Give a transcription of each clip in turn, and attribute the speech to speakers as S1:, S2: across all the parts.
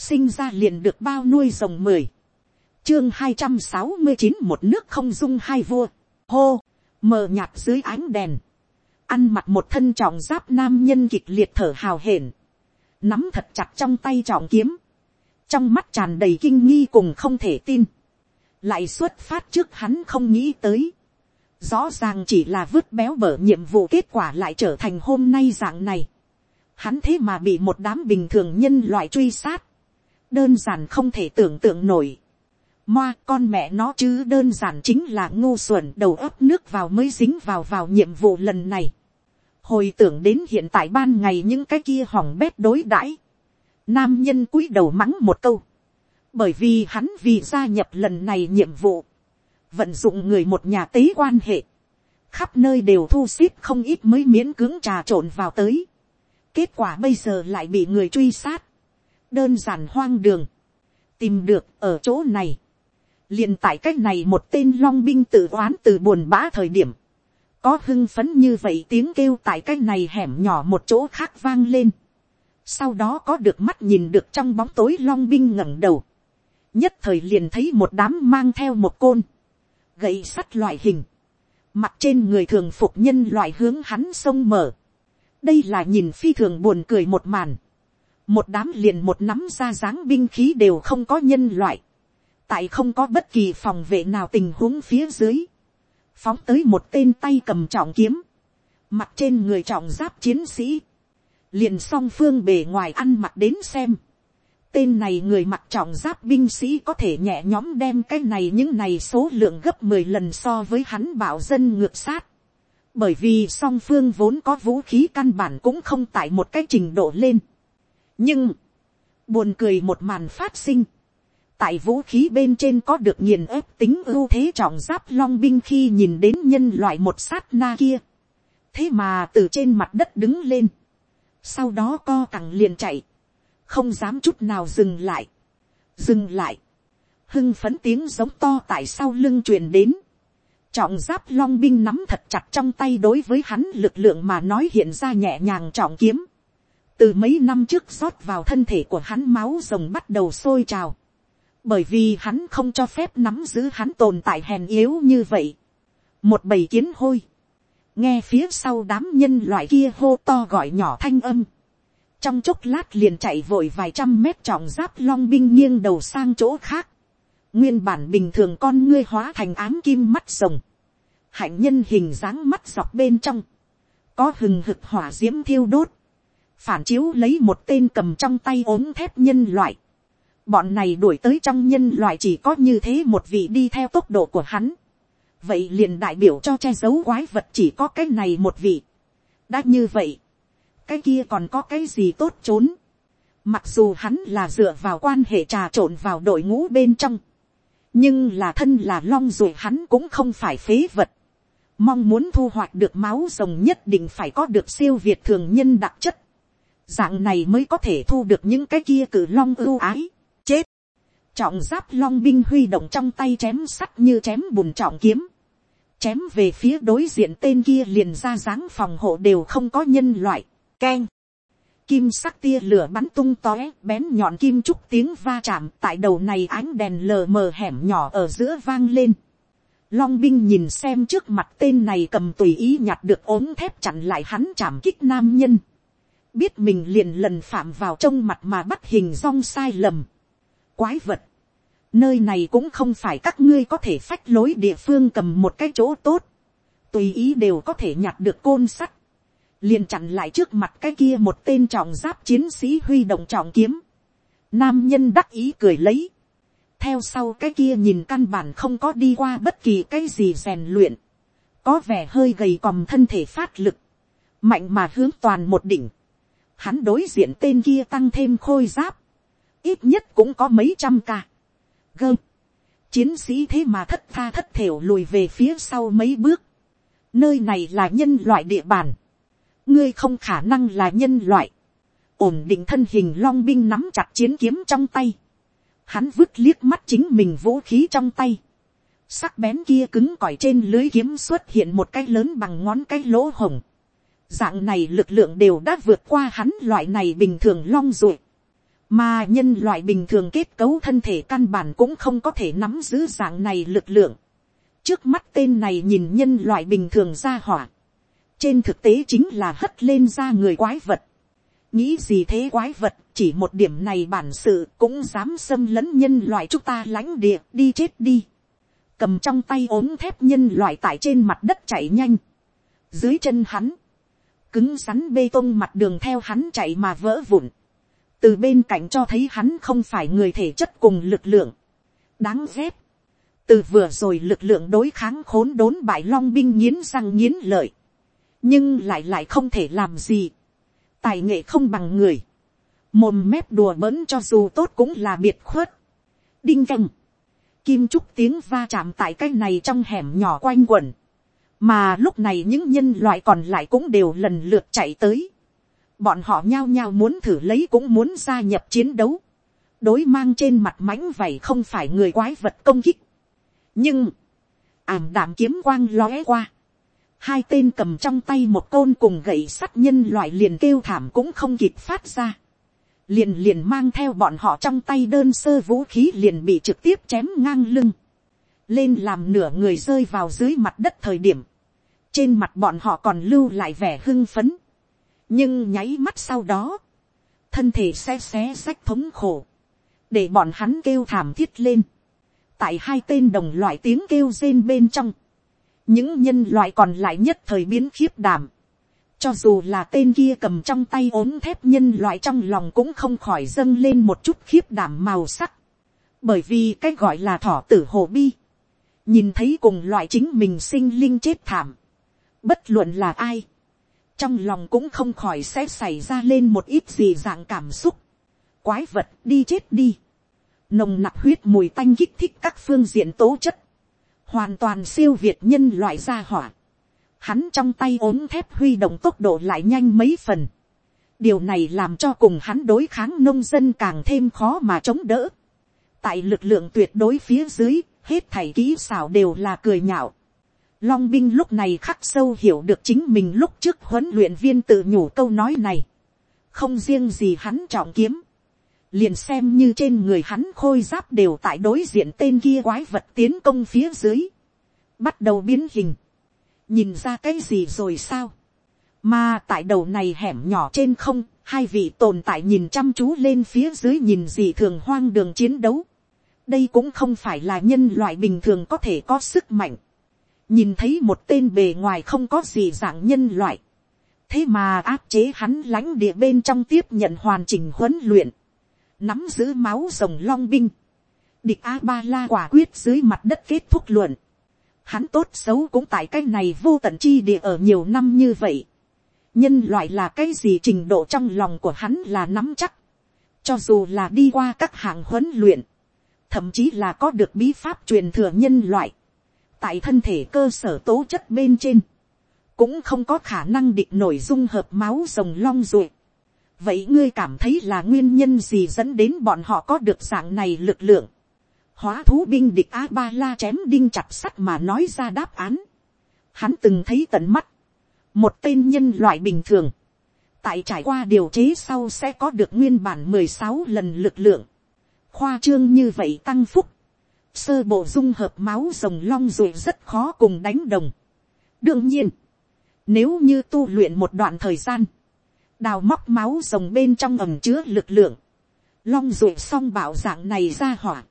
S1: sinh ra liền được bao nuôi rồng mười, chương hai trăm sáu mươi chín một nước không dung hai vua, hô, mờ nhạt dưới ánh đèn, ăn mặc một thân trọng giáp nam nhân kịch liệt thở hào hển, nắm thật chặt trong tay trọng kiếm, trong mắt tràn đầy kinh nghi cùng không thể tin, lại xuất phát trước hắn không nghĩ tới, rõ ràng chỉ là vứt béo bở nhiệm vụ kết quả lại trở thành hôm nay dạng này, hắn thế mà bị một đám bình thường nhân loại truy sát, đơn giản không thể tưởng tượng nổi. Moa con mẹ nó chứ đơn giản chính là ngu xuẩn đầu ấp nước vào mới dính vào vào nhiệm vụ lần này. Hồi tưởng đến hiện tại ban ngày những cái kia hỏng bét đối đãi. Nam nhân cúi đầu mắng một câu. Bởi vì hắn vì gia nhập lần này nhiệm vụ. Vận dụng người một nhà tế quan hệ. Khắp nơi đều thu xếp không ít mới miễn cưỡng trà trộn vào tới. Kết quả bây giờ lại bị người truy sát. Đơn giản hoang đường. Tìm được ở chỗ này. liền tại cách này một tên long binh tự oán từ buồn bã thời điểm. Có hưng phấn như vậy tiếng kêu tại cách này hẻm nhỏ một chỗ khác vang lên. Sau đó có được mắt nhìn được trong bóng tối long binh ngẩng đầu. Nhất thời liền thấy một đám mang theo một côn. Gậy sắt loại hình. Mặt trên người thường phục nhân loại hướng hắn sông mở đây là nhìn phi thường buồn cười một màn một đám liền một nắm ra dáng binh khí đều không có nhân loại. tại không có bất kỳ phòng vệ nào tình huống phía dưới. phóng tới một tên tay cầm trọng kiếm. mặt trên người trọng giáp chiến sĩ. liền song phương bề ngoài ăn mặt đến xem. tên này người mặt trọng giáp binh sĩ có thể nhẹ nhóm đem cái này những này số lượng gấp mười lần so với hắn bảo dân ngược sát bởi vì song phương vốn có vũ khí căn bản cũng không tại một cái trình độ lên nhưng, buồn cười một màn phát sinh, tại vũ khí bên trên có được nghiền ép tính ưu thế trọng giáp long binh khi nhìn đến nhân loại một sát na kia. thế mà từ trên mặt đất đứng lên, sau đó co cẳng liền chạy, không dám chút nào dừng lại, dừng lại, hưng phấn tiếng giống to tại sau lưng truyền đến, trọng giáp long binh nắm thật chặt trong tay đối với hắn lực lượng mà nói hiện ra nhẹ nhàng trọng kiếm từ mấy năm trước rót vào thân thể của hắn máu rồng bắt đầu sôi trào. bởi vì hắn không cho phép nắm giữ hắn tồn tại hèn yếu như vậy. một bầy kiến hôi. nghe phía sau đám nhân loại kia hô to gọi nhỏ thanh âm. trong chốc lát liền chạy vội vài trăm mét trọng giáp long binh nghiêng đầu sang chỗ khác Nguyên bản bình thường con ngươi hóa thành ám kim mắt rồng. Hạnh nhân hình dáng mắt dọc bên trong. Có hừng hực hỏa diễm thiêu đốt. Phản chiếu lấy một tên cầm trong tay ốm thép nhân loại. Bọn này đuổi tới trong nhân loại chỉ có như thế một vị đi theo tốc độ của hắn. Vậy liền đại biểu cho che giấu quái vật chỉ có cái này một vị. Đã như vậy. Cái kia còn có cái gì tốt trốn. Mặc dù hắn là dựa vào quan hệ trà trộn vào đội ngũ bên trong, nhưng là thân là long rồi hắn cũng không phải phế vật. mong muốn thu hoạch được máu rồng nhất định phải có được siêu việt thường nhân đặc chất dạng này mới có thể thu được những cái kia cử long ưu ái. chết. trọng giáp long binh huy động trong tay chém sắt như chém bùn trọng kiếm. chém về phía đối diện tên kia liền ra dáng phòng hộ đều không có nhân loại. keng kim sắc tia lửa bắn tung tóe, bén nhọn kim trúc tiếng va chạm tại đầu này ánh đèn lờ mờ hẻm nhỏ ở giữa vang lên. Long binh nhìn xem trước mặt tên này cầm tùy ý nhặt được ốm thép chặn lại hắn chạm kích nam nhân. Biết mình liền lần phạm vào trong mặt mà bắt hình rong sai lầm. Quái vật. Nơi này cũng không phải các ngươi có thể phách lối địa phương cầm một cái chỗ tốt. Tùy ý đều có thể nhặt được côn sắt liền chặn lại trước mặt cái kia một tên trọng giáp chiến sĩ huy động trọng kiếm. Nam nhân đắc ý cười lấy. Theo sau cái kia nhìn căn bản không có đi qua bất kỳ cái gì rèn luyện. Có vẻ hơi gầy còm thân thể phát lực. Mạnh mà hướng toàn một đỉnh. Hắn đối diện tên kia tăng thêm khôi giáp. Ít nhất cũng có mấy trăm ca. Gơm. Chiến sĩ thế mà thất tha thất thểu lùi về phía sau mấy bước. Nơi này là nhân loại địa bàn ngươi không khả năng là nhân loại, ổn định thân hình long binh nắm chặt chiến kiếm trong tay, hắn vứt liếc mắt chính mình vũ khí trong tay, sắc bén kia cứng cỏi trên lưới kiếm xuất hiện một cái lớn bằng ngón cái lỗ hồng, dạng này lực lượng đều đã vượt qua hắn loại này bình thường long ruột, mà nhân loại bình thường kết cấu thân thể căn bản cũng không có thể nắm giữ dạng này lực lượng. trước mắt tên này nhìn nhân loại bình thường ra hỏa, trên thực tế chính là hất lên ra người quái vật. nghĩ gì thế quái vật, chỉ một điểm này bản sự cũng dám xâm lấn nhân loại chúng ta lãnh địa đi chết đi. cầm trong tay ốm thép nhân loại tại trên mặt đất chạy nhanh. dưới chân hắn, cứng rắn bê tông mặt đường theo hắn chạy mà vỡ vụn. Từ bên cạnh cho thấy hắn không phải người thể chất cùng lực lượng, đáng ghét, từ vừa rồi lực lượng đối kháng khốn đốn bại long binh nghiến răng nghiến lợi, nhưng lại lại không thể làm gì, tài nghệ không bằng người, mồm mép đùa bỡn cho dù tốt cũng là biệt khuất, đinh canh, kim trúc tiếng va chạm tại cái này trong hẻm nhỏ quanh quẩn, mà lúc này những nhân loại còn lại cũng đều lần lượt chạy tới, bọn họ nhao nhao muốn thử lấy cũng muốn gia nhập chiến đấu, đối mang trên mặt mãnh vậy không phải người quái vật công kích, nhưng, ảm đạm kiếm quang lóe qua, hai tên cầm trong tay một côn cùng gậy sắt nhân loại liền kêu thảm cũng không kịp phát ra, liền liền mang theo bọn họ trong tay đơn sơ vũ khí liền bị trực tiếp chém ngang lưng, lên làm nửa người rơi vào dưới mặt đất thời điểm, trên mặt bọn họ còn lưu lại vẻ hưng phấn, nhưng nháy mắt sau đó, thân thể xe xé xách thống khổ, để bọn hắn kêu thảm thiết lên, tại hai tên đồng loại tiếng kêu rên bên trong, những nhân loại còn lại nhất thời biến khiếp đảm, cho dù là tên kia cầm trong tay ốm thép nhân loại trong lòng cũng không khỏi dâng lên một chút khiếp đảm màu sắc, bởi vì cái gọi là thỏ tử hồ bi, nhìn thấy cùng loại chính mình sinh linh chết thảm, bất luận là ai, trong lòng cũng không khỏi sẽ xảy ra lên một ít gì dạng cảm xúc. quái vật đi chết đi. nồng nặc huyết mùi tanh kích thích các phương diện tố chất. hoàn toàn siêu việt nhân loại gia hỏa. hắn trong tay ốm thép huy động tốc độ lại nhanh mấy phần. điều này làm cho cùng hắn đối kháng nông dân càng thêm khó mà chống đỡ. tại lực lượng tuyệt đối phía dưới, hết thảy kỹ xảo đều là cười nhạo Long binh lúc này khắc sâu hiểu được chính mình lúc trước huấn luyện viên tự nhủ câu nói này. Không riêng gì hắn trọng kiếm. Liền xem như trên người hắn khôi giáp đều tại đối diện tên kia quái vật tiến công phía dưới. Bắt đầu biến hình. Nhìn ra cái gì rồi sao? Mà tại đầu này hẻm nhỏ trên không, hai vị tồn tại nhìn chăm chú lên phía dưới nhìn gì thường hoang đường chiến đấu. Đây cũng không phải là nhân loại bình thường có thể có sức mạnh nhìn thấy một tên bề ngoài không có gì dạng nhân loại, thế mà áp chế hắn lãnh địa bên trong tiếp nhận hoàn chỉnh huấn luyện, nắm giữ máu rồng long binh, địch a ba la quả quyết dưới mặt đất kết thúc luận, hắn tốt xấu cũng tại cái này vô tận chi địa ở nhiều năm như vậy, nhân loại là cái gì trình độ trong lòng của hắn là nắm chắc, cho dù là đi qua các hạng huấn luyện, thậm chí là có được bí pháp truyền thừa nhân loại, tại thân thể cơ sở tố chất bên trên, cũng không có khả năng định nổi dung hợp máu rồng long ruột. vậy ngươi cảm thấy là nguyên nhân gì dẫn đến bọn họ có được dạng này lực lượng. hóa thú binh địch a ba la chém đinh chặt sắt mà nói ra đáp án. hắn từng thấy tận mắt, một tên nhân loại bình thường, tại trải qua điều chế sau sẽ có được nguyên bản mười sáu lần lực lượng. khoa trương như vậy tăng phúc, sơ bộ dung hợp máu rồng long rồi rất khó cùng đánh đồng. đương nhiên, nếu như tu luyện một đoạn thời gian, đào móc máu rồng bên trong ẩm chứa lực lượng, long rồi song bảo dạng này ra hỏa.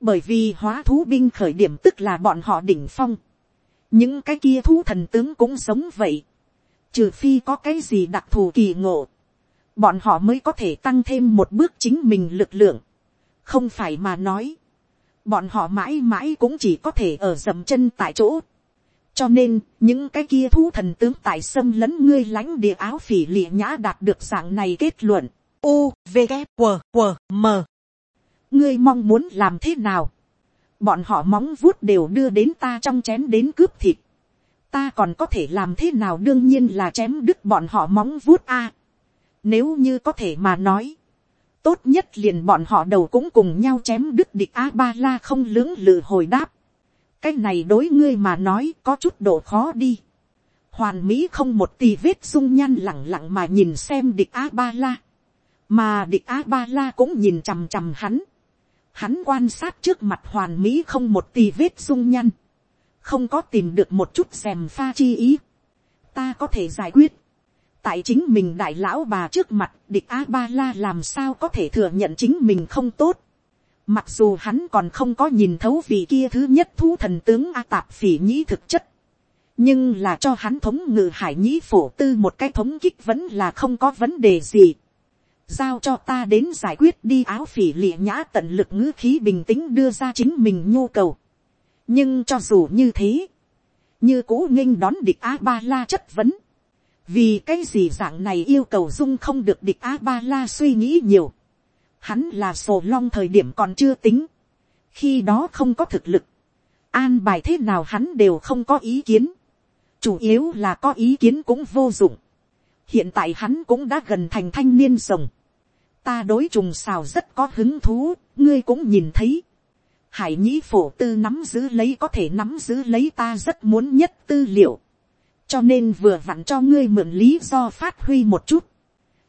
S1: bởi vì hóa thú binh khởi điểm tức là bọn họ đỉnh phong. những cái kia thú thần tướng cũng sống vậy. trừ phi có cái gì đặc thù kỳ ngộ, bọn họ mới có thể tăng thêm một bước chính mình lực lượng. không phải mà nói, bọn họ mãi mãi cũng chỉ có thể ở dầm chân tại chỗ. cho nên, những cái kia thú thần tướng tại sâm lấn ngươi lãnh địa áo phỉ lịa nhã đạt được dạng này kết luận. U, V, K, W, W, M. ngươi mong muốn làm thế nào. bọn họ móng vuốt đều đưa đến ta trong chén đến cướp thịt. ta còn có thể làm thế nào đương nhiên là chém đứt bọn họ móng vuốt a. nếu như có thể mà nói tốt nhất liền bọn họ đầu cũng cùng nhau chém đứt địch a ba la không lưỡng lự hồi đáp. cái này đối ngươi mà nói có chút độ khó đi. hoàn mỹ không một tì vết dung nhan lẳng lặng mà nhìn xem địch a ba la. mà địch a ba la cũng nhìn chằm chằm hắn, hắn quan sát trước mặt hoàn mỹ không một tì vết dung nhan, không có tìm được một chút xèm pha chi ý, ta có thể giải quyết, tại chính mình đại lão bà trước mặt địch a ba la làm sao có thể thừa nhận chính mình không tốt, mặc dù hắn còn không có nhìn thấu vị kia thứ nhất thu thần tướng a tạp phỉ nhĩ thực chất, nhưng là cho hắn thống ngự hải nhĩ phổ tư một cái thống kích vẫn là không có vấn đề gì giao cho ta đến giải quyết đi áo phỉ lịa nhã tận lực ngữ khí bình tĩnh đưa ra chính mình nhu cầu. nhưng cho dù như thế, như cũ nghênh đón địch a ba la chất vấn vì cái gì dạng này yêu cầu dung không được địch a ba la suy nghĩ nhiều. hắn là sổ long thời điểm còn chưa tính. khi đó không có thực lực. an bài thế nào hắn đều không có ý kiến. chủ yếu là có ý kiến cũng vô dụng hiện tại hắn cũng đã gần thành thanh niên rồng ta đối trùng xào rất có hứng thú, ngươi cũng nhìn thấy. Hải nhĩ phổ tư nắm giữ lấy có thể nắm giữ lấy ta rất muốn nhất tư liệu. Cho nên vừa vặn cho ngươi mượn lý do phát huy một chút.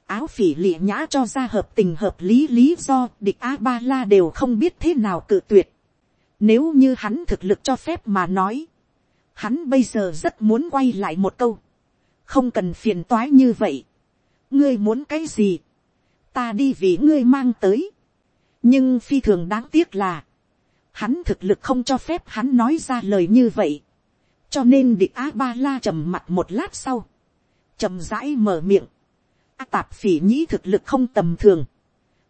S1: Áo phỉ lịa nhã cho ra hợp tình hợp lý lý do địch A-ba-la đều không biết thế nào cự tuyệt. Nếu như hắn thực lực cho phép mà nói. Hắn bây giờ rất muốn quay lại một câu. Không cần phiền toái như vậy. Ngươi muốn cái gì? ta đi vì ngươi mang tới. nhưng phi thường đáng tiếc là, hắn thực lực không cho phép hắn nói ra lời như vậy cho nên địch a ba la trầm mặt một lát sau, trầm rãi mở miệng. a tạp phỉ nhĩ thực lực không tầm thường.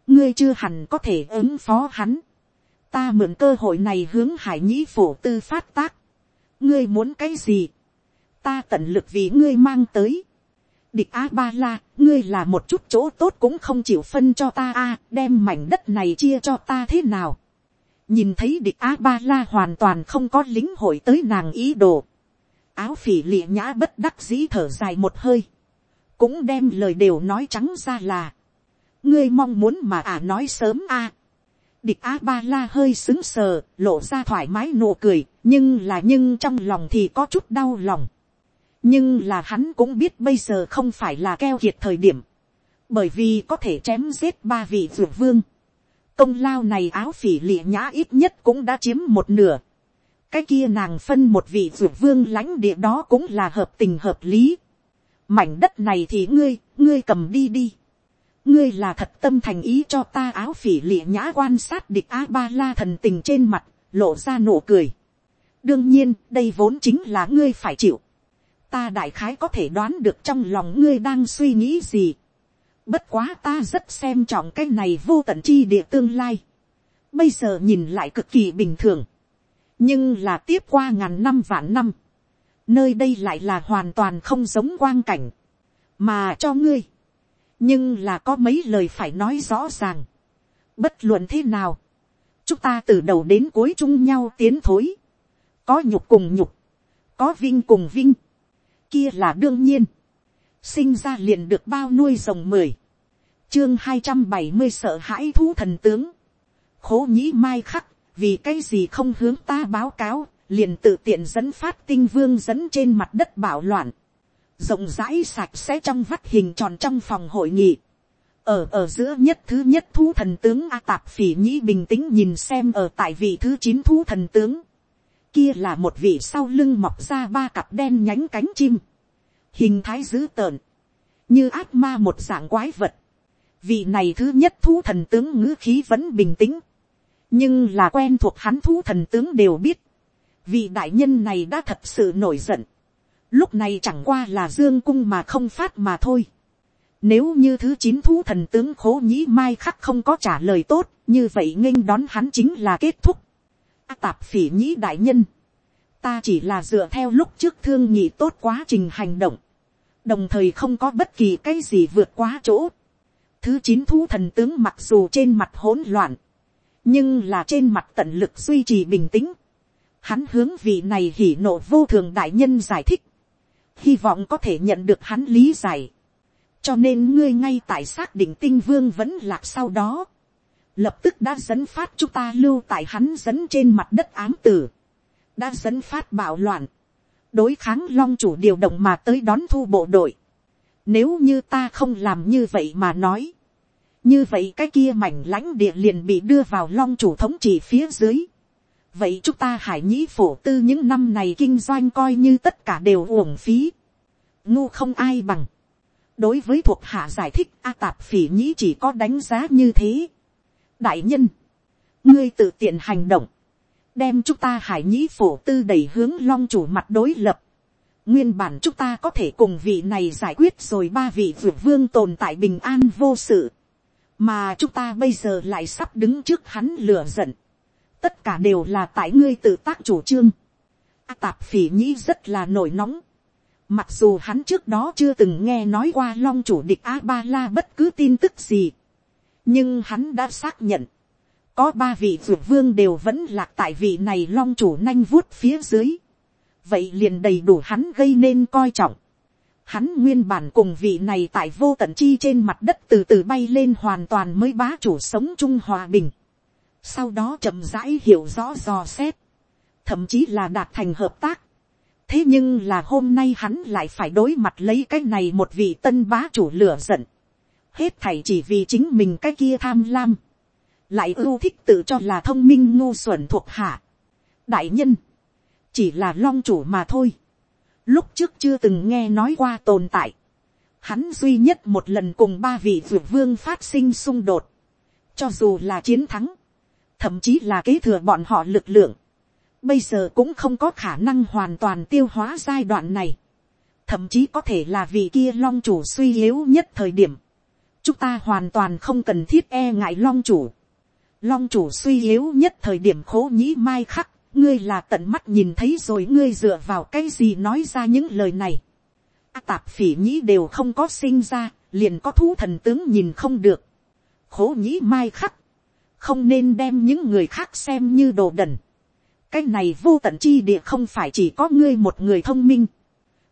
S1: ngươi chưa hẳn có thể ứng phó hắn. ta mượn cơ hội này hướng hải nhĩ phổ tư phát tác. ngươi muốn cái gì. ta tận lực vì ngươi mang tới địch a ba la, ngươi là một chút chỗ tốt cũng không chịu phân cho ta a, đem mảnh đất này chia cho ta thế nào nhìn thấy địch a ba la hoàn toàn không có lính hội tới nàng ý đồ. áo phỉ lịa nhã bất đắc dĩ thở dài một hơi. cũng đem lời đều nói trắng ra là. ngươi mong muốn mà à nói sớm a. địch a ba la hơi xứng sờ, lộ ra thoải mái nụ cười, nhưng là nhưng trong lòng thì có chút đau lòng nhưng là hắn cũng biết bây giờ không phải là keo kiệt thời điểm, bởi vì có thể chém giết ba vị ruột vương công lao này áo phỉ lịa nhã ít nhất cũng đã chiếm một nửa. cái kia nàng phân một vị ruột vương lãnh địa đó cũng là hợp tình hợp lý. mảnh đất này thì ngươi, ngươi cầm đi đi. ngươi là thật tâm thành ý cho ta áo phỉ lịa nhã quan sát địch a ba la thần tình trên mặt, lộ ra nụ cười. đương nhiên, đây vốn chính là ngươi phải chịu ta đại khái có thể đoán được trong lòng ngươi đang suy nghĩ gì. Bất quá ta rất xem trọng cái này vô tận chi địa tương lai. Bây giờ nhìn lại cực kỳ bình thường. Nhưng là tiếp qua ngàn năm vạn năm. Nơi đây lại là hoàn toàn không giống quang cảnh. Mà cho ngươi. Nhưng là có mấy lời phải nói rõ ràng. Bất luận thế nào. Chúng ta từ đầu đến cuối chung nhau tiến thối. Có nhục cùng nhục. Có vinh cùng vinh kia là đương nhiên, sinh ra liền được bao nuôi rồng mười, chương hai trăm bảy mươi sợ hãi thú thần tướng, khố nhĩ mai khắc, vì cái gì không hướng ta báo cáo, liền tự tiện dẫn phát tinh vương dẫn trên mặt đất bảo loạn, rộng rãi sạch sẽ trong vắt hình tròn trong phòng hội nghị, ở ở giữa nhất thứ nhất thú thần tướng a tạp phỉ nhĩ bình tĩnh nhìn xem ở tại vị thứ chín thú thần tướng, kia là một vị sau lưng mọc ra ba cặp đen nhánh cánh chim, hình thái dữ tợn, như ác ma một dạng quái vật. Vị này thứ nhất thú thần tướng ngữ khí vẫn bình tĩnh, nhưng là quen thuộc hắn thú thần tướng đều biết, vị đại nhân này đã thật sự nổi giận, lúc này chẳng qua là dương cung mà không phát mà thôi. Nếu như thứ chín thú thần tướng khố nhĩ mai khắc không có trả lời tốt, như vậy nghênh đón hắn chính là kết thúc a tạp phỉ nhĩ đại nhân, ta chỉ là dựa theo lúc trước thương nhị tốt quá trình hành động, đồng thời không có bất kỳ cái gì vượt quá chỗ. Thứ chín thú thần tướng mặc dù trên mặt hỗn loạn, nhưng là trên mặt tận lực duy trì bình tĩnh. Hắn hướng vị này hỉ nộ vô thường đại nhân giải thích, hy vọng có thể nhận được hắn lý giải. cho nên ngươi ngay tại xác định tinh vương vẫn lạc sau đó, lập tức đã dẫn phát chúng ta lưu tại hắn dẫn trên mặt đất ám tử, đã dẫn phát bạo loạn, đối kháng long chủ điều động mà tới đón thu bộ đội. Nếu như ta không làm như vậy mà nói, như vậy cái kia mảnh lãnh địa liền bị đưa vào long chủ thống trị phía dưới. vậy chúng ta hải nhĩ phổ tư những năm này kinh doanh coi như tất cả đều uổng phí. ngu không ai bằng. đối với thuộc hạ giải thích a tạp phỉ nhĩ chỉ có đánh giá như thế. đại nhân, ngươi tự tiện hành động, đem chúng ta hải nhĩ phổ tư đẩy hướng long chủ mặt đối lập. Nguyên bản chúng ta có thể cùng vị này giải quyết rồi ba vị vượt vương tồn tại bình an vô sự. Mà chúng ta bây giờ lại sắp đứng trước hắn lửa giận, tất cả đều là tại ngươi tự tác chủ trương. À, tạp phỉ nhĩ rất là nổi nóng, mặc dù hắn trước đó chưa từng nghe nói qua long chủ địch a ba la bất cứ tin tức gì, nhưng hắn đã xác nhận, có ba vị vượt vương đều vẫn lạc tại vị này long chủ nanh vuốt phía dưới, vậy liền đầy đủ hắn gây nên coi trọng. Hắn nguyên bản cùng vị này tại vô tận chi trên mặt đất từ từ bay lên hoàn toàn mới bá chủ sống chung hòa bình. Sau đó chậm rãi hiểu rõ dò xét. Thậm chí là đạt thành hợp tác. Thế nhưng là hôm nay hắn lại phải đối mặt lấy cái này một vị tân bá chủ lửa giận. Hết thảy chỉ vì chính mình cái kia tham lam. Lại ưu thích tự cho là thông minh ngu xuẩn thuộc hạ. Đại nhân. Chỉ là long chủ mà thôi lúc trước chưa từng nghe nói qua tồn tại. Hắn duy nhất một lần cùng ba vị dược vương phát sinh xung đột. Cho dù là chiến thắng, thậm chí là kế thừa bọn họ lực lượng. Bây giờ cũng không có khả năng hoàn toàn tiêu hóa giai đoạn này. Thậm chí có thể là vị kia long chủ suy yếu nhất thời điểm. Chúng ta hoàn toàn không cần thiết e ngại long chủ. Long chủ suy yếu nhất thời điểm khố nhĩ mai khắc ngươi là tận mắt nhìn thấy rồi ngươi dựa vào cái gì nói ra những lời này. À, tạp phỉ nhĩ đều không có sinh ra, liền có thú thần tướng nhìn không được. khố nhĩ mai khắc, không nên đem những người khác xem như đồ đần. cái này vô tận chi địa không phải chỉ có ngươi một người thông minh.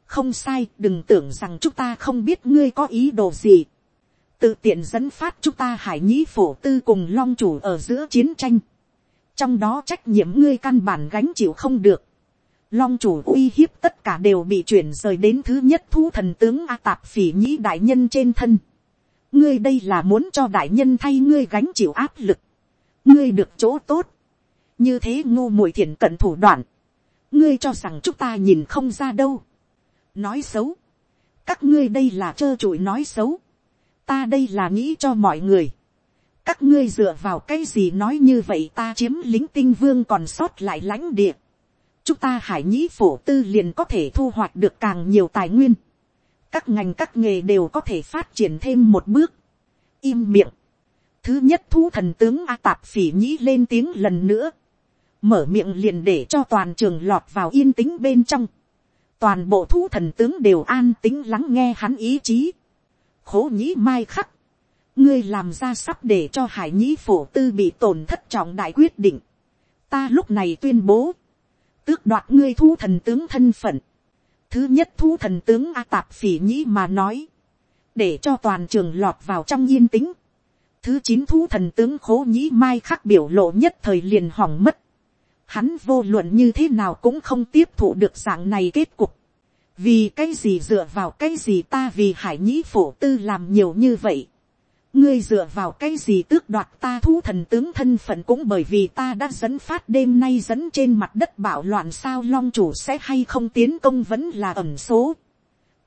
S1: không sai, đừng tưởng rằng chúng ta không biết ngươi có ý đồ gì tự tiện dẫn phát chúng ta hải nhĩ phổ tư cùng long chủ ở giữa chiến tranh trong đó trách nhiệm ngươi căn bản gánh chịu không được. Long chủ uy hiếp tất cả đều bị chuyển rời đến thứ nhất thu thần tướng A Tạp Phỉ Nhĩ đại nhân trên thân. Ngươi đây là muốn cho đại nhân thay ngươi gánh chịu áp lực. Ngươi được chỗ tốt. Như thế ngu muội thiện cận thủ đoạn. Ngươi cho rằng chúng ta nhìn không ra đâu. Nói xấu. Các ngươi đây là trơ trụi nói xấu. Ta đây là nghĩ cho mọi người các ngươi dựa vào cái gì nói như vậy ta chiếm lính tinh vương còn sót lại lãnh địa. chúng ta hải nhĩ phổ tư liền có thể thu hoạch được càng nhiều tài nguyên. các ngành các nghề đều có thể phát triển thêm một bước. im miệng. thứ nhất thu thần tướng a tạp phỉ nhĩ lên tiếng lần nữa. mở miệng liền để cho toàn trường lọt vào yên tĩnh bên trong. toàn bộ thu thần tướng đều an tính lắng nghe hắn ý chí khố nhĩ mai khắc ngươi làm ra sắp để cho hải nhĩ phổ tư bị tổn thất trọng đại quyết định. ta lúc này tuyên bố, tước đoạt ngươi thu thần tướng thân phận. thứ nhất thu thần tướng a tạp phỉ nhĩ mà nói, để cho toàn trường lọt vào trong yên tĩnh. thứ chín thu thần tướng khố nhĩ mai khắc biểu lộ nhất thời liền hỏng mất. hắn vô luận như thế nào cũng không tiếp thụ được dạng này kết cục vì cái gì dựa vào cái gì ta vì hải nhĩ phổ tư làm nhiều như vậy ngươi dựa vào cái gì tước đoạt ta thu thần tướng thân phận cũng bởi vì ta đã dẫn phát đêm nay dẫn trên mặt đất bạo loạn sao long chủ sẽ hay không tiến công vẫn là ẩn số.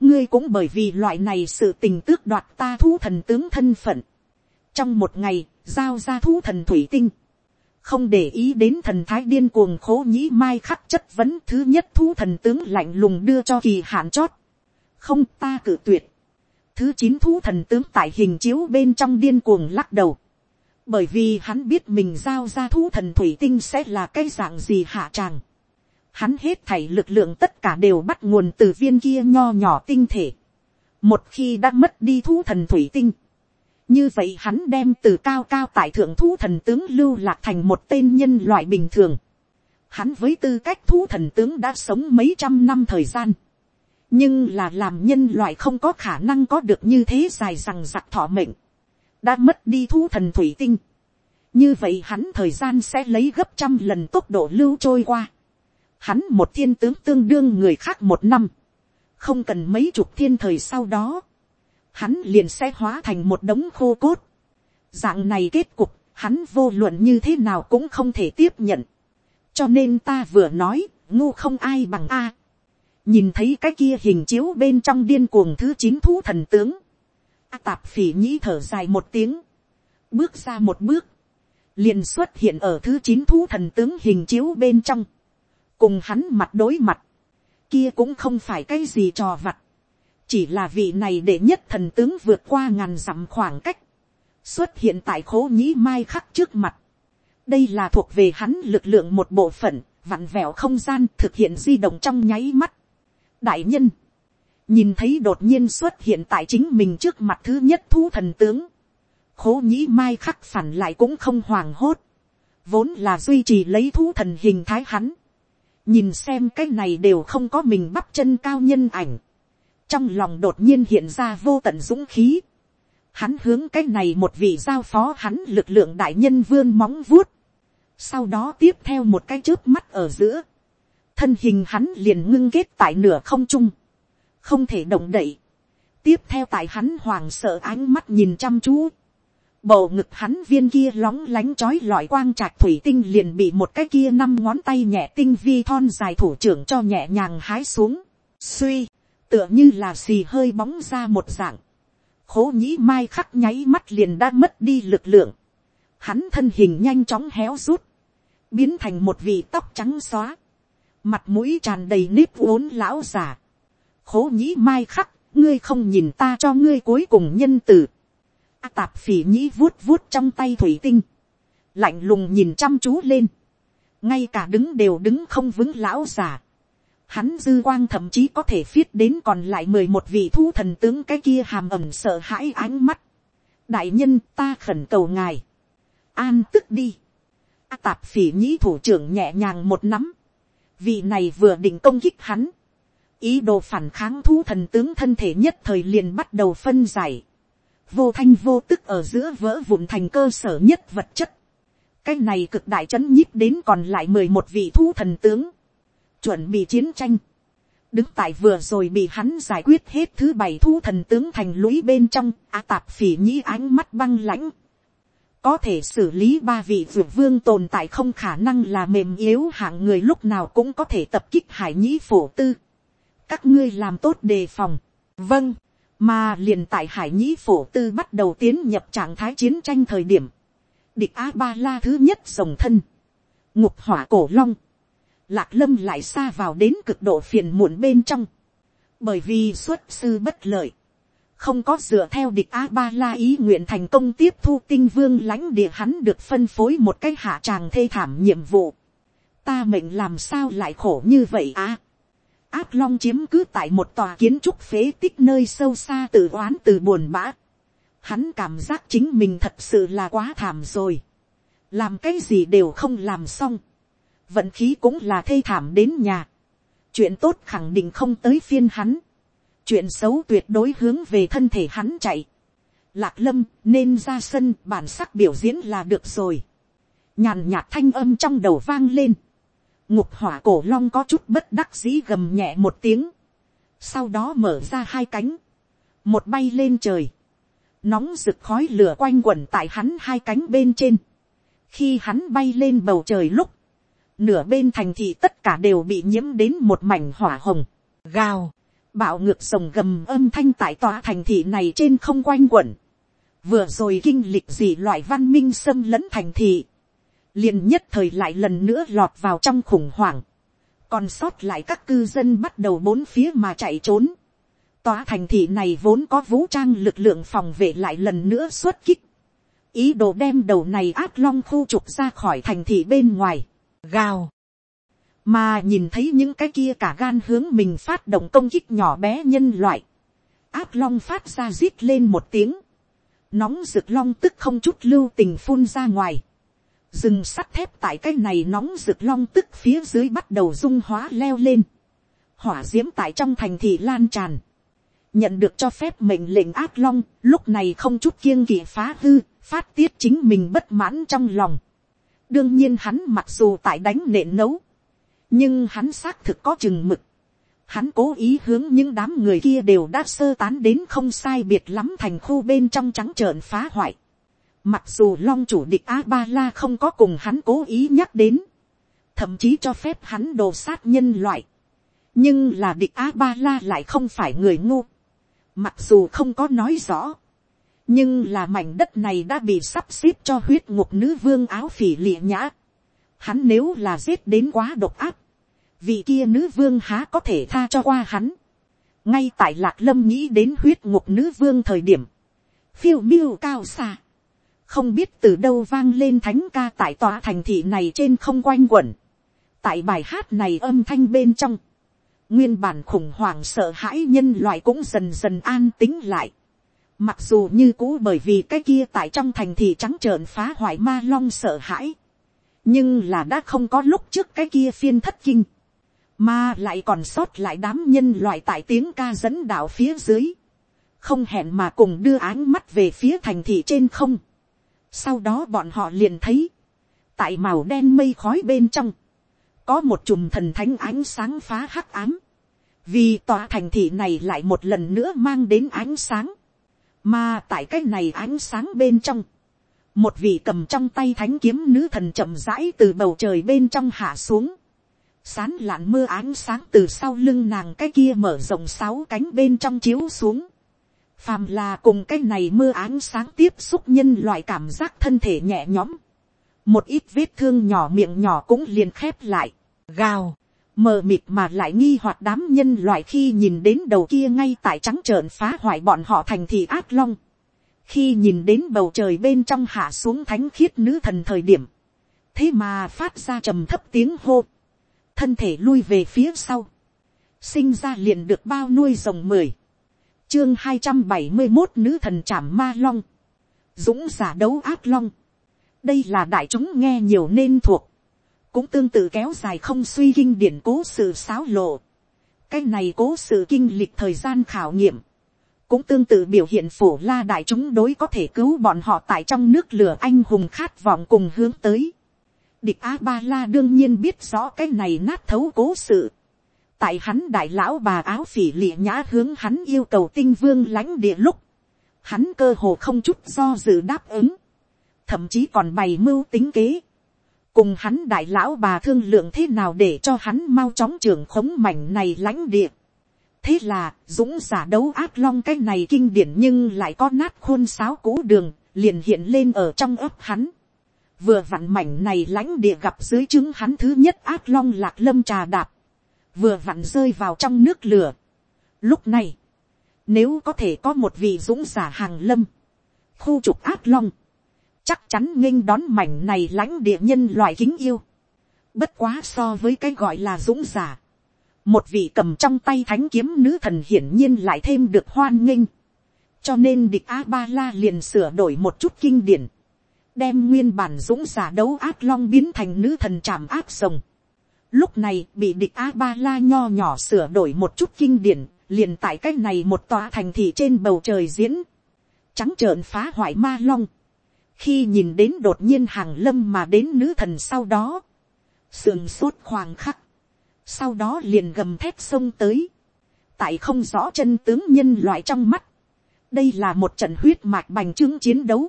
S1: ngươi cũng bởi vì loại này sự tình tước đoạt ta thu thần tướng thân phận. trong một ngày, giao ra thu thần thủy tinh không để ý đến thần thái điên cuồng khố nhĩ mai khắc chất vấn thứ nhất thu thần tướng lạnh lùng đưa cho kỳ hạn chót. không ta cử tuyệt thứ chín thú thần tướng tại hình chiếu bên trong điên cuồng lắc đầu. Bởi vì hắn biết mình giao ra thú thần thủy tinh sẽ là cái dạng gì hạ tràng. Hắn hết thảy lực lượng tất cả đều bắt nguồn từ viên kia nho nhỏ tinh thể. Một khi đã mất đi thú thần thủy tinh. Như vậy hắn đem từ cao cao tại thượng thú thần tướng lưu lạc thành một tên nhân loại bình thường. Hắn với tư cách thú thần tướng đã sống mấy trăm năm thời gian. Nhưng là làm nhân loại không có khả năng có được như thế dài rằng giặc thọ mệnh, đã mất đi thu thần thủy tinh, như vậy hắn thời gian sẽ lấy gấp trăm lần tốc độ lưu trôi qua, hắn một thiên tướng tương đương người khác một năm, không cần mấy chục thiên thời sau đó, hắn liền sẽ hóa thành một đống khô cốt, dạng này kết cục, hắn vô luận như thế nào cũng không thể tiếp nhận. cho nên ta vừa nói, ngu không ai bằng a. nhìn thấy cái kia hình chiếu bên trong điên cuồng thứ chín thú thần tướng. a tạp phỉ nhĩ thở dài một tiếng, bước ra một bước, liền xuất hiện ở thứ chín thú thần tướng hình chiếu bên trong, cùng hắn mặt đối mặt, kia cũng không phải cái gì trò vặt, chỉ là vị này để nhất thần tướng vượt qua ngàn dặm khoảng cách, xuất hiện tại khố nhĩ mai khắc trước mặt. đây là thuộc về hắn lực lượng một bộ phận, vặn vẹo không gian thực hiện di động trong nháy mắt. đại nhân, nhìn thấy đột nhiên xuất hiện tại chính mình trước mặt thứ nhất thú thần tướng, khố nhĩ mai khắc phản lại cũng không hoàng hốt, vốn là duy trì lấy thú thần hình thái hắn, nhìn xem cái này đều không có mình bắp chân cao nhân ảnh, trong lòng đột nhiên hiện ra vô tận dũng khí, hắn hướng cái này một vị giao phó hắn lực lượng đại nhân vươn móng vuốt, sau đó tiếp theo một cái trước mắt ở giữa, thân hình hắn liền ngưng kết tại nửa không trung, không thể động đậy, tiếp theo tại hắn hoàng sợ ánh mắt nhìn chăm chú, bầu ngực hắn viên kia lóng lánh chói lọi quang trạch thủy tinh liền bị một cái kia năm ngón tay nhẹ tinh vi thon dài thủ trưởng cho nhẹ nhàng hái xuống, suy, tựa như là xì hơi bóng ra một dạng, khố nhĩ mai khắc nháy mắt liền đã mất đi lực lượng, hắn thân hình nhanh chóng héo rút, biến thành một vị tóc trắng xóa, mặt mũi tràn đầy nếp vốn lão già, khố nhĩ mai khắc, ngươi không nhìn ta cho ngươi cuối cùng nhân tử A tạp phỉ nhĩ vuốt vuốt trong tay thủy tinh, lạnh lùng nhìn chăm chú lên, ngay cả đứng đều đứng không vững lão già, hắn dư quang thậm chí có thể viết đến còn lại mười một vị thu thần tướng cái kia hàm ẩm sợ hãi ánh mắt. đại nhân ta khẩn cầu ngài, an tức đi. A tạp phỉ nhĩ thủ trưởng nhẹ nhàng một nắm, vị này vừa định công kích hắn, ý đồ phản kháng thu thần tướng thân thể nhất thời liền bắt đầu phân giải, vô thanh vô tức ở giữa vỡ vụn thành cơ sở nhất vật chất. cái này cực đại c h ấ n nhíp đến còn lại mười một vị thu thần tướng, chuẩn bị chiến tranh, đứng tại vừa rồi bị hắn giải quyết hết thứ bảy thu thần tướng thành lũy bên trong, a tạp phỉ nhĩ ánh mắt băng lãnh, có thể xử lý ba vị vượt vương tồn tại không khả năng là mềm yếu hạng người lúc nào cũng có thể tập kích hải nhĩ phổ tư. các ngươi làm tốt đề phòng. vâng, mà liền tại hải nhĩ phổ tư bắt đầu tiến nhập trạng thái chiến tranh thời điểm, địch a ba la thứ nhất rồng thân, ngục hỏa cổ long, lạc lâm lại xa vào đến cực độ phiền muộn bên trong, bởi vì xuất sư bất lợi, không có dựa theo địch a ba la ý nguyện thành công tiếp thu tinh vương lãnh địa hắn được phân phối một cái hạ tràng thê thảm nhiệm vụ. ta mệnh làm sao lại khổ như vậy à. áp long chiếm cứ tại một tòa kiến trúc phế tích nơi sâu xa từ oán từ buồn bã. hắn cảm giác chính mình thật sự là quá thảm rồi. làm cái gì đều không làm xong vận khí cũng là thê thảm đến nhà. chuyện tốt khẳng định không tới phiên hắn. chuyện xấu tuyệt đối hướng về thân thể hắn chạy. lạc lâm nên ra sân bản sắc biểu diễn là được rồi. nhàn nhạt thanh âm trong đầu vang lên. ngục hỏa cổ long có chút bất đắc dĩ gầm nhẹ một tiếng. sau đó mở ra hai cánh. một bay lên trời. nóng rực khói lửa quanh quẩn tại hắn hai cánh bên trên. khi hắn bay lên bầu trời lúc, nửa bên thành thị tất cả đều bị nhiễm đến một mảnh hỏa hồng, gào, bạo ngược sồng gầm âm thanh tại tòa thành thị này trên không quanh quẩn, vừa rồi kinh lịch gì loại văn minh xâm lấn thành thị, liền nhất thời lại lần nữa lọt vào trong khủng hoảng, còn sót lại các cư dân bắt đầu bốn phía mà chạy trốn, tòa thành thị này vốn có vũ trang lực lượng phòng vệ lại lần nữa xuất kích, ý đồ đem đầu này át long khu trục ra khỏi thành thị bên ngoài, gào. Mà nhìn thấy những cái kia cả gan hướng mình phát động công kích nhỏ bé nhân loại. Áp long phát ra rít lên một tiếng. Nóng rực long tức không chút lưu tình phun ra ngoài. Rừng sắt thép tại cái này nóng rực long tức phía dưới bắt đầu dung hóa leo lên. Hỏa diễm tại trong thành thị lan tràn. Nhận được cho phép mệnh lệnh áp long, lúc này không chút kiêng kỵ phá hư, phát tiết chính mình bất mãn trong lòng đương nhiên hắn mặc dù tại đánh nện nấu, nhưng hắn xác thực có chừng mực. Hắn cố ý hướng những đám người kia đều đã sơ tán đến không sai biệt lắm thành khu bên trong trắng trợn phá hoại. Mặc dù long chủ địch A-ba-la không có cùng hắn cố ý nhắc đến. Thậm chí cho phép hắn đồ sát nhân loại. Nhưng là địch A-ba-la lại không phải người ngu. Mặc dù không có nói rõ. Nhưng là mảnh đất này đã bị sắp xếp cho huyết ngục nữ vương áo phỉ lịa nhã. Hắn nếu là giết đến quá độc áp. Vị kia nữ vương há có thể tha cho qua hắn. Ngay tại lạc lâm nghĩ đến huyết ngục nữ vương thời điểm. Phiêu miêu cao xa không biết từ đâu vang lên thánh ca tại tòa thành thị này trên không quanh quẩn. tại bài hát này âm thanh bên trong, nguyên bản khủng hoảng sợ hãi nhân loại cũng dần dần an tính lại mặc dù như cũ bởi vì cái kia tại trong thành thị trắng trợn phá hoại ma long sợ hãi, nhưng là đã không có lúc trước cái kia phiên thất kinh, mà lại còn sót lại đám nhân loại tại tiếng ca dẫn đạo phía dưới, không hẹn mà cùng đưa áng mắt về phía thành thị trên không. Sau đó bọn họ liền thấy, tại màu đen mây khói bên trong, có một chùm thần thánh ánh sáng phá hắc ám, vì tòa thành thị này lại một lần nữa mang đến ánh sáng, mà tại cái này ánh sáng bên trong, một vị cầm trong tay thánh kiếm nữ thần chậm rãi từ bầu trời bên trong hạ xuống, sán lạn mưa ánh sáng từ sau lưng nàng cái kia mở rộng sáu cánh bên trong chiếu xuống, phàm là cùng cái này mưa ánh sáng tiếp xúc nhân loại cảm giác thân thể nhẹ nhõm, một ít vết thương nhỏ miệng nhỏ cũng liền khép lại, gào, mờ mịt mà lại nghi hoặc đám nhân loại khi nhìn đến đầu kia ngay tại trắng trợn phá hoại bọn họ thành thị ác long, khi nhìn đến bầu trời bên trong hạ xuống thánh khiết nữ thần thời điểm, thế mà phát ra trầm thấp tiếng hô, thân thể lui về phía sau, sinh ra liền được bao nuôi rồng mười, chương hai trăm bảy mươi một nữ thần chạm ma long, dũng giả đấu ác long, đây là đại chúng nghe nhiều nên thuộc, cũng tương tự kéo dài không suy kinh điển cố sự xáo lộ, cái này cố sự kinh lịch thời gian khảo nghiệm, cũng tương tự biểu hiện phổ la đại chúng đối có thể cứu bọn họ tại trong nước lửa anh hùng khát vọng cùng hướng tới. Địch A Ba La đương nhiên biết rõ cái này nát thấu cố sự. Tại hắn đại lão bà áo phỉ lịa nhã hướng hắn yêu cầu tinh vương lãnh địa lúc, hắn cơ hồ không chút do dự đáp ứng, thậm chí còn bày mưu tính kế, cùng hắn đại lão bà thương lượng thế nào để cho hắn mau chóng trưởng khống mảnh này lãnh địa. thế là, dũng giả đấu ác long cái này kinh điển nhưng lại có nát khuôn sáo cũ đường, liền hiện lên ở trong ấp hắn. vừa vặn mảnh này lãnh địa gặp dưới chứng hắn thứ nhất ác long lạc lâm trà đạp vừa vặn rơi vào trong nước lửa. Lúc này, nếu có thể có một vị dũng giả hàng lâm, khu trục ác long, chắc chắn nghênh đón mảnh này lãnh địa nhân loại kính yêu. Bất quá so với cái gọi là dũng giả. Một vị cầm trong tay thánh kiếm nữ thần hiển nhiên lại thêm được hoan nghênh. Cho nên địch A-ba-la liền sửa đổi một chút kinh điển. Đem nguyên bản dũng giả đấu ác long biến thành nữ thần trảm áp rồng. Lúc này bị địch A-ba-la nho nhỏ sửa đổi một chút kinh điển, liền tại cách này một tòa thành thị trên bầu trời diễn. Trắng trợn phá hoại ma long. Khi nhìn đến đột nhiên hàng lâm mà đến nữ thần sau đó. Sườn sốt khoảng khắc. Sau đó liền gầm thép sông tới. Tại không rõ chân tướng nhân loại trong mắt. Đây là một trận huyết mạch bành trướng chiến đấu.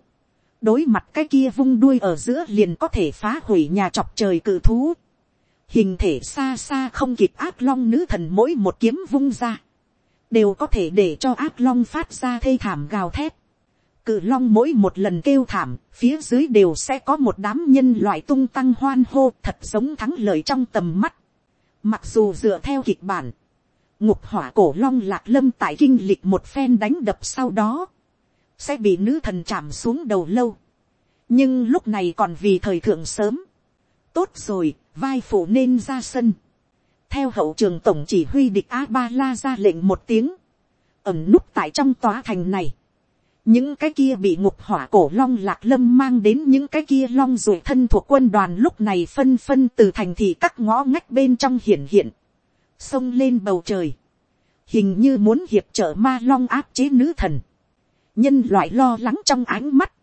S1: Đối mặt cái kia vung đuôi ở giữa liền có thể phá hủy nhà chọc trời cử thú hình thể xa xa không kịp ác long nữ thần mỗi một kiếm vung ra, đều có thể để cho ác long phát ra thê thảm gào thét. Cự long mỗi một lần kêu thảm, phía dưới đều sẽ có một đám nhân loại tung tăng hoan hô thật giống thắng lợi trong tầm mắt. Mặc dù dựa theo kịch bản, ngục hỏa cổ long lạc lâm tại kinh lịch một phen đánh đập sau đó, sẽ bị nữ thần chạm xuống đầu lâu. nhưng lúc này còn vì thời thượng sớm. tốt rồi, vai phụ nên ra sân. theo hậu trường tổng chỉ huy địch a ba la ra lệnh một tiếng, ẩm núp tại trong tòa thành này những cái kia bị ngục hỏa cổ long lạc lâm mang đến những cái kia long rồi thân thuộc quân đoàn lúc này phân phân từ thành thị các ngõ ngách bên trong hiển hiện, xông lên bầu trời, hình như muốn hiệp trợ ma long áp chế nữ thần, nhân loại lo lắng trong ánh mắt,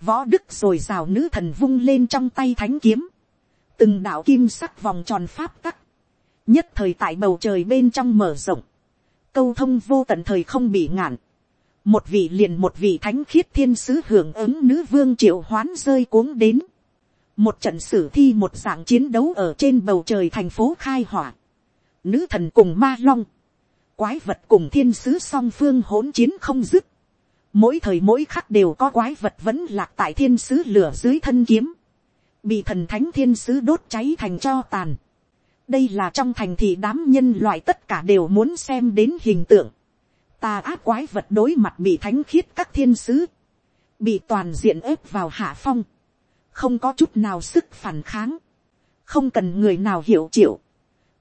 S1: võ đức rồi rào nữ thần vung lên trong tay thánh kiếm, từng đạo kim sắc vòng tròn pháp tắc, nhất thời tại bầu trời bên trong mở rộng, câu thông vô tận thời không bị ngạn, một vị liền một vị thánh khiết thiên sứ hưởng ứng nữ vương triệu hoán rơi cuống đến, một trận sử thi một dạng chiến đấu ở trên bầu trời thành phố khai hỏa, nữ thần cùng ma long, quái vật cùng thiên sứ song phương hỗn chiến không dứt, mỗi thời mỗi khắc đều có quái vật vẫn lạc tại thiên sứ lửa dưới thân kiếm, bị thần thánh thiên sứ đốt cháy thành cho tàn. đây là trong thành thị đám nhân loại tất cả đều muốn xem đến hình tượng tà ác quái vật đối mặt bị thánh khiết các thiên sứ, bị toàn diện ép vào hạ phong, không có chút nào sức phản kháng, không cần người nào hiểu chịu,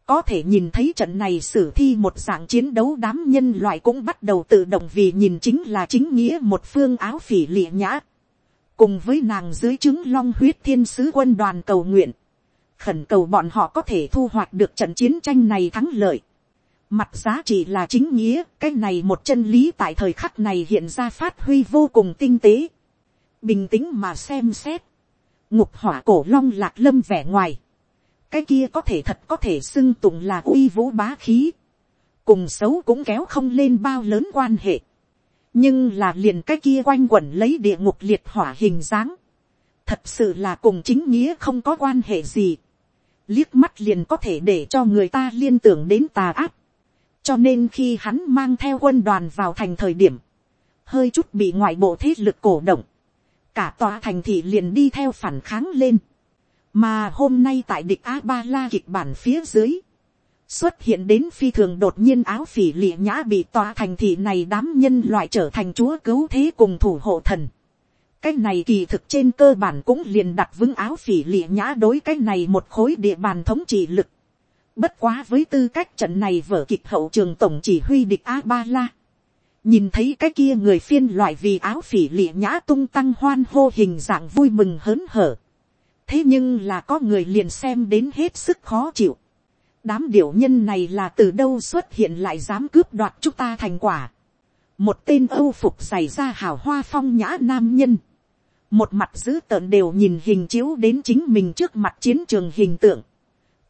S1: có thể nhìn thấy trận này sử thi một dạng chiến đấu đám nhân loại cũng bắt đầu tự động vì nhìn chính là chính nghĩa một phương áo phỉ lịa nhã. cùng với nàng dưới chứng long huyết thiên sứ quân đoàn cầu nguyện. khẩn cầu bọn họ có thể thu hoạch được trận chiến tranh này thắng lợi mặt giá trị là chính nghĩa, cái này một chân lý tại thời khắc này hiện ra phát huy vô cùng tinh tế. bình tĩnh mà xem xét. ngục hỏa cổ long lạc lâm vẻ ngoài. Cái kia có thể thật có thể xưng tụng là uy vũ bá khí, cùng xấu cũng kéo không lên bao lớn quan hệ, nhưng là liền cái kia quanh quẩn lấy địa ngục liệt hỏa hình dáng, thật sự là cùng chính nghĩa không có quan hệ gì, liếc mắt liền có thể để cho người ta liên tưởng đến tà ác, cho nên khi hắn mang theo quân đoàn vào thành thời điểm, hơi chút bị ngoại bộ thế lực cổ động, cả tòa thành thị liền đi theo phản kháng lên, mà hôm nay tại địch a ba la kịch bản phía dưới, xuất hiện đến phi thường đột nhiên áo phỉ lịa nhã bị tòa thành thị này đám nhân loại trở thành chúa cứu thế cùng thủ hộ thần. cái này kỳ thực trên cơ bản cũng liền đặt vững áo phỉ lịa nhã đối cái này một khối địa bàn thống trị lực bất quá với tư cách trận này vở kịch hậu trường tổng chỉ huy địch a ba la. nhìn thấy cái kia người phiên loại vì áo phỉ lịa nhã tung tăng hoan hô hình dạng vui mừng hớn hở thế nhưng là có người liền xem đến hết sức khó chịu. đám điểu nhân này là từ đâu xuất hiện lại dám cướp đoạt chúng ta thành quả. một tên âu phục xảy ra hào hoa phong nhã nam nhân. một mặt dữ tợn đều nhìn hình chiếu đến chính mình trước mặt chiến trường hình tượng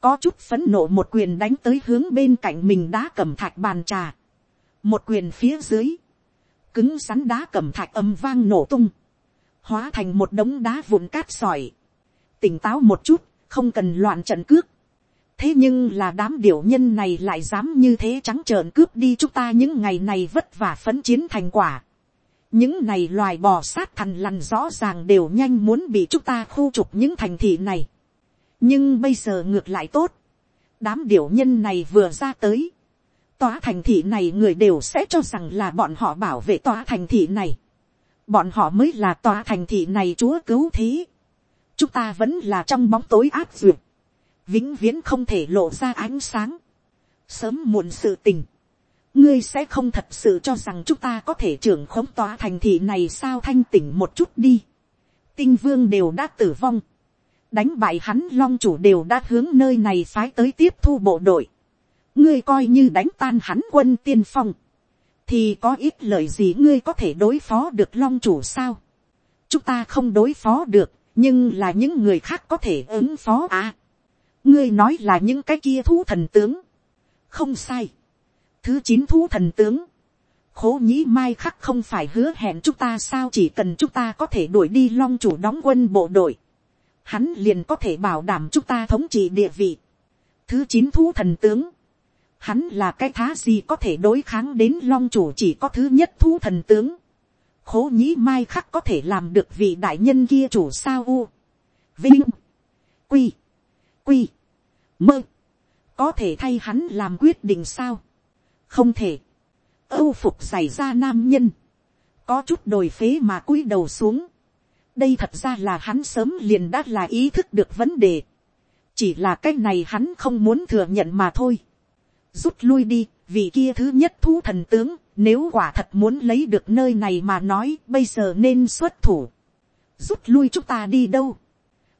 S1: có chút phấn nộ một quyền đánh tới hướng bên cạnh mình đá cầm thạch bàn trà. một quyền phía dưới. cứng rắn đá cầm thạch âm vang nổ tung. hóa thành một đống đá vụn cát sỏi tỉnh táo một chút, không cần loạn trận cướp. thế nhưng là đám điểu nhân này lại dám như thế trắng trợn cướp đi chúng ta những ngày này vất vả phấn chiến thành quả. những này loài bò sát thằn lằn rõ ràng đều nhanh muốn bị chúng ta khu trục những thành thị này nhưng bây giờ ngược lại tốt. đám điểu nhân này vừa ra tới. tòa thành thị này người đều sẽ cho rằng là bọn họ bảo vệ tòa thành thị này. bọn họ mới là tòa thành thị này chúa cứu thế chúng ta vẫn là trong bóng tối áp duyệt, vĩnh viễn không thể lộ ra ánh sáng, sớm muộn sự tình, ngươi sẽ không thật sự cho rằng chúng ta có thể trưởng khống tòa thành thị này sao thanh tỉnh một chút đi. tinh vương đều đã tử vong, đánh bại hắn long chủ đều đã hướng nơi này phái tới tiếp thu bộ đội, ngươi coi như đánh tan hắn quân tiên phong, thì có ít lời gì ngươi có thể đối phó được long chủ sao. chúng ta không đối phó được, nhưng là những người khác có thể ứng phó à. ngươi nói là những cái kia thú thần tướng. không sai. thứ chín thú thần tướng. khố nhĩ mai khắc không phải hứa hẹn chúng ta sao chỉ cần chúng ta có thể đuổi đi long chủ đóng quân bộ đội hắn liền có thể bảo đảm chúng ta thống trị địa vị. thứ chín thú thần tướng. hắn là cái thá gì có thể đối kháng đến long chủ chỉ có thứ nhất thú thần tướng. Khố nhĩ mai khắc có thể làm được vị đại nhân kia chủ sao u, vinh, quy, quy, mơ, có thể thay hắn làm quyết định sao, không thể, âu phục xảy ra nam nhân, có chút đồi phế mà cúi đầu xuống, đây thật ra là hắn sớm liền đã là ý thức được vấn đề, chỉ là cái này hắn không muốn thừa nhận mà thôi, rút lui đi, vì kia thứ nhất thú thần tướng nếu quả thật muốn lấy được nơi này mà nói bây giờ nên xuất thủ. Rút lui chúng ta đi đâu.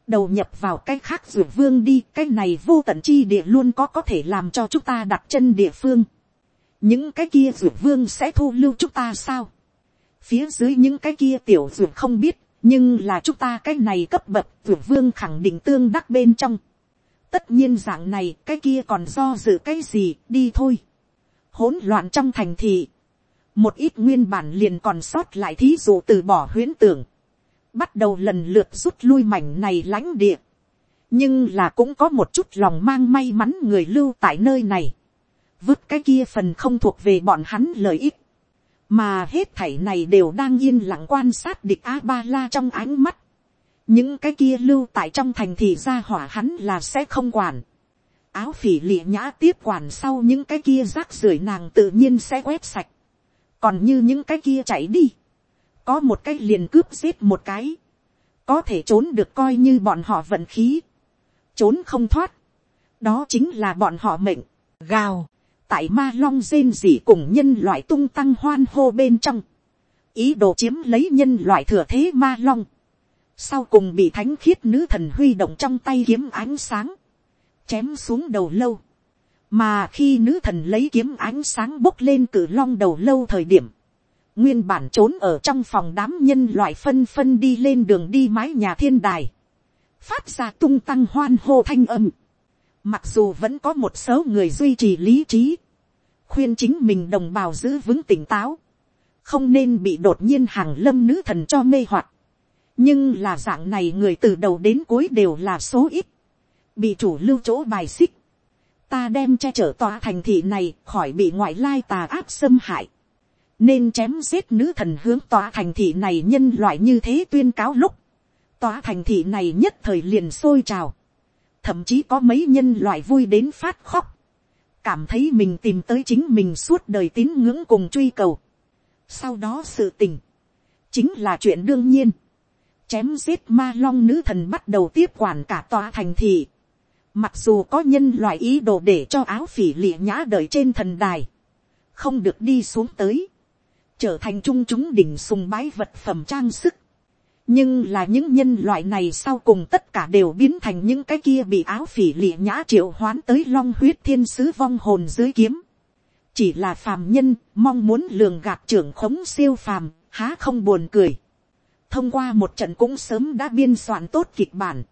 S1: Đầu nhập vào cái khác rượu vương đi. Cái này vô tận chi địa luôn có có thể làm cho chúng ta đặt chân địa phương. Những cái kia rượu vương sẽ thu lưu chúng ta sao. Phía dưới những cái kia tiểu rượu không biết. Nhưng là chúng ta cái này cấp bậc rượu vương khẳng định tương đắc bên trong. Tất nhiên dạng này cái kia còn do dự cái gì đi thôi. Hỗn loạn trong thành thị, một ít nguyên bản liền còn sót lại thí dụ từ bỏ huyễn tưởng, bắt đầu lần lượt rút lui mảnh này lãnh địa, nhưng là cũng có một chút lòng mang may mắn người lưu tại nơi này, vứt cái kia phần không thuộc về bọn hắn lợi ích, mà hết thảy này đều đang yên lặng quan sát địch a ba la trong ánh mắt, những cái kia lưu tại trong thành thì ra hỏa hắn là sẽ không quản, áo phỉ lịa nhã tiếp quản sau những cái kia rác rưởi nàng tự nhiên sẽ quét sạch, còn như những cái kia chạy đi, có một cái liền cướp giết một cái, có thể trốn được coi như bọn họ vận khí, trốn không thoát, đó chính là bọn họ mệnh, gào, tại ma long rên rỉ cùng nhân loại tung tăng hoan hô bên trong, ý đồ chiếm lấy nhân loại thừa thế ma long, sau cùng bị thánh khiết nữ thần huy động trong tay kiếm ánh sáng, chém xuống đầu lâu, mà khi nữ thần lấy kiếm ánh sáng bốc lên cử long đầu lâu thời điểm, nguyên bản trốn ở trong phòng đám nhân loại phân phân đi lên đường đi mái nhà thiên đài, phát ra tung tăng hoan hô thanh âm. Mặc dù vẫn có một số người duy trì lý trí, khuyên chính mình đồng bào giữ vững tỉnh táo, không nên bị đột nhiên hàng lâm nữ thần cho mê hoặc. nhưng là dạng này người từ đầu đến cuối đều là số ít, bị chủ lưu chỗ bài xích. ta đem che chở tòa thành thị này khỏi bị ngoại lai tà áp xâm hại. Nên chém giết nữ thần hướng tòa thành thị này nhân loại như thế tuyên cáo lúc, tòa thành thị này nhất thời liền sôi trào, thậm chí có mấy nhân loại vui đến phát khóc, cảm thấy mình tìm tới chính mình suốt đời tín ngưỡng cùng truy cầu. sau đó sự tình, chính là chuyện đương nhiên, chém giết ma long nữ thần bắt đầu tiếp quản cả tòa thành thị, mặc dù có nhân loại ý đồ để cho áo phỉ lịa nhã đời trên thần đài, không được đi xuống tới, trở thành trung chúng đỉnh sùng bái vật phẩm trang sức nhưng là những nhân loại này sau cùng tất cả đều biến thành những cái kia bị áo phỉ lịa nhã triệu hoán tới long huyết thiên sứ vong hồn dưới kiếm. chỉ là phàm nhân mong muốn lường gạt trưởng khống siêu phàm há không buồn cười. thông qua một trận cũng sớm đã biên soạn tốt kịch bản.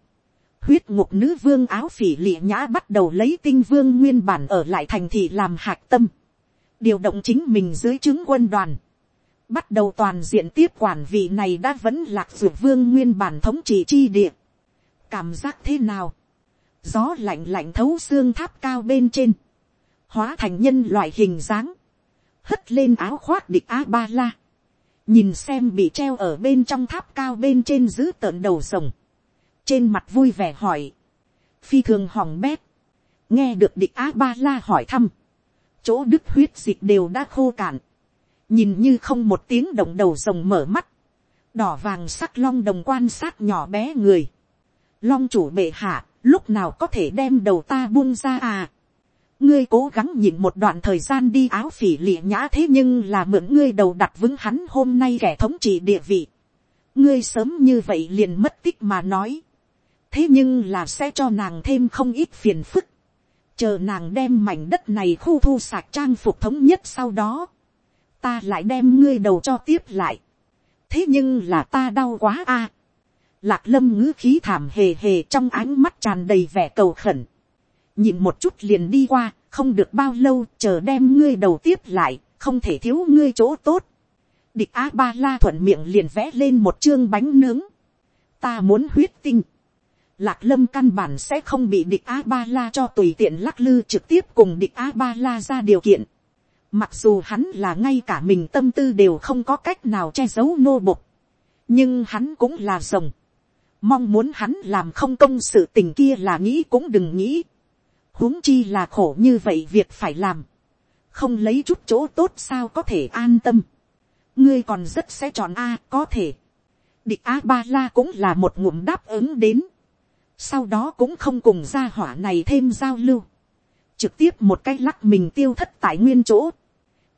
S1: huyết ngục nữ vương áo phỉ lịa nhã bắt đầu lấy tinh vương nguyên bản ở lại thành thị làm hạc tâm điều động chính mình dưới chứng quân đoàn, bắt đầu toàn diện tiếp quản vị này đã vẫn lạc dược vương nguyên bản thống trị chi địa. cảm giác thế nào, gió lạnh lạnh thấu xương tháp cao bên trên, hóa thành nhân loại hình dáng, hất lên áo khoác địch a ba la, nhìn xem bị treo ở bên trong tháp cao bên trên giữ tợn đầu rồng, trên mặt vui vẻ hỏi, phi thường hỏng bét, nghe được địch a ba la hỏi thăm, chỗ đức huyết dịch đều đã khô cạn, nhìn như không một tiếng động đầu rồng mở mắt, đỏ vàng sắc long đồng quan sát nhỏ bé người, long chủ bệ hạ, lúc nào có thể đem đầu ta buông ra à. ngươi cố gắng nhịn một đoạn thời gian đi áo phỉ lịa nhã thế nhưng là mượn ngươi đầu đặt vững hắn hôm nay kẻ thống trị địa vị. ngươi sớm như vậy liền mất tích mà nói. thế nhưng là sẽ cho nàng thêm không ít phiền phức. chờ nàng đem mảnh đất này khu thu sạc trang phục thống nhất sau đó ta lại đem ngươi đầu cho tiếp lại. thế nhưng là ta đau quá a. lạc lâm ngữ khí thảm hề hề trong ánh mắt tràn đầy vẻ cầu khẩn. nhìn một chút liền đi qua, không được bao lâu chờ đem ngươi đầu tiếp lại, không thể thiếu ngươi chỗ tốt. địch a ba la thuận miệng liền vẽ lên một chương bánh nướng. ta muốn huyết tinh. Lạc lâm căn bản sẽ không bị địch a ba la cho tùy tiện lắc lư trực tiếp cùng địch a ba la ra điều kiện Mặc dù hắn là ngay cả mình tâm tư đều không có cách nào che giấu nô bộc. Nhưng hắn cũng là rồng. Mong muốn hắn làm không công sự tình kia là nghĩ cũng đừng nghĩ. huống chi là khổ như vậy việc phải làm. Không lấy chút chỗ tốt sao có thể an tâm. Ngươi còn rất sẽ chọn A, có thể. Địch A-ba-la cũng là một ngụm đáp ứng đến. Sau đó cũng không cùng gia hỏa này thêm giao lưu trực tiếp một cái lắc mình tiêu thất tại nguyên chỗ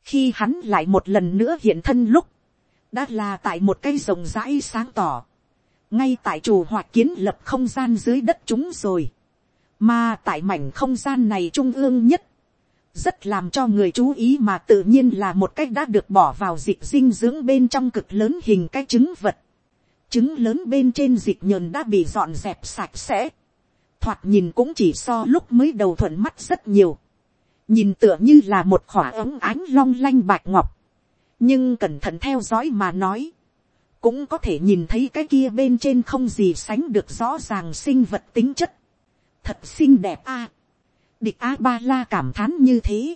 S1: khi hắn lại một lần nữa hiện thân lúc, đã là tại một cây rồng rãi sáng tỏ, ngay tại chủ hoạt kiến lập không gian dưới đất chúng rồi, mà tại mảnh không gian này trung ương nhất, rất làm cho người chú ý mà tự nhiên là một cách đã được bỏ vào dịch dinh dưỡng bên trong cực lớn hình cái trứng vật. Trứng lớn bên trên dịch nhờn đã bị dọn dẹp sạch sẽ. Thoạt nhìn cũng chỉ so lúc mới đầu thuận mắt rất nhiều nhìn tựa như là một khỏa ống ánh long lanh bạch ngọc, nhưng cẩn thận theo dõi mà nói, cũng có thể nhìn thấy cái kia bên trên không gì sánh được rõ ràng sinh vật tính chất, thật xinh đẹp a, địch a ba la cảm thán như thế,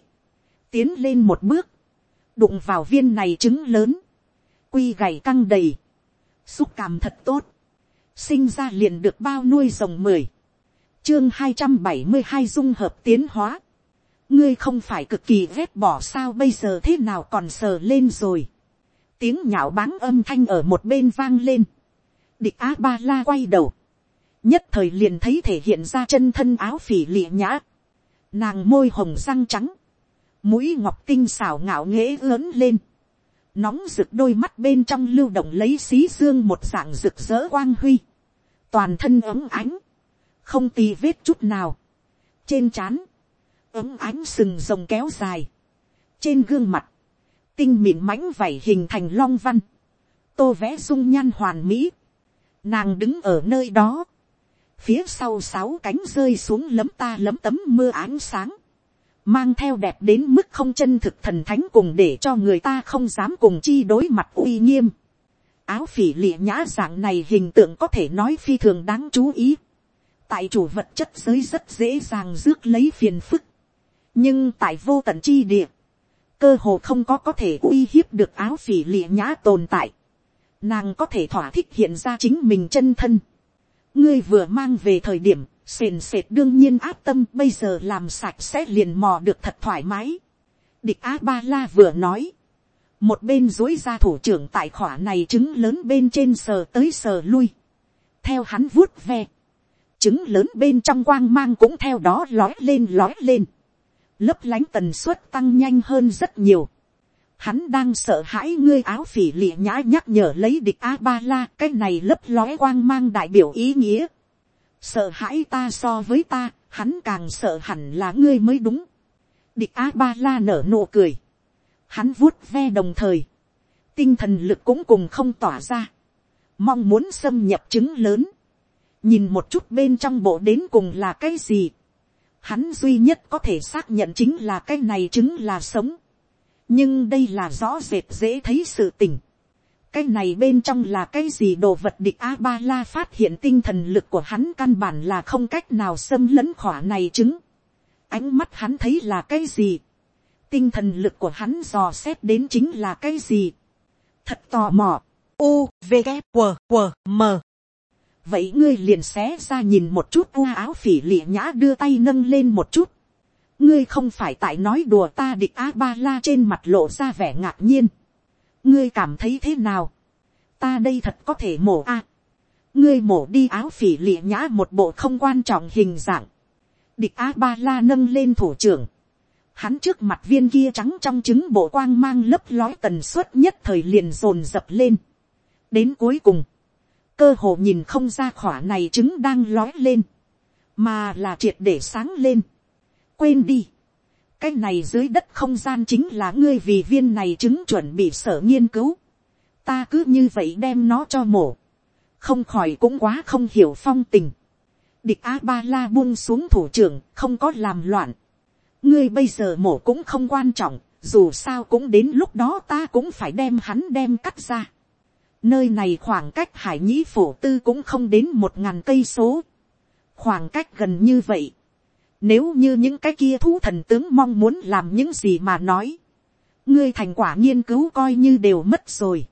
S1: tiến lên một bước, đụng vào viên này trứng lớn, quy gầy căng đầy, xúc cảm thật tốt, sinh ra liền được bao nuôi rồng mười, chương hai trăm bảy mươi hai dung hợp tiến hóa, ngươi không phải cực kỳ ghét bỏ sao bây giờ thế nào còn sờ lên rồi, tiếng nhạo báng âm thanh ở một bên vang lên, địch a ba la quay đầu, nhất thời liền thấy thể hiện ra chân thân áo phỉ lịa nhã, nàng môi hồng răng trắng, mũi ngọc tinh xảo ngạo nghễ lớn lên, nóng rực đôi mắt bên trong lưu động lấy xí dương một dạng rực rỡ quang huy, toàn thân ấm ánh, không tì vết chút nào, trên trán, ấm ánh sừng rồng kéo dài, trên gương mặt, tinh mịn mãnh vảy hình thành long văn, tô vẽ dung nhan hoàn mỹ, nàng đứng ở nơi đó, phía sau sáu cánh rơi xuống lấm ta lấm tấm mưa ánh sáng, mang theo đẹp đến mức không chân thực thần thánh cùng để cho người ta không dám cùng chi đối mặt uy nghiêm. áo phỉ lịa nhã dạng này hình tượng có thể nói phi thường đáng chú ý. tại chủ vật chất giới rất dễ dàng rước lấy phiền phức nhưng tại vô tận chi địa, cơ hồ không có có thể uy hiếp được áo phỉ lịa nhã tồn tại. nàng có thể thỏa thích hiện ra chính mình chân thân. ngươi vừa mang về thời điểm sền sệt đương nhiên áp tâm bây giờ làm sạch sẽ liền mò được thật thoải mái. địch Á ba la vừa nói, một bên dối ra thủ trưởng tại khỏa này trứng lớn bên trên sờ tới sờ lui, theo hắn vuốt ve, trứng lớn bên trong quang mang cũng theo đó lói lên lói lên, lấp lánh tần suất tăng nhanh hơn rất nhiều. Hắn đang sợ hãi ngươi áo phỉ lịa nhã nhắc nhở lấy địch a ba la cái này lấp lói quang mang đại biểu ý nghĩa. Sợ hãi ta so với ta, hắn càng sợ hẳn là ngươi mới đúng. địch a ba la nở nụ cười, hắn vuốt ve đồng thời, tinh thần lực cũng cùng không tỏa ra, mong muốn xâm nhập chứng lớn, nhìn một chút bên trong bộ đến cùng là cái gì, hắn duy nhất có thể xác nhận chính là cái này chứng là sống, nhưng đây là rõ rệt dễ thấy sự tình, cái này bên trong là cái gì đồ vật địch a ba la phát hiện tinh thần lực của hắn căn bản là không cách nào xâm lấn khỏa này chứng. ánh mắt hắn thấy là cái gì. tinh thần lực của hắn dò xét đến chính là cái gì. thật tò mò. u v g q q m vậy ngươi liền xé ra nhìn một chút u áo phỉ lịa nhã đưa tay nâng lên một chút. ngươi không phải tại nói đùa ta địch a ba la trên mặt lộ ra vẻ ngạc nhiên. Ngươi cảm thấy thế nào, ta đây thật có thể mổ a, ngươi mổ đi áo phỉ lịa nhã một bộ không quan trọng hình dạng, địch a ba la nâng lên thủ trưởng, hắn trước mặt viên kia trắng trong trứng bộ quang mang lấp lói tần suất nhất thời liền rồn dập lên, đến cuối cùng, cơ hồ nhìn không ra khỏa này trứng đang lói lên, mà là triệt để sáng lên, quên đi, cái này dưới đất không gian chính là ngươi vì viên này chứng chuẩn bị sở nghiên cứu. ta cứ như vậy đem nó cho mổ. không khỏi cũng quá không hiểu phong tình. địch a ba la buông xuống thủ trưởng không có làm loạn. ngươi bây giờ mổ cũng không quan trọng, dù sao cũng đến lúc đó ta cũng phải đem hắn đem cắt ra nơi này khoảng cách hải nhĩ phổ tư cũng không đến một ngàn cây số. khoảng cách gần như vậy nếu như những cái kia thú thần tướng mong muốn làm những gì mà nói. Ngươi thành quả nghiên cứu coi như đều mất rồi.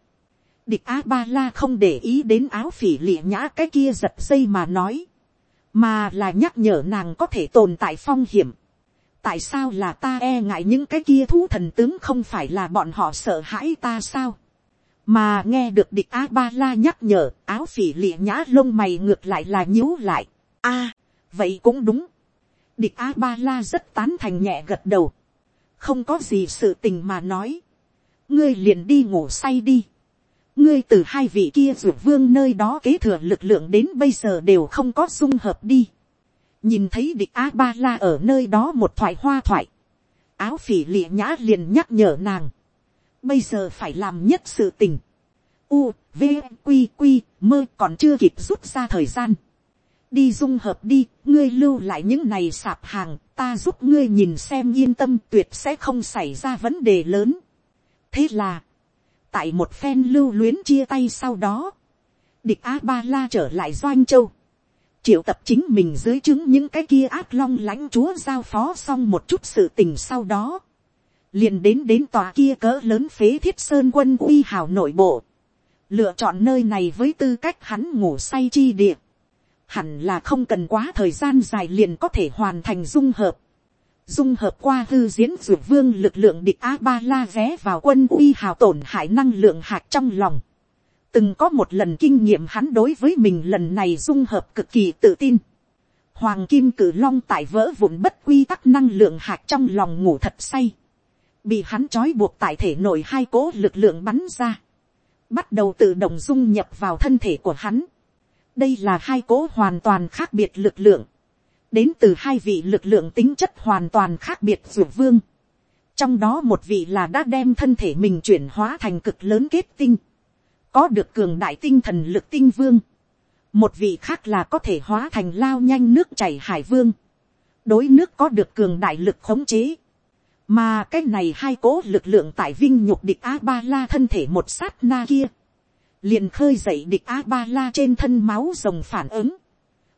S1: Địch A-ba-la không để ý đến áo phỉ lịa nhã cái kia giật dây mà nói. Mà là nhắc nhở nàng có thể tồn tại phong hiểm. Tại sao là ta e ngại những cái kia thú thần tướng không phải là bọn họ sợ hãi ta sao? Mà nghe được địch A-ba-la nhắc nhở, áo phỉ lịa nhã lông mày ngược lại là nhíu lại. a, vậy cũng đúng Địch A-ba-la rất tán thành nhẹ gật đầu. Không có gì sự tình mà nói. Ngươi liền đi ngủ say đi. Ngươi từ hai vị kia ruột vương nơi đó kế thừa lực lượng đến bây giờ đều không có dung hợp đi. Nhìn thấy địch A-ba-la ở nơi đó một thoại hoa thoại. Áo phỉ lịa nhã liền nhắc nhở nàng. Bây giờ phải làm nhất sự tình. U, V, Quy, Quy, mơ còn chưa kịp rút ra thời gian đi dung hợp đi, ngươi lưu lại những này sạp hàng, ta giúp ngươi nhìn xem yên tâm tuyệt sẽ không xảy ra vấn đề lớn. thế là, tại một phen lưu luyến chia tay sau đó, địch a ba la trở lại doanh châu, triệu tập chính mình dưới chứng những cái kia ác long lãnh chúa giao phó xong một chút sự tình sau đó, liền đến đến tòa kia cỡ lớn phế thiết sơn quân uy hào nội bộ, lựa chọn nơi này với tư cách hắn ngủ say chi địa, hẳn là không cần quá thời gian dài liền có thể hoàn thành dung hợp, dung hợp qua hư diễn dược vương lực lượng địch a ba la vé vào quân uy hào tổn hại năng lượng hạt trong lòng, từng có một lần kinh nghiệm hắn đối với mình lần này dung hợp cực kỳ tự tin. Hoàng kim cử long tại vỡ vụn bất quy tắc năng lượng hạt trong lòng ngủ thật say. Bị hắn trói buộc tại thể nội hai cố lực lượng bắn ra. Bắt đầu tự động dung nhập vào thân thể của hắn. Đây là hai cố hoàn toàn khác biệt lực lượng. Đến từ hai vị lực lượng tính chất hoàn toàn khác biệt dược vương. Trong đó một vị là đã đem thân thể mình chuyển hóa thành cực lớn kết tinh có được cường đại tinh thần lực tinh vương, một vị khác là có thể hóa thành lao nhanh nước chảy hải vương, đối nước có được cường đại lực khống chế, mà cái này hai cố lực lượng tại vinh nhục địch a ba la thân thể một sát na kia, liền khơi dậy địch a ba la trên thân máu rồng phản ứng,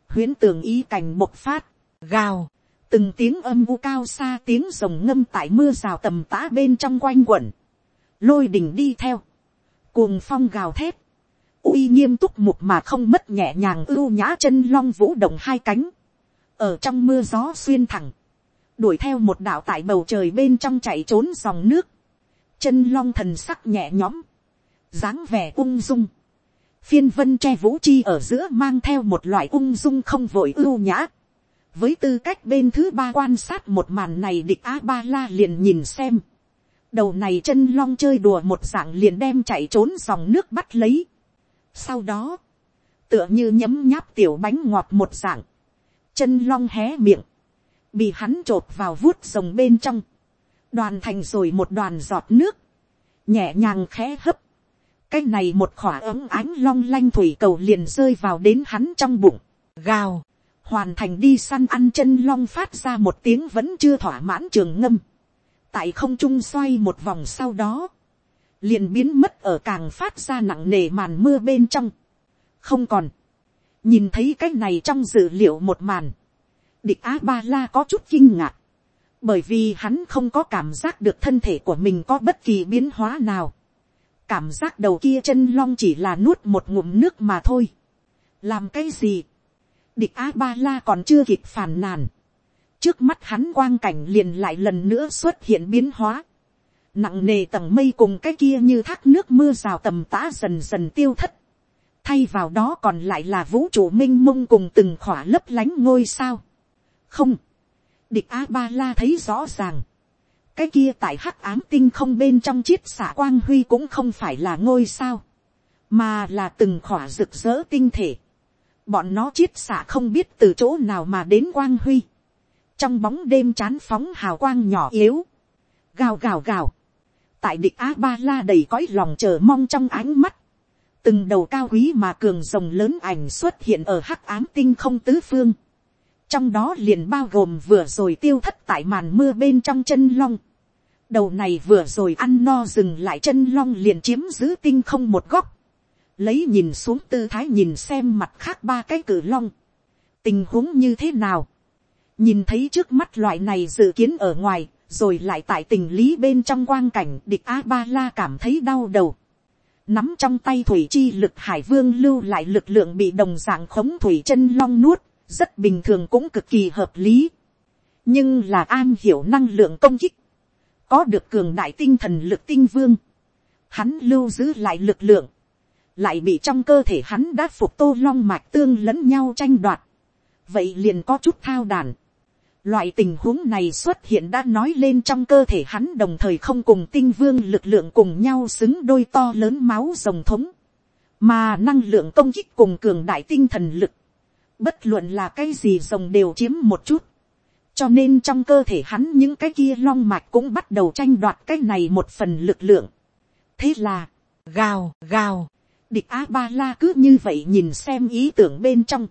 S1: huyến tường ý cảnh bộc phát, gào, từng tiếng âm u cao xa tiếng rồng ngâm tại mưa rào tầm tã bên trong quanh quẩn, lôi đình đi theo, cuồng phong gào thét, uy nghiêm túc mục mà không mất nhẹ nhàng ưu nhã chân long vũ động hai cánh, ở trong mưa gió xuyên thẳng, đuổi theo một đạo tại bầu trời bên trong chạy trốn dòng nước, chân long thần sắc nhẹ nhõm, dáng vẻ ung dung, phiên vân che vũ chi ở giữa mang theo một loại ung dung không vội ưu nhã, với tư cách bên thứ ba quan sát một màn này địch a ba la liền nhìn xem, đầu này chân long chơi đùa một dạng liền đem chạy trốn dòng nước bắt lấy. sau đó, tựa như nhấm nháp tiểu bánh ngọt một dạng, chân long hé miệng, bị hắn t r ộ p vào vuốt rồng bên trong, đoàn thành rồi một đoàn giọt nước, nhẹ nhàng khẽ hấp, cái này một khỏa ấm ánh long lanh thủy cầu liền rơi vào đến hắn trong bụng, gào, hoàn thành đi săn ăn chân long phát ra một tiếng vẫn chưa thỏa mãn trường ngâm, tại không trung xoay một vòng sau đó, liền biến mất ở càng phát ra nặng nề màn mưa bên trong. không còn, nhìn thấy cái này trong dự liệu một màn, địch á ba la có chút kinh ngạc, bởi vì hắn không có cảm giác được thân thể của mình có bất kỳ biến hóa nào. cảm giác đầu kia chân long chỉ là nuốt một ngụm nước mà thôi. làm cái gì, địch á ba la còn chưa kịp phàn nàn trước mắt hắn quang cảnh liền lại lần nữa xuất hiện biến hóa. nặng nề tầng mây cùng cái kia như thác nước mưa rào tầm tã dần dần tiêu thất. thay vào đó còn lại là vũ trụ m i n h mông cùng từng khỏa lấp lánh ngôi sao không, địch a ba la thấy rõ ràng. cái kia tại hắc ám tinh không bên trong chiết xạ quang huy cũng không phải là ngôi sao, mà là từng khỏa rực rỡ tinh thể. bọn nó chiết xạ không biết từ chỗ nào mà đến quang huy. Trong bóng đêm chán phóng hào quang nhỏ yếu, gào gào gào, tại địch a ba la đầy cõi lòng chờ mong trong ánh mắt, từng đầu cao quý mà cường rồng lớn ảnh xuất hiện ở hắc ám tinh không tứ phương, trong đó liền bao gồm vừa rồi tiêu thất tại màn mưa bên trong chân long, đầu này vừa rồi ăn no dừng lại chân long liền chiếm giữ tinh không một góc, lấy nhìn xuống tư thái nhìn xem mặt khác ba cái cử long, tình huống như thế nào, nhìn thấy trước mắt loại này dự kiến ở ngoài, rồi lại tại tình lý bên trong quang cảnh địch a ba la cảm thấy đau đầu. nắm trong tay thủy chi lực hải vương lưu lại lực lượng bị đồng dạng khống thủy chân long nuốt, rất bình thường cũng cực kỳ hợp lý. nhưng là an hiểu năng lượng công kích, có được cường đại tinh thần lực tinh vương, hắn lưu giữ lại lực lượng, lại bị trong cơ thể hắn đã phục tô long mạch tương lẫn nhau tranh đoạt, vậy liền có chút thao đàn Loại tình huống này xuất hiện đã nói lên trong cơ thể hắn đồng thời không cùng tinh vương lực lượng cùng nhau xứng đôi to lớn máu rồng thống. Mà năng lượng công kích cùng cường đại tinh thần lực. Bất luận là cái gì rồng đều chiếm một chút. Cho nên trong cơ thể hắn những cái kia long mạch cũng bắt đầu tranh đoạt cái này một phần lực lượng. Thế là, gào, gào, địch A-ba-la cứ như vậy nhìn xem ý tưởng bên trong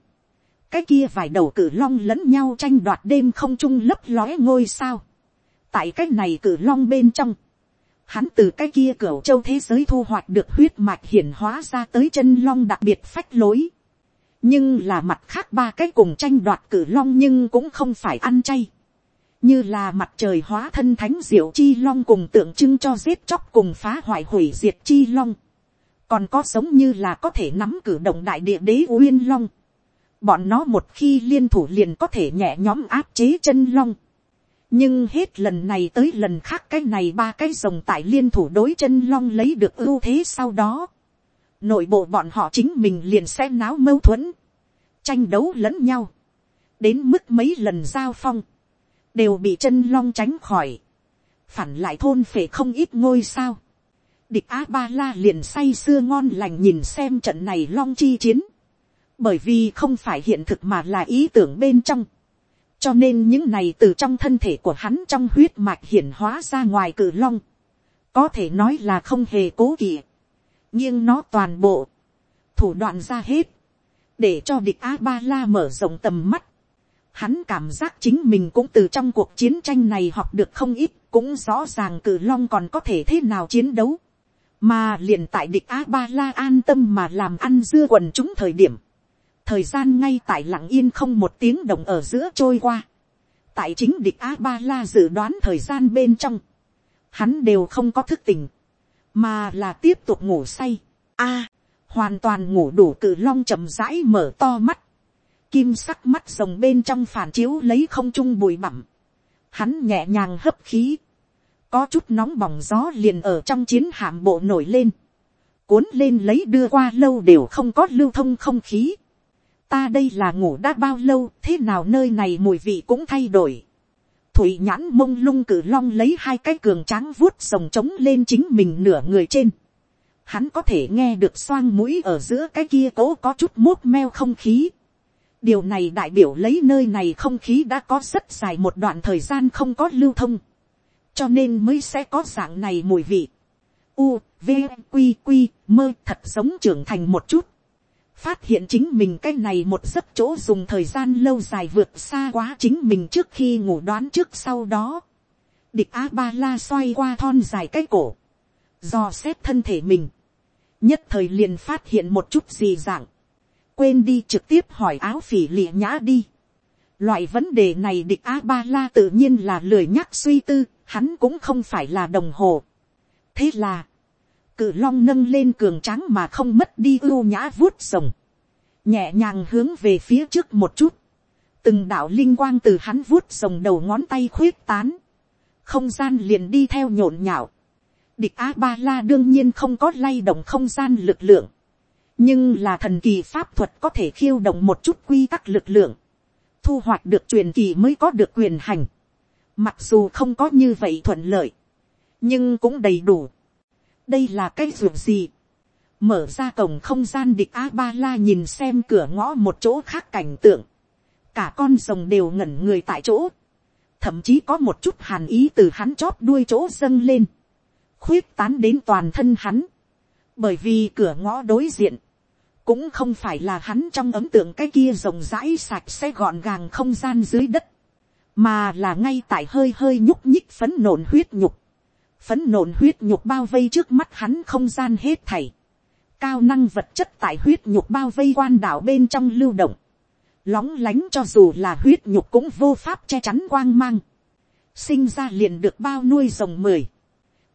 S1: cái kia vài đầu cử long lẫn nhau tranh đoạt đêm không trung lấp lóe ngôi sao. tại cái này cử long bên trong, hắn từ cái kia cửa châu thế giới thu hoạch được huyết mạch hiển hóa ra tới chân long đặc biệt phách lối nhưng là mặt khác ba cái cùng tranh đoạt cử long nhưng cũng không phải ăn chay. như là mặt trời hóa thân thánh diệu chi long cùng tượng trưng cho giết chóc cùng phá hoại hủy diệt chi long. còn có giống như là có thể nắm cử động đại địa đế uyên long. bọn nó một khi liên thủ liền có thể nhẹ nhóm áp chế chân long nhưng hết lần này tới lần khác cái này ba cái rồng tại liên thủ đối chân long lấy được ưu thế sau đó, nội bộ bọn họ chính mình liền sẽ náo mâu thuẫn, tranh đấu lẫn nhau, đến mức mấy lần giao phong, đều bị chân long tránh khỏi, phản lại thôn phể không ít ngôi sao, địch a ba la liền say sưa ngon lành nhìn xem trận này long chi chiến, bởi vì không phải hiện thực mà là ý tưởng bên trong, cho nên những này từ trong thân thể của hắn trong huyết mạch hiển hóa ra ngoài cử long, có thể nói là không hề cố kỵ, nghiêng nó toàn bộ, thủ đoạn ra hết, để cho địch a ba la mở rộng tầm mắt, hắn cảm giác chính mình cũng từ trong cuộc chiến tranh này học được không ít, cũng rõ ràng cử long còn có thể thế nào chiến đấu, mà liền tại địch a ba la an tâm mà làm ăn dưa quần chúng thời điểm, thời gian ngay tại lặng yên không một tiếng đồng ở giữa trôi qua. tại chính địch a ba la dự đoán thời gian bên trong, hắn đều không có thức tỉnh, mà là tiếp tục ngủ say. a, hoàn toàn ngủ đủ cự long chậm rãi mở to mắt, kim sắc mắt rồng bên trong phản chiếu lấy không trung bụi bặm, hắn nhẹ nhàng hấp khí, có chút nóng bỏng gió liền ở trong chiến hạm bộ nổi lên, cuốn lên lấy đưa qua lâu đều không có lưu thông không khí, ta đây là ngủ đã bao lâu thế nào nơi này mùi vị cũng thay đổi thủy nhãn mông lung cử long lấy hai cái cường tráng vuốt sồng trống lên chính mình nửa người trên. hắn có thể nghe được xoang mũi ở giữa cái kia cố có chút mốt meo không khí. điều này đại biểu lấy nơi này không khí đã có rất dài một đoạn thời gian không có lưu thông. cho nên mới sẽ có dạng này mùi vị. u, v, q q mơ thật giống trưởng thành một chút phát hiện chính mình cái này một giấc chỗ dùng thời gian lâu dài vượt xa quá chính mình trước khi ngủ đoán trước sau đó. địch a ba la xoay qua thon dài cái cổ, dò xét thân thể mình, nhất thời liền phát hiện một chút gì dạng, quên đi trực tiếp hỏi áo phỉ lịa nhã đi. Loại vấn đề này địch a ba la tự nhiên là lười nhắc suy tư, hắn cũng không phải là đồng hồ. thế là, cự long nâng lên cường tráng mà không mất đi ưu nhã vuốt rồng, nhẹ nhàng hướng về phía trước một chút, từng đạo linh quang từ hắn vuốt rồng đầu ngón tay khuyết tán, không gian liền đi theo nhộn nhạo, địch a ba la đương nhiên không có lay động không gian lực lượng, nhưng là thần kỳ pháp thuật có thể khiêu động một chút quy tắc lực lượng, thu hoạch được truyền kỳ mới có được quyền hành, mặc dù không có như vậy thuận lợi, nhưng cũng đầy đủ đây là cái ruột gì. mở ra cổng không gian địch a ba la nhìn xem cửa ngõ một chỗ khác cảnh tượng. cả con rồng đều ngẩn người tại chỗ. thậm chí có một chút hàn ý từ hắn chóp đuôi chỗ dâng lên. khuyết tán đến toàn thân hắn. bởi vì cửa ngõ đối diện cũng không phải là hắn trong ấm tượng cái kia rồng rãi sạch sẽ gọn gàng không gian dưới đất, mà là ngay tại hơi hơi nhúc nhích phấn nộn huyết nhục, phấn nộn huyết nhục bao vây trước mắt hắn không gian hết thảy, cao năng vật chất tại huyết nhục bao vây quan đảo bên trong lưu động, lóng lánh cho dù là huyết nhục cũng vô pháp che chắn quang mang, sinh ra liền được bao nuôi rồng mười,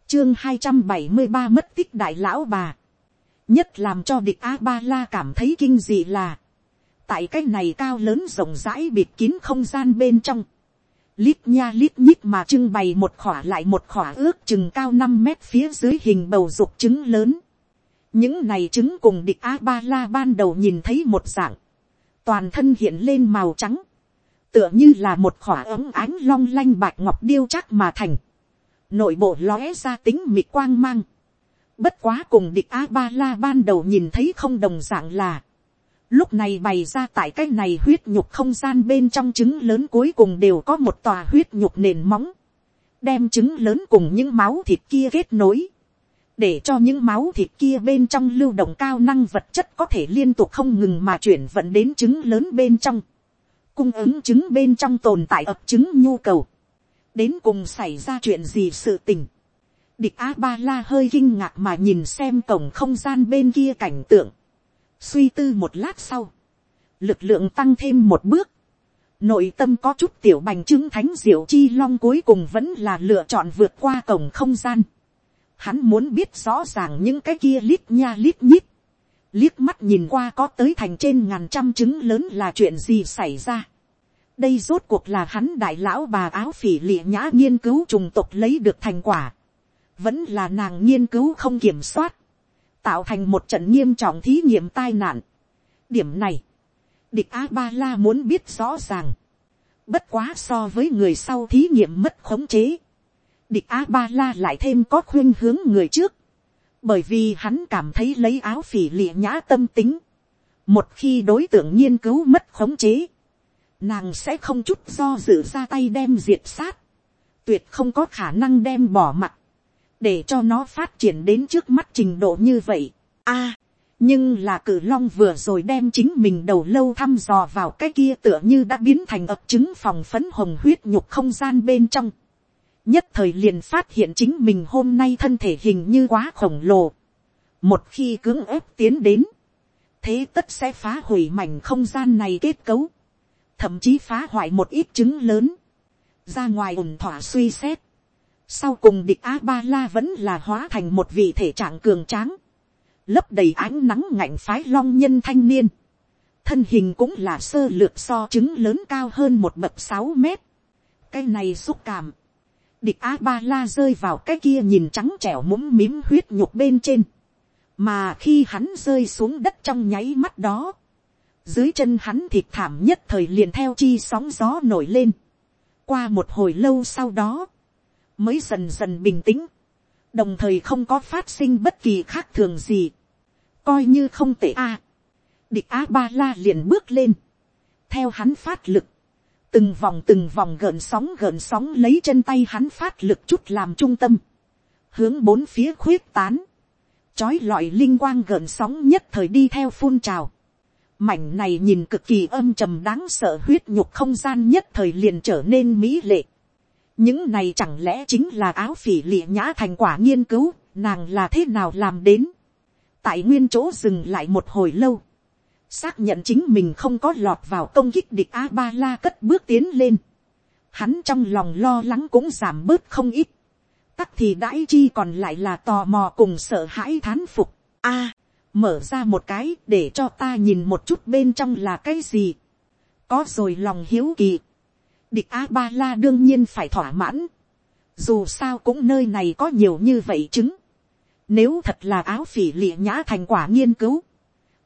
S1: chương hai trăm bảy mươi ba mất tích đại lão bà, nhất làm cho địch a ba la cảm thấy kinh dị là, tại cái này cao lớn rộng rãi bịt kín không gian bên trong, lít nha lít nhít mà trưng bày một khỏa lại một khỏa ước chừng cao năm mét phía dưới hình bầu dục trứng lớn. những này trứng cùng địch a ba la ban đầu nhìn thấy một dạng, toàn thân hiện lên màu trắng, tựa như là một khỏa ấm ánh long lanh bạch ngọc điêu chắc mà thành, nội bộ lóe ra tính mịt quang mang, bất quá cùng địch a ba la ban đầu nhìn thấy không đồng dạng là, lúc này bày ra tại cái này huyết nhục không gian bên trong trứng lớn cuối cùng đều có một tòa huyết nhục nền móng, đem trứng lớn cùng những máu thịt kia kết nối, để cho những máu thịt kia bên trong lưu động cao năng vật chất có thể liên tục không ngừng mà chuyển vận đến trứng lớn bên trong, cung ứng trứng bên trong tồn tại ập trứng nhu cầu, đến cùng xảy ra chuyện gì sự tình, Địch A-ba-la hơi kinh ngạc mà nhìn xem cổng không gian bên kia cảnh tượng. Suy tư một lát sau. Lực lượng tăng thêm một bước. Nội tâm có chút tiểu bành chứng thánh diệu chi long cuối cùng vẫn là lựa chọn vượt qua cổng không gian. Hắn muốn biết rõ ràng những cái kia lít nha lít nhít. Liếc mắt nhìn qua có tới thành trên ngàn trăm chứng lớn là chuyện gì xảy ra. Đây rốt cuộc là hắn đại lão bà áo phỉ lịa nhã nghiên cứu trùng tộc lấy được thành quả. Vẫn là nàng nghiên cứu không kiểm soát. Tạo thành một trận nghiêm trọng thí nghiệm tai nạn. Điểm này. Địch A-ba-la muốn biết rõ ràng. Bất quá so với người sau thí nghiệm mất khống chế. Địch A-ba-la lại thêm có khuyên hướng người trước bởi vì hắn cảm thấy lấy áo phỉ lịa nhã tâm tính, một khi đối tượng nghiên cứu mất khống chế, nàng sẽ không chút do dự ra tay đem diệt sát, tuyệt không có khả năng đem bỏ mặt, để cho nó phát triển đến trước mắt trình độ như vậy. A, nhưng là cử long vừa rồi đem chính mình đầu lâu thăm dò vào cái kia tựa như đã biến thành ập trứng phòng phấn hồng huyết nhục không gian bên trong nhất thời liền phát hiện chính mình hôm nay thân thể hình như quá khổng lồ. một khi cưỡng ép tiến đến, thế tất sẽ phá hủy mảnh không gian này kết cấu, thậm chí phá hoại một ít trứng lớn, ra ngoài ổn thỏa suy xét sau cùng địch a ba la vẫn là hóa thành một vị thể trạng cường tráng, lấp đầy ánh nắng ngạnh phái long nhân thanh niên, thân hình cũng là sơ lược so trứng lớn cao hơn một bậc sáu mét. cái này xúc cảm, địch a ba la rơi vào cái kia nhìn trắng trẻo mũm mím huyết nhục bên trên. mà khi hắn rơi xuống đất trong nháy mắt đó, dưới chân hắn thịt thảm nhất thời liền theo chi sóng gió nổi lên. qua một hồi lâu sau đó, mới dần dần bình tĩnh, đồng thời không có phát sinh bất kỳ khác thường gì, coi như không tệ a. địch a ba la liền bước lên, theo hắn phát lực, từng vòng từng vòng gợn sóng gợn sóng lấy chân tay hắn phát lực chút làm trung tâm, hướng bốn phía khuyết tán, trói lọi linh quang gợn sóng nhất thời đi theo phun trào, mảnh này nhìn cực kỳ âm trầm đáng sợ huyết nhục không gian nhất thời liền trở nên mỹ lệ những này chẳng lẽ chính là áo phỉ lịa nhã thành quả nghiên cứu, nàng là thế nào làm đến. tại nguyên chỗ dừng lại một hồi lâu, xác nhận chính mình không có lọt vào công kích địch a ba la cất bước tiến lên, hắn trong lòng lo lắng cũng giảm bớt không ít, tắc thì đãi chi còn lại là tò mò cùng sợ hãi thán phục, a, mở ra một cái để cho ta nhìn một chút bên trong là cái gì, có rồi lòng hiếu kỳ, địch a ba la đương nhiên phải thỏa mãn, dù sao cũng nơi này có nhiều như vậy chứng, nếu thật là áo phỉ lịa nhã thành quả nghiên cứu,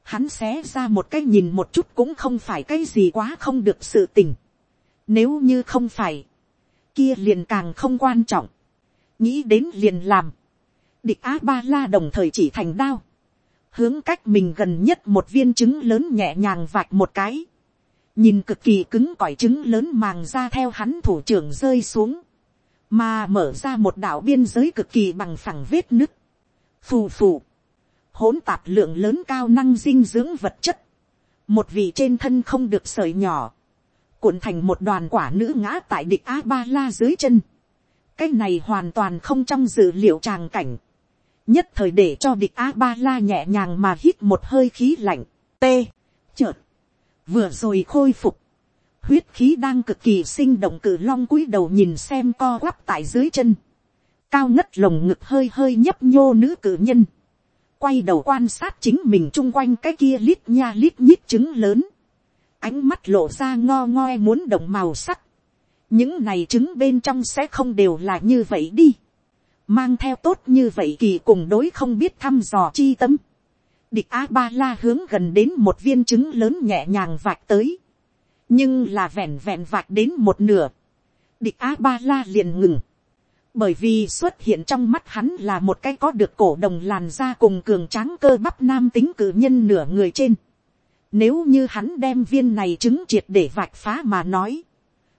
S1: hắn xé ra một cái nhìn một chút cũng không phải cái gì quá không được sự tình. Nếu như không phải, kia liền càng không quan trọng. nghĩ đến liền làm. địch á ba la đồng thời chỉ thành đao. hướng cách mình gần nhất một viên trứng lớn nhẹ nhàng vạch một cái nhìn cực kỳ cứng cỏi trứng lớn màng ra theo hắn thủ trưởng rơi xuống. mà mở ra một đảo biên giới cực kỳ bằng phẳng vết nứt. phù phù. Hỗn tạp lượng lớn cao năng dinh dưỡng vật chất, một vị trên thân không được sởi nhỏ, cuộn thành một đoàn quả nữ ngã tại địch a ba la dưới chân, cái này hoàn toàn không trong dự liệu tràng cảnh, nhất thời để cho địch a ba la nhẹ nhàng mà hít một hơi khí lạnh, t, chợt, vừa rồi khôi phục, huyết khí đang cực kỳ sinh động cử long cúi đầu nhìn xem co quắp tại dưới chân, cao ngất lồng ngực hơi hơi nhấp nhô nữ cử nhân, quay đầu quan sát chính mình chung quanh cái kia lít nha lít nhít trứng lớn, ánh mắt lộ ra ngo ngoe muốn động màu sắc, những này trứng bên trong sẽ không đều là như vậy đi, mang theo tốt như vậy kỳ cùng đối không biết thăm dò chi tâm, địch a ba la hướng gần đến một viên trứng lớn nhẹ nhàng vạch tới, nhưng là vẹn vẹn vạch đến một nửa, địch a ba la liền ngừng, bởi vì xuất hiện trong mắt hắn là một cái có được cổ đồng làn da cùng cường tráng cơ bắp nam tính cử nhân nửa người trên. Nếu như hắn đem viên này trứng triệt để vạch phá mà nói,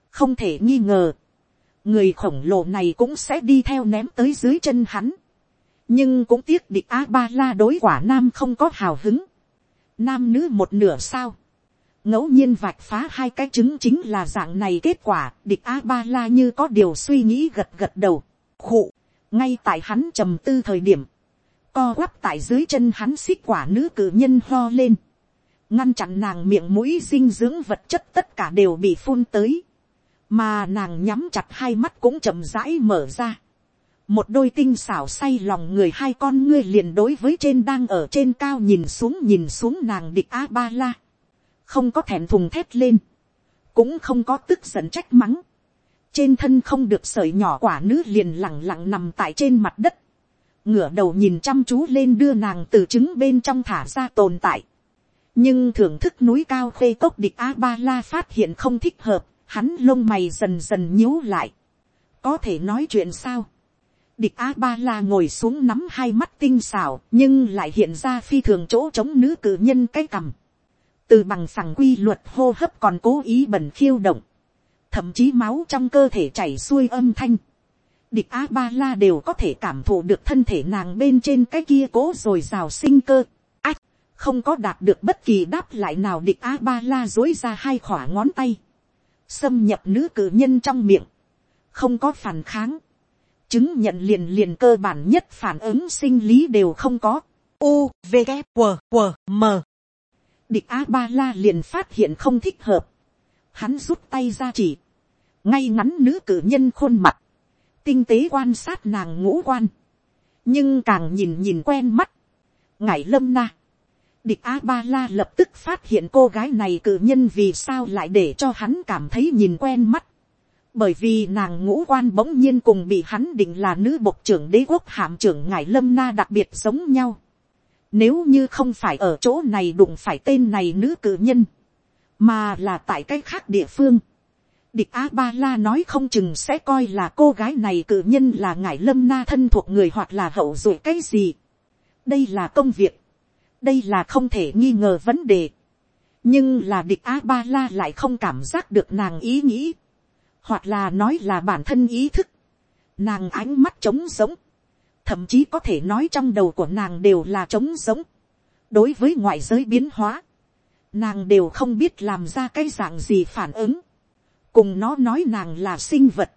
S1: không thể nghi ngờ, người khổng lồ này cũng sẽ đi theo ném tới dưới chân hắn nhưng cũng tiếc địch a ba la đối quả nam không có hào hứng. nam nữ một nửa sao. ngẫu nhiên vạch phá hai cái trứng chính là dạng này kết quả, địch a ba la như có điều suy nghĩ gật gật đầu. Khụ, ngay tại hắn trầm tư thời điểm, co quắp tại dưới chân hắn xích quả nữ cử nhân ho lên, ngăn chặn nàng miệng mũi dinh dưỡng vật chất tất cả đều bị phun tới, mà nàng nhắm chặt hai mắt cũng chậm rãi mở ra, một đôi tinh xảo say lòng người hai con ngươi liền đối với trên đang ở trên cao nhìn xuống nhìn xuống nàng địch a ba la, không có thèm thùng thét lên, cũng không có tức giận trách mắng, trên thân không được sợi nhỏ quả nữ liền lẳng lặng nằm tại trên mặt đất, ngửa đầu nhìn chăm chú lên đưa nàng từ trứng bên trong thả ra tồn tại. nhưng thưởng thức núi cao khê cốc địch a ba la phát hiện không thích hợp, hắn lông mày dần dần nhíu lại. có thể nói chuyện sao địch a ba la ngồi xuống nắm hai mắt tinh xảo nhưng lại hiện ra phi thường chỗ chống nữ cử nhân cái cằm. từ bằng phẳng quy luật hô hấp còn cố ý bẩn khiêu động. thậm chí máu trong cơ thể chảy xuôi âm thanh địch a ba la đều có thể cảm thụ được thân thể nàng bên trên cái kia cố rồi rào sinh cơ. ách, không có đạt được bất kỳ đáp lại nào địch a ba la dối ra hai khỏa ngón tay, xâm nhập nữ cử nhân trong miệng, không có phản kháng, chứng nhận liền liền cơ bản nhất phản ứng sinh lý đều không có. U, V, K, W, W, M. Địch A Ba La liền phát hiện không thích hợp. Hắn rút tay ra chỉ. Ngay ngắn nữ cử nhân khuôn mặt tinh tế quan sát nàng ngũ quan, nhưng càng nhìn nhìn quen mắt, ngải lâm na, địch a ba la lập tức phát hiện cô gái này cử nhân vì sao lại để cho hắn cảm thấy nhìn quen mắt, bởi vì nàng ngũ quan bỗng nhiên cùng bị hắn định là nữ bộc trưởng đế quốc hạm trưởng ngải lâm na đặc biệt giống nhau. Nếu như không phải ở chỗ này đụng phải tên này nữ cử nhân, mà là tại cách khác địa phương, Địch A-ba-la nói không chừng sẽ coi là cô gái này cử nhân là ngải lâm na thân thuộc người hoặc là hậu duệ cái gì. Đây là công việc. Đây là không thể nghi ngờ vấn đề. Nhưng là địch A-ba-la lại không cảm giác được nàng ý nghĩ. Hoặc là nói là bản thân ý thức. Nàng ánh mắt trống giống. Thậm chí có thể nói trong đầu của nàng đều là trống giống. Đối với ngoại giới biến hóa. Nàng đều không biết làm ra cái dạng gì phản ứng cùng nó nói nàng là sinh vật,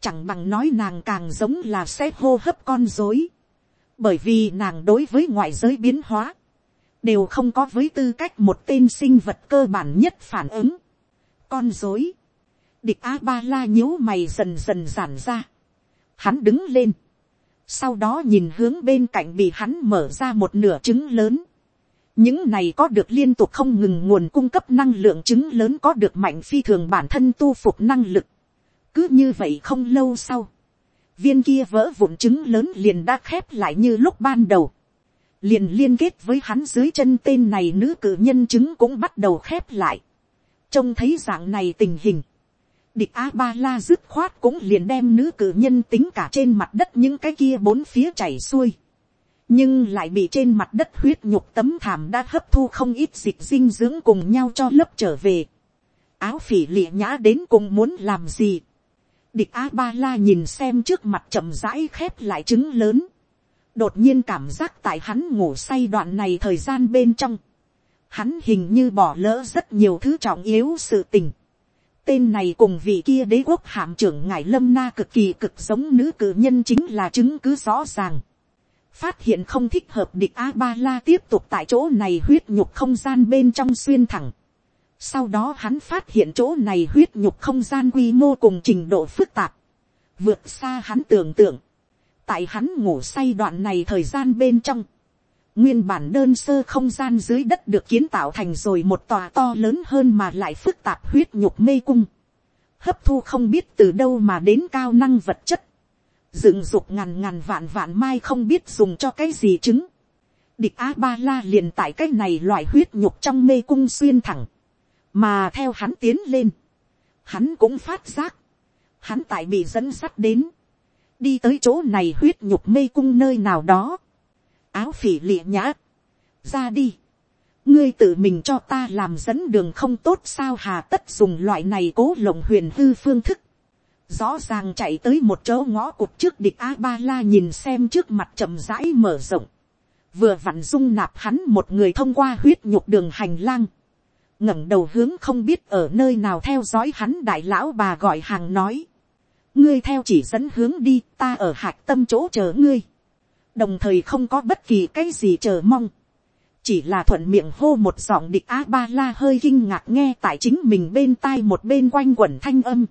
S1: chẳng bằng nói nàng càng giống là sẽ hô hấp con dối, bởi vì nàng đối với ngoại giới biến hóa, đều không có với tư cách một tên sinh vật cơ bản nhất phản ứng. Con dối, địch a ba la nhíu mày dần dần giản ra, hắn đứng lên, sau đó nhìn hướng bên cạnh bị hắn mở ra một nửa trứng lớn, những này có được liên tục không ngừng nguồn cung cấp năng lượng trứng lớn có được mạnh phi thường bản thân tu phục năng lực. cứ như vậy không lâu sau, viên kia vỡ vụn trứng lớn liền đã khép lại như lúc ban đầu. liền liên kết với hắn dưới chân tên này nữ cử nhân chứng cũng bắt đầu khép lại. trông thấy dạng này tình hình, địch a ba la dứt khoát cũng liền đem nữ cử nhân tính cả trên mặt đất những cái kia bốn phía chảy xuôi nhưng lại bị trên mặt đất huyết nhục tấm thảm đã hấp thu không ít dịch dinh dưỡng cùng nhau cho lớp trở về. áo phỉ lịa nhã đến cùng muốn làm gì. địch a ba la nhìn xem trước mặt chậm rãi khép lại trứng lớn. đột nhiên cảm giác tại hắn ngủ say đoạn này thời gian bên trong. hắn hình như bỏ lỡ rất nhiều thứ trọng yếu sự tình tên này cùng vị kia đế quốc hạm trưởng ngải lâm na cực kỳ cực giống nữ cử nhân chính là chứng cứ rõ ràng phát hiện không thích hợp địch a ba la tiếp tục tại chỗ này huyết nhục không gian bên trong xuyên thẳng. sau đó hắn phát hiện chỗ này huyết nhục không gian quy mô cùng trình độ phức tạp, vượt xa hắn tưởng tượng. tại hắn ngủ say đoạn này thời gian bên trong, nguyên bản đơn sơ không gian dưới đất được kiến tạo thành rồi một tòa to lớn hơn mà lại phức tạp huyết nhục mê cung, hấp thu không biết từ đâu mà đến cao năng vật chất, dựng dục ngàn ngàn vạn vạn mai không biết dùng cho cái gì chứng. địch a ba la liền tại cái này loại huyết nhục trong mê cung xuyên thẳng, mà theo hắn tiến lên, hắn cũng phát giác, hắn tại bị dẫn sắt đến, đi tới chỗ này huyết nhục mê cung nơi nào đó, áo phỉ lịa nhã, ra đi, ngươi tự mình cho ta làm dẫn đường không tốt sao hà tất dùng loại này cố lộng huyền hư phương thức, rõ ràng chạy tới một chỗ ngõ cụt trước địch a ba la nhìn xem trước mặt chậm rãi mở rộng, vừa vặn dung nạp hắn một người thông qua huyết nhục đường hành lang, ngẩng đầu hướng không biết ở nơi nào theo dõi hắn đại lão bà gọi hàng nói, ngươi theo chỉ dẫn hướng đi ta ở hạc tâm chỗ chờ ngươi đồng thời không có bất kỳ cái gì chờ mong. Chỉ là thuận miệng hô một giọng địch a ba la hơi kinh ngạc nghe tại chính mình bên tai một bên quanh quẩn thanh âm.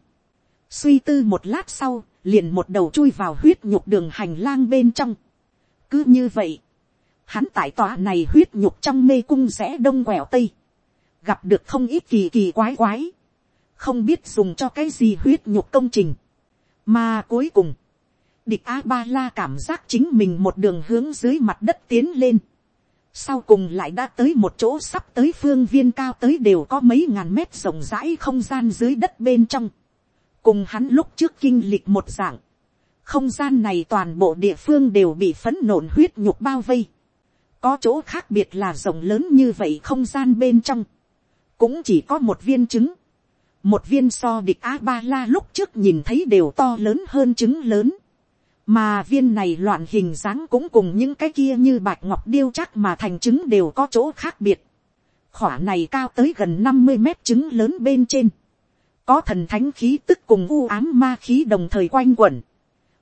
S1: Suy tư một lát sau, liền một đầu chui vào huyết nhục đường hành lang bên trong. Cứ như vậy, hắn tại tòa này huyết nhục trong mê cung rẽ đông quẹo tây. Gặp được không ít kỳ kỳ quái quái. Không biết dùng cho cái gì huyết nhục công trình. Mà cuối cùng địch a ba la cảm giác chính mình một đường hướng dưới mặt đất tiến lên sau cùng lại đã tới một chỗ sắp tới phương viên cao tới đều có mấy ngàn mét rộng rãi không gian dưới đất bên trong. cùng hắn lúc trước kinh lịch một dạng. không gian này toàn bộ địa phương đều bị phấn nộn huyết nhục bao vây. có chỗ khác biệt là rộng lớn như vậy không gian bên trong. cũng chỉ có một viên trứng. một viên so địch a ba la lúc trước nhìn thấy đều to lớn hơn trứng lớn mà viên này loạn hình dáng cũng cùng những cái kia như bạch ngọc điêu chắc mà thành trứng đều có chỗ khác biệt. khỏa này cao tới gần năm mươi mét trứng lớn bên trên. có thần thánh khí tức cùng u ám ma khí đồng thời quanh quẩn.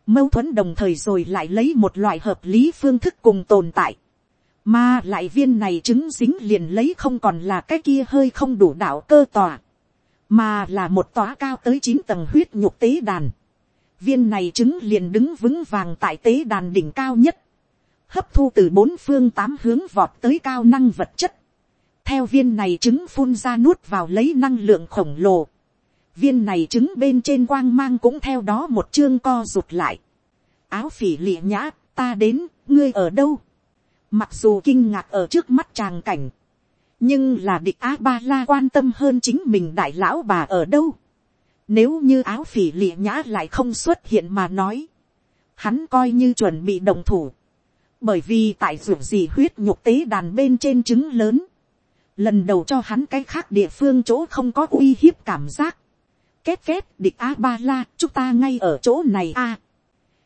S1: mâu thuẫn đồng thời rồi lại lấy một loại hợp lý phương thức cùng tồn tại. mà lại viên này trứng dính liền lấy không còn là cái kia hơi không đủ đạo cơ tòa. mà là một tòa cao tới chín tầng huyết nhục tế đàn viên này trứng liền đứng vững vàng tại tế đàn đỉnh cao nhất, hấp thu từ bốn phương tám hướng vọt tới cao năng vật chất, theo viên này trứng phun ra nuốt vào lấy năng lượng khổng lồ, viên này trứng bên trên quang mang cũng theo đó một chương co rụt lại, áo phỉ lịa nhã, ta đến, ngươi ở đâu, mặc dù kinh ngạc ở trước mắt tràng cảnh, nhưng là địch a ba la quan tâm hơn chính mình đại lão bà ở đâu, nếu như áo phỉ lịa nhã lại không xuất hiện mà nói. Hắn coi như chuẩn bị đồng thủ. Bởi vì tại ruộng gì huyết nhục tế đàn bên trên trứng lớn. Lần đầu cho hắn cái khác địa phương chỗ không có uy hiếp cảm giác. kết kết địch A-ba-la, chúng ta ngay ở chỗ này a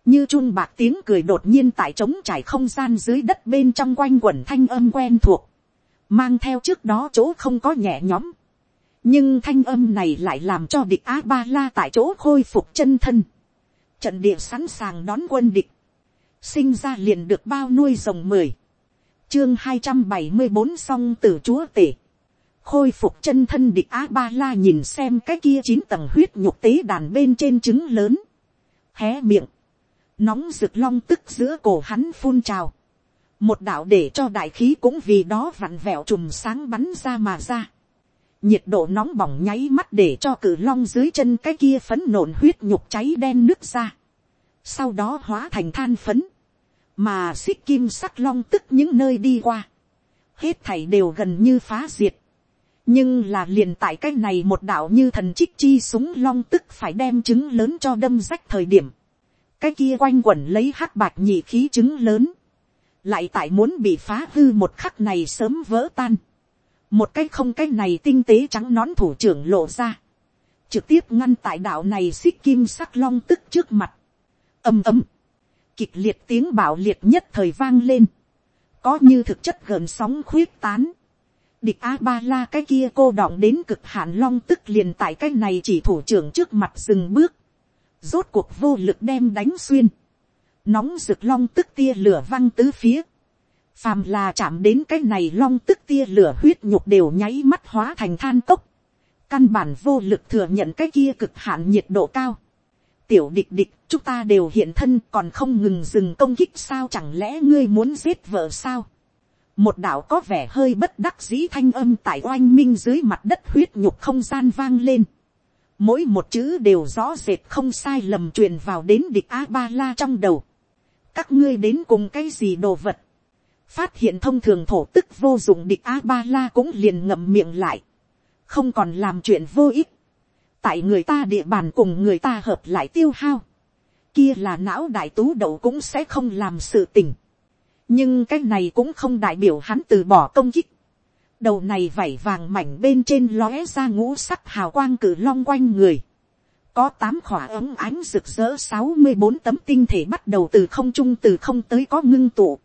S1: Như chun bạc tiếng cười đột nhiên tại trống trải không gian dưới đất bên trong quanh quẩn thanh âm quen thuộc. Mang theo trước đó chỗ không có nhẹ nhóm nhưng thanh âm này lại làm cho địch a ba la tại chỗ khôi phục chân thân. trận địa sẵn sàng đón quân địch. sinh ra liền được bao nuôi rồng mười. chương hai trăm bảy mươi bốn song tử chúa tể. khôi phục chân thân địch a ba la nhìn xem cái kia chín tầng huyết nhục tế đàn bên trên trứng lớn. hé miệng. nóng rực long tức giữa cổ hắn phun trào. một đạo để cho đại khí cũng vì đó vặn vẹo trùm sáng bắn ra mà ra nhiệt độ nóng bỏng nháy mắt để cho cử long dưới chân cái kia phấn nộn huyết nhục cháy đen nước ra, sau đó hóa thành than phấn, mà xích kim sắc long tức những nơi đi qua, hết thảy đều gần như phá diệt, nhưng là liền tại cái này một đạo như thần trích chi súng long tức phải đem trứng lớn cho đâm rách thời điểm, cái kia quanh quẩn lấy hắc bạc nhị khí trứng lớn, lại tại muốn bị phá hư một khắc này sớm vỡ tan, một cái không cái này tinh tế trắng nón thủ trưởng lộ ra, trực tiếp ngăn tại đạo này xích kim sắc long tức trước mặt, ầm ầm, kịch liệt tiếng bảo liệt nhất thời vang lên, có như thực chất gần sóng khuyết tán, địch a ba la cái kia cô đọng đến cực hạn long tức liền tại cái này chỉ thủ trưởng trước mặt dừng bước, rốt cuộc vô lực đem đánh xuyên, nóng rực long tức tia lửa văng tứ phía, phàm là chạm đến cái này long tức tia lửa huyết nhục đều nháy mắt hóa thành than cốc, căn bản vô lực thừa nhận cái kia cực hạn nhiệt độ cao. tiểu địch địch chúng ta đều hiện thân còn không ngừng dừng công kích sao chẳng lẽ ngươi muốn giết vợ sao. một đạo có vẻ hơi bất đắc dĩ thanh âm tại oanh minh dưới mặt đất huyết nhục không gian vang lên. mỗi một chữ đều rõ rệt không sai lầm truyền vào đến địch a ba la trong đầu. các ngươi đến cùng cái gì đồ vật phát hiện thông thường thổ tức vô dụng địch a ba la cũng liền ngậm miệng lại, không còn làm chuyện vô ích, tại người ta địa bàn cùng người ta hợp lại tiêu hao, kia là não đại tú đậu cũng sẽ không làm sự tình, nhưng cái này cũng không đại biểu hắn từ bỏ công kích, đầu này vảy vàng mảnh bên trên lóe ra ngũ sắc hào quang cử long quanh người, có tám khỏa ấm ánh rực rỡ sáu mươi bốn tấm tinh thể bắt đầu từ không trung từ không tới có ngưng tụ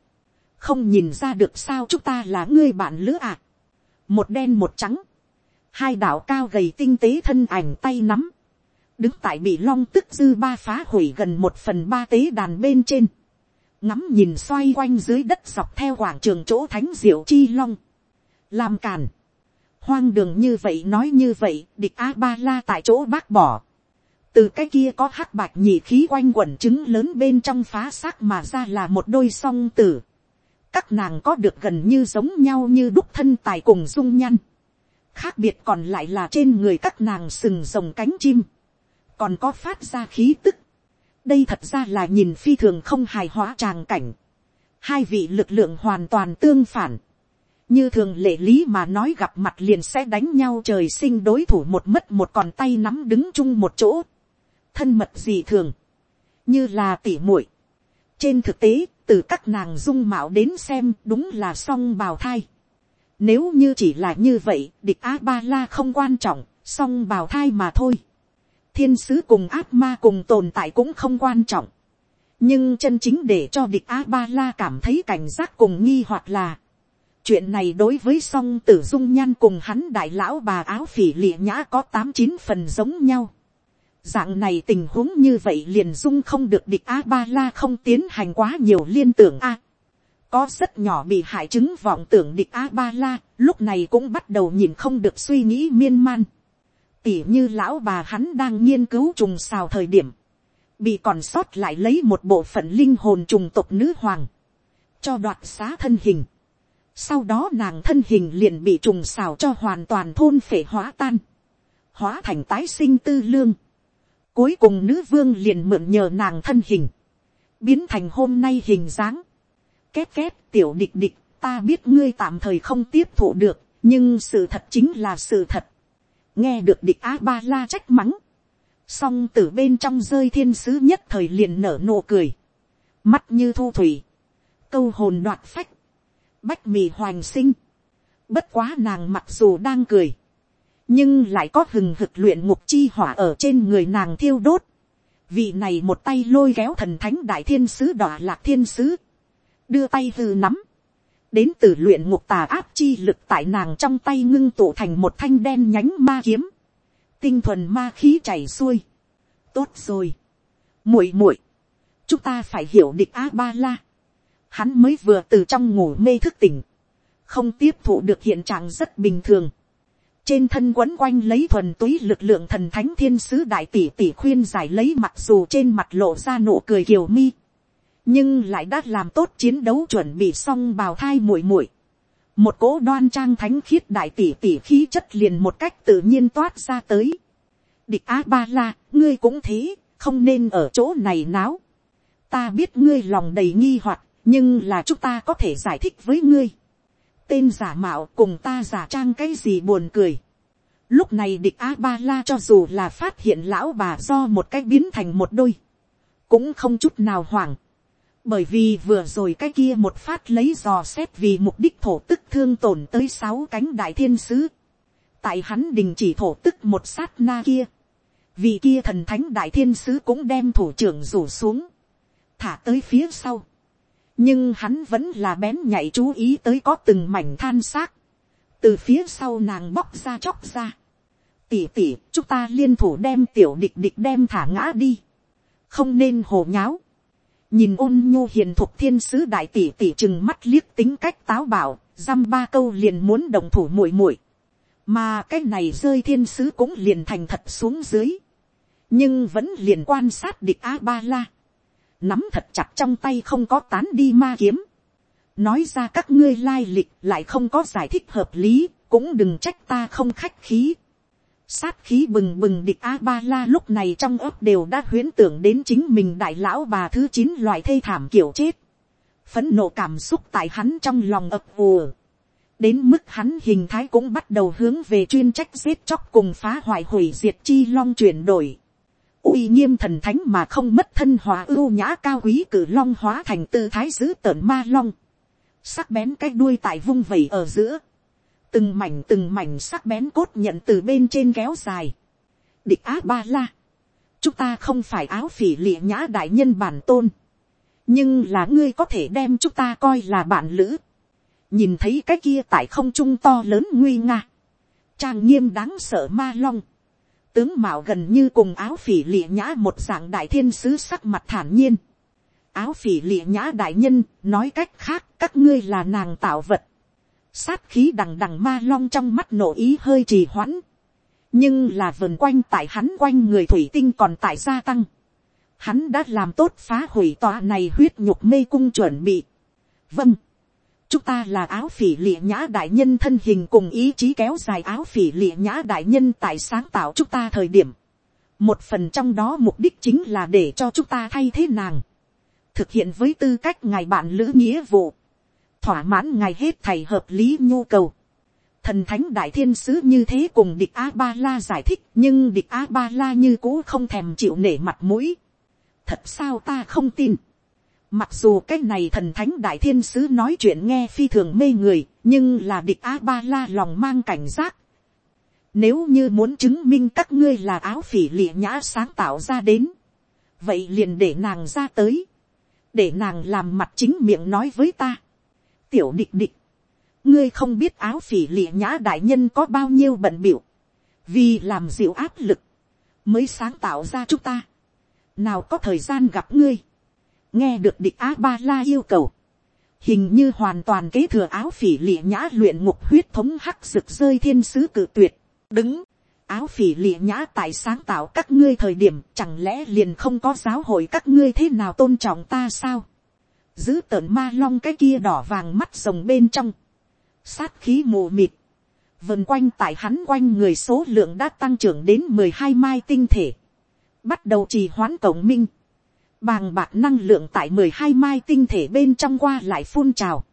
S1: không nhìn ra được sao chúng ta là ngươi bạn lữ à. một đen một trắng, hai đạo cao gầy tinh tế thân ảnh tay nắm, đứng tại bị long tức dư ba phá hủy gần một phần ba tế đàn bên trên, ngắm nhìn xoay quanh dưới đất dọc theo quảng trường chỗ thánh diệu chi long, làm càn, hoang đường như vậy nói như vậy địch a ba la tại chỗ bác bỏ, từ cái kia có hắc bạch nhị khí quanh quẩn trứng lớn bên trong phá xác mà ra là một đôi song tử, các nàng có được gần như giống nhau như đúc thân tài cùng dung nhăn, khác biệt còn lại là trên người các nàng sừng rồng cánh chim, còn có phát ra khí tức, đây thật ra là nhìn phi thường không hài hóa tràng cảnh, hai vị lực lượng hoàn toàn tương phản, như thường lệ lý mà nói gặp mặt liền sẽ đánh nhau trời sinh đối thủ một mất một còn tay nắm đứng chung một chỗ, thân mật gì thường, như là tỉ muội trên thực tế, từ các nàng dung mạo đến xem đúng là song bào thai. Nếu như chỉ là như vậy, địch A-ba-la không quan trọng, song bào thai mà thôi. Thiên sứ cùng ác ma cùng tồn tại cũng không quan trọng. Nhưng chân chính để cho địch A-ba-la cảm thấy cảnh giác cùng nghi hoặc là chuyện này đối với song tử dung nhan cùng hắn đại lão bà áo phỉ lịa nhã có tám chín phần giống nhau. Dạng này tình huống như vậy liền dung không được địch A-ba-la không tiến hành quá nhiều liên tưởng A. có rất nhỏ bị hại chứng vọng tưởng địch A-ba-la, lúc này cũng bắt đầu nhìn không được suy nghĩ miên man. Tỉ như lão bà hắn đang nghiên cứu trùng xào thời điểm. Bị còn sót lại lấy một bộ phận linh hồn trùng tộc nữ hoàng. Cho đoạt xá thân hình sau đó nàng thân hình liền bị trùng xào cho hoàn toàn thôn phệ hóa tan. Hóa thành tái sinh tư lương. Cuối cùng nữ vương liền mượn nhờ nàng thân hình. Biến thành hôm nay hình dáng. Két két, tiểu địch địch, ta biết ngươi tạm thời không tiếp thụ được. Nhưng sự thật chính là sự thật. Nghe được địch A-ba-la trách mắng. Song từ bên trong rơi thiên sứ nhất thời liền nở nụ cười. Mắt như thu thủy. Câu hồn đoạt phách bách mì hoành sinh. Bất quá nàng mặc dù đang cười. Nhưng lại có hừng hực luyện ngục chi hỏa ở trên người nàng thiêu đốt. Vị này một tay lôi kéo thần thánh đại thiên sứ đỏ lạc thiên sứ. Đưa tay hư nắm. Đến từ luyện ngục tà áp chi lực tại nàng trong tay ngưng tụ thành một thanh đen nhánh ma kiếm. Tinh thuần ma khí chảy xuôi. Tốt rồi. muội muội Chúng ta phải hiểu địch A-ba-la hắn mới vừa từ trong ngủ mê thức tỉnh, không tiếp thụ được hiện trạng rất bình thường trên thân quấn quanh lấy thuần túy lực lượng thần thánh thiên sứ đại tỷ tỷ khuyên giải lấy mặc dù trên mặt lộ ra nụ cười kiều mi, nhưng lại đã làm tốt chiến đấu chuẩn bị xong bào thai muội muội. một cỗ đoan trang thánh khiết đại tỷ tỷ khí chất liền một cách tự nhiên toát ra tới. địch á ba la, ngươi cũng thế, không nên ở chỗ này náo. ta biết ngươi lòng đầy nghi hoặc nhưng là chúng ta có thể giải thích với ngươi tên giả mạo cùng ta giả trang cái gì buồn cười. lúc này địch a ba la cho dù là phát hiện lão bà do một cái biến thành một đôi, cũng không chút nào hoảng. bởi vì vừa rồi cái kia một phát lấy dò xét vì mục đích thổ tức thương tổn tới sáu cánh đại thiên sứ. tại hắn đình chỉ thổ tức một sát na kia. vì kia thần thánh đại thiên sứ cũng đem thủ trưởng rủ xuống. thả tới phía sau nhưng hắn vẫn là bén nhạy chú ý tới có từng mảnh than xác, từ phía sau nàng bóc ra chóc ra, tỉ tỉ chúng ta liên thủ đem tiểu địch địch đem thả ngã đi, không nên hồ nháo, nhìn ôn nhu hiền thục thiên sứ đại tỷ tỷ chừng mắt liếc tính cách táo bảo, dăm ba câu liền muốn đồng thủ muội muội, mà cái này rơi thiên sứ cũng liền thành thật xuống dưới, nhưng vẫn liền quan sát địch a ba la, nắm thật chặt trong tay không có tán đi ma kiếm, nói ra các ngươi lai lịch lại không có giải thích hợp lý, cũng đừng trách ta không khách khí. Sát khí bừng bừng địch A-ba-la lúc này trong ấp đều đã huyễn tưởng đến chính mình đại lão bà thứ chín loại thê thảm kiểu chết. Phấn nộ cảm xúc tại hắn trong lòng ập vùa. Đến mức hắn hình thái cũng bắt đầu hướng về chuyên trách giết chóc cùng phá hoại hủy diệt chi long chuyển đổi uy nghiêm thần thánh mà không mất thân hòa ưu nhã cao quý cử long hóa thành tư thái dữ tợn ma long. Sắc bén cái đuôi tại vung vẩy ở giữa. Từng mảnh từng mảnh sắc bén cốt nhận từ bên trên kéo dài. Địch á ba la. Chúng ta không phải áo phỉ lịa nhã đại nhân bản tôn. Nhưng là ngươi có thể đem chúng ta coi là bạn lữ. Nhìn thấy cái kia tại không trung to lớn nguy nga. Trang nghiêm đáng sợ ma long tướng mạo gần như cùng áo phỉ lịa nhã một dạng đại thiên sứ sắc mặt thản nhiên. áo phỉ lịa nhã đại nhân, nói cách khác, các ngươi là nàng tạo vật. sát khí đằng đằng ma long trong mắt nổ ý hơi trì hoãn. nhưng là vườn quanh tại hắn quanh người thủy tinh còn tại gia tăng. hắn đã làm tốt phá hủy tòa này huyết nhục mê cung chuẩn bị. vâng chúng ta là áo phỉ lịa nhã đại nhân thân hình cùng ý chí kéo dài áo phỉ lịa nhã đại nhân tại sáng tạo chúng ta thời điểm. một phần trong đó mục đích chính là để cho chúng ta thay thế nàng. thực hiện với tư cách ngài bạn lữ nghĩa vụ. thỏa mãn ngài hết thầy hợp lý nhu cầu. thần thánh đại thiên sứ như thế cùng địch a ba la giải thích, nhưng địch a ba la như cũ không thèm chịu nể mặt mũi. thật sao ta không tin Mặc dù cái này thần thánh đại thiên sứ nói chuyện nghe phi thường mê người, nhưng là địch A-ba-la lòng mang cảnh giác. Nếu như muốn chứng minh các ngươi là áo phỉ lịa nhã sáng tạo ra đến. Vậy liền để nàng ra tới. Để nàng làm mặt chính miệng nói với ta. Tiểu địch địch. Ngươi không biết áo phỉ lịa nhã đại nhân có bao nhiêu bận biểu. Vì làm dịu áp lực. Mới sáng tạo ra chúng ta. Nào có thời gian gặp ngươi nghe được địch á ba la yêu cầu, hình như hoàn toàn kế thừa áo phỉ lịa nhã luyện ngục huyết thống hắc rực rơi thiên sứ cự tuyệt, đứng, áo phỉ lịa nhã tại sáng tạo các ngươi thời điểm chẳng lẽ liền không có giáo hội các ngươi thế nào tôn trọng ta sao, giữ tợn ma long cái kia đỏ vàng mắt rồng bên trong, sát khí mù mịt, vần quanh tại hắn quanh người số lượng đã tăng trưởng đến mười hai mai tinh thể, bắt đầu trì hoãn cổng minh, bàng bạc năng lượng tại mười hai mai tinh thể bên trong qua lại phun trào,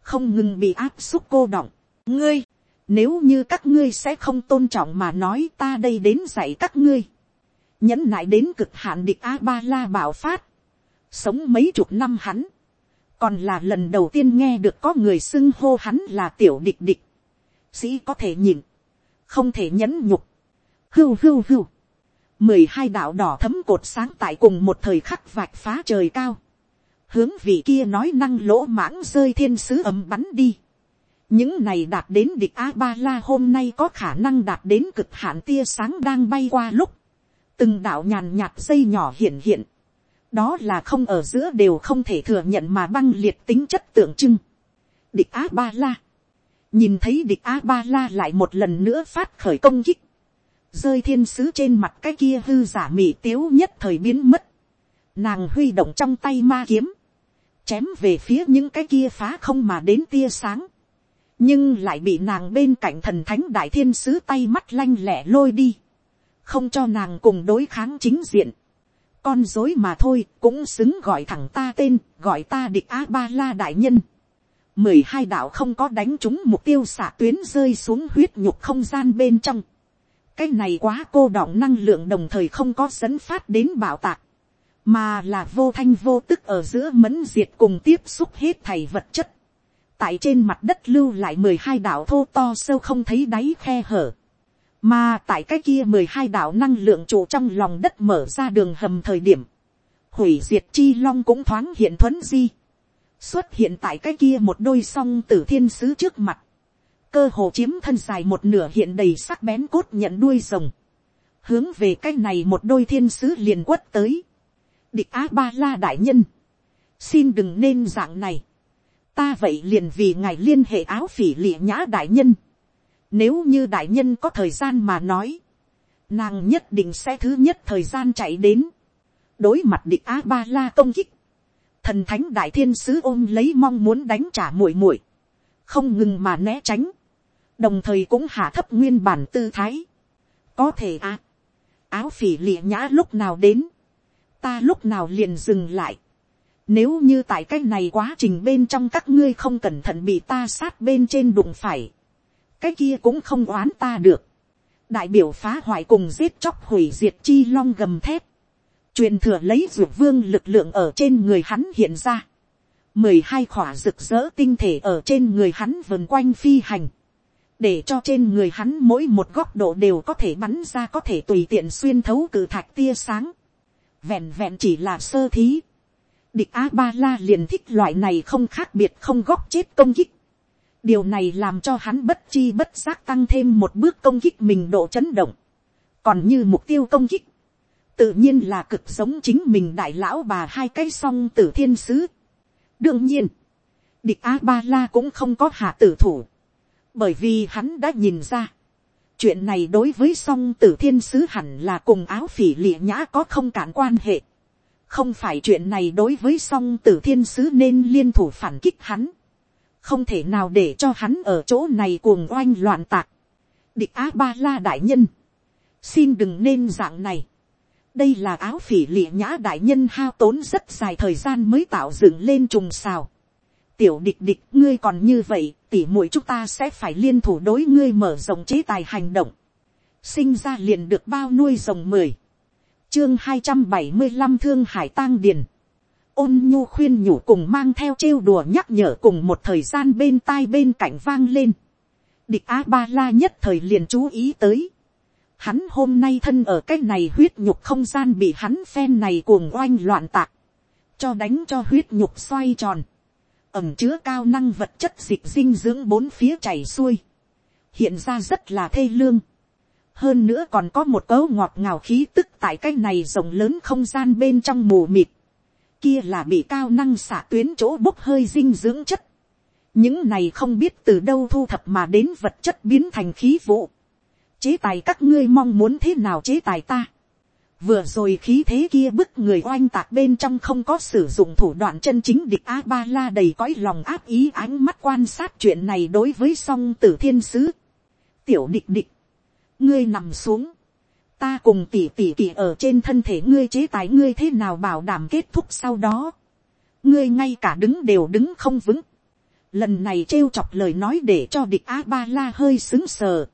S1: không ngừng bị áp xúc cô động. ngươi, nếu như các ngươi sẽ không tôn trọng mà nói ta đây đến dạy các ngươi, nhẫn nại đến cực hạn địch a ba la bảo phát, sống mấy chục năm hắn, còn là lần đầu tiên nghe được có người xưng hô hắn là tiểu địch địch, sĩ có thể nhìn, không thể nhẫn nhục, hưu hưu hưu, mười hai đạo đỏ thấm cột sáng tại cùng một thời khắc vạch phá trời cao, hướng vị kia nói năng lỗ mãng rơi thiên sứ ấm bắn đi. những này đạt đến địch a ba la hôm nay có khả năng đạt đến cực hạn tia sáng đang bay qua lúc, từng đạo nhàn nhạt dây nhỏ hiện hiện, đó là không ở giữa đều không thể thừa nhận mà băng liệt tính chất tượng trưng. địch a ba la, nhìn thấy địch a ba la lại một lần nữa phát khởi công kích, rơi thiên sứ trên mặt cái kia hư giả mị tiếu nhất thời biến mất. Nàng huy động trong tay ma kiếm, chém về phía những cái kia phá không mà đến tia sáng. nhưng lại bị nàng bên cạnh thần thánh đại thiên sứ tay mắt lanh lẹ lôi đi, không cho nàng cùng đối kháng chính diện. con dối mà thôi cũng xứng gọi thẳng ta tên, gọi ta địch a ba la đại nhân. mười hai đạo không có đánh trúng mục tiêu xạ tuyến rơi xuống huyết nhục không gian bên trong cái này quá cô đọng năng lượng đồng thời không có dẫn phát đến bảo tạc, mà là vô thanh vô tức ở giữa mẫn diệt cùng tiếp xúc hết thầy vật chất. tại trên mặt đất lưu lại mười hai đảo thô to sâu không thấy đáy khe hở, mà tại cái kia mười hai đảo năng lượng trụ trong lòng đất mở ra đường hầm thời điểm, hủy diệt chi long cũng thoáng hiện thuấn di, xuất hiện tại cái kia một đôi song tử thiên sứ trước mặt, cơ hồ chiếm thân dài một nửa hiện đầy sắc bén cốt nhận đuôi rồng, hướng về cái này một đôi thiên sứ liền quất tới, địch á ba la đại nhân, xin đừng nên dạng này, ta vậy liền vì ngài liên hệ áo phỉ lịa nhã đại nhân, nếu như đại nhân có thời gian mà nói, nàng nhất định sẽ thứ nhất thời gian chạy đến, đối mặt địch á ba la công kích, thần thánh đại thiên sứ ôm lấy mong muốn đánh trả muội muội, không ngừng mà né tránh, đồng thời cũng hạ thấp nguyên bản tư thái. có thể à, áo phỉ lịa nhã lúc nào đến, ta lúc nào liền dừng lại. Nếu như tại cái này quá trình bên trong các ngươi không cẩn thận bị ta sát bên trên đụng phải, cái kia cũng không oán ta được. đại biểu phá hoại cùng giết chóc hủy diệt chi long gầm thép, truyền thừa lấy ruột vương lực lượng ở trên người hắn hiện ra. mười hai khỏa rực rỡ tinh thể ở trên người hắn vần quanh phi hành để cho trên người hắn mỗi một góc độ đều có thể bắn ra có thể tùy tiện xuyên thấu cử thạch tia sáng. Vẹn vẹn chỉ là sơ thí. Địch A-ba-la liền thích loại này không khác biệt không góc chết công kích. Điều này làm cho hắn bất chi bất giác tăng thêm một bước công kích mình độ chấn động. còn như mục tiêu công kích, tự nhiên là cực sống chính mình đại lão bà hai cái song tử thiên sứ. đương nhiên, địch a ba la cũng không có hạ tử thủ, bởi vì hắn đã nhìn ra, chuyện này đối với song tử thiên sứ hẳn là cùng áo phỉ lịa nhã có không cản quan hệ, không phải chuyện này đối với song tử thiên sứ nên liên thủ phản kích hắn, không thể nào để cho hắn ở chỗ này cuồng oanh loạn tạc, địch á ba la đại nhân, xin đừng nên dạng này, đây là áo phỉ lịa nhã đại nhân hao tốn rất dài thời gian mới tạo dựng lên trùng xào. tiểu địch địch ngươi còn như vậy, tỉ mũi chúng ta sẽ phải liên thủ đối ngươi mở rộng chế tài hành động. sinh ra liền được bao nuôi rồng mười. chương hai trăm bảy mươi năm thương hải tang điền. ôn nhu khuyên nhủ cùng mang theo trêu đùa nhắc nhở cùng một thời gian bên tai bên cạnh vang lên. địch a ba la nhất thời liền chú ý tới hắn hôm nay thân ở cái này huyết nhục không gian bị hắn phen này cuồng oanh loạn tạc, cho đánh cho huyết nhục xoay tròn, ẩm chứa cao năng vật chất dịch dinh dưỡng bốn phía chảy xuôi, hiện ra rất là thê lương. hơn nữa còn có một cấu ngọt ngào khí tức tại cái này rộng lớn không gian bên trong mù mịt, kia là bị cao năng xả tuyến chỗ bốc hơi dinh dưỡng chất. những này không biết từ đâu thu thập mà đến vật chất biến thành khí vụ chế tài các ngươi mong muốn thế nào chế tài ta vừa rồi khí thế kia bức người oanh tạc bên trong không có sử dụng thủ đoạn chân chính địch a ba la đầy cõi lòng áp ý ánh mắt quan sát chuyện này đối với song tử thiên sứ. tiểu địch địch, ngươi nằm xuống, ta cùng tỉ tỉ tỉ ở trên thân thể ngươi chế tài ngươi thế nào bảo đảm kết thúc sau đó. ngươi ngay cả đứng đều đứng không vững. lần này trêu chọc lời nói để cho địch a ba la hơi xứng sờ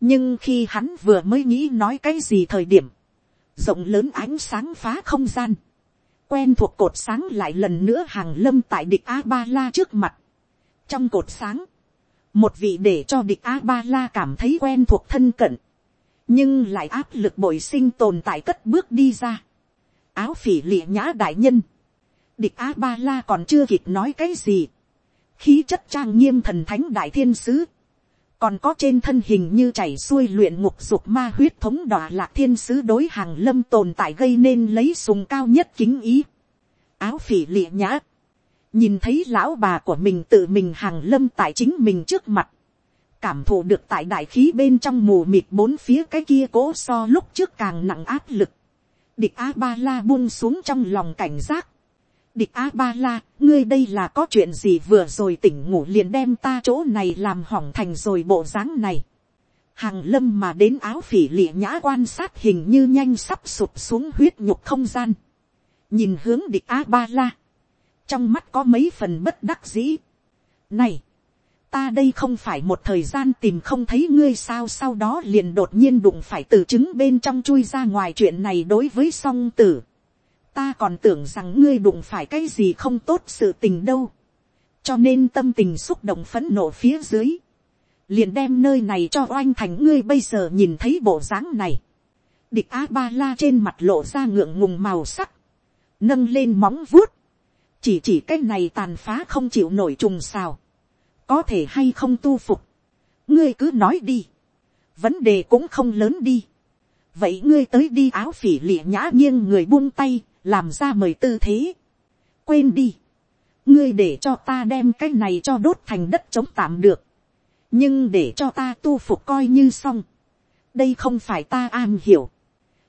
S1: nhưng khi hắn vừa mới nghĩ nói cái gì thời điểm, rộng lớn ánh sáng phá không gian, quen thuộc cột sáng lại lần nữa hàng lâm tại địch a ba la trước mặt. trong cột sáng, một vị để cho địch a ba la cảm thấy quen thuộc thân cận, nhưng lại áp lực bội sinh tồn tại cất bước đi ra. áo phỉ lịa nhã đại nhân, địch a ba la còn chưa kịp nói cái gì, khí chất trang nghiêm thần thánh đại thiên sứ, còn có trên thân hình như chảy xuôi luyện ngục dục ma huyết thống đọa lạc thiên sứ đối hàng lâm tồn tại gây nên lấy sùng cao nhất kính ý. áo phỉ lịa nhã, nhìn thấy lão bà của mình tự mình hàng lâm tại chính mình trước mặt, cảm thụ được tại đại khí bên trong mù mịt bốn phía cái kia cố so lúc trước càng nặng áp lực, địch a ba la buông xuống trong lòng cảnh giác, địch a ba la, ngươi đây là có chuyện gì vừa rồi tỉnh ngủ liền đem ta chỗ này làm hỏng thành rồi bộ dáng này. hàng lâm mà đến áo phỉ lịa nhã quan sát hình như nhanh sắp sụp xuống huyết nhục không gian. nhìn hướng địch a ba la. trong mắt có mấy phần bất đắc dĩ. này, ta đây không phải một thời gian tìm không thấy ngươi sao sau đó liền đột nhiên đụng phải từ chứng bên trong chui ra ngoài chuyện này đối với song tử ta còn tưởng rằng ngươi đụng phải cái gì không tốt sự tình đâu. cho nên tâm tình xúc động phấn nộ phía dưới. liền đem nơi này cho oanh thành ngươi bây giờ nhìn thấy bộ dáng này. địch a ba la trên mặt lộ ra ngượng ngùng màu sắc. nâng lên móng vuốt. chỉ chỉ cái này tàn phá không chịu nổi trùng xào. có thể hay không tu phục. ngươi cứ nói đi. vấn đề cũng không lớn đi vậy ngươi tới đi áo phỉ lịa nhã nghiêng người buông tay, làm ra mời tư thế. quên đi, ngươi để cho ta đem cái này cho đốt thành đất chống tạm được, nhưng để cho ta tu phục coi như xong, đây không phải ta am hiểu.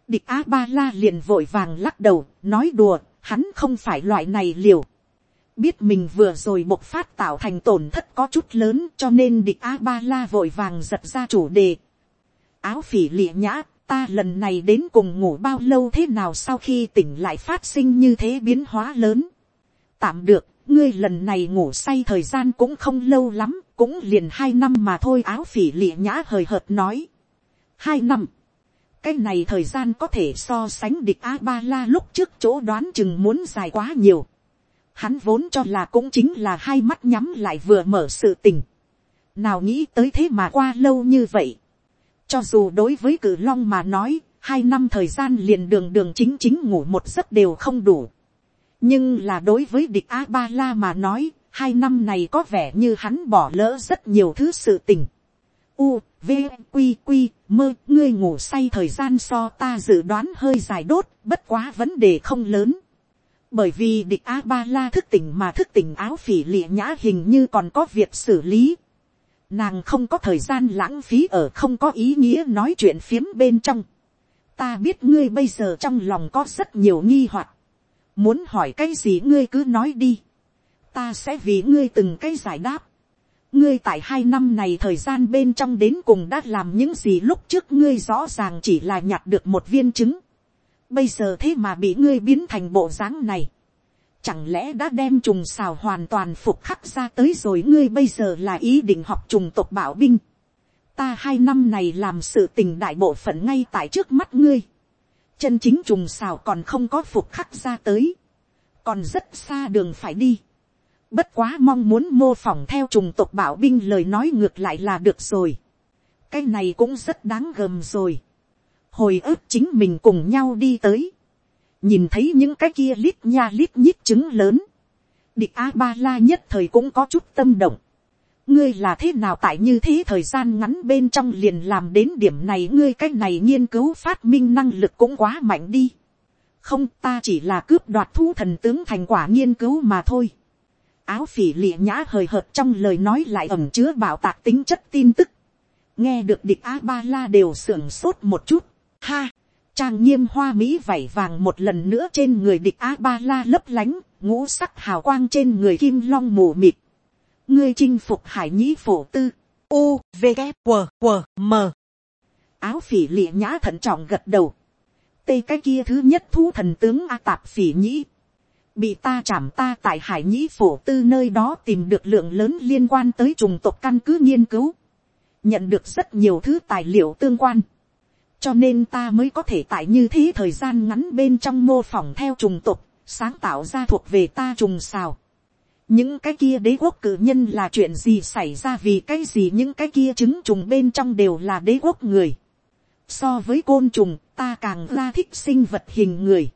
S1: địch a ba la liền vội vàng lắc đầu, nói đùa, hắn không phải loại này liều. biết mình vừa rồi bộc phát tạo thành tổn thất có chút lớn cho nên địch a ba la vội vàng giật ra chủ đề. áo phỉ lịa nhã ta lần này đến cùng ngủ bao lâu thế nào sau khi tỉnh lại phát sinh như thế biến hóa lớn. tạm được, ngươi lần này ngủ say thời gian cũng không lâu lắm, cũng liền hai năm mà thôi áo phỉ lịa nhã hời hợt nói. hai năm. cái này thời gian có thể so sánh địch a ba la lúc trước chỗ đoán chừng muốn dài quá nhiều. hắn vốn cho là cũng chính là hai mắt nhắm lại vừa mở sự tình. nào nghĩ tới thế mà qua lâu như vậy cho dù đối với cử long mà nói, hai năm thời gian liền đường đường chính chính ngủ một giấc đều không đủ. Nhưng là đối với địch A-ba-la mà nói, hai năm này có vẻ như hắn bỏ lỡ rất nhiều thứ sự tình. u, v, q q mơ ngươi ngủ say thời gian so ta dự đoán hơi dài đốt bất quá vấn đề không lớn bởi vì địch a ba la thức tỉnh mà thức tỉnh áo phỉ lịa nhã hình như còn có việc xử lý nàng không có thời gian lãng phí ở không có ý nghĩa nói chuyện phiếm bên trong ta biết ngươi bây giờ trong lòng có rất nhiều nghi hoặc muốn hỏi cái gì ngươi cứ nói đi ta sẽ vì ngươi từng cái giải đáp ngươi tại hai năm này thời gian bên trong đến cùng đã làm những gì lúc trước ngươi rõ ràng chỉ là nhặt được một viên trứng. Bây giờ thế mà bị ngươi biến thành bộ dáng này. Chẳng lẽ đã đem trùng xào hoàn toàn phục khắc ra tới rồi ngươi bây giờ là ý định học trùng tộc bảo binh. Ta hai năm này làm sự tình đại bộ phận ngay tại trước mắt ngươi. Chân chính trùng xào còn không có phục khắc ra tới. Còn rất xa đường phải đi Bất quá mong muốn mô phỏng theo trùng tộc bảo binh lời nói ngược lại là được rồi. Cái này cũng rất đáng gờm rồi. Hồi ức chính mình cùng nhau đi tới. Nhìn thấy những cái kia lít nha lít nhít trứng lớn. Địch A-ba-la nhất thời cũng có chút tâm động. Ngươi là thế nào tại như thế thời gian ngắn bên trong liền làm đến điểm này ngươi cái này nghiên cứu phát minh năng lực cũng quá mạnh đi. Không ta chỉ là cướp đoạt thu thần tướng thành quả nghiên cứu mà thôi áo phỉ lịa nhã hời hợt trong lời nói lại ẩm chứa bảo tạc tính chất tin tức. nghe được địch a ba la đều sưởng sốt một chút. ha, trang nghiêm hoa mỹ vảy vàng một lần nữa trên người địch a ba la lấp lánh, ngũ sắc hào quang trên người kim long mù mịt. ngươi chinh phục hải nhĩ phổ tư, u, v, g, q, w m. áo phỉ lịa nhã thận trọng gật đầu. tê cái kia thứ nhất thu thần tướng a tạp phỉ nhĩ bị ta chạm ta tại hải nhĩ phổ tư nơi đó tìm được lượng lớn liên quan tới trùng tộc căn cứ nghiên cứu, nhận được rất nhiều thứ tài liệu tương quan, cho nên ta mới có thể tại như thế thời gian ngắn bên trong mô phỏng theo trùng tộc, sáng tạo ra thuộc về ta trùng xào. những cái kia đế quốc cử nhân là chuyện gì xảy ra vì cái gì những cái kia trứng trùng bên trong đều là đế quốc người. so với côn trùng ta càng ra thích sinh vật hình người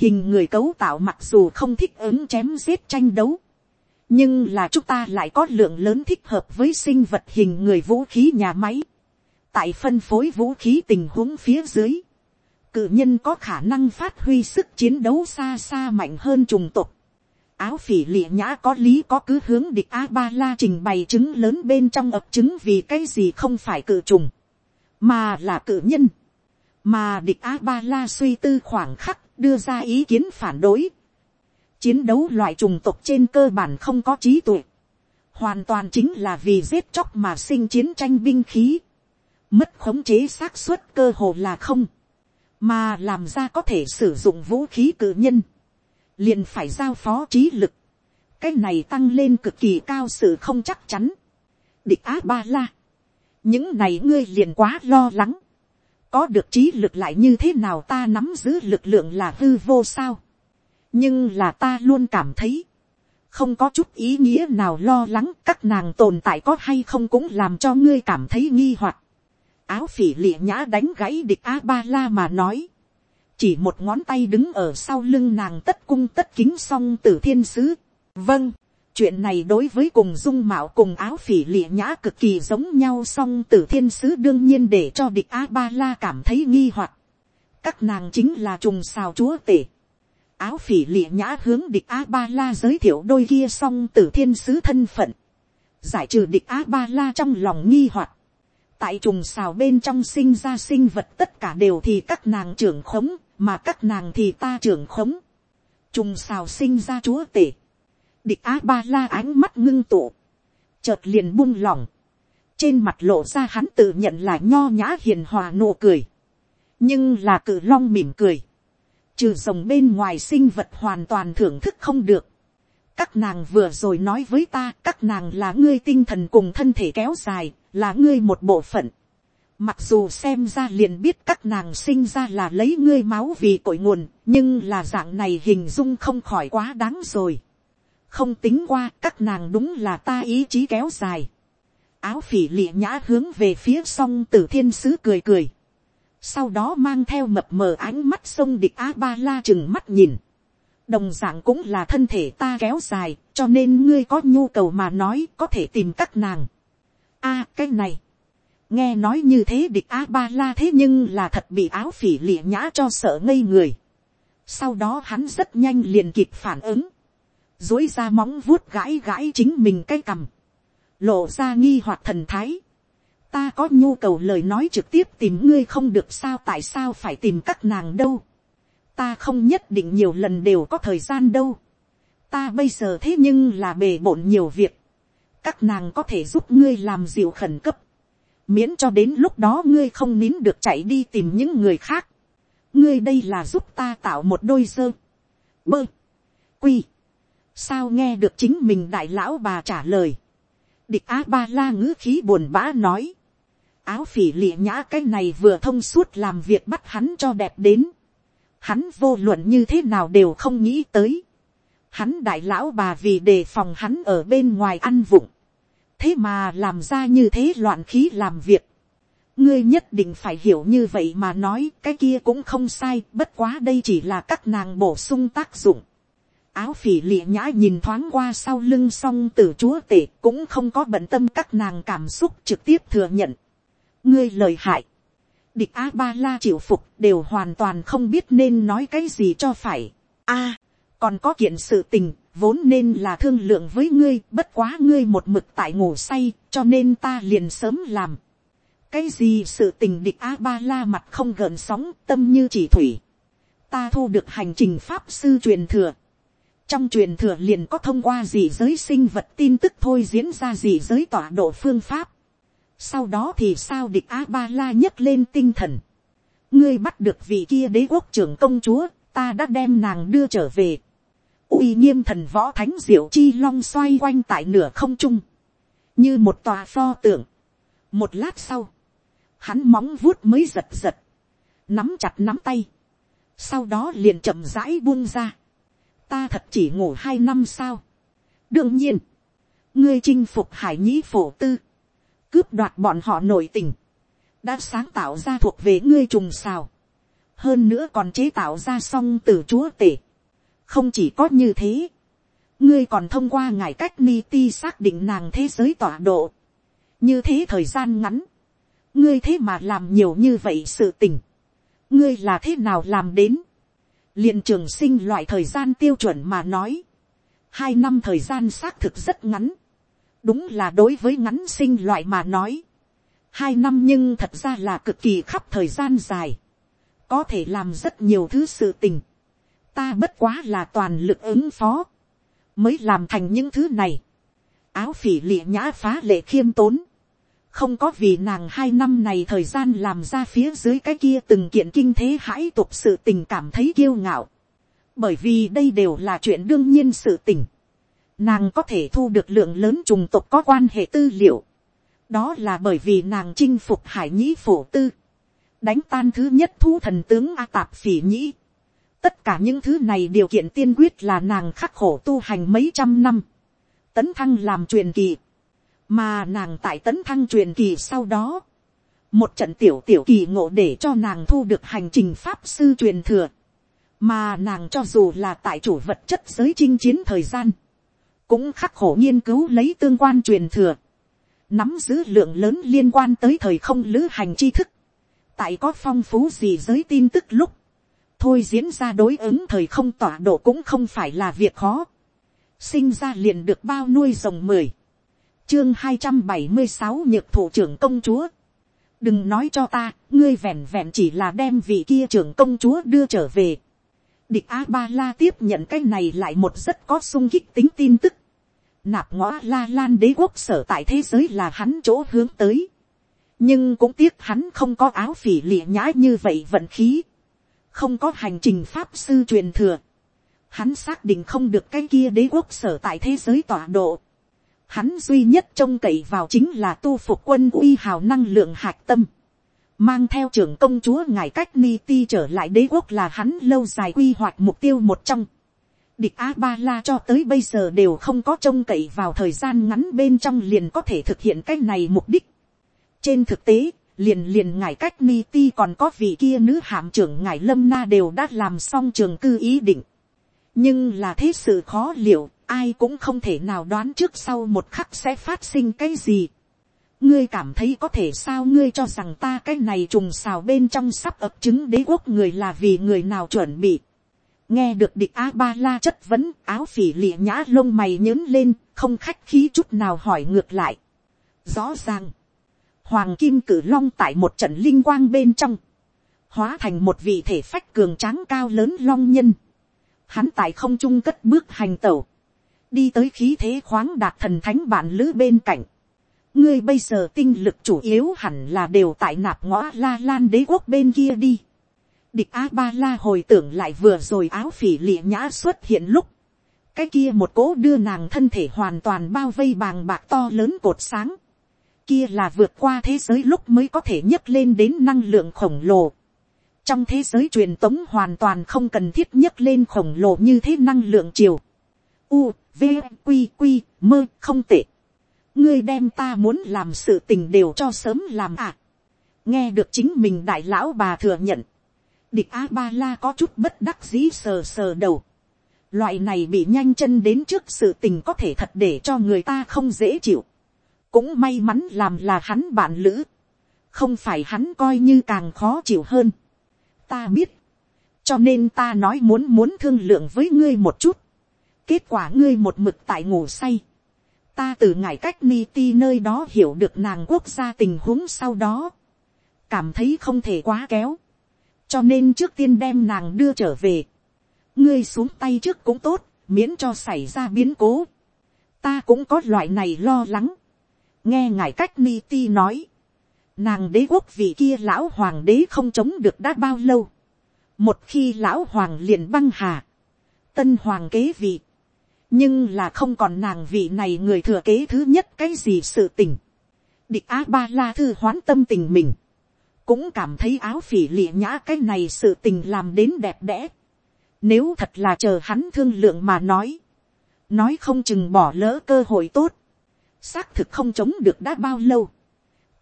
S1: hình người cấu tạo mặc dù không thích ứng chém giết tranh đấu, nhưng là chúng ta lại có lượng lớn thích hợp với sinh vật hình người vũ khí nhà máy, tại phân phối vũ khí tình huống phía dưới, cự nhân có khả năng phát huy sức chiến đấu xa xa mạnh hơn trùng tục. Áo phỉ lịa nhã có lý có cứ hướng địch A-ba-la trình bày chứng lớn bên trong ập trứng vì cái gì không phải cự trùng, mà là cự nhân. Mà địch A-ba-la suy tư khoảng khắc đưa ra ý kiến phản đối. Chiến đấu loại trùng tộc trên cơ bản không có trí tuệ. Hoàn toàn chính là vì giết chóc mà sinh chiến tranh binh khí. Mất khống chế xác suất cơ hồ là không. Mà làm ra có thể sử dụng vũ khí cự nhân. Liền phải giao phó trí lực. Cái này tăng lên cực kỳ cao sự không chắc chắn. Địch á ba la. Những này ngươi liền quá lo lắng có được trí lực lại như thế nào ta nắm giữ lực lượng là hư vô sao. nhưng là ta luôn cảm thấy, không có chút ý nghĩa nào lo lắng các nàng tồn tại có hay không cũng làm cho ngươi cảm thấy nghi hoặc áo phỉ lịa nhã đánh gãy địch a ba la mà nói, chỉ một ngón tay đứng ở sau lưng nàng tất cung tất kính song tử thiên sứ. vâng, chuyện này đối với cùng dung mạo cùng áo phỉ lịa nhã cực kỳ giống nhau song tử thiên sứ đương nhiên để cho địch a ba la cảm thấy nghi hoặc. Các nàng chính là trùng xào chúa tể. Áo phỉ lịa nhã hướng địch a ba la giới thiệu đôi kia song tử thiên sứ thân phận. Giải trừ địch a ba la trong lòng nghi hoặc tại trùng xào bên trong sinh ra sinh vật tất cả đều thì các nàng trưởng khống, mà các nàng thì ta trưởng khống trùng xào sinh ra chúa tể Địch á ba la ánh mắt ngưng tụ. Chợt liền buông lỏng. Trên mặt lộ ra hắn tự nhận là nho nhã hiền hòa nụ cười. Nhưng là cử long mỉm cười. Trừ rồng bên ngoài sinh vật hoàn toàn thưởng thức không được. Các nàng vừa rồi nói với ta, các nàng là ngươi tinh thần cùng thân thể kéo dài, là ngươi một bộ phận. Mặc dù xem ra liền biết các nàng sinh ra là lấy ngươi máu vì cội nguồn, nhưng là dạng này hình dung không khỏi quá đáng rồi không tính qua các nàng đúng là ta ý chí kéo dài. áo phỉ lịa nhã hướng về phía song tử thiên sứ cười cười. sau đó mang theo mập mờ ánh mắt sông địch a ba la chừng mắt nhìn đồng dạng cũng là thân thể ta kéo dài cho nên ngươi có nhu cầu mà nói có thể tìm các nàng. a cái này, nghe nói như thế địch a ba la thế nhưng là thật bị áo phỉ lịa nhã cho sợ ngây người. sau đó hắn rất nhanh liền kịp phản ứng, dối ra móng vuốt gãi gãi chính mình cái cằm, lộ ra nghi hoặc thần thái. ta có nhu cầu lời nói trực tiếp tìm ngươi không được sao tại sao phải tìm các nàng đâu ta không nhất định nhiều lần đều có thời gian đâu. ta bây giờ thế nhưng là bề bộn nhiều việc. các nàng có thể giúp ngươi làm dịu khẩn cấp miễn cho đến lúc đó ngươi không nín được chạy đi tìm những người khác. ngươi đây là giúp ta tạo một đôi sơ. bơ. quy. sao nghe được chính mình đại lão bà trả lời. địch á ba la ngữ khí buồn bã nói. áo phỉ lịa nhã cái này vừa thông suốt làm việc bắt hắn cho đẹp đến hắn vô luận như thế nào đều không nghĩ tới. hắn đại lão bà vì đề phòng hắn ở bên ngoài ăn vụng thế mà làm ra như thế loạn khí làm việc. ngươi nhất định phải hiểu như vậy mà nói, cái kia cũng không sai, bất quá đây chỉ là các nàng bổ sung tác dụng. áo phỉ lịa nhã nhìn thoáng qua sau lưng song tử chúa tể, cũng không có bận tâm các nàng cảm xúc trực tiếp thừa nhận. ngươi lời hại địch a ba la chịu phục đều hoàn toàn không biết nên nói cái gì cho phải. a, còn có kiện sự tình vốn nên là thương lượng với ngươi, bất quá ngươi một mực tại ngủ say, cho nên ta liền sớm làm. cái gì sự tình địch a ba la mặt không gợn sóng, tâm như chỉ thủy. ta thu được hành trình pháp sư truyền thừa. trong truyền thừa liền có thông qua gì giới sinh vật tin tức thôi diễn ra gì giới tọa độ phương pháp sau đó thì sao địch a ba la nhấc lên tinh thần. ngươi bắt được vị kia đế quốc trưởng công chúa, ta đã đem nàng đưa trở về uy nghiêm thần võ thánh diệu chi long xoay quanh tại nửa không trung, như một tòa pho tượng. một lát sau, hắn móng vuốt mới giật giật, nắm chặt nắm tay, sau đó liền chậm rãi buông ra. ta thật chỉ ngủ hai năm sao. đương nhiên, ngươi chinh phục hải nhĩ phổ tư, cướp đoạt bọn họ nội tình, đã sáng tạo ra thuộc về ngươi trùng xào, hơn nữa còn chế tạo ra song từ chúa tể. Không chỉ có như thế, ngươi còn thông qua ngài cách ni ti xác định nàng thế giới tọa độ. như thế thời gian ngắn, ngươi thế mà làm nhiều như vậy sự tình, ngươi là thế nào làm đến, liền trường sinh loại thời gian tiêu chuẩn mà nói, hai năm thời gian xác thực rất ngắn, đúng là đối với ngắn sinh loại mà nói, hai năm nhưng thật ra là cực kỳ khắp thời gian dài, có thể làm rất nhiều thứ sự tình, ta bất quá là toàn lực ứng phó, mới làm thành những thứ này. áo phỉ lịa nhã phá lệ khiêm tốn, không có vì nàng hai năm này thời gian làm ra phía dưới cái kia từng kiện kinh thế hãi tục sự tình cảm thấy kiêu ngạo, bởi vì đây đều là chuyện đương nhiên sự tình. Nàng có thể thu được lượng lớn trùng tộc có quan hệ tư liệu. Đó là bởi vì nàng chinh phục hải nhĩ phổ tư. Đánh tan thứ nhất thu thần tướng A Tạp Phỉ Nhĩ tất cả những thứ này điều kiện tiên quyết là nàng khắc khổ tu hành mấy trăm năm, tấn thăng làm truyền kỳ, mà nàng tại tấn thăng truyền kỳ sau đó, một trận tiểu tiểu kỳ ngộ để cho nàng thu được hành trình pháp sư truyền thừa, mà nàng cho dù là tại chủ vật chất giới chinh chiến thời gian, cũng khắc khổ nghiên cứu lấy tương quan truyền thừa, nắm giữ lượng lớn liên quan tới thời không lữ hành tri thức, tại có phong phú gì giới tin tức lúc, thôi diễn ra đối ứng thời không tỏa độ cũng không phải là việc khó. sinh ra liền được bao nuôi rồng mười. chương hai trăm bảy mươi sáu nhược thủ trưởng công chúa. đừng nói cho ta, ngươi vẹn vẹn chỉ là đem vị kia trưởng công chúa đưa trở về. địch a ba la tiếp nhận cái này lại một rất có sung kích tính tin tức nạp ngõ la lan đế quốc sở tại thế giới là hắn chỗ hướng tới. nhưng cũng tiếc hắn không có áo phỉ lịa nhã như vậy vận khí không có hành trình pháp sư truyền thừa, hắn xác định không được cái kia đế quốc sở tại thế giới tọa độ. Hắn duy nhất trông cậy vào chính là tu phục quân uy hào năng lượng hạt tâm. Mang theo trưởng công chúa ngài cách ni ti trở lại đế quốc là hắn lâu dài quy hoạch mục tiêu một trong. Địch A-ba-la cho tới bây giờ đều không có trông cậy vào thời gian ngắn bên trong liền có thể thực hiện cái này mục đích. Trên thực tế, liền liền ngài cách ni ti còn có vị kia nữ hạm trưởng ngài lâm na đều đã làm xong trường cư ý định. nhưng là thế sự khó liệu, ai cũng không thể nào đoán trước sau một khắc sẽ phát sinh cái gì. ngươi cảm thấy có thể sao ngươi cho rằng ta cái này trùng xào bên trong sắp ập chứng đế quốc người là vì người nào chuẩn bị nghe được địch a ba la chất vấn áo phỉ lịa nhã lông mày nhớn lên không khách khí chút nào hỏi ngược lại. rõ ràng, hoàng kim cử long tại một trận linh quang bên trong, hóa thành một vị thể phách cường tráng cao lớn long nhân. hắn tại không trung cất bước hành tẩu, đi tới khí thế khoáng đạt thần thánh bản lữ bên cạnh ngươi bây giờ tinh lực chủ yếu hẳn là đều tại nạp ngõ la lan đế quốc bên kia đi địch a ba la hồi tưởng lại vừa rồi áo phỉ lịa nhã xuất hiện lúc. cái kia một cố đưa nàng thân thể hoàn toàn bao vây bàng bạc to lớn cột sáng. kia là vượt qua thế giới lúc mới có thể nhấc lên đến năng lượng khổng lồ. trong thế giới truyền tống hoàn toàn không cần thiết nhấc lên khổng lồ như thế năng lượng chiều. u, v, q, q, mơ không tệ ngươi đem ta muốn làm sự tình đều cho sớm làm à. nghe được chính mình đại lão bà thừa nhận địch a ba la có chút bất đắc dĩ sờ sờ đầu. loại này bị nhanh chân đến trước sự tình có thể thật để cho người ta không dễ chịu. cũng may mắn làm là hắn bạn lữ. không phải hắn coi như càng khó chịu hơn. ta biết. cho nên ta nói muốn muốn thương lượng với ngươi một chút. kết quả ngươi một mực tại ngủ say ta từ ngải cách ni ti nơi đó hiểu được nàng quốc gia tình huống sau đó, cảm thấy không thể quá kéo, cho nên trước tiên đem nàng đưa trở về, ngươi xuống tay trước cũng tốt, miễn cho xảy ra biến cố, ta cũng có loại này lo lắng, nghe ngài cách ni ti nói, nàng đế quốc vị kia lão hoàng đế không chống được đã bao lâu, một khi lão hoàng liền băng hà, tân hoàng kế vị, nhưng là không còn nàng vị này người thừa kế thứ nhất cái gì sự tình. địch a ba la thư hoán tâm tình mình, cũng cảm thấy áo phỉ lịa nhã cái này sự tình làm đến đẹp đẽ. nếu thật là chờ hắn thương lượng mà nói, nói không chừng bỏ lỡ cơ hội tốt, xác thực không chống được đã bao lâu.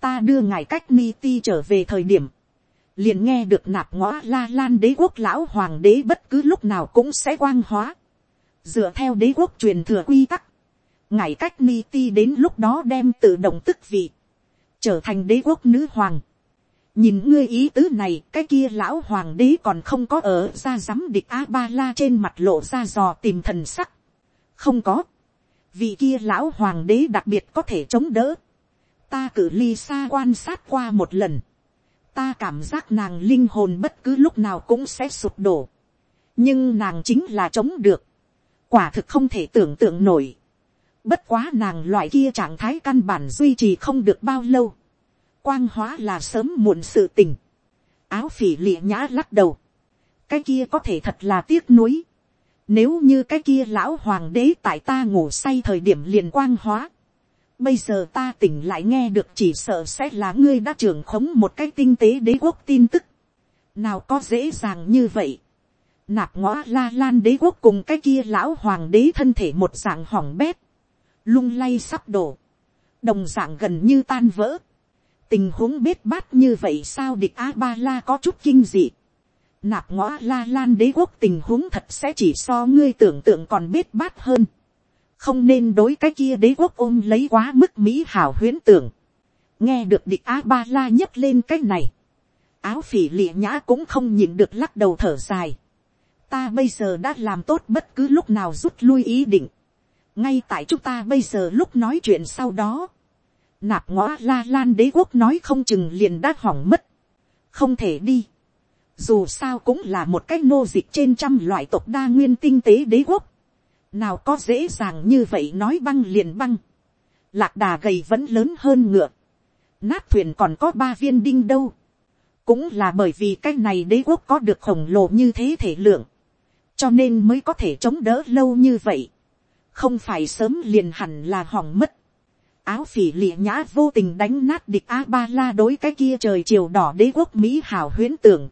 S1: ta đưa ngài cách ni ti trở về thời điểm, liền nghe được nạp ngõ la lan đế quốc lão hoàng đế bất cứ lúc nào cũng sẽ quang hóa dựa theo đế quốc truyền thừa quy tắc, ngài cách ni ti đến lúc đó đem tự động tức vị, trở thành đế quốc nữ hoàng nhìn ngươi ý tứ này, cái kia lão hoàng đế còn không có ở ra dám địch a ba la trên mặt lộ ra dò tìm thần sắc. không có, vì kia lão hoàng đế đặc biệt có thể chống đỡ. ta cử ly xa quan sát qua một lần. ta cảm giác nàng linh hồn bất cứ lúc nào cũng sẽ sụp đổ. nhưng nàng chính là chống được quả thực không thể tưởng tượng nổi. Bất quá nàng loại kia trạng thái căn bản duy trì không được bao lâu. Quang hóa là sớm muộn sự tình. Áo phỉ lịa nhã lắc đầu. Cái kia có thể thật là tiếc nuối. Nếu như cái kia lão hoàng đế tại ta ngủ say thời điểm liền quang hóa. Bây giờ ta tỉnh lại nghe được chỉ sợ sẽ là ngươi đã trưởng khống một cái tinh tế đế quốc tin tức. Nào có dễ dàng như vậy nạp ngõ la lan đế quốc cùng cái kia lão hoàng đế thân thể một dạng hỏng bét, lung lay sắp đổ, đồng dạng gần như tan vỡ, tình huống bết bát như vậy sao địch a ba la có chút kinh dị, nạp ngõ la lan đế quốc tình huống thật sẽ chỉ so ngươi tưởng tượng còn bết bát hơn, không nên đối cái kia đế quốc ôm lấy quá mức mỹ hảo huyến tưởng, nghe được địch a ba la nhấc lên cái này, áo phỉ lịa nhã cũng không nhìn được lắc đầu thở dài, ta bây giờ đã làm tốt bất cứ lúc nào rút lui ý định. ngay tại chúng ta bây giờ lúc nói chuyện sau đó, nạp ngõ la lan đế quốc nói không chừng liền đã hỏng mất. không thể đi. dù sao cũng là một cái nô dịch trên trăm loại tộc đa nguyên tinh tế đế quốc. nào có dễ dàng như vậy nói băng liền băng. lạc đà gầy vẫn lớn hơn ngựa. nát thuyền còn có ba viên đinh đâu cũng là bởi vì cái này đế quốc có được khổng lồ như thế thể lượng, cho nên mới có thể chống đỡ lâu như vậy, không phải sớm liền hẳn là hỏng mất áo phỉ lịa nhã vô tình đánh nát địch a ba la đối cái kia trời chiều đỏ đế quốc mỹ hào huyễn tưởng.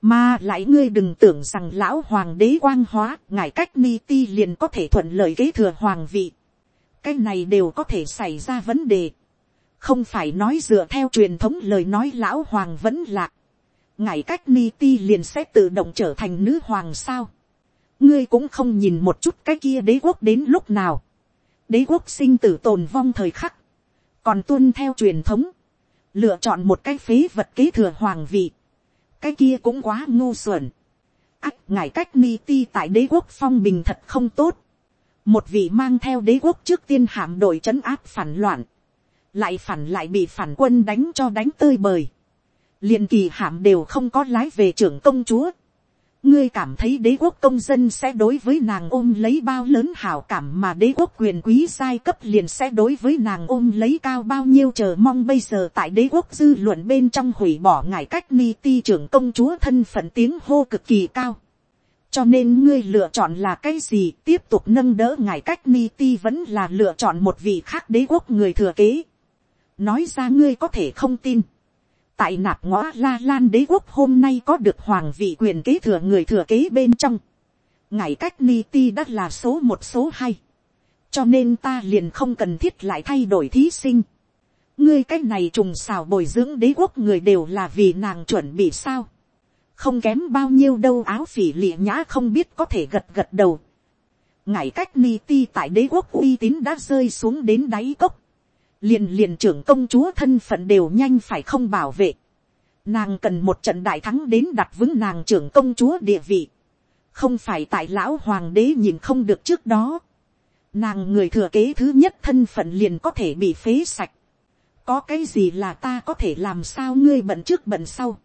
S1: mà lại ngươi đừng tưởng rằng lão hoàng đế quang hóa ngài cách ni ti liền có thể thuận lợi kế thừa hoàng vị. cái này đều có thể xảy ra vấn đề. không phải nói dựa theo truyền thống lời nói lão hoàng vẫn lạc. ngài cách ni ti liền sẽ tự động trở thành nữ hoàng sao ngươi cũng không nhìn một chút cái kia đế quốc đến lúc nào, đế quốc sinh tử tồn vong thời khắc, còn tuân theo truyền thống, lựa chọn một cái phế vật kế thừa hoàng vị, cái kia cũng quá ngu xuẩn. ác ngài cách ni ti tại đế quốc phong bình thật không tốt. một vị mang theo đế quốc trước tiên hạm đội trấn áp phản loạn, lại phản lại bị phản quân đánh cho đánh tơi bời. liền kỳ hạm đều không có lái về trưởng công chúa ngươi cảm thấy đế quốc công dân sẽ đối với nàng ôm lấy bao lớn hảo cảm mà đế quốc quyền quý giai cấp liền sẽ đối với nàng ôm lấy cao bao nhiêu chờ mong bây giờ tại đế quốc dư luận bên trong hủy bỏ ngài cách ni ti trưởng công chúa thân phận tiếng hô cực kỳ cao. cho nên ngươi lựa chọn là cái gì tiếp tục nâng đỡ ngài cách ni ti vẫn là lựa chọn một vị khác đế quốc người thừa kế. nói ra ngươi có thể không tin tại nạp ngõ la lan đế quốc hôm nay có được hoàng vị quyền kế thừa người thừa kế bên trong. ngài cách ni ti đã là số một số hai. cho nên ta liền không cần thiết lại thay đổi thí sinh. ngươi cách này trùng xào bồi dưỡng đế quốc người đều là vì nàng chuẩn bị sao. không kém bao nhiêu đâu áo phỉ lịa nhã không biết có thể gật gật đầu. ngài cách ni ti tại đế quốc uy tín đã rơi xuống đến đáy cốc liền liền trưởng công chúa thân phận đều nhanh phải không bảo vệ. Nàng cần một trận đại thắng đến đặt vững nàng trưởng công chúa địa vị. Không phải tại lão hoàng đế nhìn không được trước đó. Nàng người thừa kế thứ nhất thân phận liền có thể bị phế sạch. Có cái gì là ta có thể làm sao ngươi bận trước bận sau.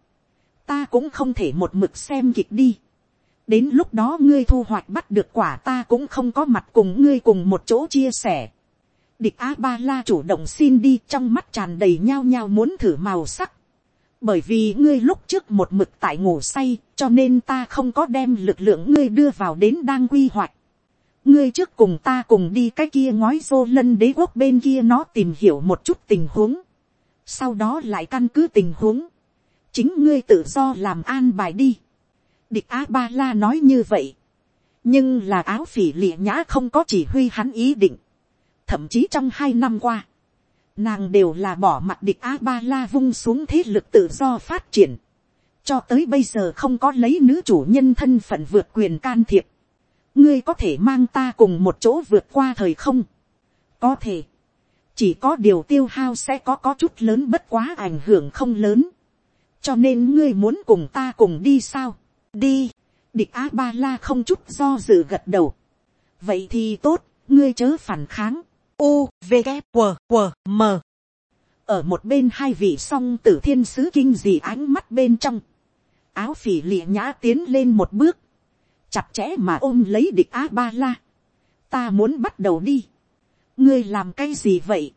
S1: Ta cũng không thể một mực xem kịch đi. Đến lúc đó ngươi thu hoạch bắt được quả ta cũng không có mặt cùng ngươi cùng một chỗ chia sẻ địch a ba la chủ động xin đi, trong mắt tràn đầy nhao nhao muốn thử màu sắc. bởi vì ngươi lúc trước một mực tại ngủ say, cho nên ta không có đem lực lượng ngươi đưa vào đến đang quy hoạch. ngươi trước cùng ta cùng đi cái kia ngói vô lân đế quốc bên kia nó tìm hiểu một chút tình huống. sau đó lại căn cứ tình huống. chính ngươi tự do làm an bài đi. địch a ba la nói như vậy. nhưng là áo phỉ lịa nhã không có chỉ huy hắn ý định thậm chí trong hai năm qua, nàng đều là bỏ mặt địch a ba la vung xuống thế lực tự do phát triển, cho tới bây giờ không có lấy nữ chủ nhân thân phận vượt quyền can thiệp, ngươi có thể mang ta cùng một chỗ vượt qua thời không, có thể, chỉ có điều tiêu hao sẽ có có chút lớn bất quá ảnh hưởng không lớn, cho nên ngươi muốn cùng ta cùng đi sao, đi, địch a ba la không chút do dự gật đầu, vậy thì tốt, ngươi chớ phản kháng, u v g q q m. Ở một bên hai vị song tử thiên sứ kinh dị ánh mắt bên trong. Áo phỉ lịa nhã tiến lên một bước. Chặt chẽ mà ôm lấy địch a ba la. Ta muốn bắt đầu đi. Ngươi làm cái gì vậy?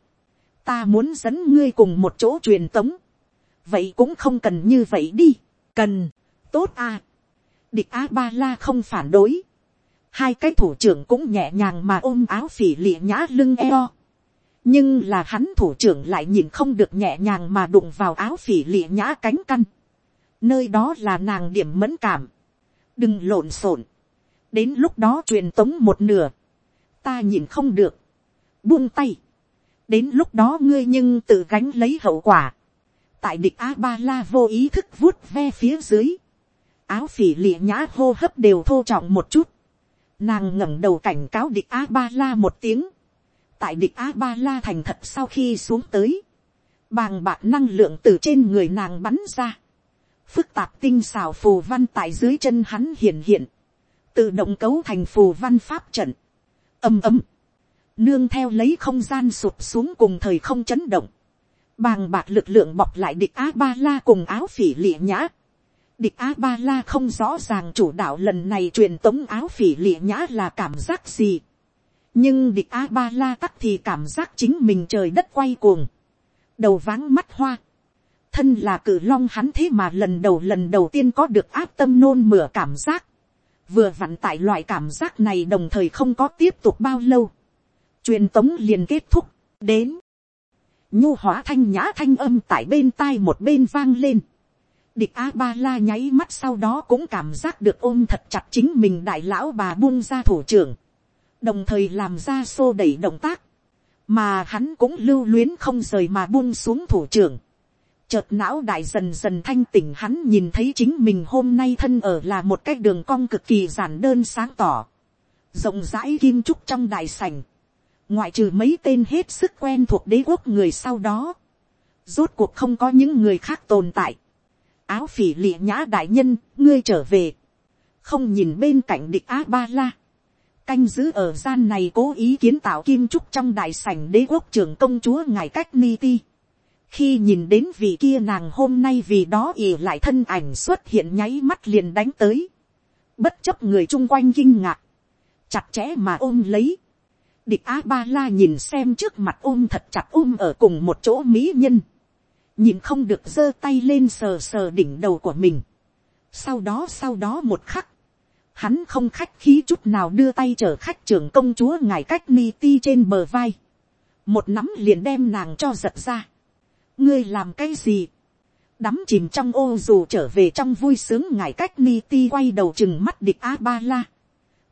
S1: Ta muốn dẫn ngươi cùng một chỗ truyền tống. Vậy cũng không cần như vậy đi. Cần. Tốt à. Địch a ba la không phản đối hai cái thủ trưởng cũng nhẹ nhàng mà ôm áo phỉ lịa nhã lưng eo. nhưng là hắn thủ trưởng lại nhìn không được nhẹ nhàng mà đụng vào áo phỉ lịa nhã cánh căn. nơi đó là nàng điểm mẫn cảm. đừng lộn xộn. đến lúc đó truyền tống một nửa. ta nhìn không được. buông tay. đến lúc đó ngươi nhưng tự gánh lấy hậu quả. tại địch a ba la vô ý thức vuốt ve phía dưới. áo phỉ lịa nhã hô hấp đều thô trọng một chút Nàng ngẩng đầu cảnh cáo địch A-ba-la một tiếng. Tại địch A-ba-la thành thật sau khi xuống tới. Bàng bạc năng lượng từ trên người nàng bắn ra. Phức tạp tinh xảo phù văn tại dưới chân hắn hiện hiện. Tự động cấu thành phù văn pháp trận. Âm ấm. Nương theo lấy không gian sụp xuống cùng thời không chấn động. Bàng bạc lực lượng bọc lại địch A-ba-la cùng áo phỉ lịa nhã Địch A-ba-la không rõ ràng chủ đạo lần này truyền tống áo phỉ lịa nhã là cảm giác gì. Nhưng địch A-ba-la tắc thì cảm giác chính mình trời đất quay cuồng. Đầu váng mắt hoa. Thân là cử long hắn thế mà lần đầu lần đầu tiên có được áp tâm nôn mửa cảm giác. Vừa vặn tại loại cảm giác này đồng thời không có tiếp tục bao lâu. Truyền tống liền kết thúc. Đến. Nhu hóa thanh nhã thanh âm tại bên tai một bên vang lên địch a ba la nháy mắt sau đó cũng cảm giác được ôm thật chặt chính mình đại lão bà buông ra thủ trưởng, đồng thời làm ra xô đẩy động tác, mà hắn cũng lưu luyến không rời mà buông xuống thủ trưởng. Chợt não đại dần dần thanh tỉnh hắn nhìn thấy chính mình hôm nay thân ở là một cái đường cong cực kỳ giản đơn sáng tỏ. Rộng rãi kim trúc trong đại sảnh. ngoại trừ mấy tên hết sức quen thuộc đế quốc người sau đó, rốt cuộc không có những người khác tồn tại áo phỉ lịa nhã đại nhân, ngươi trở về, không nhìn bên cạnh địch á ba la, canh giữ ở gian này cố ý kiến tạo kim trúc trong đại sảnh đế quốc trưởng công chúa ngài cách ni ti. khi nhìn đến vị kia nàng hôm nay vì đó ỉ lại thân ảnh xuất hiện nháy mắt liền đánh tới, bất chấp người chung quanh kinh ngạc, chặt chẽ mà ôm lấy, địch a ba la nhìn xem trước mặt ôm thật chặt ôm ở cùng một chỗ mỹ nhân, nhìn không được giơ tay lên sờ sờ đỉnh đầu của mình. sau đó sau đó một khắc, hắn không khách khí chút nào đưa tay chở khách trưởng công chúa ngài cách ni ti trên bờ vai, một nắm liền đem nàng cho giật ra. ngươi làm cái gì, đắm chìm trong ô dù trở về trong vui sướng ngài cách ni ti quay đầu chừng mắt địch a ba la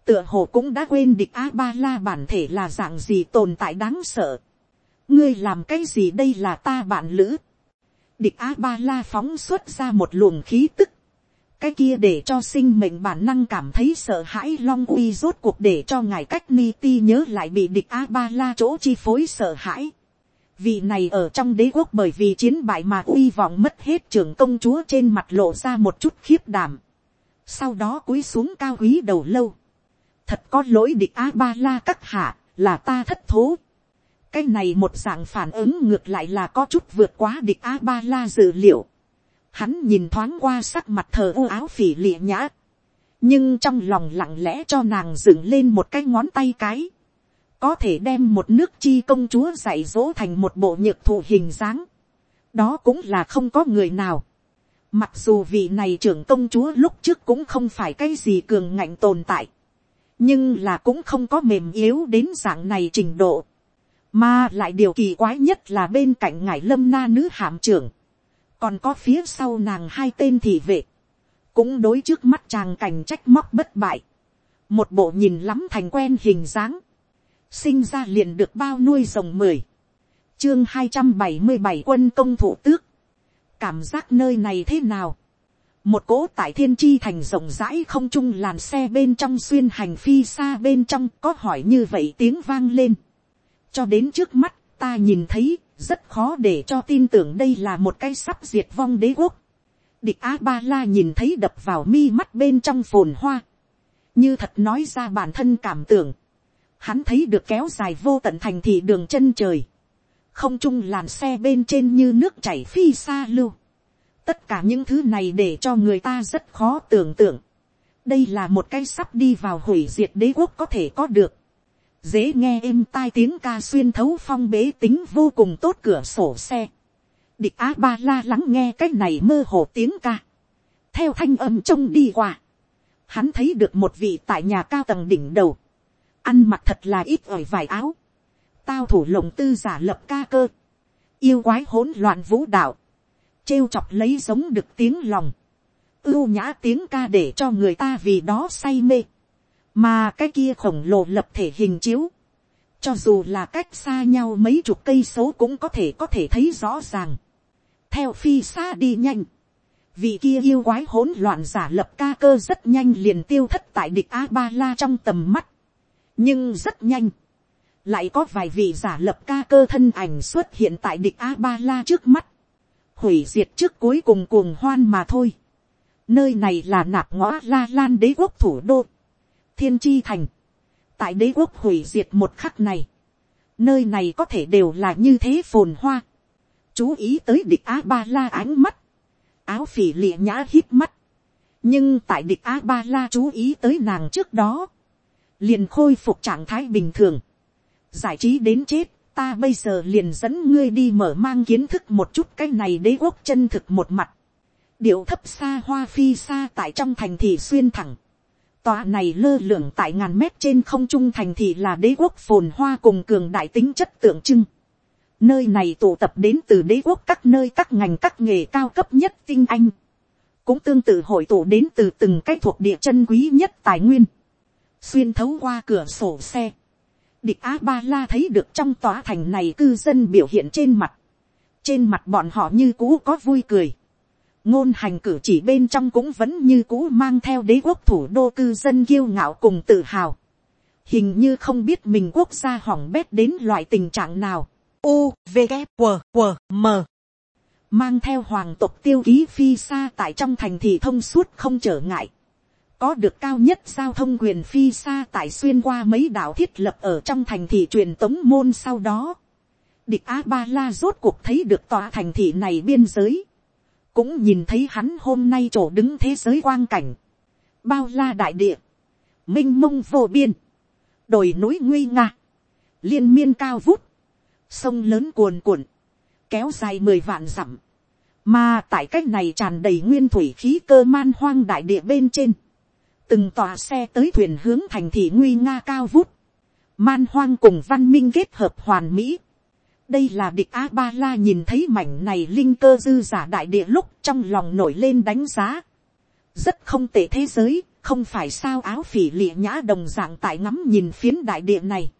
S1: tựa hồ cũng đã quên địch a ba la bản thể là dạng gì tồn tại đáng sợ. ngươi làm cái gì đây là ta bạn lữ địch a ba la phóng xuất ra một luồng khí tức. cái kia để cho sinh mệnh bản năng cảm thấy sợ hãi long uy rốt cuộc để cho ngài cách ni ti nhớ lại bị địch a ba la chỗ chi phối sợ hãi. vị này ở trong đế quốc bởi vì chiến bại mà uy vọng mất hết trưởng công chúa trên mặt lộ ra một chút khiếp đảm. sau đó cúi xuống cao quý đầu lâu thật có lỗi địch a ba la các hạ, là ta thất thố cái này một dạng phản ứng ngược lại là có chút vượt quá địch a ba la dự liệu. hắn nhìn thoáng qua sắc mặt thờ u áo phỉ lịa nhã. nhưng trong lòng lặng lẽ cho nàng dựng lên một cái ngón tay cái. có thể đem một nước chi công chúa dạy dỗ thành một bộ nhược thụ hình dáng. đó cũng là không có người nào. Mặc dù vị này trưởng công chúa lúc trước cũng không phải cái gì cường ngạnh tồn tại nhưng là cũng không có mềm yếu đến dạng này trình độ, mà lại điều kỳ quái nhất là bên cạnh ngải lâm na nữ hạm trưởng, còn có phía sau nàng hai tên thị vệ, cũng đối trước mắt chàng cảnh trách móc bất bại, một bộ nhìn lắm thành quen hình dáng, sinh ra liền được bao nuôi rồng mười, chương hai trăm bảy mươi bảy quân công thủ tước, cảm giác nơi này thế nào, một cỗ tại thiên chi thành rộng rãi không trung làn xe bên trong xuyên hành phi xa bên trong có hỏi như vậy tiếng vang lên cho đến trước mắt, ta nhìn thấy, rất khó để cho tin tưởng đây là một cái sắp diệt vong đế quốc. địch a ba la nhìn thấy đập vào mi mắt bên trong phồn hoa. như thật nói ra bản thân cảm tưởng. hắn thấy được kéo dài vô tận thành thị đường chân trời. không chung làn xe bên trên như nước chảy phi xa lưu tất cả những thứ này để cho người ta rất khó tưởng tượng. đây là một cái sắp đi vào hủy diệt đế quốc có thể có được dễ nghe êm tai tiếng ca xuyên thấu phong bế tính vô cùng tốt cửa sổ xe. địch á ba la lắng nghe cái này mơ hồ tiếng ca. theo thanh âm trông đi qua. hắn thấy được một vị tại nhà cao tầng đỉnh đầu. ăn mặc thật là ít ỏi vài áo. tao thủ lồng tư giả lập ca cơ. yêu quái hỗn loạn vũ đạo trêu chọc lấy giống được tiếng lòng, ưu nhã tiếng ca để cho người ta vì đó say mê, mà cái kia khổng lồ lập thể hình chiếu, cho dù là cách xa nhau mấy chục cây số cũng có thể có thể thấy rõ ràng, theo phi xa đi nhanh, vị kia yêu quái hỗn loạn giả lập ca cơ rất nhanh liền tiêu thất tại địch a ba la trong tầm mắt, nhưng rất nhanh, lại có vài vị giả lập ca cơ thân ảnh xuất hiện tại địch a ba la trước mắt, hủy diệt trước cuối cùng cuồng hoan mà thôi. Nơi này là nạp ngõ la lan đế quốc thủ đô. Thiên chi thành. Tại đế quốc hủy diệt một khắc này. Nơi này có thể đều là như thế phồn hoa. Chú ý tới địch á ba la ánh mắt. Áo phỉ lịa nhã hít mắt. Nhưng tại địch á ba la chú ý tới nàng trước đó. Liền khôi phục trạng thái bình thường. Giải trí đến chết, ta bây giờ liền dẫn ngươi đi mở mang kiến thức một chút cái này đế quốc chân thực một mặt. điệu thấp xa hoa phi xa tại trong thành thị xuyên thẳng tòa này lơ lửng tại ngàn mét trên không trung thành thị là đế quốc phồn hoa cùng cường đại tính chất tượng trưng. nơi này tụ tập đến từ đế quốc các nơi các ngành các nghề cao cấp nhất tinh anh. cũng tương tự hội tụ đến từ từng cái thuộc địa chân quý nhất tài nguyên. xuyên thấu qua cửa sổ xe địch a ba la thấy được trong tòa thành này cư dân biểu hiện trên mặt. trên mặt bọn họ như cũ có vui cười ngôn hành cử chỉ bên trong cũng vẫn như cũ mang theo đế quốc thủ đô cư dân kiêu ngạo cùng tự hào. hình như không biết mình quốc gia hỏng bét đến loại tình trạng nào.
S2: U, V, K, W, W, M.
S1: Mang theo hoàng tộc tiêu ký phi xa tại trong thành thị thông suốt không trở ngại. Có được cao nhất giao thông quyền phi xa tại xuyên qua mấy đảo thiết lập ở trong thành thị truyền tống môn sau đó. Địch A-ba-la rốt cuộc thấy được tòa thành thị này biên giới. Cũng nhìn thấy hắn hôm nay chỗ đứng thế giới quang cảnh. Bao la đại địa. Minh mông vô biên. Đồi núi nguy nga. Liên miên cao vút. Sông lớn cuồn cuộn. Kéo dài mười vạn dặm. Mà tại cách này tràn đầy nguyên thủy khí cơ man hoang đại địa bên trên. Từng tòa xe tới thuyền hướng thành thị nguy nga cao vút. Man hoang cùng văn minh kết hợp hoàn mỹ đây là địch a ba la nhìn thấy mảnh này linh cơ dư giả đại địa lúc trong lòng nổi lên đánh giá. rất không tệ thế giới, không phải sao áo phỉ lịa nhã đồng dạng tại ngắm nhìn phiến đại địa này.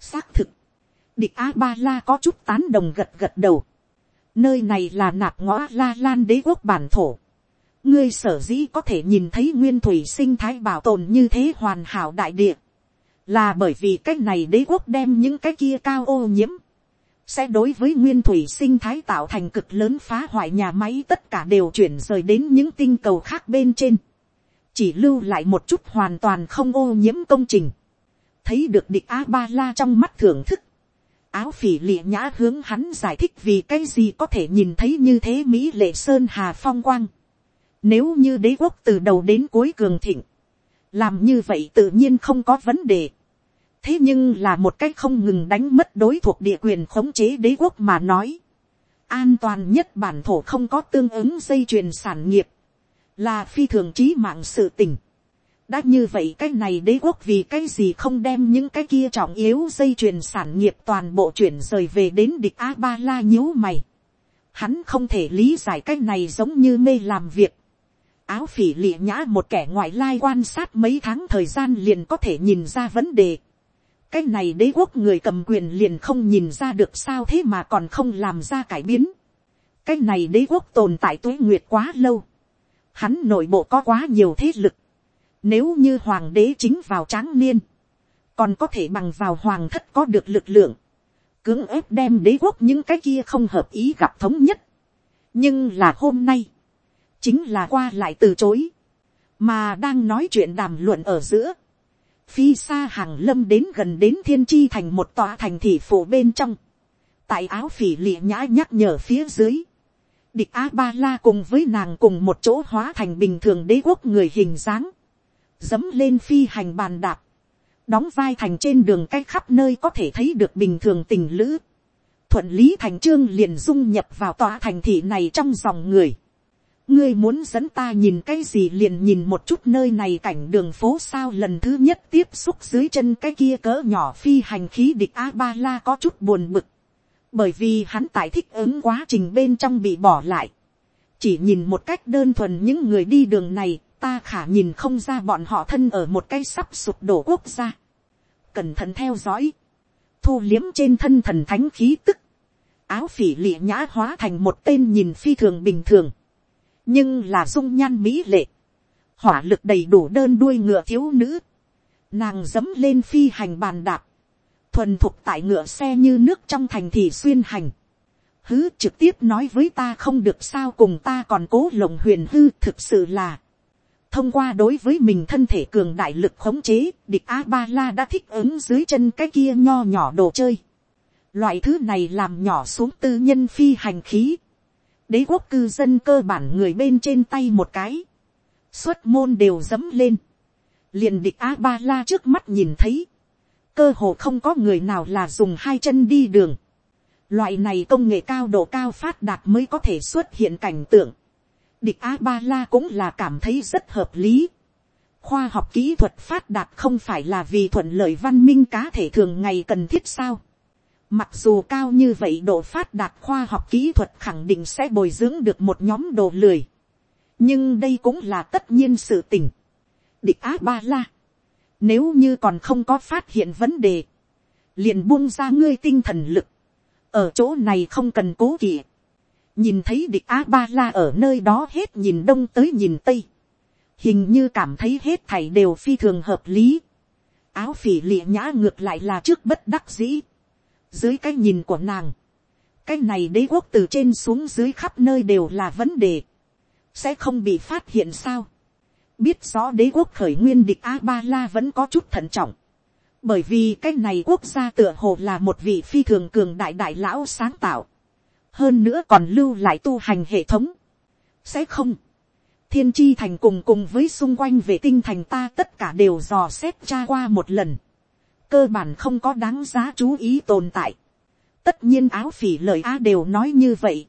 S1: xác thực, địch a ba la có chút tán đồng gật gật đầu. nơi này là nạp ngõ la lan đế quốc bản thổ. ngươi sở dĩ có thể nhìn thấy nguyên thủy sinh thái bảo tồn như thế hoàn hảo đại địa. là bởi vì cái này đế quốc đem những cái kia cao ô nhiễm sẽ đối với nguyên thủy sinh thái tạo thành cực lớn phá hoại nhà máy tất cả đều chuyển rời đến những tinh cầu khác bên trên, chỉ lưu lại một chút hoàn toàn không ô nhiễm công trình, thấy được địch a ba la trong mắt thưởng thức, áo phỉ lịa nhã hướng hắn giải thích vì cái gì có thể nhìn thấy như thế mỹ lệ sơn hà phong quang, nếu như đế quốc từ đầu đến cuối cường thịnh, làm như vậy tự nhiên không có vấn đề thế nhưng là một cách không ngừng đánh mất đối thuộc địa quyền khống chế đế quốc mà nói. an toàn nhất bản thổ không có tương ứng dây chuyền sản nghiệp, là phi thường trí mạng sự tình. đã như vậy cái này đế quốc vì cái gì không đem những cái kia trọng yếu dây chuyền sản nghiệp toàn bộ chuyển rời về đến địch a ba la nhíu mày. hắn không thể lý giải cái này giống như mê làm việc. áo phỉ lịa nhã một kẻ ngoại lai quan sát mấy tháng thời gian liền có thể nhìn ra vấn đề cái này đế quốc người cầm quyền liền không nhìn ra được sao thế mà còn không làm ra cải biến. cái này đế quốc tồn tại tuế nguyệt quá lâu. hắn nội bộ có quá nhiều thế lực. nếu như hoàng đế chính vào tráng niên, còn có thể bằng vào hoàng thất có được lực lượng, cưỡng ép đem đế quốc những cái kia không hợp ý gặp thống nhất. nhưng là hôm nay, chính là qua lại từ chối, mà đang nói chuyện đàm luận ở giữa, phi xa hàng lâm đến gần đến thiên chi thành một tòa thành thị phủ bên trong, tại áo phỉ lịa nhã nhắc nhở phía dưới, địch a ba la cùng với nàng cùng một chỗ hóa thành bình thường đế quốc người hình dáng, dấm lên phi hành bàn đạp, đóng vai thành trên đường cách khắp nơi có thể thấy được bình thường tình lữ, thuận lý thành trương liền dung nhập vào tòa thành thị này trong dòng người, ngươi muốn dẫn ta nhìn cái gì liền nhìn một chút nơi này cảnh đường phố sao? Lần thứ nhất tiếp xúc dưới chân cái kia cỡ nhỏ phi hành khí địch a ba la có chút buồn bực. Bởi vì hắn tại thích ứng quá trình bên trong bị bỏ lại. Chỉ nhìn một cách đơn thuần những người đi đường này, ta khả nhìn không ra bọn họ thân ở một cái sắp sụp đổ quốc gia. Cẩn thận theo dõi. Thu liếm trên thân thần thánh khí tức. Áo phỉ lịa nhã hóa thành một tên nhìn phi thường bình thường nhưng là dung nhan mỹ lệ, hỏa lực đầy đủ đơn đuôi ngựa thiếu nữ, nàng dấm lên phi hành bàn đạp, thuần thục tại ngựa xe như nước trong thành thì xuyên hành, hứ trực tiếp nói với ta không được sao cùng ta còn cố lộng huyền hư thực sự là, thông qua đối với mình thân thể cường đại lực khống chế, địch a ba la đã thích ứng dưới chân cái kia nho nhỏ đồ chơi. Loại thứ này làm nhỏ xuống tư nhân phi hành khí đế quốc cư dân cơ bản người bên trên tay một cái, xuất môn đều dấm lên, liền địch a ba la trước mắt nhìn thấy, cơ hồ không có người nào là dùng hai chân đi đường, loại này công nghệ cao độ cao phát đạt mới có thể xuất hiện cảnh tượng, địch a ba la cũng là cảm thấy rất hợp lý, khoa học kỹ thuật phát đạt không phải là vì thuận lợi văn minh cá thể thường ngày cần thiết sao, Mặc dù cao như vậy độ phát đạt khoa học kỹ thuật khẳng định sẽ bồi dưỡng được một nhóm đồ lười. Nhưng đây cũng là tất nhiên sự tình. Địch á ba la. Nếu như còn không có phát hiện vấn đề. Liền buông ra ngươi tinh thần lực. Ở chỗ này không cần cố kỵ. Nhìn thấy địch á ba la ở nơi đó hết nhìn đông tới nhìn tây. Hình như cảm thấy hết thảy đều phi thường hợp lý áo phỉ lịa nhã ngược lại là trước bất đắc dĩ dưới cái nhìn của nàng, cái này đế quốc từ trên xuống dưới khắp nơi đều là vấn đề, sẽ không bị phát hiện sao. biết rõ đế quốc khởi nguyên địch a ba la vẫn có chút thận trọng, bởi vì cái này quốc gia tựa hồ là một vị phi thường cường đại đại lão sáng tạo, hơn nữa còn lưu lại tu hành hệ thống, sẽ không, thiên chi thành cùng cùng với xung quanh vệ tinh thành ta tất cả đều dò xét tra qua một lần, cơ bản không có đáng giá chú ý tồn tại, tất nhiên áo phỉ lời a đều nói như vậy,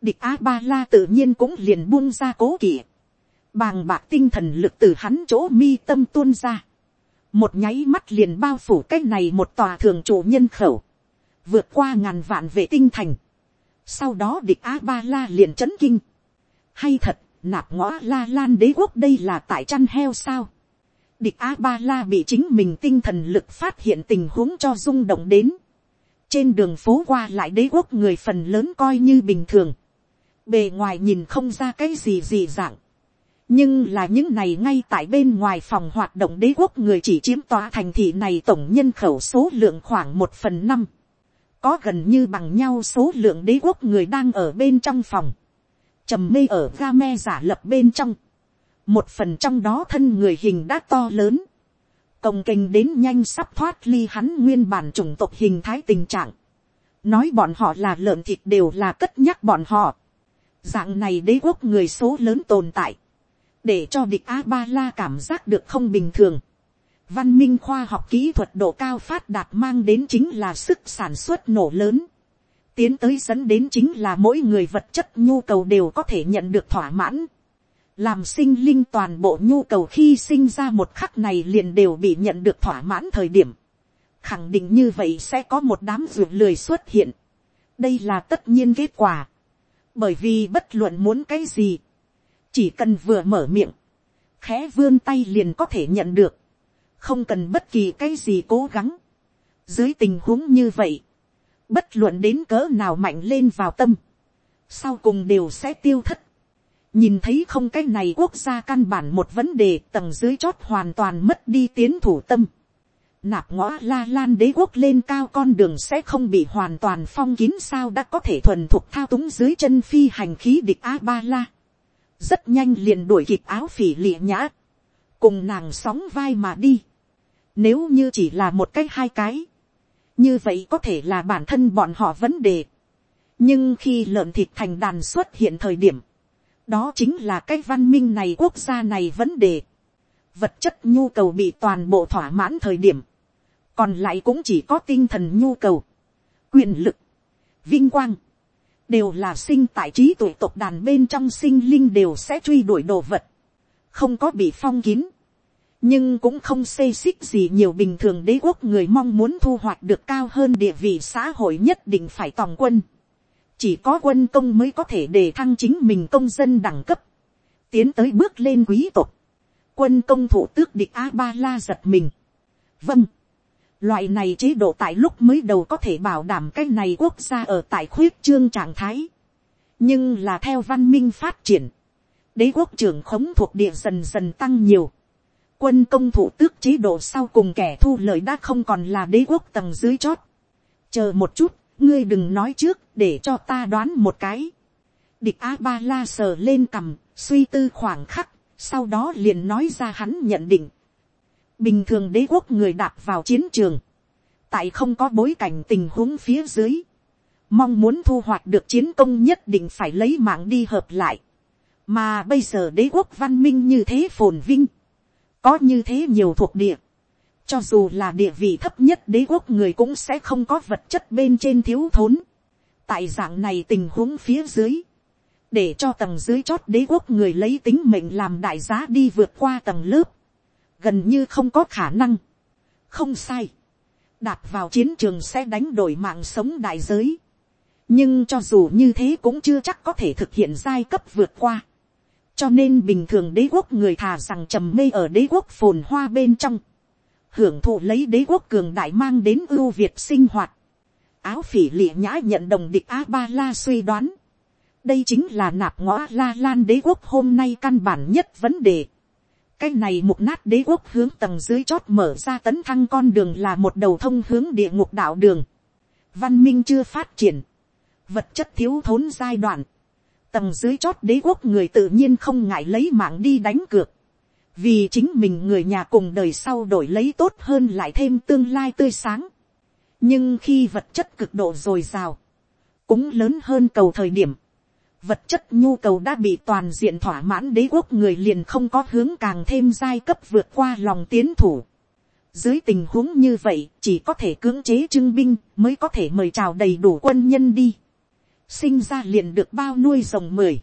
S1: địch a ba la tự nhiên cũng liền buông ra cố kỵ, bàng bạc tinh thần lực từ hắn chỗ mi tâm tuôn ra, một nháy mắt liền bao phủ cái này một tòa thường chủ nhân khẩu, vượt qua ngàn vạn vệ tinh thành, sau đó địch a ba la liền chấn kinh, hay thật, nạp ngõ la lan đế quốc đây là tại chăn heo sao, địch a ba la bị chính mình tinh thần lực phát hiện tình huống cho rung động đến, trên đường phố qua lại đế quốc người phần lớn coi như bình thường, bề ngoài nhìn không ra cái gì gì dạng, nhưng là những này ngay tại bên ngoài phòng hoạt động đế quốc người chỉ chiếm tòa thành thị này tổng nhân khẩu số lượng khoảng một phần năm, có gần như bằng nhau số lượng đế quốc người đang ở bên trong phòng, trầm mê ở ga me giả lập bên trong, một phần trong đó thân người hình đã to lớn, công kênh đến nhanh sắp thoát ly hắn nguyên bản chủng tộc hình thái tình trạng, nói bọn họ là lợn thịt đều là cất nhắc bọn họ, dạng này đế quốc người số lớn tồn tại, để cho địch a ba la cảm giác được không bình thường. văn minh khoa học kỹ thuật độ cao phát đạt mang đến chính là sức sản xuất nổ lớn. tiến tới dẫn đến chính là mỗi người vật chất nhu cầu đều có thể nhận được thỏa mãn làm sinh linh toàn bộ nhu cầu khi sinh ra một khắc này liền đều bị nhận được thỏa mãn thời điểm. khẳng định như vậy sẽ có một đám ruột lười xuất hiện. đây là tất nhiên kết quả. bởi vì bất luận muốn cái gì chỉ cần vừa mở miệng, khẽ vươn tay liền có thể nhận được, không cần bất kỳ cái gì cố gắng. dưới tình huống như vậy, bất luận đến cỡ nào mạnh lên vào tâm, sau cùng đều sẽ tiêu thất nhìn thấy không cái này quốc gia căn bản một vấn đề tầng dưới chót hoàn toàn mất đi tiến thủ tâm. nạp ngõ la lan đế quốc lên cao con đường sẽ không bị hoàn toàn phong kín sao đã có thể thuần thuộc thao túng dưới chân phi hành khí địch a ba la rất nhanh liền đuổi kịp áo phỉ lịa nhã, cùng nàng sóng vai mà đi. Nếu như chỉ là một cái hai cái, như vậy có thể là bản thân bọn họ vấn đề. nhưng khi lợn thịt thành đàn xuất hiện thời điểm, đó chính là cái văn minh này quốc gia này vấn đề. vật chất nhu cầu bị toàn bộ thỏa mãn thời điểm, còn lại cũng chỉ có tinh thần nhu cầu, quyền lực, vinh quang, đều là sinh tại trí tuổi tộc đàn bên trong sinh linh đều sẽ truy đuổi đồ vật, không có bị phong kín, nhưng cũng không xây xích gì nhiều bình thường đế quốc người mong muốn thu hoạch được cao hơn địa vị xã hội nhất định phải tòng quân chỉ có quân công mới có thể đề thăng chính mình công dân đẳng cấp, tiến tới bước lên quý tộc. quân công thủ tước địch a ba la giật mình. vâng, Loại này chế độ tại lúc mới đầu có thể bảo đảm cái này quốc gia ở tại khuyết trương trạng thái. Nhưng là theo văn minh phát triển. Đế quốc trưởng khống thuộc địa dần dần tăng nhiều. Quân công thủ tước chế độ sau cùng kẻ thu lợi đã không còn là đế quốc tầng dưới chót. Chờ một chút, ngươi đừng nói trước để cho ta đoán một cái. Địch A-ba-la sờ lên cằm, suy tư khoảng khắc, sau đó liền nói ra hắn nhận định. Bình thường đế quốc người đạp vào chiến trường, tại không có bối cảnh tình huống phía dưới, mong muốn thu hoạch được chiến công nhất định phải lấy mạng đi hợp lại, mà bây giờ đế quốc văn minh như thế phồn vinh, có như thế nhiều thuộc địa, cho dù là địa vị thấp nhất đế quốc người cũng sẽ không có vật chất bên trên thiếu thốn, tại dạng này tình huống phía dưới, để cho tầng dưới chót đế quốc người lấy tính mệnh làm đại giá đi vượt qua tầng lớp, gần như không có khả năng. không sai, đạp vào chiến trường sẽ đánh đổi mạng sống đại giới. nhưng cho dù như thế cũng chưa chắc có thể thực hiện giai cấp vượt qua. cho nên bình thường đế quốc người thà rằng trầm mê ở đế quốc phồn hoa bên trong hưởng thụ lấy đế quốc cường đại mang đến ưu việt sinh hoạt. áo phỉ lịa nhã nhận đồng địch a ba la suy đoán. đây chính là nạp ngõ la lan đế quốc hôm nay căn bản nhất vấn đề cái này mục nát đế quốc hướng tầng dưới chót mở ra tấn thăng con đường là một đầu thông hướng địa ngục đạo đường. Văn minh chưa phát triển. Vật chất thiếu thốn giai đoạn. Tầng dưới chót đế quốc người tự nhiên không ngại lấy mạng đi đánh cược. Vì chính mình người nhà cùng đời sau đổi lấy tốt hơn lại thêm tương lai tươi sáng. Nhưng khi vật chất cực độ dồi dào. Cũng lớn hơn cầu thời điểm vật chất nhu cầu đã bị toàn diện thỏa mãn đế quốc người liền không có hướng càng thêm giai cấp vượt qua lòng tiến thủ. Dưới tình huống như vậy, chỉ có thể cưỡng chế trưng binh mới có thể mời chào đầy đủ quân nhân đi. Sinh ra liền được bao nuôi rồng mười.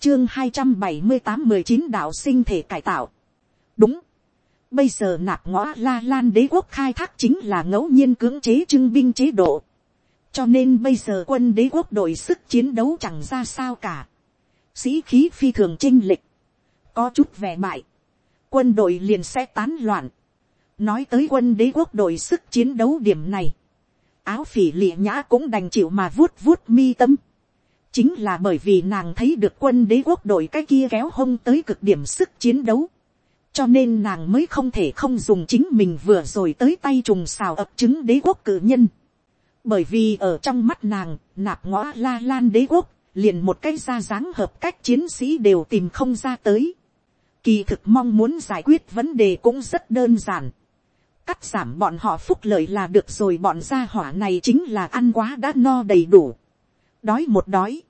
S1: Chương hai trăm bảy mươi tám mười chín đạo sinh thể cải tạo. Đúng. Bây giờ nạp ngõ la lan đế quốc khai thác chính là ngẫu nhiên cưỡng chế trưng binh chế độ cho nên bây giờ quân đế quốc đội sức chiến đấu chẳng ra sao cả. sĩ khí phi thường chinh lịch, có chút vẻ bại, quân đội liền sẽ tán loạn. nói tới quân đế quốc đội sức chiến đấu điểm này, áo phỉ lịa nhã cũng đành chịu mà vuốt vuốt mi tâm chính là bởi vì nàng thấy được quân đế quốc đội cái kia kéo hông tới cực điểm sức chiến đấu. cho nên nàng mới không thể không dùng chính mình vừa rồi tới tay trùng xào ập chứng đế quốc cử nhân bởi vì ở trong mắt nàng, nạp ngõ la lan đế quốc, liền một cái ra dáng hợp cách chiến sĩ đều tìm không ra tới. Kỳ thực mong muốn giải quyết vấn đề cũng rất đơn giản. Cắt giảm bọn họ phúc lợi là được rồi bọn gia hỏa này chính là ăn quá đã no đầy đủ. Đói một đói.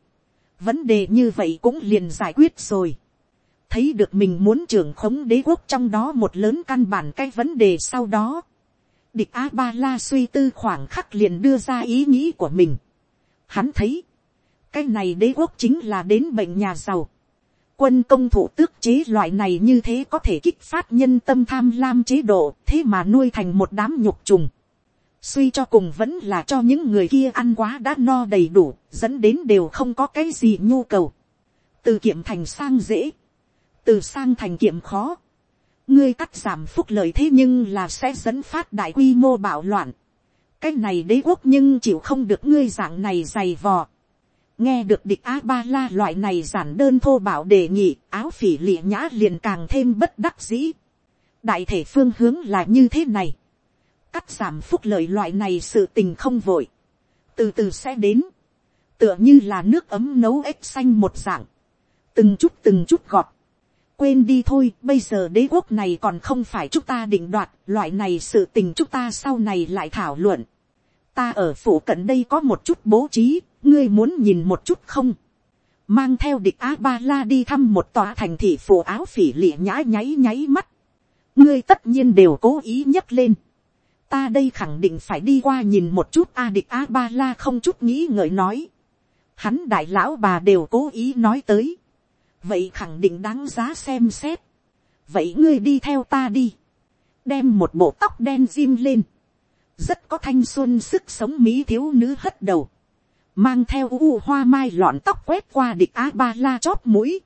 S1: Vấn đề như vậy cũng liền giải quyết rồi. Thấy được mình muốn trưởng khống đế quốc trong đó một lớn căn bản cái vấn đề sau đó địch a ba la suy tư khoảng khắc liền đưa ra ý nghĩ của mình. Hắn thấy, cái này đế quốc chính là đến bệnh nhà giàu. Quân công thủ tước chế loại này như thế có thể kích phát nhân tâm tham lam chế độ, thế mà nuôi thành một đám nhục trùng. Suy cho cùng vẫn là cho những người kia ăn quá đã no đầy đủ, dẫn đến đều không có cái gì nhu cầu. Từ kiệm thành sang dễ, từ sang thành kiệm khó ngươi cắt giảm phúc lợi thế nhưng là sẽ dẫn phát đại quy mô bạo loạn. cái này đế quốc nhưng chịu không được ngươi dạng này dày vò. nghe được địch a ba la loại này giản đơn thô bảo đề nghị áo phỉ lịa nhã liền càng thêm bất đắc dĩ. đại thể phương hướng là như thế này cắt giảm phúc lợi loại này sự tình không vội. từ từ sẽ đến. tựa như là nước ấm nấu ếch xanh một dạng. từng chút từng chút gọt quên đi thôi, bây giờ đế quốc này còn không phải chúng ta định đoạt, loại này sự tình chúng ta sau này lại thảo luận. Ta ở phủ cận đây có một chút bố trí, ngươi muốn nhìn một chút không? Mang theo địch A-ba-la đi thăm một tòa thành thị phủ áo phỉ lịa nhã nháy nháy mắt. Ngươi tất nhiên đều cố ý nhấc lên. Ta đây khẳng định phải đi qua nhìn một chút A địch A-ba-la không chút nghĩ ngợi nói. Hắn đại lão bà đều cố ý nói tới vậy khẳng định đáng giá xem xét. vậy ngươi đi theo ta đi. đem một bộ tóc đen diêm lên. rất có thanh xuân sức sống mỹ thiếu nữ hất đầu. mang theo u hoa mai lọn tóc quét qua địch a ba la chóp mũi.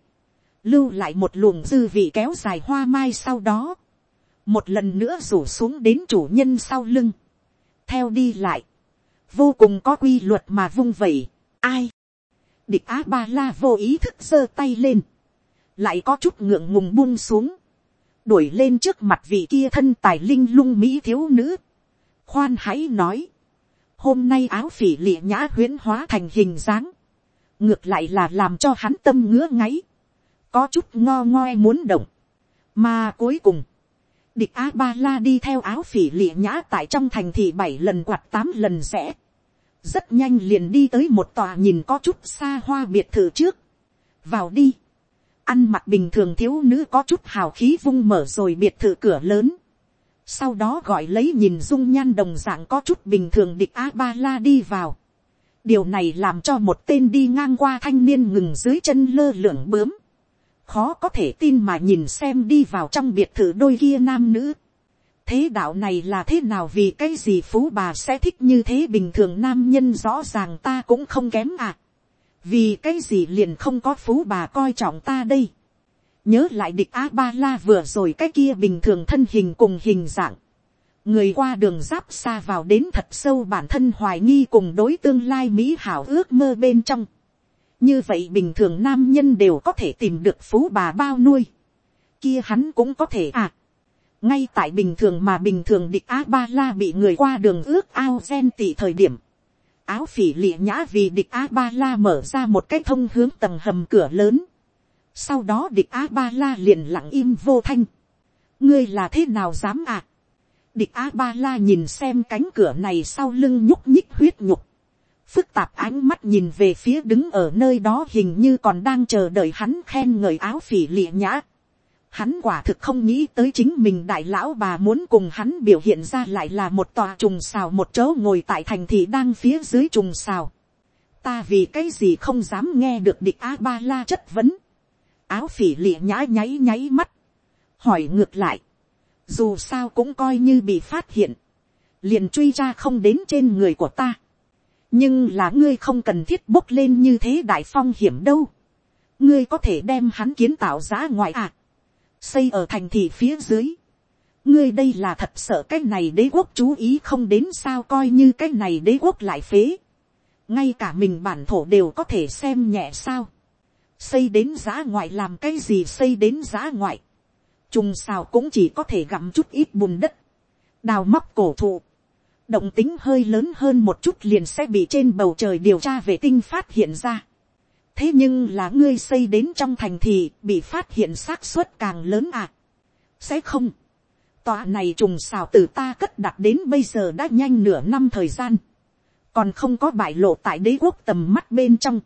S1: lưu lại một luồng dư vị kéo dài hoa mai sau đó một lần nữa rủ xuống đến chủ nhân sau lưng. theo đi lại. vô cùng có quy luật mà vung vẩy. ai địch á ba la vô ý thức giơ tay lên, lại có chút ngượng ngùng buông xuống, đuổi lên trước mặt vị kia thân tài linh lung mỹ thiếu nữ. khoan hãy nói, hôm nay áo phỉ lịa nhã huyễn hóa thành hình dáng, ngược lại là làm cho hắn tâm ngứa ngáy, có chút ngo ngoe muốn động, mà cuối cùng, địch a ba la đi theo áo phỉ lịa nhã tại trong thành thị bảy lần quạt tám lần rẽ, rất nhanh liền đi tới một tòa nhìn có chút xa hoa biệt thự trước, vào đi, ăn mặc bình thường thiếu nữ có chút hào khí vung mở rồi biệt thự cửa lớn, sau đó gọi lấy nhìn dung nhan đồng dạng có chút bình thường địch a ba la đi vào, điều này làm cho một tên đi ngang qua thanh niên ngừng dưới chân lơ lửng bướm, khó có thể tin mà nhìn xem đi vào trong biệt thự đôi kia nam nữ, thế đạo này là thế nào vì cái gì phú bà sẽ thích như thế bình thường nam nhân rõ ràng ta cũng không kém à. vì cái gì liền không có phú bà coi trọng ta đây. nhớ lại địch a ba la vừa rồi cái kia bình thường thân hình cùng hình dạng. người qua đường giáp xa vào đến thật sâu bản thân hoài nghi cùng đối tương lai mỹ hảo ước mơ bên trong như vậy bình thường nam nhân đều có thể tìm được phú bà bao nuôi. Kia hắn cũng có thể à. ngay tại bình thường mà bình thường địch a ba la bị người qua đường ước ao gen tỷ thời điểm, áo phỉ lịa nhã vì địch a ba la mở ra một cái thông hướng tầng hầm cửa lớn, sau đó địch a ba la liền lặng im vô thanh, ngươi là thế nào dám à. địch a ba la nhìn xem cánh cửa này sau lưng nhúc nhích huyết nhục, phức tạp ánh mắt nhìn về phía đứng ở nơi đó hình như còn đang chờ đợi hắn khen ngợi áo phỉ lịa nhã. Hắn quả thực không nghĩ tới chính mình đại lão bà muốn cùng hắn biểu hiện ra lại là một tòa trùng xào một chỗ ngồi tại thành thị đang phía dưới trùng xào. Ta vì cái gì không dám nghe được địch A-ba-la chất vấn. Áo phỉ lịa nhã nháy nháy mắt. Hỏi ngược lại. Dù sao cũng coi như bị phát hiện. Liền truy ra không đến trên người của ta nhưng là ngươi không cần thiết bốc lên như thế đại phong hiểm đâu. ngươi có thể đem hắn kiến tạo giá ngoại ạ. À. xây ở thành thị phía dưới. ngươi đây là thật sợ cái này đế quốc chú ý không đến sao coi như cái này đế quốc lại phế. ngay cả mình bản thổ đều có thể xem nhẹ sao. xây đến giá ngoại làm cái gì xây đến giá ngoại. trùng sao cũng chỉ có thể gặm chút ít bùn đất. đào móc cổ thụ động tính hơi lớn hơn một chút liền sẽ bị trên bầu trời điều tra vệ tinh phát hiện ra. thế nhưng là ngươi xây đến trong thành thì bị phát hiện xác suất càng lớn à. sẽ không. tòa này trùng xào từ ta cất đặt đến bây giờ đã nhanh nửa năm thời gian. còn không có bại lộ tại đế quốc tầm mắt bên trong.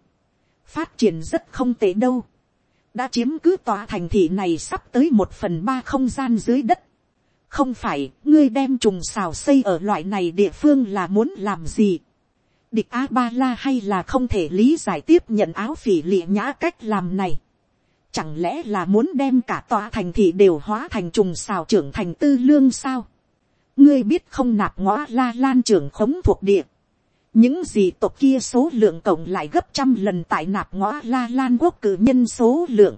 S1: phát triển rất không tệ đâu. đã chiếm cứ tòa thành thị này sắp tới một phần ba không gian dưới đất không phải, ngươi đem trùng xào xây ở loại này địa phương là muốn làm gì. địch a ba la hay là không thể lý giải tiếp nhận áo phỉ lịa nhã cách làm này. chẳng lẽ là muốn đem cả tòa thành thị đều hóa thành trùng xào trưởng thành tư lương sao. ngươi biết không nạp ngõ la lan trưởng khống thuộc địa. những gì tộc kia số lượng cộng lại gấp trăm lần tại nạp ngõ la lan quốc cử nhân số lượng.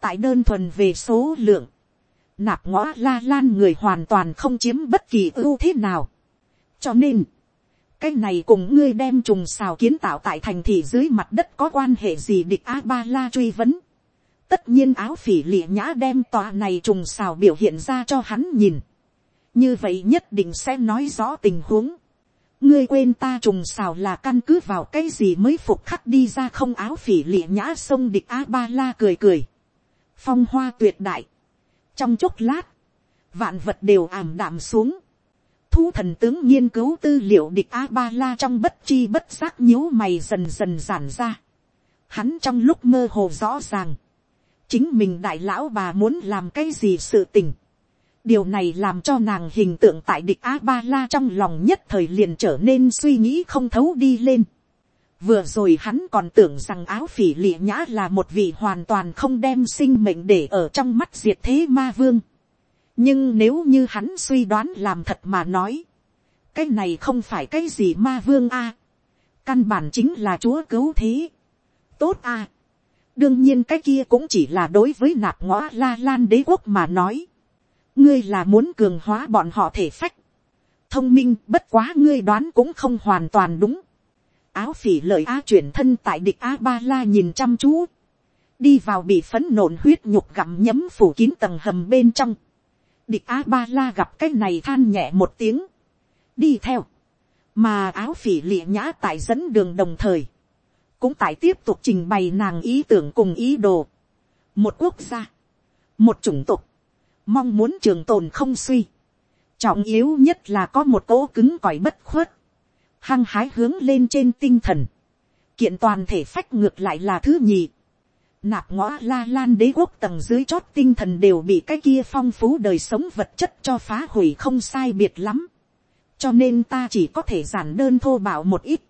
S1: tại đơn thuần về số lượng nạp ngõ la lan người hoàn toàn không chiếm bất kỳ ưu thế nào. cho nên, cái này cùng ngươi đem trùng xào kiến tạo tại thành thị dưới mặt đất có quan hệ gì địch a ba la truy vấn. tất nhiên áo phỉ lịa nhã đem tòa này trùng xào biểu hiện ra cho hắn nhìn. như vậy nhất định sẽ nói rõ tình huống. ngươi quên ta trùng xào là căn cứ vào cái gì mới phục khắc đi ra không áo phỉ lịa nhã sông địch a ba la cười cười. phong hoa tuyệt đại trong chốc lát, vạn vật đều ảm đạm xuống. Thu thần tướng nghiên cứu tư liệu địch A-ba-la trong bất chi bất giác nhíu mày dần dần giản ra. Hắn trong lúc mơ hồ rõ ràng. Chính mình đại lão bà muốn làm cái gì sự tình. Điều này làm cho nàng hình tượng tại địch A-ba-la trong lòng nhất thời liền trở nên suy nghĩ không thấu đi lên. Vừa rồi hắn còn tưởng rằng áo phỉ lịa nhã là một vị hoàn toàn không đem sinh mệnh để ở trong mắt diệt thế ma vương. Nhưng nếu như hắn suy đoán làm thật mà nói. Cái này không phải cái gì ma vương a Căn bản chính là chúa cứu thế. Tốt a Đương nhiên cái kia cũng chỉ là đối với nạp ngõ la lan đế quốc mà nói. Ngươi là muốn cường hóa bọn họ thể phách. Thông minh, bất quá ngươi đoán cũng không hoàn toàn đúng áo phỉ lợi á chuyển thân tại địch a ba la nhìn chăm chú, đi vào bị phấn nộn huyết nhục gặm nhấm phủ kín tầng hầm bên trong, địch a ba la gặp cái này than nhẹ một tiếng, đi theo, mà áo phỉ lịa nhã tại dẫn đường đồng thời, cũng tại tiếp tục trình bày nàng ý tưởng cùng ý đồ, một quốc gia, một chủng tộc, mong muốn trường tồn không suy, trọng yếu nhất là có một cỗ cứng cỏi bất khuất, hăng hái hướng lên trên tinh thần, kiện toàn thể phách ngược lại là thứ nhì. Nạp ngõ la lan đế quốc tầng dưới chót tinh thần đều bị cái kia phong phú đời sống vật chất cho phá hủy không sai biệt lắm. cho nên ta chỉ có thể giản đơn thô bạo một ít.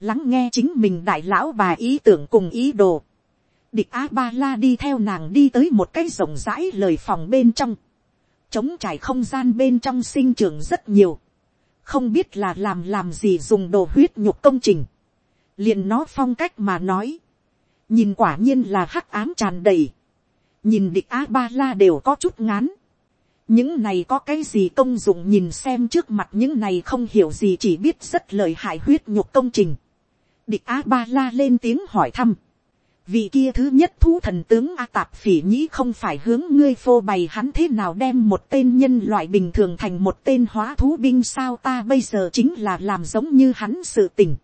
S1: lắng nghe chính mình đại lão bà ý tưởng cùng ý đồ. địch a ba la đi theo nàng đi tới một cái rộng rãi lời phòng bên trong. chống trải không gian bên trong sinh trường rất nhiều không biết là làm làm gì dùng đồ huyết nhục công trình, liền nó phong cách mà nói, nhìn quả nhiên là hắc ám tràn đầy, nhìn địch a ba la đều có chút ngán, những này có cái gì công dụng nhìn xem trước mặt những này không hiểu gì chỉ biết rất lời hại huyết nhục công trình, địch a ba la lên tiếng hỏi thăm, Vị kia thứ nhất thú thần tướng A Tạp Phỉ Nhĩ không phải hướng ngươi phô bày hắn thế nào đem một tên nhân loại bình thường thành một tên hóa thú binh sao ta bây giờ chính là làm giống như hắn sự tình.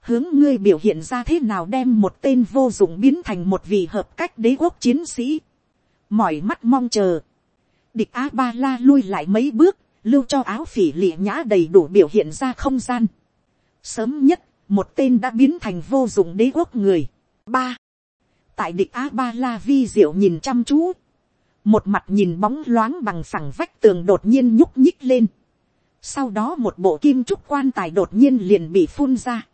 S1: Hướng ngươi biểu hiện ra thế nào đem một tên vô dụng biến thành một vị hợp cách đế quốc chiến sĩ. Mỏi mắt mong chờ. Địch A-ba-la lui lại mấy bước, lưu cho áo phỉ lịa nhã đầy đủ biểu hiện ra không gian. Sớm nhất, một tên đã biến thành vô dụng đế quốc người. ba Tại địch A-ba-la vi diệu nhìn chăm chú. Một mặt nhìn bóng loáng bằng phẳng vách tường đột nhiên nhúc nhích lên. Sau đó một bộ kim trúc quan tài đột nhiên liền bị phun ra.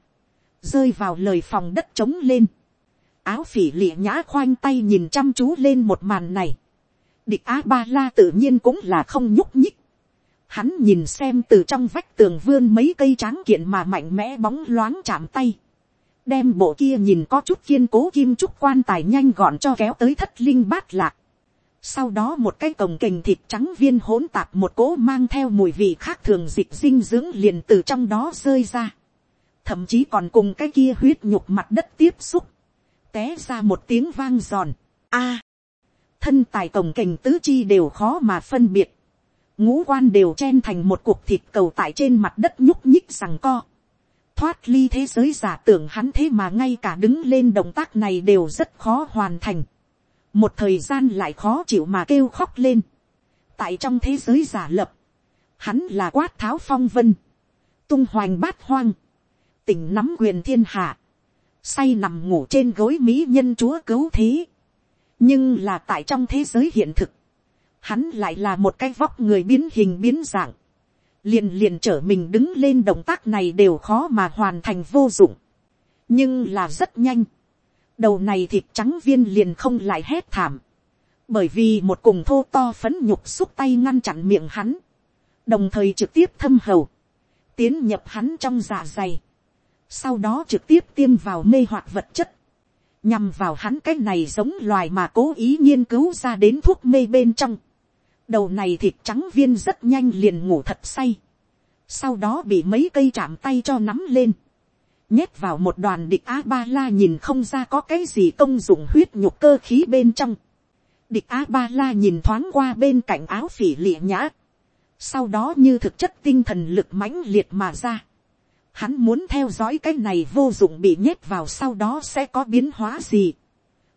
S1: Rơi vào lời phòng đất trống lên. Áo phỉ lịa nhã khoanh tay nhìn chăm chú lên một màn này. Địch A-ba-la tự nhiên cũng là không nhúc nhích Hắn nhìn xem từ trong vách tường vươn mấy cây tráng kiện mà mạnh mẽ bóng loáng chạm tay. Đem bộ kia nhìn có chút kiên cố kim trúc quan tài nhanh gọn cho kéo tới thất linh bát lạc. Sau đó một cái cồng kềnh thịt trắng viên hỗn tạp một cỗ mang theo mùi vị khác thường dịch dinh dưỡng liền từ trong đó rơi ra. Thậm chí còn cùng cái kia huyết nhục mặt đất tiếp xúc. Té ra một tiếng vang giòn. a Thân tài cồng kềnh tứ chi đều khó mà phân biệt ngũ quan đều chen thành một cuộc thịt cầu tại trên mặt đất nhúc nhích rằng co thoát ly thế giới giả tưởng hắn thế mà ngay cả đứng lên động tác này đều rất khó hoàn thành. một thời gian lại khó chịu mà kêu khóc lên. tại trong thế giới giả lập, hắn là quát tháo phong vân, tung hoành bát hoang, tỉnh nắm quyền thiên hạ, say nằm ngủ trên gối mỹ nhân chúa cứu thế. nhưng là tại trong thế giới hiện thực, hắn lại là một cái vóc người biến hình biến dạng, liền liền trở mình đứng lên động tác này đều khó mà hoàn thành vô dụng, nhưng là rất nhanh, đầu này thịt trắng viên liền không lại hét thảm, bởi vì một cùng thô to phấn nhục xúc tay ngăn chặn miệng hắn, đồng thời trực tiếp thâm hầu, tiến nhập hắn trong dạ dày, sau đó trực tiếp tiêm vào mê hoạt vật chất, nhằm vào hắn cái này giống loài mà cố ý nghiên cứu ra đến thuốc mê bên trong, đầu này thịt trắng viên rất nhanh liền ngủ thật say, sau đó bị mấy cây chạm tay cho nắm lên, nhét vào một đoàn địch a ba la nhìn không ra có cái gì công dụng huyết nhục cơ khí bên trong, địch a ba la nhìn thoáng qua bên cạnh áo phỉ lịa nhã, sau đó như thực chất tinh thần lực mãnh liệt mà ra, hắn muốn theo dõi cái này vô dụng bị nhét vào sau đó sẽ có biến hóa gì,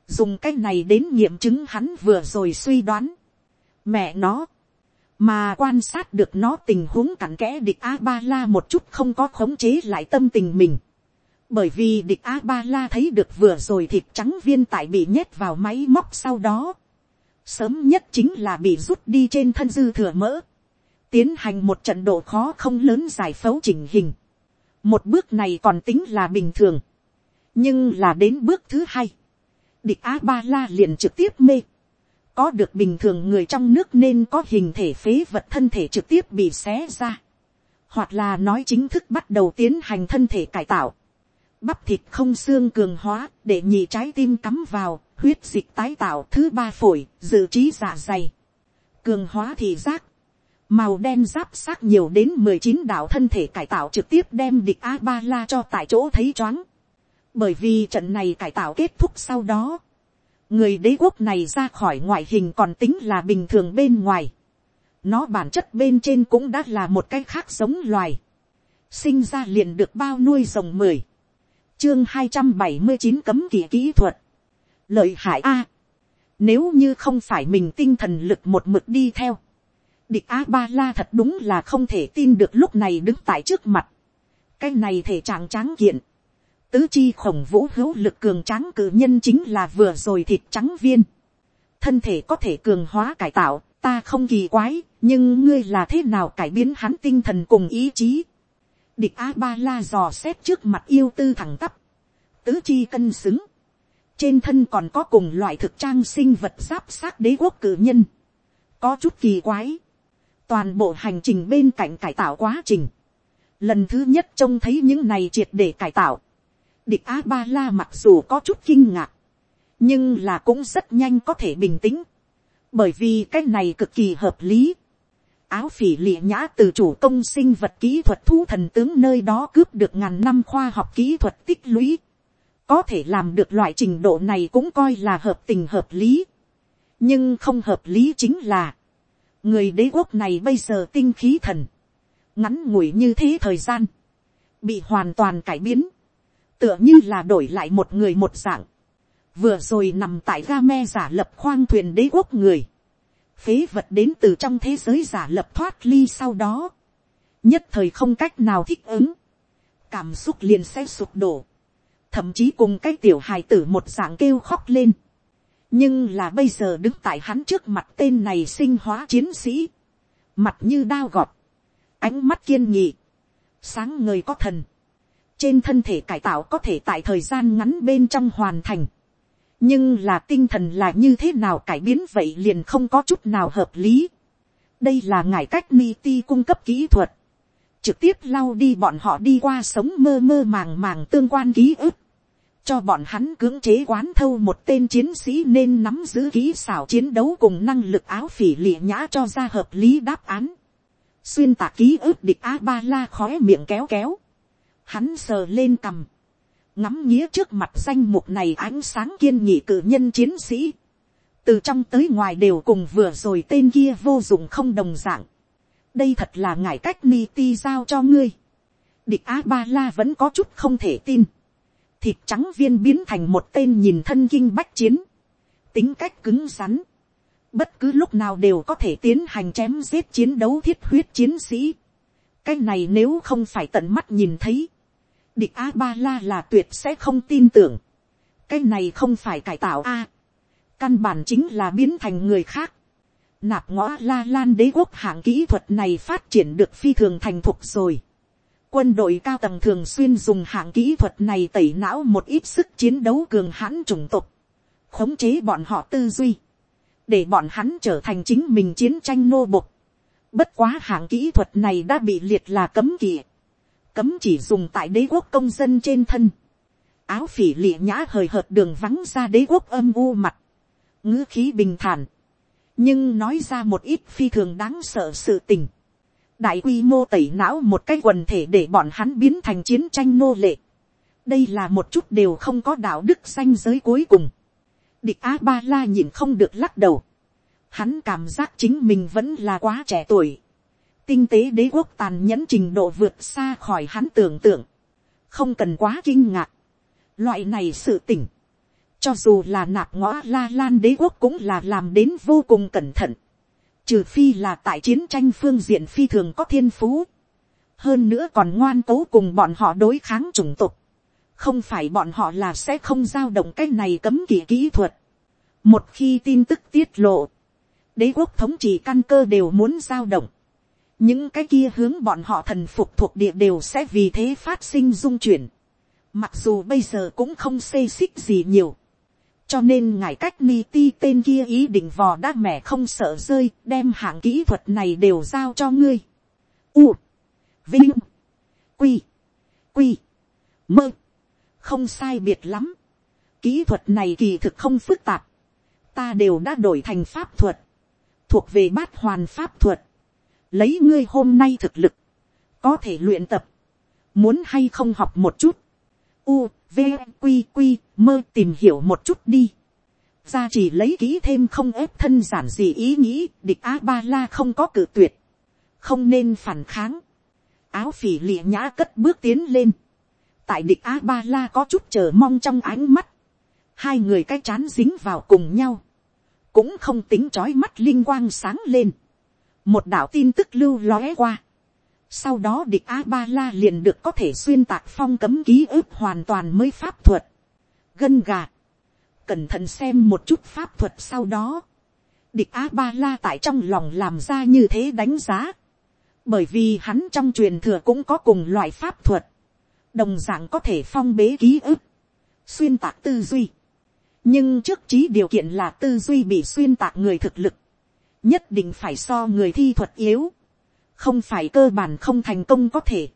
S1: dùng cái này đến nghiệm chứng hắn vừa rồi suy đoán, mẹ nó, mà quan sát được nó tình huống cặn kẽ địch a ba la một chút không có khống chế lại tâm tình mình. bởi vì địch a ba la thấy được vừa rồi thịt trắng viên tại bị nhét vào máy móc sau đó. sớm nhất chính là bị rút đi trên thân dư thừa mỡ. tiến hành một trận độ khó không lớn giải phẫu chỉnh hình. một bước này còn tính là bình thường. nhưng là đến bước thứ hai. địch a ba la liền trực tiếp mê có được bình thường người trong nước nên có hình thể phế vật thân thể trực tiếp bị xé ra, hoặc là nói chính thức bắt đầu tiến hành thân thể cải tạo, bắp thịt không xương cường hóa để nhị trái tim cắm vào, huyết dịch tái tạo thứ ba phổi, dự trí dạ dày, cường hóa thị giác, màu đen giáp xác nhiều đến mười chín đạo thân thể cải tạo trực tiếp đem địch a ba la cho tại chỗ thấy choáng, bởi vì trận này cải tạo kết thúc sau đó, người đế quốc này ra khỏi ngoại hình còn tính là bình thường bên ngoài. nó bản chất bên trên cũng đã là một cái khác giống loài. sinh ra liền được bao nuôi rồng mười. chương hai trăm bảy mươi chín cấm kỵ kỹ thuật. lợi hại a. nếu như không phải mình tinh thần lực một mực đi theo. địch a ba la thật đúng là không thể tin được lúc này đứng tại trước mặt. cái này thể trạng tráng kiện tứ chi khổng vũ hữu lực cường tráng cử nhân chính là vừa rồi thịt trắng viên. thân thể có thể cường hóa cải tạo, ta không kỳ quái, nhưng ngươi là thế nào cải biến hắn tinh thần cùng ý chí. địch a ba la dò xét trước mặt yêu tư thẳng tắp, tứ chi cân xứng, trên thân còn có cùng loại thực trang sinh vật giáp sát đế quốc cử nhân, có chút kỳ quái, toàn bộ hành trình bên cạnh cải tạo quá trình, lần thứ nhất trông thấy những này triệt để cải tạo, địch a ba la mặc dù có chút kinh ngạc, nhưng là cũng rất nhanh có thể bình tĩnh, bởi vì cái này cực kỳ hợp lý. áo phỉ lịa nhã từ chủ công sinh vật kỹ thuật thu thần tướng nơi đó cướp được ngàn năm khoa học kỹ thuật tích lũy, có thể làm được loại trình độ này cũng coi là hợp tình hợp lý. nhưng không hợp lý chính là, người đế quốc này bây giờ tinh khí thần, ngắn ngủi như thế thời gian, bị hoàn toàn cải biến, tựa như là đổi lại một người một dạng, vừa rồi nằm tại ga me giả lập khoang thuyền đế quốc người, phế vật đến từ trong thế giới giả lập thoát ly sau đó, nhất thời không cách nào thích ứng, cảm xúc liền sẽ sụp đổ, thậm chí cùng cái tiểu hài tử một dạng kêu khóc lên. nhưng là bây giờ đứng tại hắn trước mặt tên này sinh hóa chiến sĩ, mặt như đao gọt, ánh mắt kiên nghị, sáng ngời có thần, trên thân thể cải tạo có thể tại thời gian ngắn bên trong hoàn thành, nhưng là tinh thần là như thế nào cải biến vậy liền không có chút nào hợp lý. đây là ngải cách ni ti cung cấp kỹ thuật, trực tiếp lau đi bọn họ đi qua sống mơ mơ màng màng tương quan ký ức, cho bọn hắn cưỡng chế quán thâu một tên chiến sĩ nên nắm giữ ký xảo chiến đấu cùng năng lực áo phỉ lịa nhã cho ra hợp lý đáp án. xuyên tạc ký ức địch a ba la khói miệng kéo kéo, hắn sờ lên cằm, ngắm nghĩa trước mặt danh mục này ánh sáng kiên nhị cử nhân chiến sĩ, từ trong tới ngoài đều cùng vừa rồi tên kia vô dụng không đồng dạng đây thật là ngải cách ni ti giao cho ngươi. địch a ba la vẫn có chút không thể tin. thịt trắng viên biến thành một tên nhìn thân kinh bách chiến. tính cách cứng rắn. bất cứ lúc nào đều có thể tiến hành chém giết chiến đấu thiết huyết chiến sĩ. cái này nếu không phải tận mắt nhìn thấy địch a ba la là tuyệt sẽ không tin tưởng. cái này không phải cải tạo a. căn bản chính là biến thành người khác Nạp ngõ la lan đế quốc hạng kỹ thuật này phát triển được phi thường thành thục rồi. Quân đội cao tầng thường xuyên dùng hạng kỹ thuật này tẩy não một ít sức chiến đấu cường hãn chủng tộc. Khống chế bọn họ tư duy. Để bọn hắn trở thành chính mình chiến tranh nô bộc. Bất quá hạng kỹ thuật này đã bị liệt là cấm kỵ. Cấm chỉ dùng tại đế quốc công dân trên thân. Áo phỉ lịa nhã hời hợt đường vắng ra đế quốc âm u mặt. ngữ khí bình thản nhưng nói ra một ít phi thường đáng sợ sự tình. đại quy mô tẩy não một cái quần thể để bọn hắn biến thành chiến tranh nô lệ. đây là một chút đều không có đạo đức danh giới cuối cùng. địch a ba la nhìn không được lắc đầu. hắn cảm giác chính mình vẫn là quá trẻ tuổi tinh tế đế quốc tàn nhẫn trình độ vượt xa khỏi hắn tưởng tượng. không cần quá kinh ngạc. loại này sự tỉnh cho dù là nạp ngõ la lan đế quốc cũng là làm đến vô cùng cẩn thận. Trừ phi là tại chiến tranh phương diện phi thường có thiên phú. Hơn nữa còn ngoan cố cùng bọn họ đối kháng chủng tục. Không phải bọn họ là sẽ không giao động cái này cấm kỵ kỹ thuật. Một khi tin tức tiết lộ. Đế quốc thống trị căn cơ đều muốn giao động. Những cái kia hướng bọn họ thần phục thuộc địa đều sẽ vì thế phát sinh dung chuyển. Mặc dù bây giờ cũng không xây xích gì nhiều. Cho nên ngài cách ni ti tên kia ý định vò đá mẹ không sợ rơi đem hạng kỹ thuật này đều giao cho ngươi. U, vinh, quy, quy, mơ, không sai biệt lắm. kỹ thuật này kỳ thực không phức tạp, ta đều đã đổi thành pháp thuật, thuộc về bát hoàn pháp thuật, lấy ngươi hôm nay thực lực, có thể luyện tập, muốn hay không học một chút, u, v, q q mơ tìm hiểu một chút đi. ra chỉ lấy kỹ thêm không ép thân giản gì ý nghĩ, địch a ba la không có cử tuyệt, không nên phản kháng. áo phỉ lịa nhã cất bước tiến lên, tại địch a ba la có chút chờ mong trong ánh mắt, hai người cái chán dính vào cùng nhau, cũng không tính trói mắt linh quang sáng lên, một đạo tin tức lưu lóe qua, sau đó địch A-ba-la liền được có thể xuyên tạc phong cấm ký ức hoàn toàn mới pháp thuật. Gân gà. Cẩn thận xem một chút pháp thuật sau đó. Địch A-ba-la tại trong lòng làm ra như thế đánh giá. Bởi vì hắn trong truyền thừa cũng có cùng loại pháp thuật. Đồng dạng có thể phong bế ký ức. Xuyên tạc tư duy. Nhưng trước trí điều kiện là tư duy bị xuyên tạc người thực lực. Nhất định phải so người thi thuật yếu không phải cơ bản không thành công có thể.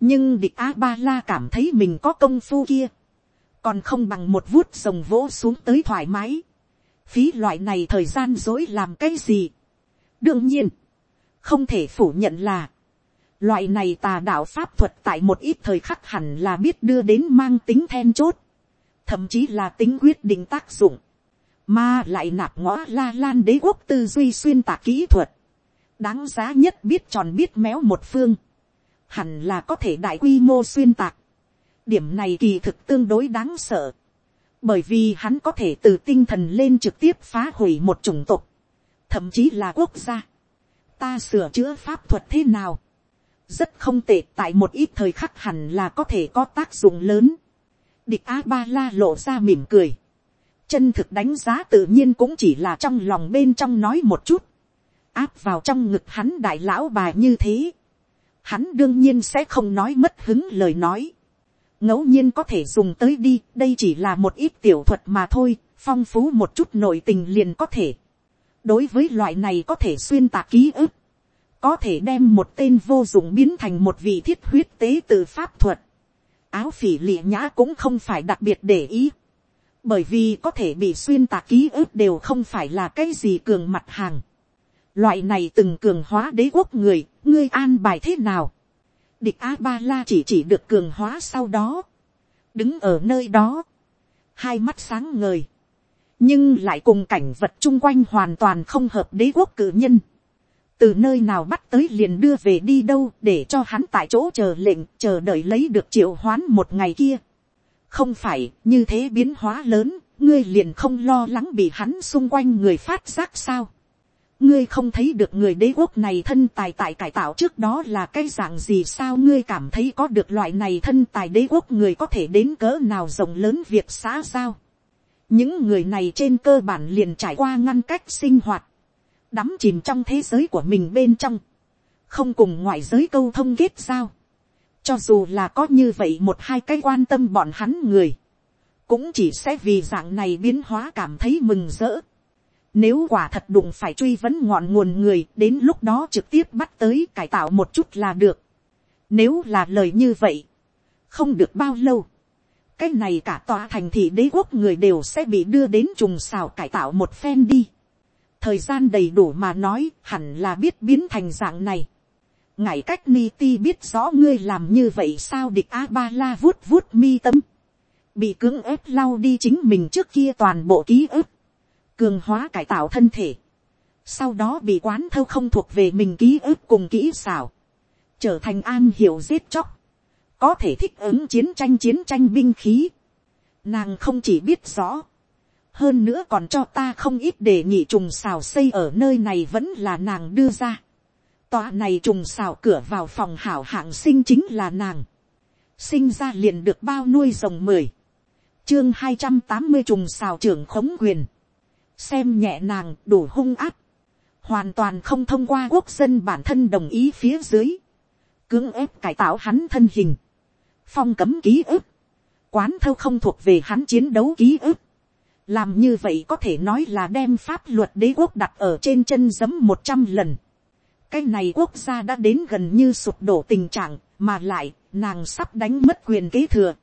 S1: nhưng địch a ba la cảm thấy mình có công phu kia, còn không bằng một vuốt rồng vỗ xuống tới thoải mái. phí loại này thời gian dối làm cái gì. đương nhiên, không thể phủ nhận là, loại này tà đạo pháp thuật tại một ít thời khắc hẳn là biết đưa đến mang tính then chốt. thậm chí là tính quyết định tác dụng, mà lại nạp ngõ la lan đế quốc tư duy xuyên tạc kỹ thuật, đáng giá nhất biết tròn biết méo một phương, hẳn là có thể đại quy mô xuyên tạc, điểm này kỳ thực tương đối đáng sợ, bởi vì hắn có thể từ tinh thần lên trực tiếp phá hủy một chủng tộc, thậm chí là quốc gia. Ta sửa chữa pháp thuật thế nào, rất không tệ tại một ít thời khắc hẳn là có thể có tác dụng lớn. Địch a ba la lộ ra mỉm cười, chân thực đánh giá tự nhiên cũng chỉ là trong lòng bên trong nói một chút, áp vào trong ngực hắn đại lão bài như thế, hắn đương nhiên sẽ không nói mất hứng lời nói ngẫu nhiên có thể dùng tới đi, đây chỉ là một ít tiểu thuật mà thôi, phong phú một chút nội tình liền có thể. đối với loại này có thể xuyên tạc ký ức, có thể đem một tên vô dụng biến thành một vị thiết huyết tế từ pháp thuật. áo phỉ lịa nhã cũng không phải đặc biệt để ý, bởi vì có thể bị xuyên tạc ký ức đều không phải là cái gì cường mặt hàng. loại này từng cường hóa đế quốc người, ngươi an bài thế nào Địch A-ba-la chỉ chỉ được cường hóa sau đó. Đứng ở nơi đó. Hai mắt sáng ngời. Nhưng lại cùng cảnh vật chung quanh hoàn toàn không hợp đế quốc cử nhân. Từ nơi nào bắt tới liền đưa về đi đâu để cho hắn tại chỗ chờ lệnh chờ đợi lấy được triệu hoán một ngày kia. Không phải như thế biến hóa lớn, ngươi liền không lo lắng bị hắn xung quanh người phát giác sao ngươi không thấy được người đế quốc này thân tài tại cải tạo trước đó là cái dạng gì sao ngươi cảm thấy có được loại này thân tài đế quốc người có thể đến cỡ nào rộng lớn việc xã sao? những người này trên cơ bản liền trải qua ngăn cách sinh hoạt, đắm chìm trong thế giới của mình bên trong, không cùng ngoại giới câu thông kết sao cho dù là có như vậy một hai cái quan tâm bọn hắn người, cũng chỉ sẽ vì dạng này biến hóa cảm thấy mừng rỡ nếu quả thật đụng phải truy vấn ngọn nguồn người, đến lúc đó trực tiếp bắt tới cải tạo một chút là được. Nếu là lời như vậy, không được bao lâu. Cái này cả tòa thành thị đế quốc người đều sẽ bị đưa đến trùng xào cải tạo một phen đi. Thời gian đầy đủ mà nói, hẳn là biết biến thành dạng này. Ngài cách ni ti biết rõ ngươi làm như vậy sao địch A-ba-la vuốt vuốt mi tâm. Bị cưỡng ép lau đi chính mình trước kia toàn bộ ký ức cường hóa cải tạo thân thể, sau đó bị quán thâu không thuộc về mình ký ức cùng kỹ xảo, trở thành an hiểu giết chóc, có thể thích ứng chiến tranh chiến tranh binh khí. Nàng không chỉ biết rõ, hơn nữa còn cho ta không ít để nhị trùng xào xây ở nơi này vẫn là nàng đưa ra. Tòa này trùng xào cửa vào phòng hảo hạng sinh chính là nàng. Sinh ra liền được bao nuôi rồng mười. Chương hai trăm tám mươi trùng xào trưởng khống quyền xem nhẹ nàng đủ hung áp, hoàn toàn không thông qua quốc dân bản thân đồng ý phía dưới, cưỡng ép cải tạo hắn thân hình, phong cấm ký ức, quán thâu không thuộc về hắn chiến đấu ký ức, làm như vậy có thể nói là đem pháp luật đế quốc đặt ở trên chân giấm một trăm lần cái này quốc gia đã đến gần như sụp đổ tình trạng, mà lại nàng sắp đánh mất quyền kế thừa.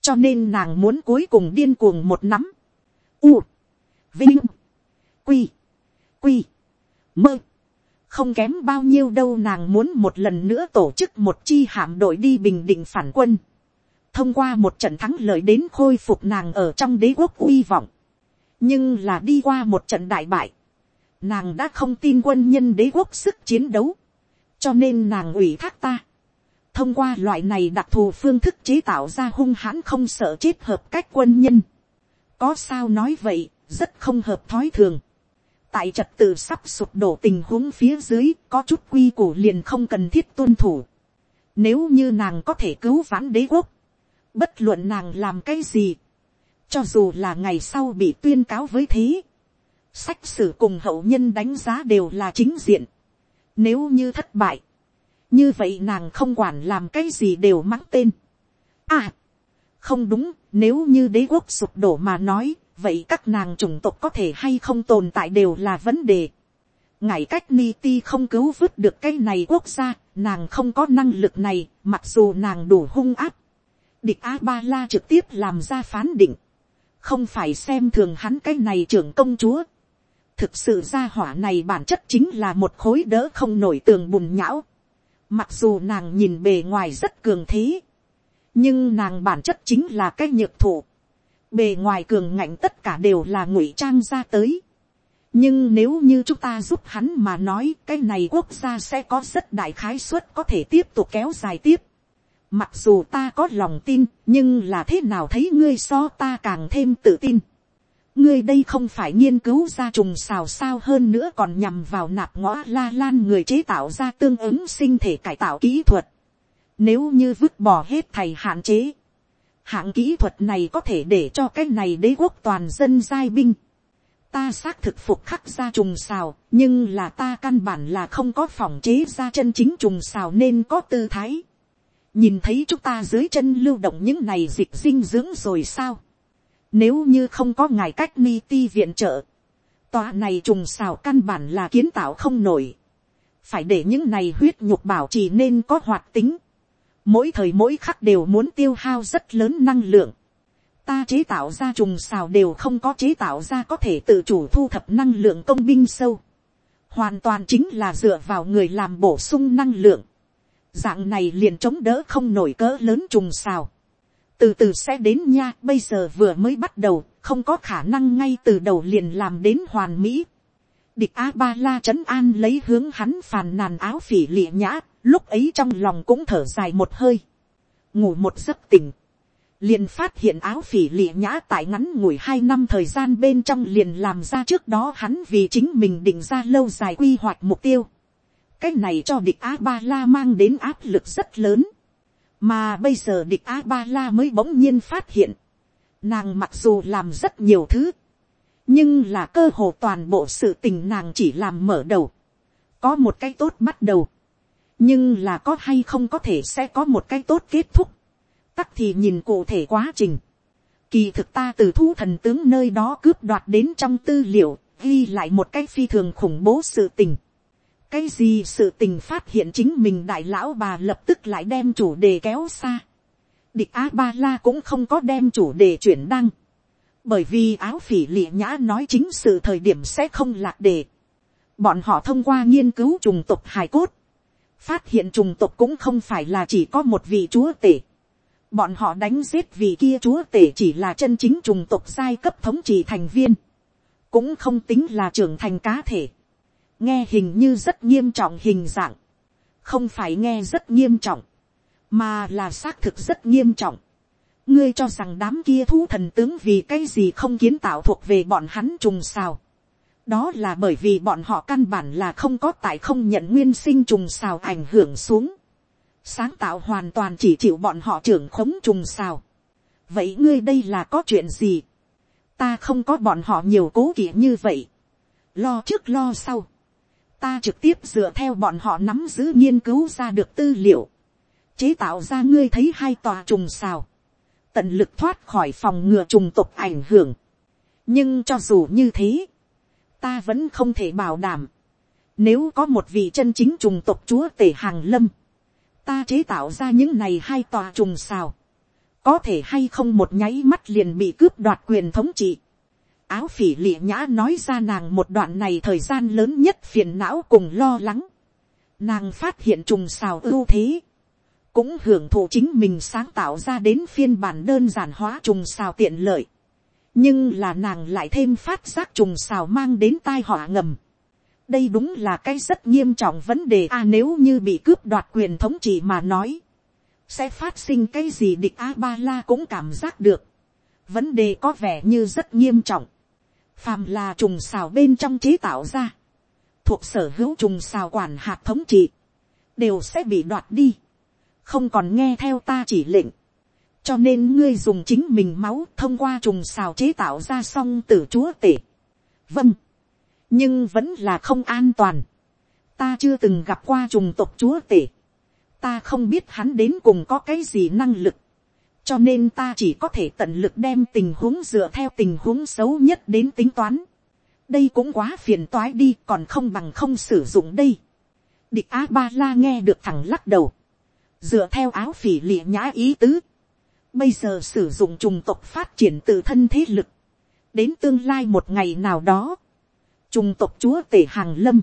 S1: cho nên nàng muốn cuối cùng điên cuồng một nắm. U, Vinh. Quy. Quy. Mơ. Không kém bao nhiêu đâu nàng muốn một lần nữa tổ chức một chi hạm đội đi bình định phản quân. Thông qua một trận thắng lợi đến khôi phục nàng ở trong đế quốc uy vọng. Nhưng là đi qua một trận đại bại. Nàng đã không tin quân nhân đế quốc sức chiến đấu. Cho nên nàng ủy thác ta thông qua loại này đặc thù phương thức chế tạo ra hung hãn không sợ chết hợp cách quân nhân. có sao nói vậy, rất không hợp thói thường. tại trật tự sắp sụp đổ tình huống phía dưới có chút quy củ liền không cần thiết tuân thủ. nếu như nàng có thể cứu vãn đế quốc, bất luận nàng làm cái gì, cho dù là ngày sau bị tuyên cáo với thế, sách sử cùng hậu nhân đánh giá đều là chính diện. Nếu như thất bại, như vậy nàng không quản làm cái gì đều mắng tên. À, không đúng, nếu như đế quốc sụp đổ mà nói, vậy các nàng chủng tộc có thể hay không tồn tại đều là vấn đề. ngài cách ni ti không cứu vớt được cái này quốc gia, nàng không có năng lực này, mặc dù nàng đủ hung áp. địch a ba la trực tiếp làm ra phán định, không phải xem thường hắn cái này trưởng công chúa thực sự gia hỏa này bản chất chính là một khối đỡ không nổi tường bùn nhão. mặc dù nàng nhìn bề ngoài rất cường thế, nhưng nàng bản chất chính là cái nhược thủ bề ngoài cường ngạnh tất cả đều là ngụy trang ra tới. nhưng nếu như chúng ta giúp hắn mà nói cái này quốc gia sẽ có rất đại khái suất có thể tiếp tục kéo dài tiếp. mặc dù ta có lòng tin nhưng là thế nào thấy ngươi so ta càng thêm tự tin ngươi đây không phải nghiên cứu ra trùng xào sao hơn nữa còn nhằm vào nạp ngõ la lan người chế tạo ra tương ứng sinh thể cải tạo kỹ thuật. nếu như vứt bỏ hết thầy hạn chế hạng kỹ thuật này có thể để cho cái này đế quốc toàn dân giai binh. ta xác thực phục khắc ra trùng xào, nhưng là ta căn bản là không có phòng chế ra chân chính trùng xào nên có tư thái. nhìn thấy chúng ta dưới chân lưu động những này dịch dinh dưỡng rồi sao nếu như không có ngài cách ni ti viện trợ, tòa này trùng xào căn bản là kiến tạo không nổi. phải để những này huyết nhục bảo trì nên có hoạt tính mỗi thời mỗi khắc đều muốn tiêu hao rất lớn năng lượng. Ta chế tạo ra trùng xào đều không có chế tạo ra có thể tự chủ thu thập năng lượng công binh sâu. Hoàn toàn chính là dựa vào người làm bổ sung năng lượng. Dạng này liền chống đỡ không nổi cỡ lớn trùng xào. Từ từ sẽ đến nha, bây giờ vừa mới bắt đầu, không có khả năng ngay từ đầu liền làm đến hoàn mỹ. Địch A-ba-la trấn an lấy hướng hắn phàn nàn áo phỉ lịa nhã, lúc ấy trong lòng cũng thở dài một hơi, ngủ một giấc tỉnh, liền phát hiện áo phỉ lịa nhã tại ngắn ngủi hai năm thời gian bên trong liền làm ra trước đó hắn vì chính mình định ra lâu dài quy hoạch mục tiêu. cái này cho địch a ba la mang đến áp lực rất lớn, mà bây giờ địch a ba la mới bỗng nhiên phát hiện, nàng mặc dù làm rất nhiều thứ, nhưng là cơ hồ toàn bộ sự tình nàng chỉ làm mở đầu, có một cái tốt bắt đầu, nhưng là có hay không có thể sẽ có một cái tốt kết thúc, tắc thì nhìn cụ thể quá trình. Kỳ thực ta từ thu thần tướng nơi đó cướp đoạt đến trong tư liệu, ghi lại một cái phi thường khủng bố sự tình cái gì sự tình phát hiện chính mình đại lão bà lập tức lại đem chủ đề kéo xa. địch a ba la cũng không có đem chủ đề chuyển đăng. bởi vì áo phỉ lịa nhã nói chính sự thời điểm sẽ không lạc đề. bọn họ thông qua nghiên cứu trùng tục hài cốt, phát hiện trùng tộc cũng không phải là chỉ có một vị chúa tể. Bọn họ đánh giết vị kia chúa tể chỉ là chân chính trùng tộc giai cấp thống trị thành viên. Cũng không tính là trưởng thành cá thể. Nghe hình như rất nghiêm trọng hình dạng. Không phải nghe rất nghiêm trọng. Mà là xác thực rất nghiêm trọng. Ngươi cho rằng đám kia thú thần tướng vì cái gì không kiến tạo thuộc về bọn hắn trùng sao đó là bởi vì bọn họ căn bản là không có tại không nhận nguyên sinh trùng xào ảnh hưởng xuống. sáng tạo hoàn toàn chỉ chịu bọn họ trưởng khống trùng xào. vậy ngươi đây là có chuyện gì. ta không có bọn họ nhiều cố kỵ như vậy. lo trước lo sau ta trực tiếp dựa theo bọn họ nắm giữ nghiên cứu ra được tư liệu. chế tạo ra ngươi thấy hai tòa trùng xào. tận lực thoát khỏi phòng ngừa trùng tục ảnh hưởng. nhưng cho dù như thế, ta vẫn không thể bảo đảm. Nếu có một vị chân chính trùng tộc chúa tể hàng lâm, ta chế tạo ra những này hai tòa trùng xào, có thể hay không một nháy mắt liền bị cướp đoạt quyền thống trị. Áo phỉ lịa nhã nói ra nàng một đoạn này thời gian lớn nhất phiền não cùng lo lắng. Nàng phát hiện trùng xào ưu thế. Cũng hưởng thụ chính mình sáng tạo ra đến phiên bản đơn giản hóa trùng xào tiện lợi nhưng là nàng lại thêm phát giác trùng xào mang đến tai họa ngầm. đây đúng là cái rất nghiêm trọng vấn đề a nếu như bị cướp đoạt quyền thống trị mà nói, sẽ phát sinh cái gì địch a ba la cũng cảm giác được. vấn đề có vẻ như rất nghiêm trọng phàm là trùng xào bên trong chế tạo ra, thuộc sở hữu trùng xào quản hạt thống trị, đều sẽ bị đoạt đi, không còn nghe theo ta chỉ lệnh cho nên ngươi dùng chính mình máu thông qua trùng xào chế tạo ra song tử chúa tể. vâng, nhưng vẫn là không an toàn. ta chưa từng gặp qua trùng tộc chúa tể. ta không biết hắn đến cùng có cái gì năng lực cho nên ta chỉ có thể tận lực đem tình huống dựa theo tình huống xấu nhất đến tính toán. đây cũng quá phiền toái đi, còn không bằng không sử dụng đây. địch a ba la nghe được thẳng lắc đầu. dựa theo áo phỉ lịa nhã ý tứ Bây giờ sử dụng trùng tộc phát triển tự thân thế lực. Đến tương lai một ngày nào đó. Trùng tộc chúa tể hàng lâm.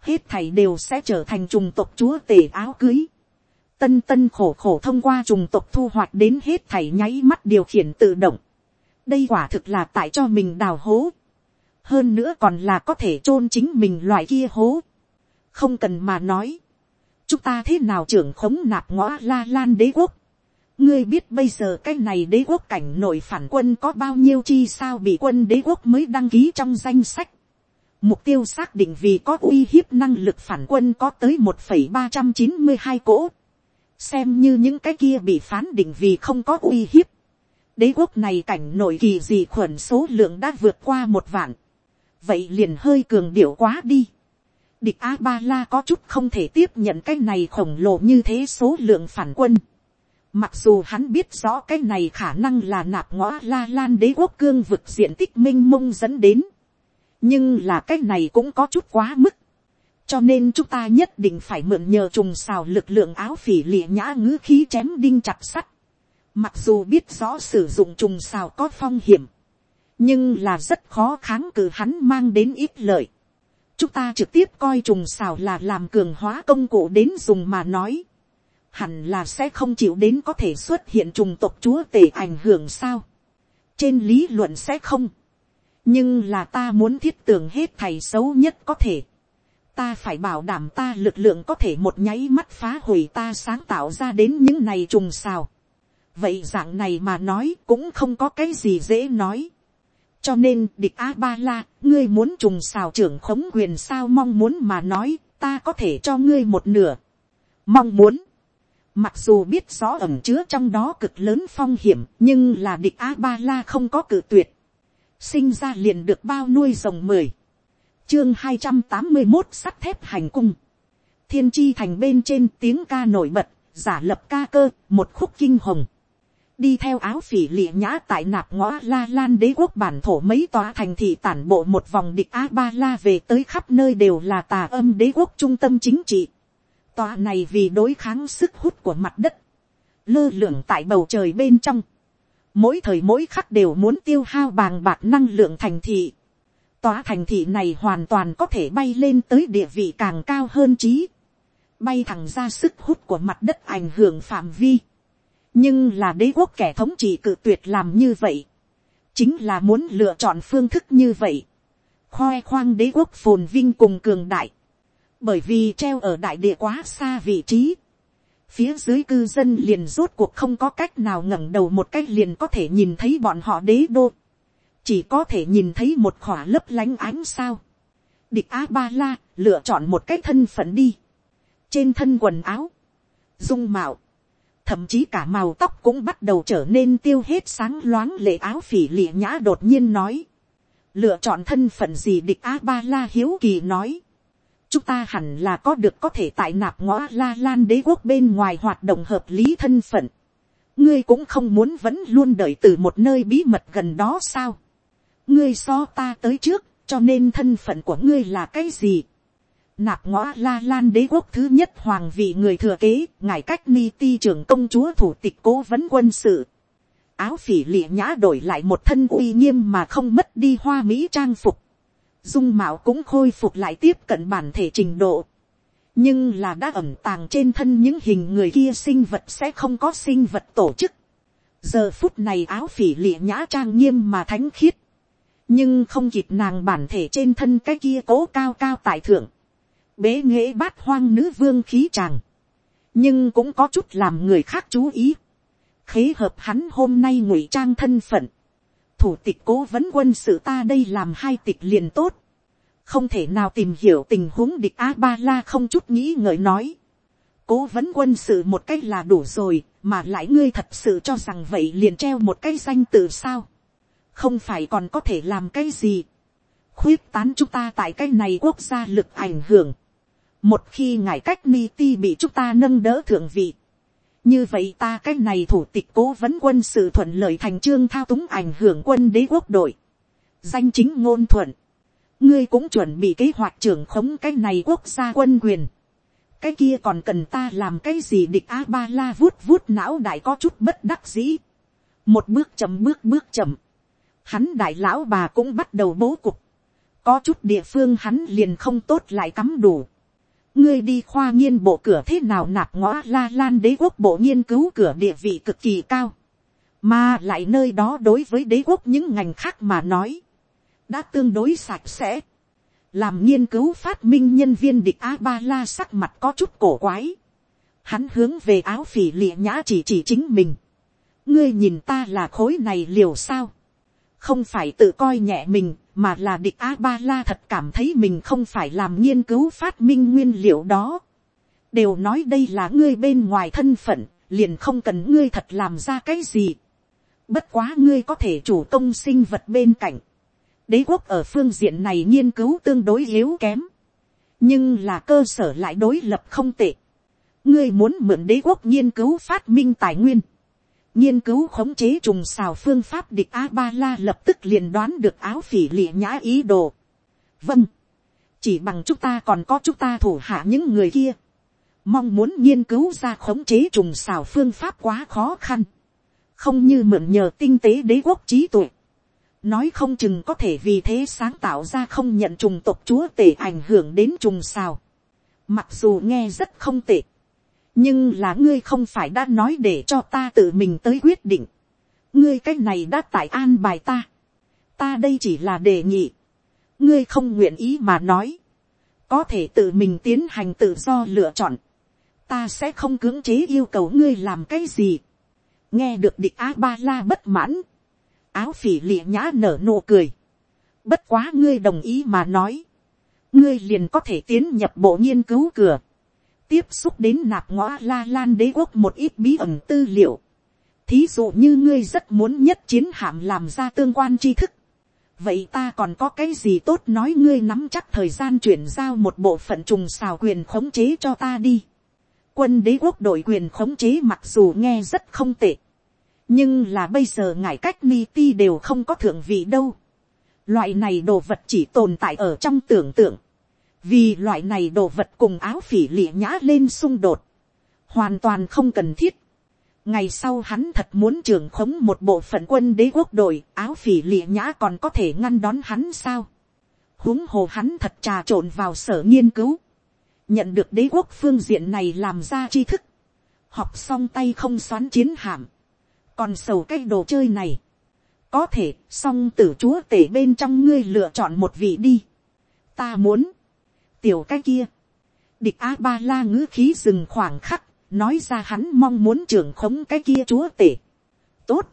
S1: Hết thảy đều sẽ trở thành trùng tộc chúa tể áo cưới. Tân tân khổ khổ thông qua trùng tộc thu hoạch đến hết thảy nháy mắt điều khiển tự động. đây quả thực là tại cho mình đào hố, hơn nữa còn là có thể chôn chính mình loại kia hố, không cần mà nói, chúng ta thế nào trưởng khống nạp ngõ la lan đế quốc, ngươi biết bây giờ cái này đế quốc cảnh nội phản quân có bao nhiêu chi sao bị quân đế quốc mới đăng ký trong danh sách. Mục tiêu xác định vì có uy hiếp năng lực phản quân có tới một phẩy ba trăm chín mươi hai cỗ. Xem như những cái kia bị phán định vì không có uy hiếp. Đế quốc này cảnh nội kỳ gì khuẩn số lượng đã vượt qua một vạn. Vậy liền hơi cường điệu quá đi. Địch A-ba-la có chút không thể tiếp nhận cái này khổng lồ như thế số lượng phản quân Mặc dù hắn biết rõ cái này khả năng là nạp ngõ la lan đế quốc cương vực diện tích minh mông dẫn đến. Nhưng là cái này cũng có chút quá mức. Cho nên chúng ta nhất định phải mượn nhờ trùng xào lực lượng áo phỉ lịa nhã ngữ khí chém đinh chặt sắt. Mặc dù biết rõ sử dụng trùng xào có phong hiểm. Nhưng là rất khó kháng cự hắn mang đến ít lợi. Chúng ta trực tiếp coi trùng xào là làm cường hóa công cụ đến dùng mà nói hẳn là sẽ không chịu đến có thể xuất hiện trùng tộc chúa tể ảnh hưởng sao. trên lý luận sẽ không. nhưng là ta muốn thiết tưởng hết thầy xấu nhất có thể ta phải bảo đảm ta lực lượng có thể một nháy mắt phá hủy ta sáng tạo ra đến những này trùng sao. vậy dạng này mà nói cũng không có cái gì dễ nói. cho nên địch a ba la ngươi muốn trùng xào trưởng khống quyền sao mong muốn mà nói ta có thể cho ngươi một nửa. mong muốn Mặc dù biết rõ ẩm chứa trong đó cực lớn phong hiểm, nhưng là địch A-ba-la không có cử tuyệt. Sinh ra liền được bao nuôi rồng mười. Chương hai trăm tám mươi một sắt thép hành cung. Thiên chi thành bên trên tiếng ca nổi bật, giả lập ca cơ, một khúc kinh hồng. Đi theo áo phỉ lịa nhã tại nạp ngõ la lan đế quốc bản thổ mấy tòa thành thị tản bộ một vòng địch A-ba-la về tới khắp nơi đều là tà âm đế quốc trung tâm chính trị Tòa này vì đối kháng sức hút của mặt đất. Lơ lửng tại bầu trời bên trong. Mỗi thời mỗi khắc đều muốn tiêu hao bàng bạc năng lượng thành thị. Tòa thành thị này hoàn toàn có thể bay lên tới địa vị càng cao hơn trí. Bay thẳng ra sức hút của mặt đất ảnh hưởng phạm vi. Nhưng là đế quốc kẻ thống trị cự tuyệt làm như vậy. Chính là muốn lựa chọn phương thức như vậy. Khoe khoang đế quốc phồn vinh cùng cường đại bởi vì treo ở đại địa quá xa vị trí, phía dưới cư dân liền rốt cuộc không có cách nào ngẩng đầu một cách liền có thể nhìn thấy bọn họ đế đô, chỉ có thể nhìn thấy một khỏa lấp lánh ánh sao. địch a ba la lựa chọn một cái thân phận đi, trên thân quần áo, dung mạo, thậm chí cả màu tóc cũng bắt đầu trở nên tiêu hết sáng loáng lệ áo phỉ lịa nhã đột nhiên nói, lựa chọn thân phận gì địch a ba la hiếu kỳ nói, chúng ta hẳn là có được có thể tại nạp ngõ la lan đế quốc bên ngoài hoạt động hợp lý thân phận. ngươi cũng không muốn vẫn luôn đợi từ một nơi bí mật gần đó sao ngươi so ta tới trước, cho nên thân phận của ngươi là cái gì. nạp ngõ la lan đế quốc thứ nhất hoàng vị người thừa kế, ngài cách ni ti trưởng công chúa thủ tịch cố vấn quân sự. áo phỉ lịa nhã đổi lại một thân uy nghiêm mà không mất đi hoa mỹ trang phục dung mạo cũng khôi phục lại tiếp cận bản thể trình độ. nhưng là đã ẩm tàng trên thân những hình người kia sinh vật sẽ không có sinh vật tổ chức. giờ phút này áo phỉ lịa nhã trang nghiêm mà thánh khiết nhưng không kịp nàng bản thể trên thân cái kia cố cao cao tại thượng. bế nghệ bát hoang nữ vương khí tràng. nhưng cũng có chút làm người khác chú ý. khế hợp hắn hôm nay ngụy trang thân phận thủ tịch cố vấn quân sự ta đây làm hai tịch liền tốt. không thể nào tìm hiểu tình huống địch a ba la không chút nghĩ ngợi nói. cố vấn quân sự một cách là đủ rồi, mà lại ngươi thật sự cho rằng vậy liền treo một cái danh từ sao không phải còn có thể làm cái gì. khuyết tán chúng ta tại cái này quốc gia lực ảnh hưởng. một khi ngài cách ni ti bị chúng ta nâng đỡ thượng vị như vậy ta cái này thủ tịch cố vấn quân sự thuận lợi thành trương thao túng ảnh hưởng quân đế quốc đội. danh chính ngôn thuận. ngươi cũng chuẩn bị kế hoạch trưởng khống cái này quốc gia quân quyền. cái kia còn cần ta làm cái gì địch a ba la vuốt vuốt não đại có chút bất đắc dĩ. một bước chậm bước bước chậm hắn đại lão bà cũng bắt đầu bố cục. có chút địa phương hắn liền không tốt lại cắm đủ. Ngươi đi khoa nghiên bộ cửa thế nào nạp ngõ la lan đế quốc bộ nghiên cứu cửa địa vị cực kỳ cao, mà lại nơi đó đối với đế quốc những ngành khác mà nói, đã tương đối sạch sẽ, làm nghiên cứu phát minh nhân viên địch a ba la sắc mặt có chút cổ quái, hắn hướng về áo phỉ lịa nhã chỉ chỉ chính mình, ngươi nhìn ta là khối này liều sao, không phải tự coi nhẹ mình, mà là địch a ba la thật cảm thấy mình không phải làm nghiên cứu phát minh nguyên liệu đó. đều nói đây là ngươi bên ngoài thân phận, liền không cần ngươi thật làm ra cái gì. bất quá ngươi có thể chủ công sinh vật bên cạnh. đế quốc ở phương diện này nghiên cứu tương đối yếu kém. nhưng là cơ sở lại đối lập không tệ. ngươi muốn mượn đế quốc nghiên cứu phát minh tài nguyên nghiên cứu khống chế trùng xào phương pháp địch a ba la lập tức liền đoán được áo phỉ lịa nhã ý đồ. vâng, chỉ bằng chúng ta còn có chúng ta thủ hạ những người kia, mong muốn nghiên cứu ra khống chế trùng xào phương pháp quá khó khăn, không như mượn nhờ tinh tế đế quốc trí tuệ, nói không chừng có thể vì thế sáng tạo ra không nhận trùng tộc chúa tể ảnh hưởng đến trùng xào, mặc dù nghe rất không tệ, nhưng là ngươi không phải đã nói để cho ta tự mình tới quyết định. ngươi cái này đã tại an bài ta. ta đây chỉ là đề nghị. ngươi không nguyện ý mà nói. có thể tự mình tiến hành tự do lựa chọn. ta sẽ không cưỡng chế yêu cầu ngươi làm cái gì. nghe được địch a ba la bất mãn. áo phỉ lịa nhã nở nụ cười. bất quá ngươi đồng ý mà nói. ngươi liền có thể tiến nhập bộ nghiên cứu cửa tiếp xúc đến nạp ngõ la lan đế quốc một ít bí ẩn tư liệu. thí dụ như ngươi rất muốn nhất chiến hạm làm ra tương quan tri thức. vậy ta còn có cái gì tốt nói ngươi nắm chắc thời gian chuyển giao một bộ phận trùng xào quyền khống chế cho ta đi. quân đế quốc đội quyền khống chế mặc dù nghe rất không tệ. nhưng là bây giờ ngải cách ni ti đều không có thượng vị đâu. loại này đồ vật chỉ tồn tại ở trong tưởng tượng vì loại này đồ vật cùng áo phỉ lịa nhã lên xung đột, hoàn toàn không cần thiết. ngày sau hắn thật muốn trưởng khống một bộ phận quân đế quốc đội, áo phỉ lịa nhã còn có thể ngăn đón hắn sao. huống hồ hắn thật trà trộn vào sở nghiên cứu, nhận được đế quốc phương diện này làm ra tri thức, học xong tay không xoắn chiến hạm, còn sầu cái đồ chơi này, có thể song tử chúa tể bên trong ngươi lựa chọn một vị đi. ta muốn, tiểu cái kia. Địch A Ba La ngữ khí dừng khoảng khắc, nói ra hắn mong muốn trưởng khống cái kia chúa tể. Tốt,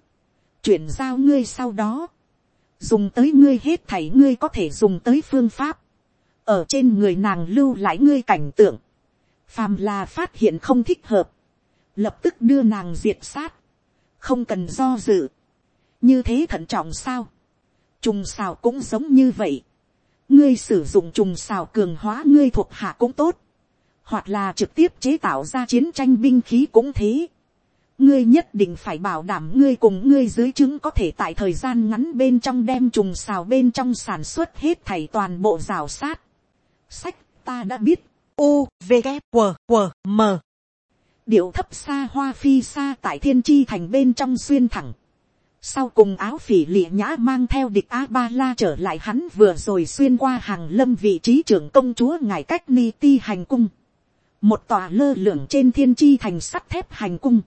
S1: chuyển giao ngươi sau đó. Dùng tới ngươi hết thảy ngươi có thể dùng tới phương pháp. Ở trên người nàng lưu lại ngươi cảnh tượng. Phàm là phát hiện không thích hợp. Lập tức đưa nàng diệt sát. Không cần do dự. Như thế thận trọng sao? Trùng xào cũng giống như vậy ngươi sử dụng trùng xào cường hóa ngươi thuộc hạ cũng tốt, hoặc là trực tiếp chế tạo ra chiến tranh binh khí cũng thế. ngươi nhất định phải bảo đảm ngươi cùng ngươi dưới chứng có thể tại thời gian ngắn bên trong đem trùng xào bên trong sản xuất hết thảy toàn bộ rào sát. sách ta đã biết, u v g q q m điệu thấp xa hoa phi xa tại thiên chi thành bên trong xuyên thẳng sau cùng áo phỉ lịa nhã mang theo địch a ba la trở lại hắn vừa rồi xuyên qua hàng lâm vị trí trưởng công chúa ngài cách ni ti hành cung. một tòa lơ lửng trên thiên chi thành sắt thép hành cung.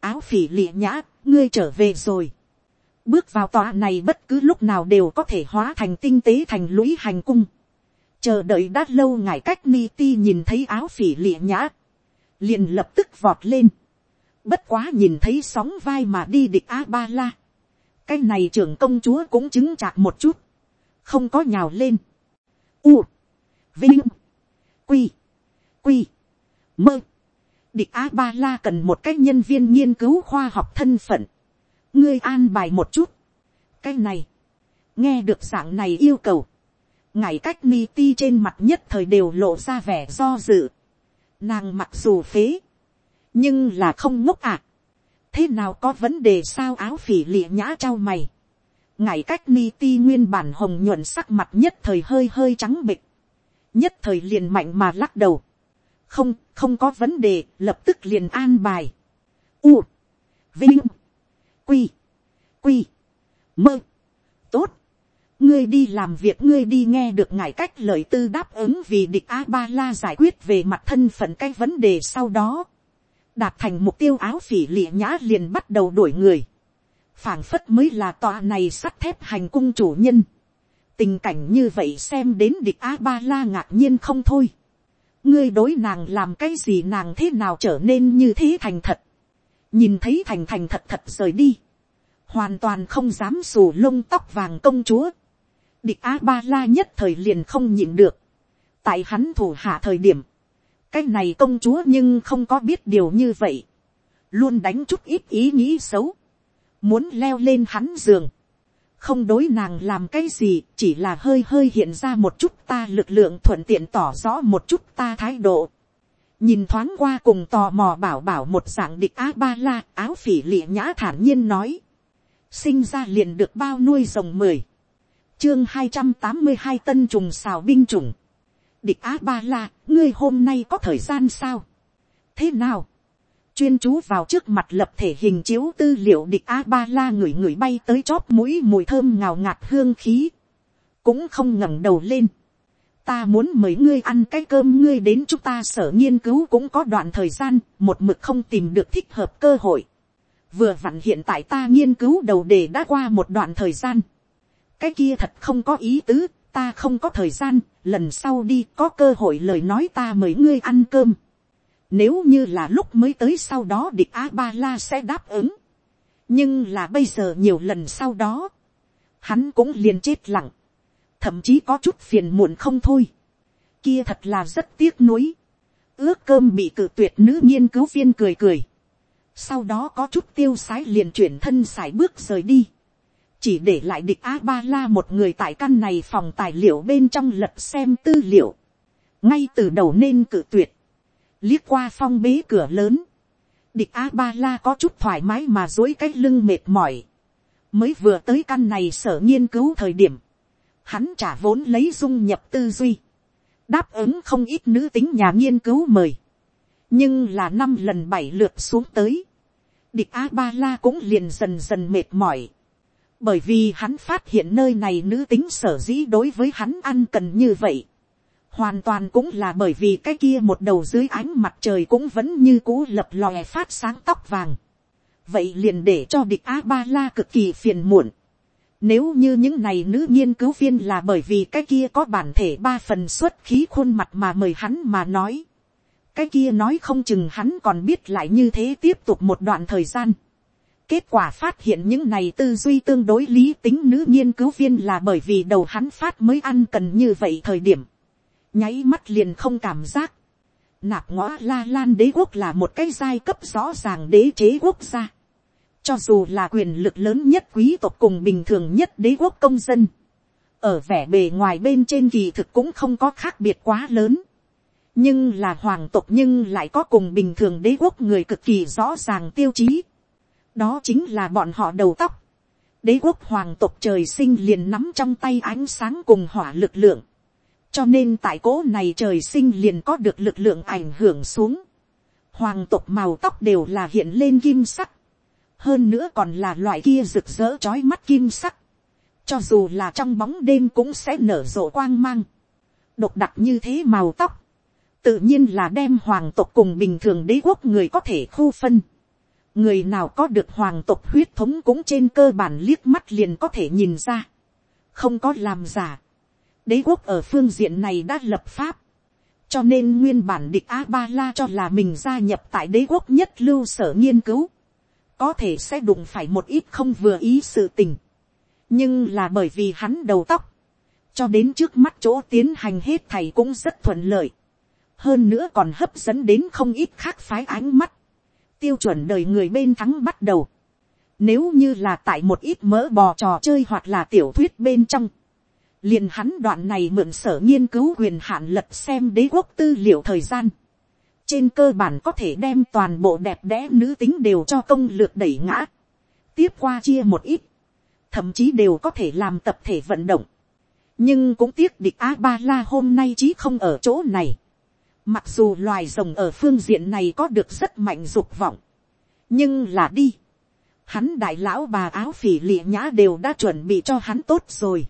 S1: áo phỉ lịa nhã, ngươi trở về rồi. bước vào tòa này bất cứ lúc nào đều có thể hóa thành tinh tế thành lũy hành cung. chờ đợi đã lâu ngài cách ni ti nhìn thấy áo phỉ lịa nhã. liền lập tức vọt lên Bất quá nhìn thấy sóng vai mà đi địch A-ba-la. Cái này trưởng công chúa cũng chứng chạc một chút. Không có nhào lên. U. Vinh. Quy. Quy. Mơ. Địch A-ba-la cần một cái nhân viên nghiên cứu khoa học thân phận. Ngươi an bài một chút. Cái này. Nghe được dạng này yêu cầu. ngài cách ni ti trên mặt nhất thời đều lộ ra vẻ do dự. Nàng mặc dù phế nhưng là không ngốc à. thế nào có vấn đề sao áo phỉ lịa nhã trao mày. ngài cách ni ti nguyên bản hồng nhuận sắc mặt nhất thời hơi hơi trắng bịch. nhất thời liền mạnh mà lắc đầu. không, không có vấn đề, lập tức liền an bài. U, vinh, quy, quy, mơ, tốt. ngươi đi làm việc ngươi đi nghe được ngài cách lời tư đáp ứng vì địch a ba la giải quyết về mặt thân phận cái vấn đề sau đó đạt thành mục tiêu áo phỉ lịa nhã liền bắt đầu đuổi người, phảng phất mới là tòa này sắt thép hành cung chủ nhân. tình cảnh như vậy xem đến địch a ba la ngạc nhiên không thôi. ngươi đối nàng làm cái gì nàng thế nào trở nên như thế thành thật. nhìn thấy thành thành thật thật rời đi. hoàn toàn không dám xù lông tóc vàng công chúa. địch a ba la nhất thời liền không nhịn được. tại hắn thủ hạ thời điểm cái này công chúa nhưng không có biết điều như vậy. luôn đánh chút ít ý nghĩ xấu. Muốn leo lên hắn giường, không đối nàng làm cái gì, chỉ là hơi hơi hiện ra một chút ta lực lượng thuận tiện tỏ rõ một chút ta thái độ. nhìn thoáng qua cùng tò mò bảo bảo một dạng địch a ba la áo phỉ lịa nhã thản nhiên nói, sinh ra liền được bao nuôi rồng mười, chương hai trăm tám mươi hai tân trùng xào binh chủng, địch á ba la, ngươi hôm nay có thời gian sao, thế nào, chuyên chú vào trước mặt lập thể hình chiếu tư liệu địch a ba la ngửi ngửi bay tới chóp mũi mùi thơm ngào ngạt hương khí, cũng không ngẩng đầu lên. ta muốn mời ngươi ăn cái cơm ngươi đến chúng ta sở nghiên cứu cũng có đoạn thời gian, một mực không tìm được thích hợp cơ hội. vừa vặn hiện tại ta nghiên cứu đầu đề đã qua một đoạn thời gian. cái kia thật không có ý tứ, ta không có thời gian, lần sau đi có cơ hội lời nói ta mời ngươi ăn cơm nếu như là lúc mới tới sau đó địch A-ba-la sẽ đáp ứng. Nhưng là bây giờ nhiều lần sau đó. Hắn cũng liền chết lặng. Thậm chí có chút phiền muộn không thôi. Kia thật là rất tiếc nuối. Ước cơm bị cự tuyệt nữ nghiên cứu viên cười cười. Sau đó có chút tiêu sái liền chuyển thân sải bước rời đi. Chỉ để lại địch A-ba-la một người tại căn này phòng tài liệu bên trong lật xem tư liệu. Ngay từ đầu nên cự tuyệt. Liếc qua phong bế cửa lớn, địch a ba la có chút thoải mái mà dối cái lưng mệt mỏi, mới vừa tới căn này sở nghiên cứu thời điểm, hắn trả vốn lấy dung nhập tư duy, đáp ứng không ít nữ tính nhà nghiên cứu mời, nhưng là năm lần bảy lượt xuống tới, địch a ba la cũng liền dần dần mệt mỏi, bởi vì hắn phát hiện nơi này nữ tính sở dĩ đối với hắn ăn cần như vậy, hoàn toàn cũng là bởi vì cái kia một đầu dưới ánh mặt trời cũng vẫn như cũ lập lòe phát sáng tóc vàng. vậy liền để cho địch a ba la cực kỳ phiền muộn. nếu như những này nữ nghiên cứu viên là bởi vì cái kia có bản thể ba phần xuất khí khuôn mặt mà mời hắn mà nói. cái kia nói không chừng hắn còn biết lại như thế tiếp tục một đoạn thời gian. Kết quả phát hiện những này tư duy tương đối lý tính nữ nghiên cứu viên là bởi vì đầu hắn phát mới ăn cần như vậy thời điểm nháy mắt liền không cảm giác. Nạp ngõ la lan đế quốc là một cái giai cấp rõ ràng đế chế quốc gia. Cho dù là quyền lực lớn nhất quý tộc cùng bình thường nhất đế quốc công dân. Ở vẻ bề ngoài bên trên kỳ thực cũng không có khác biệt quá lớn. Nhưng là hoàng tộc nhưng lại có cùng bình thường đế quốc người cực kỳ rõ ràng tiêu chí. Đó chính là bọn họ đầu tóc. Đế quốc hoàng tộc trời sinh liền nắm trong tay ánh sáng cùng hỏa lực lượng cho nên tại cố này trời sinh liền có được lực lượng ảnh hưởng xuống. hoàng tộc màu tóc đều là hiện lên kim sắc. hơn nữa còn là loại kia rực rỡ trói mắt kim sắc. cho dù là trong bóng đêm cũng sẽ nở rộ quang mang. độc đặc như thế màu tóc. tự nhiên là đem hoàng tộc cùng bình thường đế quốc người có thể khu phân người nào có được hoàng tộc huyết thống cũng trên cơ bản liếc mắt liền có thể nhìn ra. không có làm giả. Đế quốc ở phương diện này đã lập pháp, cho nên nguyên bản địch a ba la cho là mình gia nhập tại đế quốc nhất lưu sở nghiên cứu, có thể sẽ đụng phải một ít không vừa ý sự tình, nhưng là bởi vì hắn đầu tóc, cho đến trước mắt chỗ tiến hành hết thầy cũng rất thuận lợi, hơn nữa còn hấp dẫn đến không ít khác phái ánh mắt, tiêu chuẩn đời người bên thắng bắt đầu, nếu như là tại một ít mỡ bò trò chơi hoặc là tiểu thuyết bên trong, liền hắn đoạn này mượn sở nghiên cứu quyền hạn lật xem đế quốc tư liệu thời gian. trên cơ bản có thể đem toàn bộ đẹp đẽ nữ tính đều cho công lược đẩy ngã. tiếp qua chia một ít. thậm chí đều có thể làm tập thể vận động. nhưng cũng tiếc địch a ba la hôm nay chí không ở chỗ này mặc dù loài rồng ở phương diện này có được rất mạnh dục vọng. nhưng là đi. hắn đại lão bà áo phỉ lịa nhã đều đã chuẩn bị cho hắn tốt rồi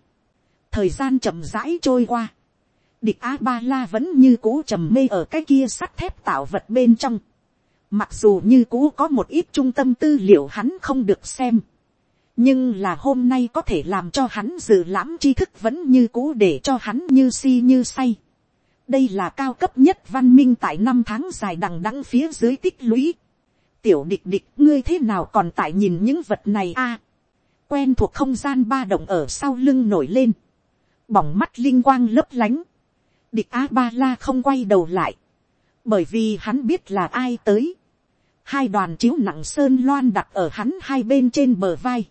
S1: thời gian chậm rãi trôi qua, địch a ba la vẫn như cũ trầm mê ở cái kia sắt thép tạo vật bên trong, mặc dù như cũ có một ít trung tâm tư liệu hắn không được xem, nhưng là hôm nay có thể làm cho hắn dự lãm tri thức vẫn như cũ để cho hắn như si như say đây là cao cấp nhất văn minh tại năm tháng dài đằng đẵng phía dưới tích lũy. tiểu địch địch ngươi thế nào còn tại nhìn những vật này a. quen thuộc không gian ba động ở sau lưng nổi lên. bỏng mắt linh quang lấp lánh. địch a ba la không quay đầu lại. bởi vì hắn biết là ai tới. hai đoàn chiếu nặng sơn loan đặt ở hắn hai bên trên bờ vai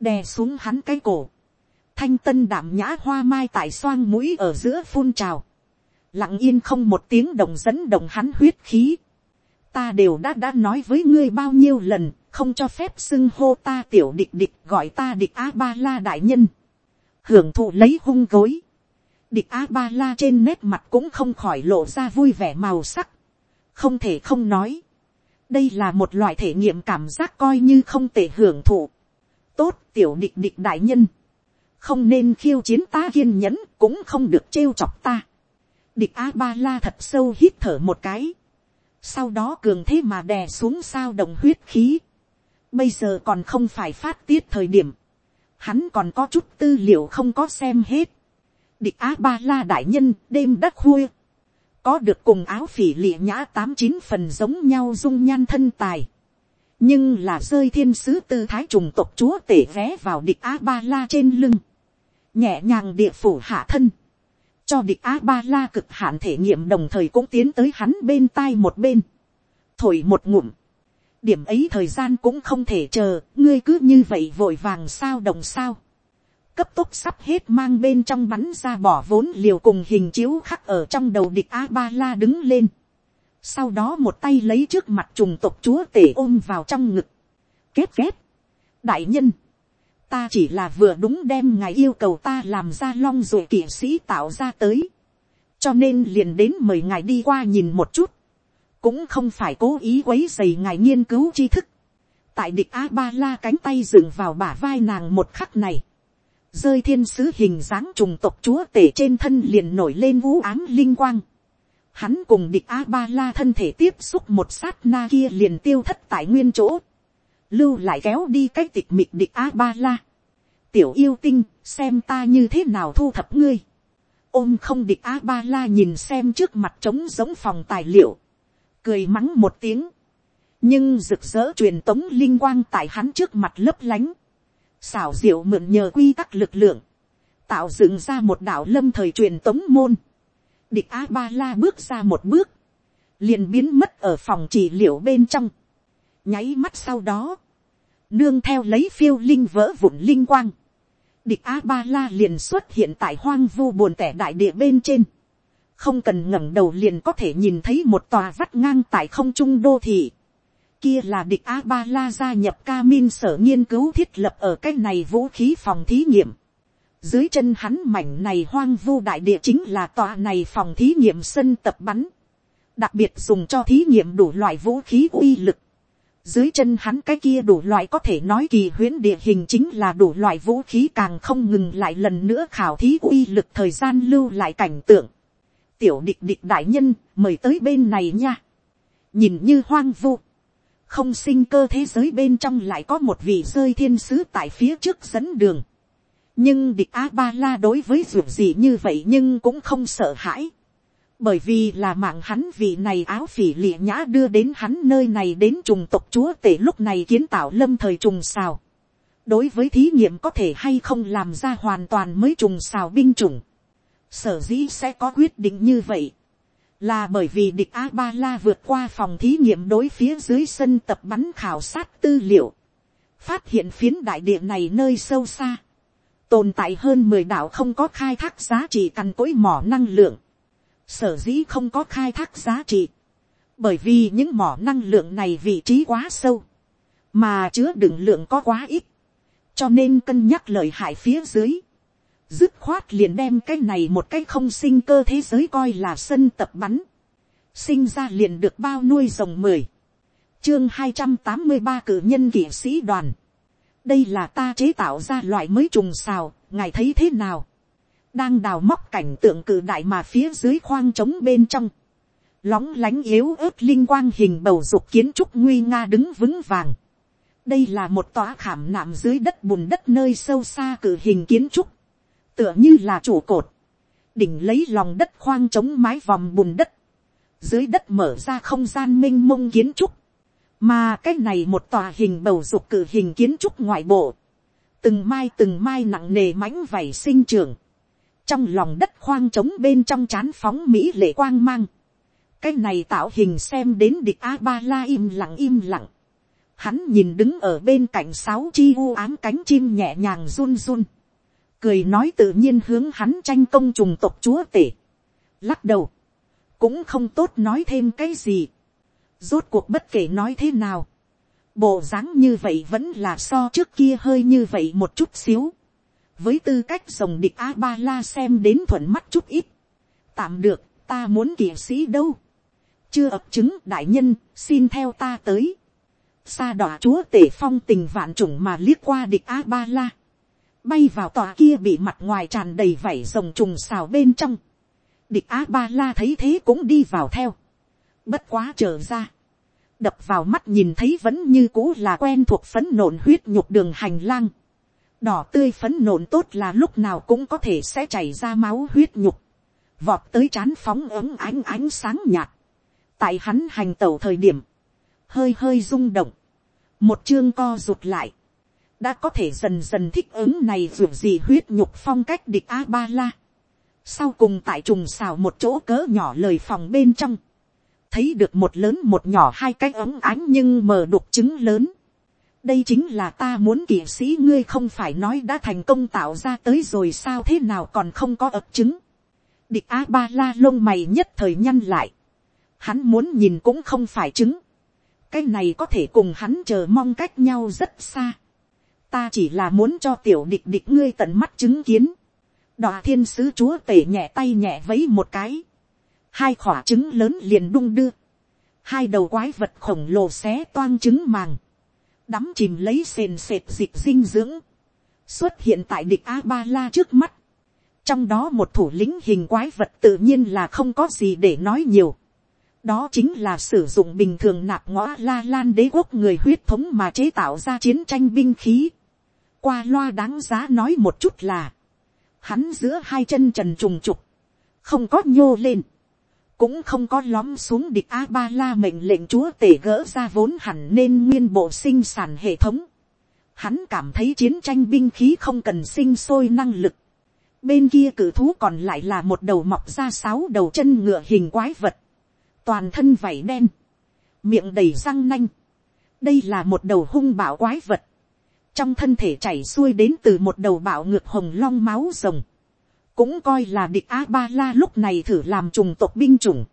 S1: đè xuống hắn cái cổ, thanh tân đảm nhã hoa mai tại xoang mũi ở giữa phun trào, lặng yên không một tiếng đồng dẫn đồng hắn huyết khí, ta đều đã đã nói với ngươi bao nhiêu lần, không cho phép xưng hô ta tiểu địch địch gọi ta địch a ba la đại nhân, hưởng thụ lấy hung gối, địch a ba la trên nét mặt cũng không khỏi lộ ra vui vẻ màu sắc, không thể không nói, đây là một loại thể nghiệm cảm giác coi như không thể hưởng thụ, tốt tiểu địch địch đại nhân. Không nên khiêu chiến ta kiên nhẫn cũng không được trêu chọc ta. Địch A-ba-la thật sâu hít thở một cái. Sau đó cường thế mà đè xuống sao đồng huyết khí. Bây giờ còn không phải phát tiết thời điểm. Hắn còn có chút tư liệu không có xem hết. Địch A-ba-la đại nhân đêm đất khuya. Có được cùng áo phỉ lịa nhã tám chín phần giống nhau dung nhan thân tài nhưng là rơi thiên sứ tư thái trùng tộc chúa tể vé vào địch a ba la trên lưng, nhẹ nhàng địa phủ hạ thân, cho địch a ba la cực hạn thể nghiệm đồng thời cũng tiến tới hắn bên tai một bên, thổi một ngụm, điểm ấy thời gian cũng không thể chờ, ngươi cứ như vậy vội vàng sao đồng sao, cấp tốc sắp hết mang bên trong bắn ra bỏ vốn liều cùng hình chiếu khắc ở trong đầu địch a ba la đứng lên, sau đó một tay lấy trước mặt trùng tộc chúa tể ôm vào trong ngực, kết kết, đại nhân, ta chỉ là vừa đúng đem ngài yêu cầu ta làm ra long rồi kỵ sĩ tạo ra tới, cho nên liền đến mời ngài đi qua nhìn một chút, cũng không phải cố ý quấy dày ngài nghiên cứu tri thức, tại địch a ba la cánh tay dựng vào bả vai nàng một khắc này, rơi thiên sứ hình dáng trùng tộc chúa tể trên thân liền nổi lên vũ áng linh quang, Hắn cùng địch A-ba-la thân thể tiếp xúc một sát na kia liền tiêu thất tại nguyên chỗ. Lưu lại kéo đi cái tịch mịt địch A-ba-la. Tiểu yêu tinh, xem ta như thế nào thu thập ngươi. Ôm không địch A-ba-la nhìn xem trước mặt trống giống phòng tài liệu. Cười mắng một tiếng. Nhưng rực rỡ truyền tống linh quang tại hắn trước mặt lấp lánh. Xảo diệu mượn nhờ quy tắc lực lượng. Tạo dựng ra một đảo lâm thời truyền tống môn địch a ba la bước ra một bước, liền biến mất ở phòng trị liệu bên trong, nháy mắt sau đó, nương theo lấy phiêu linh vỡ vụn linh quang, địch a ba la liền xuất hiện tại hoang vu buồn tẻ đại địa bên trên, không cần ngẩng đầu liền có thể nhìn thấy một tòa vắt ngang tại không trung đô thị, kia là địch a ba la gia nhập ca min sở nghiên cứu thiết lập ở cái này vũ khí phòng thí nghiệm, dưới chân hắn mảnh này hoang vu đại địa chính là tòa này phòng thí nghiệm sân tập bắn. Đặc biệt dùng cho thí nghiệm đủ loại vũ khí uy lực. Dưới chân hắn cái kia đủ loại có thể nói kỳ huyễn địa hình chính là đủ loại vũ khí càng không ngừng lại lần nữa khảo thí uy lực thời gian lưu lại cảnh tượng. Tiểu địch địch đại nhân, mời tới bên này nha. Nhìn như hoang vu. Không sinh cơ thế giới bên trong lại có một vị rơi thiên sứ tại phía trước dẫn đường nhưng địch a ba la đối với dù gì như vậy nhưng cũng không sợ hãi bởi vì là mạng hắn vì này áo phỉ lịa nhã đưa đến hắn nơi này đến trùng tộc chúa tể lúc này kiến tạo lâm thời trùng xào. Đối với thí nghiệm có thể hay không làm ra hoàn toàn mới trùng xào binh chủng? Sở dĩ sẽ có quyết định như vậy. Là bởi vì địch a ba la vượt qua phòng thí nghiệm đối phía dưới sân tập bắn khảo sát tư liệu. Phát hiện phiến đại địa này nơi sâu xa. Tồn tại hơn mười đảo không có khai thác giá trị cằn cỗi mỏ năng lượng, sở dĩ không có khai thác giá trị, bởi vì những mỏ năng lượng này vị trí quá sâu, mà chứa đựng lượng có quá ít, cho nên cân nhắc lợi hại phía dưới, dứt khoát liền đem cái này một cái không sinh cơ thế giới coi là sân tập bắn, sinh ra liền được bao nuôi rồng mười, chương hai trăm tám mươi ba cử nhân kỵ sĩ đoàn, đây là ta chế tạo ra loại mới trùng xào, ngài thấy thế nào, đang đào móc cảnh tượng cự đại mà phía dưới khoang trống bên trong, lóng lánh yếu ớt linh quang hình bầu dục kiến trúc nguy nga đứng vững vàng, đây là một tòa khảm nạm dưới đất bùn đất nơi sâu xa cử hình kiến trúc, tựa như là trụ cột, đỉnh lấy lòng đất khoang trống mái vòm bùn đất, dưới đất mở ra không gian m i n h mông kiến trúc, mà cái này một tòa hình bầu dục cử hình kiến trúc ngoại bộ, từng mai từng mai nặng nề mãnh vảy sinh trường, trong lòng đất khoang trống bên trong c h á n phóng mỹ lệ quang mang, cái này tạo hình xem đến địch a ba la im lặng im lặng, hắn nhìn đứng ở bên cạnh sáu chi u ám cánh chim nhẹ nhàng run run, cười nói tự nhiên hướng hắn tranh công trùng tộc chúa tể, lắc đầu, cũng không tốt nói thêm cái gì. rốt cuộc bất kể nói thế nào, bộ dáng như vậy vẫn là so trước kia hơi như vậy một chút xíu với tư cách rồng địch a ba la xem đến thuận mắt chút ít. tạm được, ta muốn kỵ sĩ đâu. chưa ập chứng đại nhân, xin theo ta tới. xa đỏ chúa tể phong tình vạn chủng mà liếc qua địch a ba la. bay vào tòa kia bị mặt ngoài tràn đầy vảy rồng trùng xào bên trong địch a ba la thấy thế cũng đi vào theo. bất quá trở ra. đập vào mắt nhìn thấy vẫn như cũ là quen thuộc phấn nộn huyết nhục đường hành lang đỏ tươi phấn nộn tốt là lúc nào cũng có thể sẽ chảy ra máu huyết nhục. vọt tới chán phóng ấm ánh ánh sáng nhạt. tại hắn hành tẩu thời điểm, hơi hơi rung động. một chương co rụt lại đã có thể dần dần thích ứng này dù gì huyết nhục phong cách địch a ba la sau cùng tại trùng xào một chỗ cỡ nhỏ lời phòng bên trong, thấy được một lớn một nhỏ hai cái ống ánh nhưng mờ đục trứng lớn đây chính là ta muốn kỵ sĩ ngươi không phải nói đã thành công tạo ra tới rồi sao thế nào còn không có ập chứng? địch a ba la lông mày nhất thời nhăn lại. hắn muốn nhìn cũng không phải chứng, cái này có thể cùng hắn chờ mong cách nhau rất xa. ta chỉ là muốn cho tiểu địch địch ngươi tận mắt chứng kiến đòa thiên sứ chúa tể nhẹ tay nhẹ vấy một cái, hai khỏa trứng lớn liền đung đưa, hai đầu quái vật khổng lồ xé toang trứng màng, đắm chìm lấy sền sệt dịch dinh dưỡng, xuất hiện tại địch a ba la trước mắt, trong đó một thủ lĩnh hình quái vật tự nhiên là không có gì để nói nhiều, đó chính là sử dụng bình thường nạp ngõ la lan đế quốc người huyết thống mà chế tạo ra chiến tranh binh khí. qua loa đáng giá nói một chút là, hắn giữa hai chân trần trùng trục, không có nhô lên, cũng không có lóm xuống địch a ba la mệnh lệnh chúa tể gỡ ra vốn hẳn nên nguyên bộ sinh sản hệ thống. Hắn cảm thấy chiến tranh binh khí không cần sinh sôi năng lực. Bên kia cử thú còn lại là một đầu mọc ra sáu đầu chân ngựa hình quái vật. Toàn thân vảy đen. Miệng đầy răng nanh. Đây là một đầu hung bạo quái vật trong thân thể chảy xuôi đến từ một đầu bạo ngược hồng long máu rồng, cũng coi là địch a ba la lúc này thử làm trùng tộc binh chủng.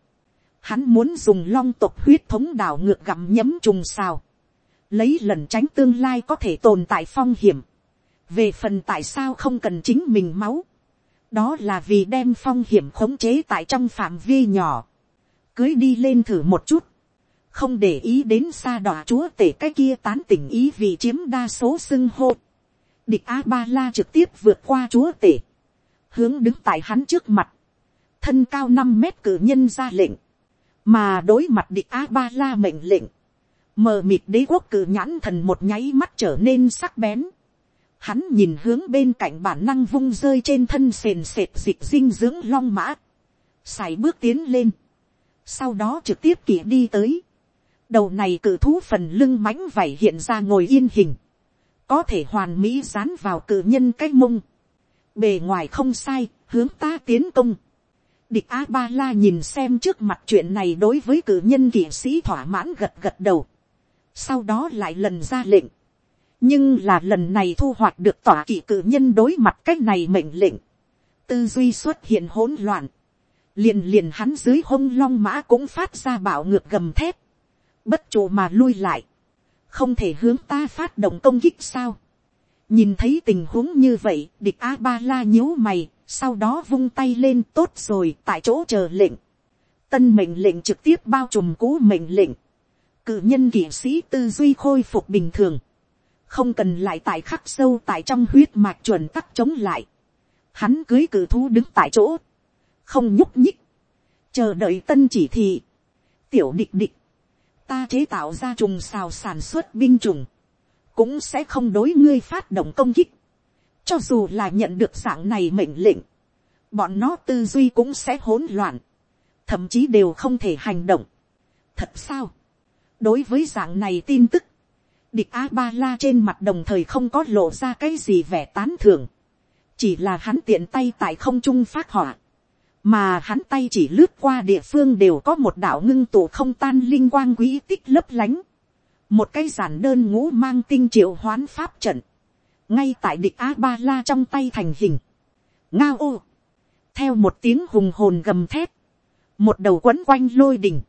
S1: Hắn muốn dùng long tộc huyết thống đảo ngược gặm nhấm trùng sao, lấy lần tránh tương lai có thể tồn tại phong hiểm. về phần tại sao không cần chính mình máu, đó là vì đem phong hiểm khống chế tại trong phạm vi nhỏ, cưới đi lên thử một chút, không để ý đến xa đỏ chúa tể cái kia tán tỉnh ý vì chiếm đa số xưng hô. Địch A Ba La trực tiếp vượt qua chúa tể, hướng đứng tại hắn trước mặt, thân cao năm mét cử nhân ra lệnh, mà đối mặt địch A Ba La mệnh lệnh, mờ mịt đế quốc cử nhãn thần một nháy mắt trở nên sắc bén. Hắn nhìn hướng bên cạnh bản năng vung rơi trên thân sền sệt dịch dinh dưỡng long mã. Xài bước tiến lên. Sau đó trực tiếp kỵ đi tới đầu này cự thú phần lưng mánh vảy hiện ra ngồi yên hình, có thể hoàn mỹ dán vào cự nhân cái mông, bề ngoài không sai, hướng ta tiến công. Địch a ba la nhìn xem trước mặt chuyện này đối với cử nhân kỵ sĩ thỏa mãn gật gật đầu, sau đó lại lần ra lệnh, nhưng là lần này thu hoạch được tỏa kỵ cử nhân đối mặt cách này mệnh lệnh, tư duy xuất hiện hỗn loạn, liền liền hắn dưới hông long mã cũng phát ra bảo ngược gầm thép, bất chủ mà lui lại, không thể hướng ta phát động công kích sao nhìn thấy tình huống như vậy, địch a ba la nhíu mày, sau đó vung tay lên tốt rồi tại chỗ chờ lệnh. tân mệnh lệnh trực tiếp bao trùm cũ mệnh lệnh. cử nhân kỵ sĩ tư duy khôi phục bình thường. không cần lại tại khắc sâu tại trong huyết mạch chuẩn tắc chống lại. hắn cưới cử thú đứng tại chỗ. không nhúc nhích. chờ đợi tân chỉ thị. tiểu địch địch ta chế tạo ra trùng xào sản xuất binh trùng, cũng sẽ không đối ngươi phát động công kích. cho dù là nhận được dạng này mệnh lệnh, bọn nó tư duy cũng sẽ hỗn loạn, thậm chí đều không thể hành động. thật sao, đối với dạng này tin tức, địch a ba la trên mặt đồng thời không có lộ ra cái gì vẻ tán thưởng, chỉ là hắn tiện tay tại không trung phát họa, mà hắn tay chỉ lướt qua địa phương đều có một đạo ngưng tụ không tan linh quang quỹ tích lấp lánh, một cái giản đơn ngũ mang tinh triệu hoán pháp trận, ngay tại địch a ba la trong tay thành hình, ngao ô, theo một tiếng hùng hồn gầm thét, một đầu quấn quanh lôi đỉnh,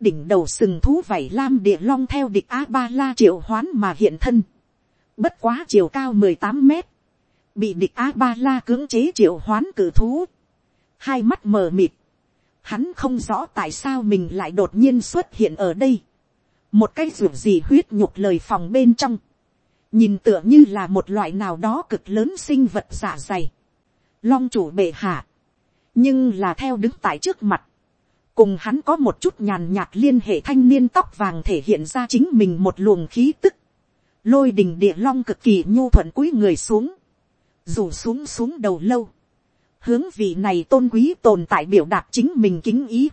S1: đỉnh đầu sừng thú vảy lam địa long theo địch a ba la triệu hoán mà hiện thân, bất quá chiều cao mười tám mét, bị địch a ba la cưỡng chế triệu hoán cử thú, hai mắt mờ mịt, hắn không rõ tại sao mình lại đột nhiên xuất hiện ở đây, một cái ruột gì huyết nhục lời phòng bên trong, nhìn tựa như là một loại nào đó cực lớn sinh vật dạ dày, long chủ bệ hạ, nhưng là theo đứng tại trước mặt, cùng hắn có một chút nhàn nhạt liên hệ thanh niên tóc vàng thể hiện ra chính mình một luồng khí tức, lôi đình địa long cực kỳ nhu thuận cúi người xuống, rủ xuống xuống đầu lâu, hướng vị này tôn quý tồn tại biểu đạt chính mình kính ý,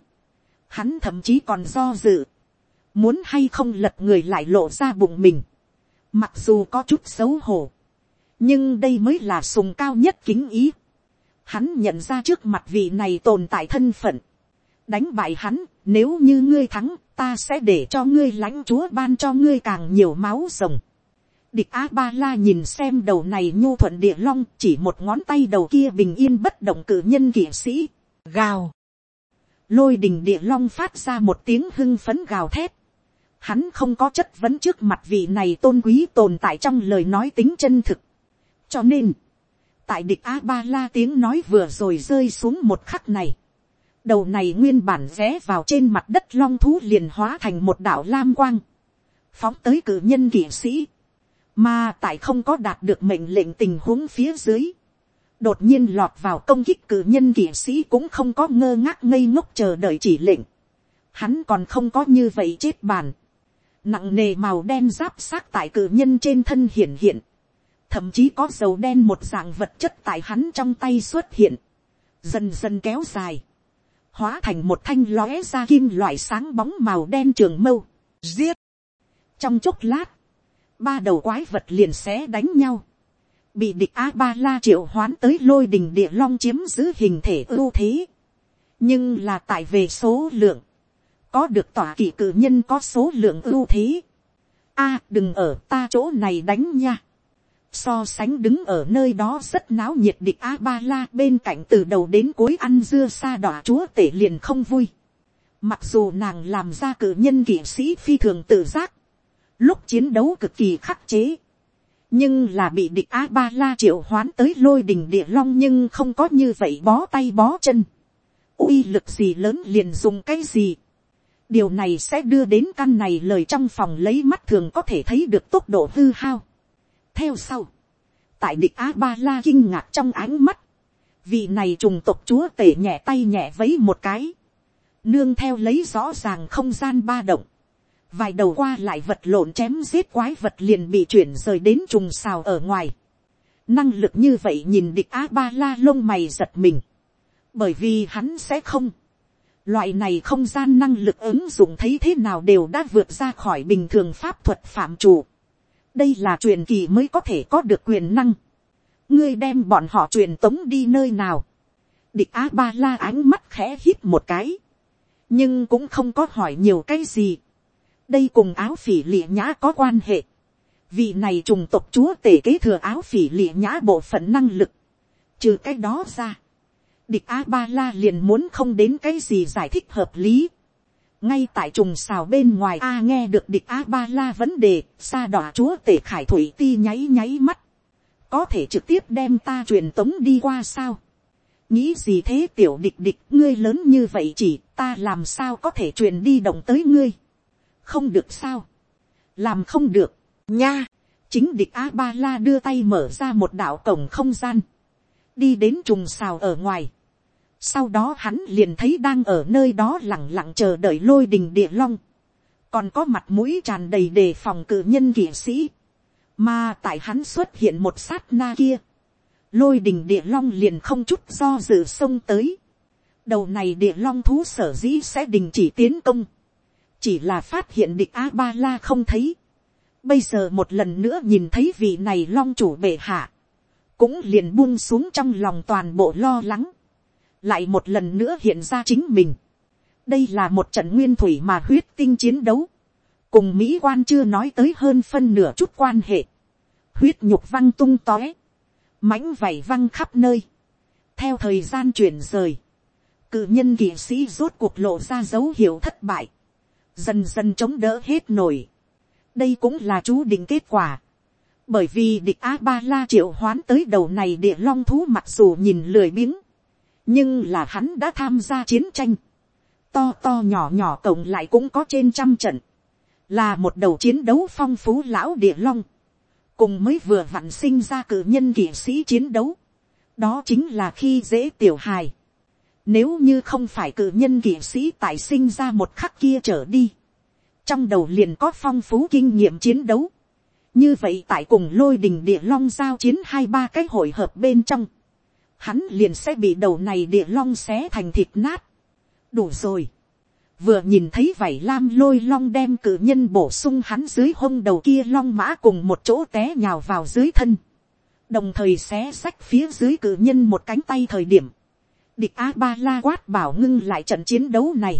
S1: hắn thậm chí còn do dự, muốn hay không lật người lại lộ ra bụng mình, mặc dù có chút xấu hổ, nhưng đây mới là sùng cao nhất kính ý, hắn nhận ra trước mặt vị này tồn tại thân phận, đánh bại hắn, nếu như ngươi thắng, ta sẽ để cho ngươi lãnh chúa ban cho ngươi càng nhiều máu rồng. Địch A Ba La nhìn xem đầu này nhu thuận địa long chỉ một ngón tay đầu kia bình yên bất động cử nhân kỵ sĩ. Gào. Lôi đình địa long phát ra một tiếng hưng phấn gào thét. Hắn không có chất vấn trước mặt vị này tôn quý tồn tại trong lời nói tính chân thực. Cho nên, tại địch A Ba La tiếng nói vừa rồi rơi xuống một khắc này. Đầu này nguyên bản rẽ vào trên mặt đất long thú liền hóa thành một đạo lam quang, phóng tới cử nhân kỵ sĩ, mà tại không có đạt được mệnh lệnh tình huống phía dưới, đột nhiên lọt vào công kích cử nhân kỵ sĩ cũng không có ngơ ngác ngây ngốc chờ đợi chỉ lệnh, hắn còn không có như vậy chết bàn, nặng nề màu đen giáp sát tại cử nhân trên thân hiển hiện, thậm chí có dầu đen một dạng vật chất tại hắn trong tay xuất hiện, dần dần kéo dài, hóa thành một thanh lóe ra kim loại sáng bóng màu đen trường mâu, giết. trong chốc lát, ba đầu quái vật liền xé đánh nhau, bị địch a ba la triệu hoán tới lôi đình địa long chiếm giữ hình thể ưu thế, nhưng là tại về số lượng, có được tỏa kỳ cử nhân có số lượng ưu thế. a đừng ở ta chỗ này đánh nha so sánh đứng ở nơi đó rất náo nhiệt địch a ba la bên cạnh từ đầu đến cuối ăn dưa xa đỏ chúa tể liền không vui. Mặc dù nàng làm ra cử nhân kỵ sĩ phi thường tự giác, lúc chiến đấu cực kỳ khắc chế, nhưng là bị địch a ba la triệu hoán tới lôi đình địa long nhưng không có như vậy bó tay bó chân. uy lực gì lớn liền dùng cái gì điều này sẽ đưa đến căn này lời trong phòng lấy mắt thường có thể thấy được tốc độ hư hao theo sau, tại địch a ba la kinh ngạc trong ánh mắt, vị này trùng tộc chúa tể nhẹ tay nhẹ vấy một cái, nương theo lấy rõ ràng không gian ba động, vài đầu qua lại vật lộn chém giết quái vật liền bị chuyển rời đến trùng xào ở ngoài. Năng lực như vậy nhìn địch a ba la lông mày giật mình, bởi vì hắn sẽ không. Loại này không gian năng lực ứng dụng thấy thế nào đều đã vượt ra khỏi bình thường pháp thuật phạm chủ đây là truyền kỳ mới có thể có được quyền năng. ngươi đem bọn họ truyền tống đi nơi nào. địch a ba la ánh mắt khẽ hít một cái. nhưng cũng không có hỏi nhiều cái gì. đây cùng áo phỉ lịa nhã có quan hệ. vị này trùng tộc chúa tể kế thừa áo phỉ lịa nhã bộ phận năng lực. trừ cái đó ra địch a ba la liền muốn không đến cái gì giải thích hợp lý. Ngay tại trùng xào bên ngoài a nghe được địch a ba la vấn đề xa đỏ chúa tể khải thủy ti nháy nháy mắt. Có thể trực tiếp đem ta truyền tống đi qua sao? Nghĩ gì thế tiểu địch địch, ngươi lớn như vậy chỉ, ta làm sao có thể truyền đi động tới ngươi? Không được sao? Làm không được. Nha! Chính địch a ba la đưa tay mở ra một đạo cổng không gian. Đi đến trùng xào ở ngoài sau đó hắn liền thấy đang ở nơi đó lẳng lặng chờ đợi lôi đình địa long. Còn có mặt mũi tràn đầy đề phòng cử nhân kỵ sĩ. mà tại hắn xuất hiện một sát na kia, lôi đình địa long liền không chút do dự xông tới, đầu này địa long thú sở dĩ sẽ đình chỉ tiến công, chỉ là phát hiện địch a ba la không thấy, bây giờ một lần nữa nhìn thấy vị này long chủ bệ hạ, cũng liền buông xuống trong lòng toàn bộ lo lắng, lại một lần nữa hiện ra chính mình. đây là một trận nguyên thủy mà huyết tinh chiến đấu, cùng mỹ quan chưa nói tới hơn phân nửa chút quan hệ, huyết nhục văng tung tóe, mãnh vảy văng khắp nơi, theo thời gian chuyển rời, cự nhân kỵ sĩ rốt cuộc lộ ra dấu hiệu thất bại, dần dần chống đỡ hết nổi. đây cũng là chú định kết quả, bởi vì địch a ba la triệu hoán tới đầu này địa long thú mặc dù nhìn lười biếng, nhưng là hắn đã tham gia chiến tranh, to to nhỏ nhỏ cộng lại cũng có trên trăm trận, là một đầu chiến đấu phong phú lão địa long, cùng mới vừa vặn sinh ra cử nhân kỵ sĩ chiến đấu, đó chính là khi dễ tiểu hài. Nếu như không phải cử nhân kỵ sĩ tại sinh ra một khắc kia trở đi, trong đầu liền có phong phú kinh nghiệm chiến đấu, như vậy tại cùng lôi đình địa long giao chiến hai ba cái hội hợp bên trong, hắn liền sẽ bị đầu này địa long xé thành thịt nát. đủ rồi. vừa nhìn thấy vảy lam lôi long đem cử nhân bổ sung hắn dưới hông đầu kia long mã cùng một chỗ té nhào vào dưới thân. đồng thời xé xách phía dưới cử nhân một cánh tay thời điểm. địch a ba la quát bảo ngưng lại trận chiến đấu này.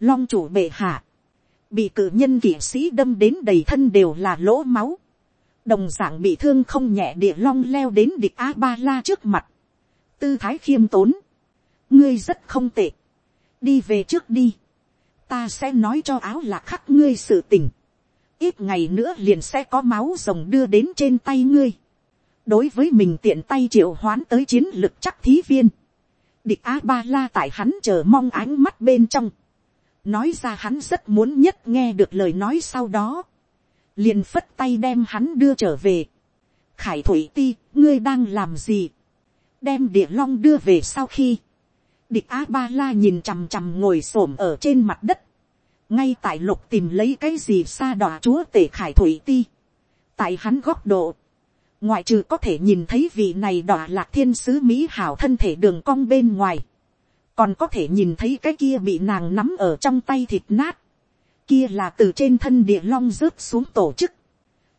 S1: long chủ bệ hạ. bị cử nhân kỵ sĩ đâm đến đầy thân đều là lỗ máu đồng d ạ n g bị thương không nhẹ địa long leo đến địch a ba la trước mặt tư thái khiêm tốn, ngươi rất không tệ, đi về trước đi, ta sẽ nói cho áo lạc khắc ngươi sự tình, ít ngày nữa liền sẽ có máu rồng đưa đến trên tay ngươi, đối với mình tiện tay triệu hoán tới chiến lực chắc thí viên, địch a ba la tại hắn chờ mong ánh mắt bên trong, nói ra hắn rất muốn nhất nghe được lời nói sau đó, liền phất tay đem hắn đưa trở về. khải thủy ti, ngươi đang làm gì, đem địa long đưa về sau khi, địch a ba la nhìn chằm chằm ngồi s ổ m ở trên mặt đất, ngay tại lục tìm lấy cái gì xa đỏ chúa tể khải thủy ti. tại hắn góc độ, ngoại trừ có thể nhìn thấy vị này đỏ lạc thiên sứ mỹ hảo thân thể đường cong bên ngoài, còn có thể nhìn thấy cái kia bị nàng nắm ở trong tay thịt nát, kia là từ trên thân địa long rớt xuống tổ chức.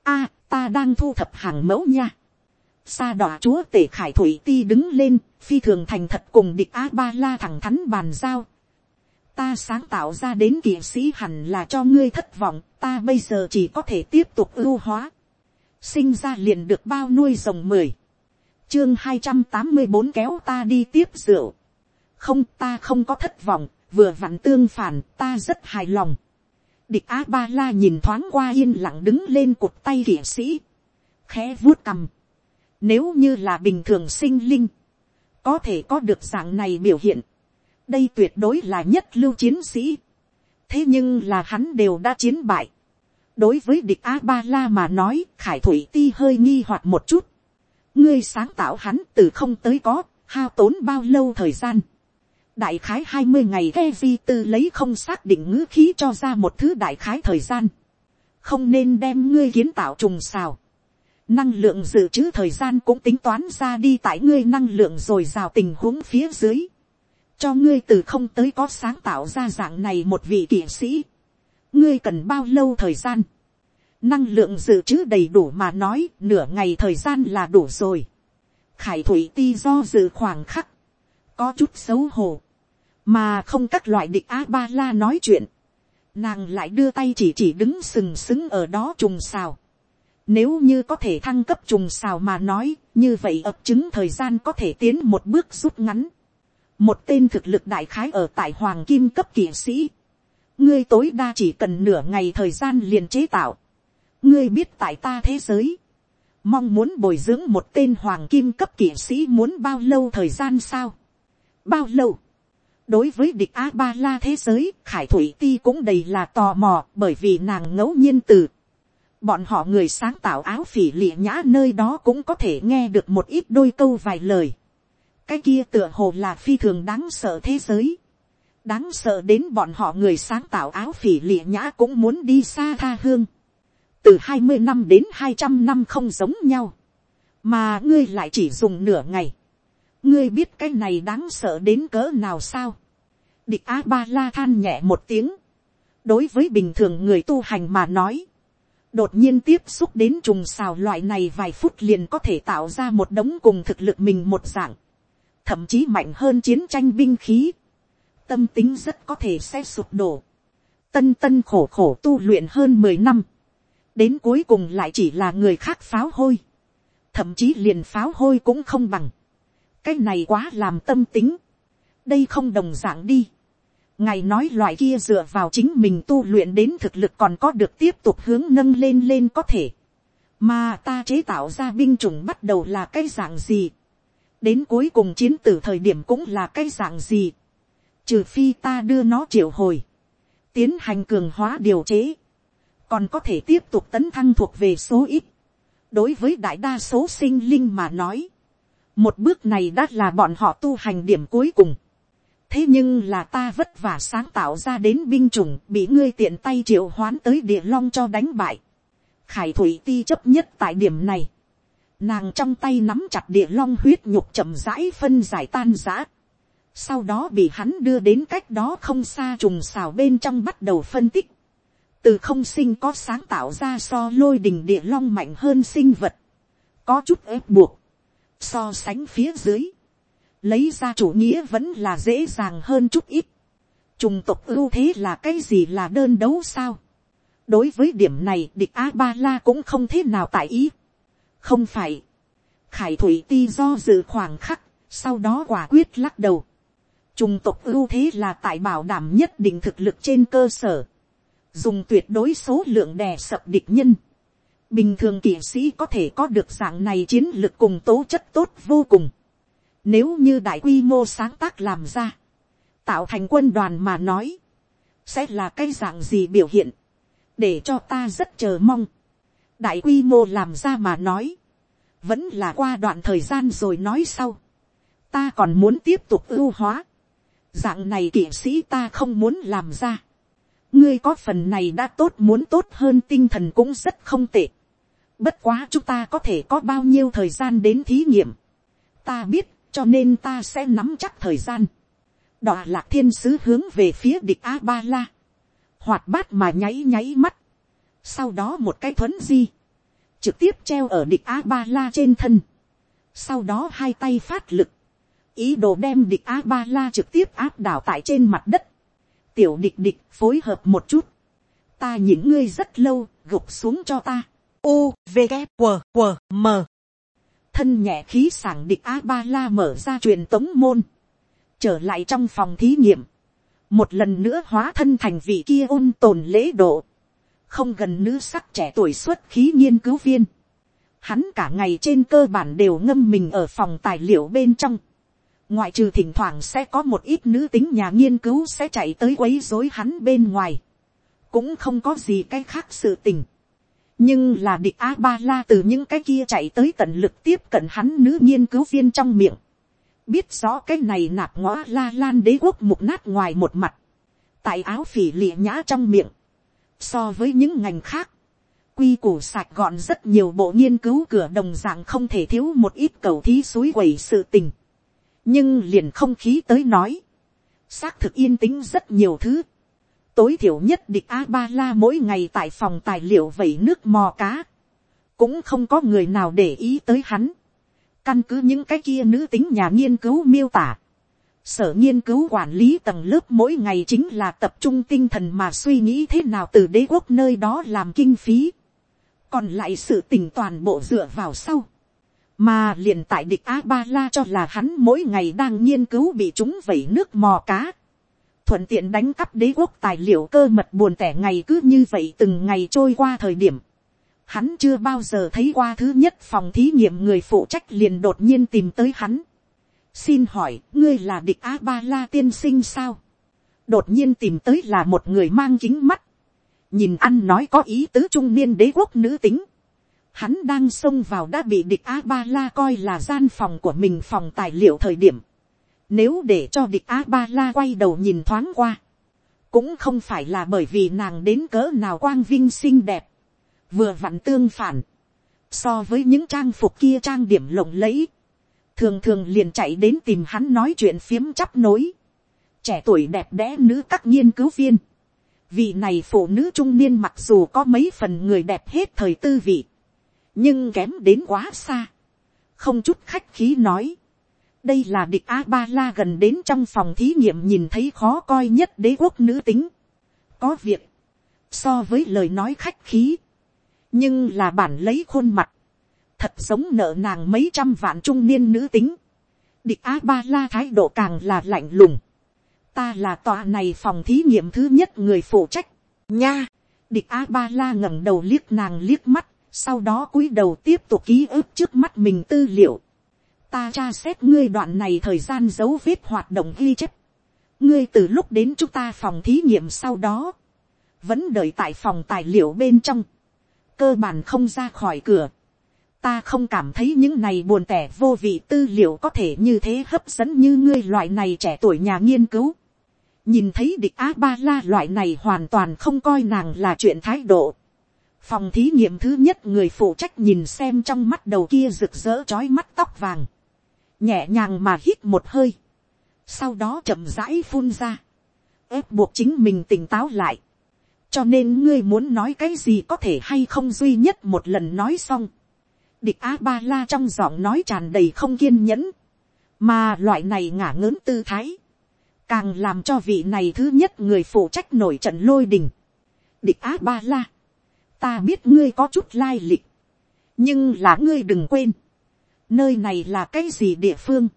S1: a, ta đang thu thập hàng mẫu nha sa đỏ chúa tể khải thủy ti đứng lên, phi thường thành thật cùng địch a ba la thẳng thắn bàn giao. ta sáng tạo ra đến kỵ sĩ hẳn là cho ngươi thất vọng, ta bây giờ chỉ có thể tiếp tục ưu hóa. sinh ra liền được bao nuôi rồng mười. chương hai trăm tám mươi bốn kéo ta đi tiếp rượu. không ta không có thất vọng, vừa vặn tương phản ta rất hài lòng. địch a ba la nhìn thoáng qua yên lặng đứng lên cụt tay kỵ sĩ. khẽ vuốt cầm nếu như là bình thường sinh linh, có thể có được dạng này biểu hiện. Đây tuyệt đối là nhất lưu chiến sĩ. Thế nhưng là hắn đều đã chiến bại. Đối với địch A-ba-la mà nói, Khải Thủy Ti hơi nghi hoặc một chút. Ngươi sáng tạo hắn từ không tới có, hao tốn bao lâu thời gian. Đại khái hai mươi ngày Kevi tư lấy không xác định ngữ khí cho ra một thứ đại khái thời gian. Không nên đem ngươi kiến tạo trùng xào năng lượng dự trữ thời gian cũng tính toán ra đi tại ngươi năng lượng rồi rào tình huống phía dưới, cho ngươi từ không tới có sáng tạo ra dạng này một vị kỵ sĩ, ngươi cần bao lâu thời gian, năng lượng dự trữ đầy đủ mà nói nửa ngày thời gian là đủ rồi, khải thủy ti do dự khoảng khắc, có chút xấu hổ, mà không các loại địch a ba la nói chuyện, nàng lại đưa tay chỉ chỉ đứng sừng sững ở đó trùng xào, nếu như có thể thăng cấp trùng xào mà nói, như vậy ập chứng thời gian có thể tiến một bước rút ngắn. Một tên thực lực đại khái ở tại hoàng kim cấp kỷ sĩ. Ngươi tối đa chỉ cần nửa ngày thời gian liền chế tạo. Ngươi biết tại ta thế giới. Mong muốn bồi dưỡng một tên hoàng kim cấp kỷ sĩ muốn bao lâu thời gian sao? Bao lâu? đối với địch a ba la thế giới khải thủy ti cũng đầy là tò mò bởi vì nàng ngẫu nhiên từ bọn họ người sáng tạo áo phỉ lịa nhã nơi đó cũng có thể nghe được một ít đôi câu vài lời. cái kia tựa hồ là phi thường đáng sợ thế giới. đáng sợ đến bọn họ người sáng tạo áo phỉ lịa nhã cũng muốn đi xa tha hương. từ hai mươi năm đến hai trăm năm không giống nhau, mà ngươi lại chỉ dùng nửa ngày, ngươi biết cái này đáng sợ đến cỡ nào sao, địch a ba la than nhẹ một tiếng, đối với bình thường người tu hành mà nói, đột nhiên tiếp xúc đến trùng xào loại này vài phút liền có thể tạo ra một đống cùng thực lực mình một dạng, thậm chí mạnh hơn chiến tranh binh khí, tâm tính rất có thể sẽ sụp đổ, tân tân khổ khổ tu luyện hơn mười năm, đến cuối cùng lại chỉ là người khác pháo hôi, thậm chí liền pháo hôi cũng không bằng, cái này quá làm tâm tính, đây không đồng d ạ n g đi, ngài nói loại kia dựa vào chính mình tu luyện đến thực lực còn có được tiếp tục hướng nâng lên lên có thể, mà ta chế tạo ra binh chủng bắt đầu là cái dạng gì, đến cuối cùng chiến tử thời điểm cũng là cái dạng gì, trừ phi ta đưa nó triệu hồi, tiến hành cường hóa điều chế, còn có thể tiếp tục tấn thăng thuộc về số ít, đối với đại đa số sinh linh mà nói, một bước này đã là bọn họ tu hành điểm cuối cùng thế nhưng là ta vất vả sáng tạo ra đến binh chủng bị ngươi tiện tay triệu hoán tới địa long cho đánh bại. khải thủy ti chấp nhất tại điểm này. nàng trong tay nắm chặt địa long huyết nhục chậm rãi phân giải tan giã. sau đó bị hắn đưa đến cách đó không xa trùng xào bên trong bắt đầu phân tích từ không sinh có sáng tạo ra so lôi đình địa long mạnh hơn sinh vật, có chút ép buộc, so sánh phía dưới, lấy ra chủ nghĩa vẫn là dễ dàng hơn chút ít, trùng tộc ưu thế là cái gì là đơn đấu sao, đối với điểm này địch a ba la cũng không thế nào tại ý, không phải, khải thủy ti do dự khoảng khắc, sau đó quả quyết lắc đầu, trùng tộc ưu thế là tại bảo đảm nhất định thực lực trên cơ sở, dùng tuyệt đối số lượng đè sập địch nhân. Bình thường kỵ sĩ có thể có được dạng này chiến lược cùng tố chất tốt vô cùng. Nếu như đại quy mô sáng tác làm ra, tạo thành quân đoàn mà nói, sẽ là cái dạng gì biểu hiện, để cho ta rất chờ mong. đại quy mô làm ra mà nói, vẫn là qua đoạn thời gian rồi nói sau. ta còn muốn tiếp tục ưu hóa. dạng này kỵ sĩ ta không muốn làm ra ngươi có phần này đã tốt muốn tốt hơn tinh thần cũng rất không tệ. Bất quá chúng ta có thể có bao nhiêu thời gian đến thí nghiệm. Ta biết, cho nên ta sẽ nắm chắc thời gian. Đọa lạc thiên sứ hướng về phía địch A-ba-la. Hoạt bát mà nháy nháy mắt. Sau đó một cái thuấn di. Trực tiếp treo ở địch A-ba-la trên thân. Sau đó hai tay phát lực. Ý đồ đem địch A-ba-la trực tiếp áp đảo tại trên mặt đất tiểu địch địch phối hợp một chút. ta những ngươi rất lâu, gục xuống cho ta.
S2: U, V, K, W, W, M.
S1: Thân nhẹ khí sảng địch A-ba-la mở ra truyền tống môn. Trở lại trong phòng thí nghiệm. Một lần nữa hóa thân thành vị kia ôn tồn lễ độ. Không gần nữ sắc trẻ tuổi xuất khí nghiên cứu viên. Hắn cả ngày trên cơ bản đều ngâm mình ở phòng tài liệu bên trong ngoại trừ thỉnh thoảng sẽ có một ít nữ tính nhà nghiên cứu sẽ chạy tới quấy rối hắn bên ngoài, cũng không có gì cái khác sự tình nhưng là địch a ba la từ những cái kia chạy tới tận lực tiếp cận hắn nữ nghiên cứu viên trong miệng, biết rõ cái này nạp ngõ la lan đế quốc mục nát ngoài một mặt, tại áo phỉ lịa nhã trong miệng, so với những ngành khác, quy củ sạch gọn rất nhiều bộ nghiên cứu cửa đồng dạng không thể thiếu một ít cầu thí suối quẩy sự tình. Nhưng liền không khí tới nói, xác thực yên tĩnh rất nhiều thứ tối thiểu nhất địch a ba la mỗi ngày tại phòng tài liệu vẩy nước mò cá, cũng không có người nào để ý tới hắn. căn cứ những cái kia nữ tính nhà nghiên cứu miêu tả, sở nghiên cứu quản lý tầng lớp mỗi ngày chính là tập trung tinh thần mà suy nghĩ thế nào từ đế quốc nơi đó làm kinh phí. còn lại sự tình toàn bộ dựa vào sau mà liền tại địch a ba la cho là hắn mỗi ngày đang nghiên cứu bị chúng vẩy nước mò cá, thuận tiện đánh cắp đế quốc tài liệu cơ mật buồn tẻ ngày cứ như vậy từng ngày trôi qua thời điểm, hắn chưa bao giờ thấy qua thứ nhất phòng thí nghiệm người phụ trách liền đột nhiên tìm tới hắn. xin hỏi, ngươi là địch a ba la tiên sinh sao, đột nhiên tìm tới là một người mang kính mắt, nhìn ăn nói có ý tứ trung niên đế quốc nữ tính, hắn đang xông vào đã bị địch a ba la coi là gian phòng của mình phòng tài liệu thời điểm. Nếu để cho địch a ba la quay đầu nhìn thoáng qua, cũng không phải là bởi vì nàng đến cỡ nào quang vinh xinh đẹp, vừa vặn tương phản, so với những trang phục kia trang điểm lộng lẫy, thường thường liền chạy đến tìm hắn nói chuyện phiếm chắp nối, trẻ tuổi đẹp đẽ nữ các nghiên cứu viên, vị này phụ nữ trung niên mặc dù có mấy phần người đẹp hết thời tư vị, nhưng kém đến quá xa, không chút khách khí nói, đây là địch a ba la gần đến trong phòng thí nghiệm nhìn thấy khó coi nhất đế quốc nữ tính, có việc, so với lời nói khách khí, nhưng là bản lấy khuôn mặt, thật sống nợ nàng mấy trăm vạn trung niên nữ tính, địch a ba la thái độ càng là lạnh lùng, ta là tòa này phòng thí nghiệm thứ nhất người phụ trách, nha, địch a ba la ngẩng đầu liếc nàng liếc mắt, sau đó cúi đầu tiếp tục ký ức trước mắt mình tư liệu, ta tra xét ngươi đoạn này thời gian dấu vết hoạt động ghi chép, ngươi từ lúc đến chúng ta phòng thí nghiệm sau đó, vẫn đợi tại phòng tài liệu bên trong, cơ bản không ra khỏi cửa, ta không cảm thấy những này buồn tẻ vô vị tư liệu có thể như thế hấp dẫn như ngươi loại này trẻ tuổi nhà nghiên cứu. nhìn thấy địch a ba la loại này hoàn toàn không coi nàng là chuyện thái độ. phòng thí nghiệm thứ nhất người phụ trách nhìn xem trong mắt đầu kia rực rỡ trói mắt tóc vàng nhẹ nhàng mà hít một hơi. sau đó chậm rãi phun ra. ép buộc chính mình tỉnh táo lại. cho nên ngươi muốn nói cái gì có thể hay không duy nhất một lần nói xong Địch a ba la trong giọng nói tràn đầy không kiên nhẫn. Mà loại này ngả ngớn tư thái. Càng làm cho vị này thứ nhất người phụ trách nổi trận lôi đình. Địch a ba la. Ta biết ngươi có chút lai lịch. Nhưng là ngươi đừng quên. Nơi này là cái gì địa phương.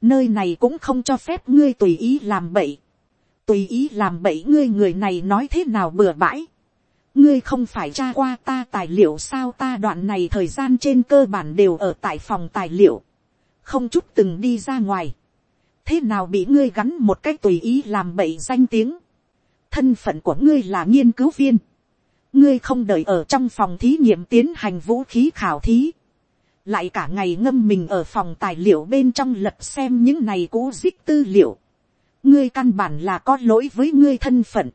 S1: Nơi này cũng không cho phép ngươi tùy ý làm bậy. Tùy ý làm bậy ngươi người này nói thế nào bừa bãi? Ngươi không phải tra qua ta tài liệu sao? Ta đoạn này thời gian trên cơ bản đều ở tại phòng tài liệu, không chút từng đi ra ngoài, thế nào bị ngươi gắn một cách tùy ý làm bậy danh tiếng, thân phận của ngươi là nghiên cứu viên, ngươi không đợi ở trong phòng thí nghiệm tiến hành vũ khí khảo thí, lại cả ngày ngâm mình ở phòng tài liệu bên trong lật xem những này cố dích tư liệu, ngươi căn bản là có lỗi với ngươi thân phận,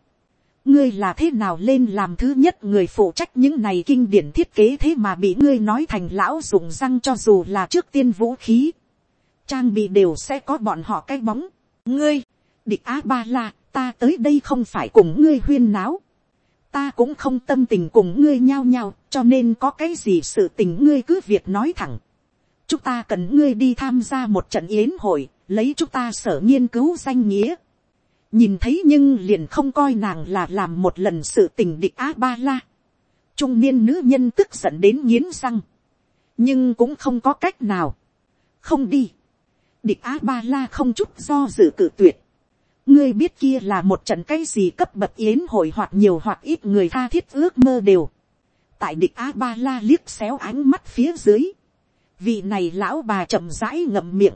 S1: ngươi là thế nào lên làm thứ nhất người phụ trách những này kinh điển thiết kế thế mà bị ngươi nói thành lão dùng răng cho dù là trước tiên vũ khí. Trang bị đều sẽ có bọn họ cái bóng. Ngươi, địch á ba la, ta tới đây không phải cùng ngươi huyên náo. Ta cũng không tâm tình cùng ngươi nhao nhao, cho nên có cái gì sự tình ngươi cứ việc nói thẳng. Chúng ta cần ngươi đi tham gia một trận yến hội, lấy chúng ta sở nghiên cứu danh nghĩa nhìn thấy nhưng liền không coi nàng là làm một lần sự tình địch a ba la. trung niên nữ nhân tức giận đến nghiến răng, nhưng cũng không có cách nào, không đi. địch a ba la không chút do dự cử tuyệt ngươi biết kia là một trận cái gì cấp bậc yến hội hoặc nhiều hoặc ít người tha thiết ước mơ đều. tại địch a ba la liếc xéo ánh mắt phía dưới, vị này lão bà chậm rãi ngậm miệng,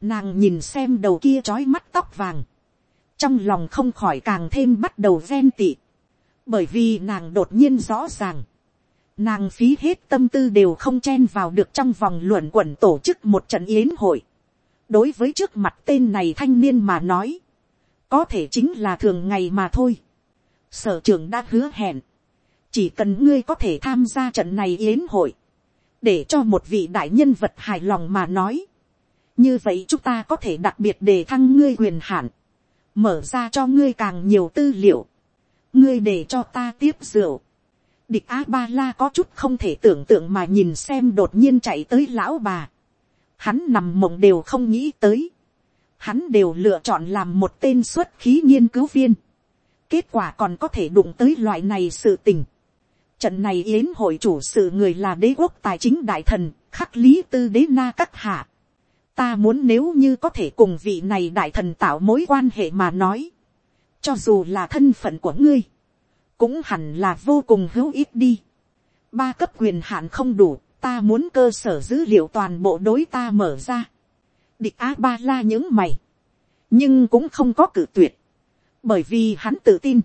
S1: nàng nhìn xem đầu kia trói mắt tóc vàng, trong lòng không khỏi càng thêm bắt đầu ghen tị, bởi vì nàng đột nhiên rõ ràng, nàng phí hết tâm tư đều không chen vào được trong vòng luẩn quẩn tổ chức một trận yến hội. đối với trước mặt tên này thanh niên mà nói, có thể chính là thường ngày mà thôi. sở trưởng đã hứa hẹn, chỉ cần ngươi có thể tham gia trận này yến hội, để cho một vị đại nhân vật hài lòng mà nói, như vậy chúng ta có thể đặc biệt đề thăng ngươi quyền hạn, mở ra cho ngươi càng nhiều tư liệu, ngươi để cho ta tiếp rượu. Địch a ba la có chút không thể tưởng tượng mà nhìn xem đột nhiên chạy tới lão bà. Hắn nằm mộng đều không nghĩ tới. Hắn đều lựa chọn làm một tên xuất khí nghiên cứu viên. Kết quả còn có thể đụng tới loại này sự tình. Trận này yến hội chủ sự người là đế quốc tài chính đại thần, khắc lý tư đế na các hạ ta muốn nếu như có thể cùng vị này đại thần tạo mối quan hệ mà nói, cho dù là thân phận của ngươi, cũng hẳn là vô cùng hữu ích đi. ba cấp quyền hạn không đủ, ta muốn cơ sở dữ liệu toàn bộ đối ta mở ra địch a ba la những mày, nhưng cũng không có cử tuyệt, bởi vì hắn tự tin,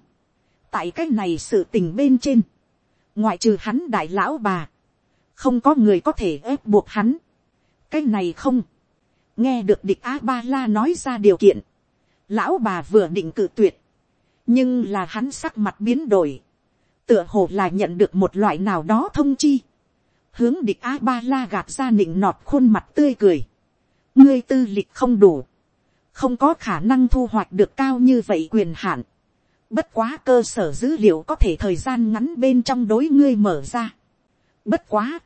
S1: tại cái này sự tình bên trên, ngoại trừ hắn đại lão bà, không có người có thể ép buộc hắn. cái này không, nghe được địch a ba la nói ra điều kiện, lão bà vừa định cự tuyệt, nhưng là hắn sắc mặt biến đổi, tựa hồ là nhận được một loại nào đó thông chi, hướng địch a ba la gạt ra nịnh nọt khuôn mặt tươi cười, ngươi tư lịch không đủ, không có khả năng thu hoạch được cao như vậy quyền hạn, bất quá cơ sở dữ liệu có thể thời gian ngắn bên trong đối ngươi mở ra, bất quá,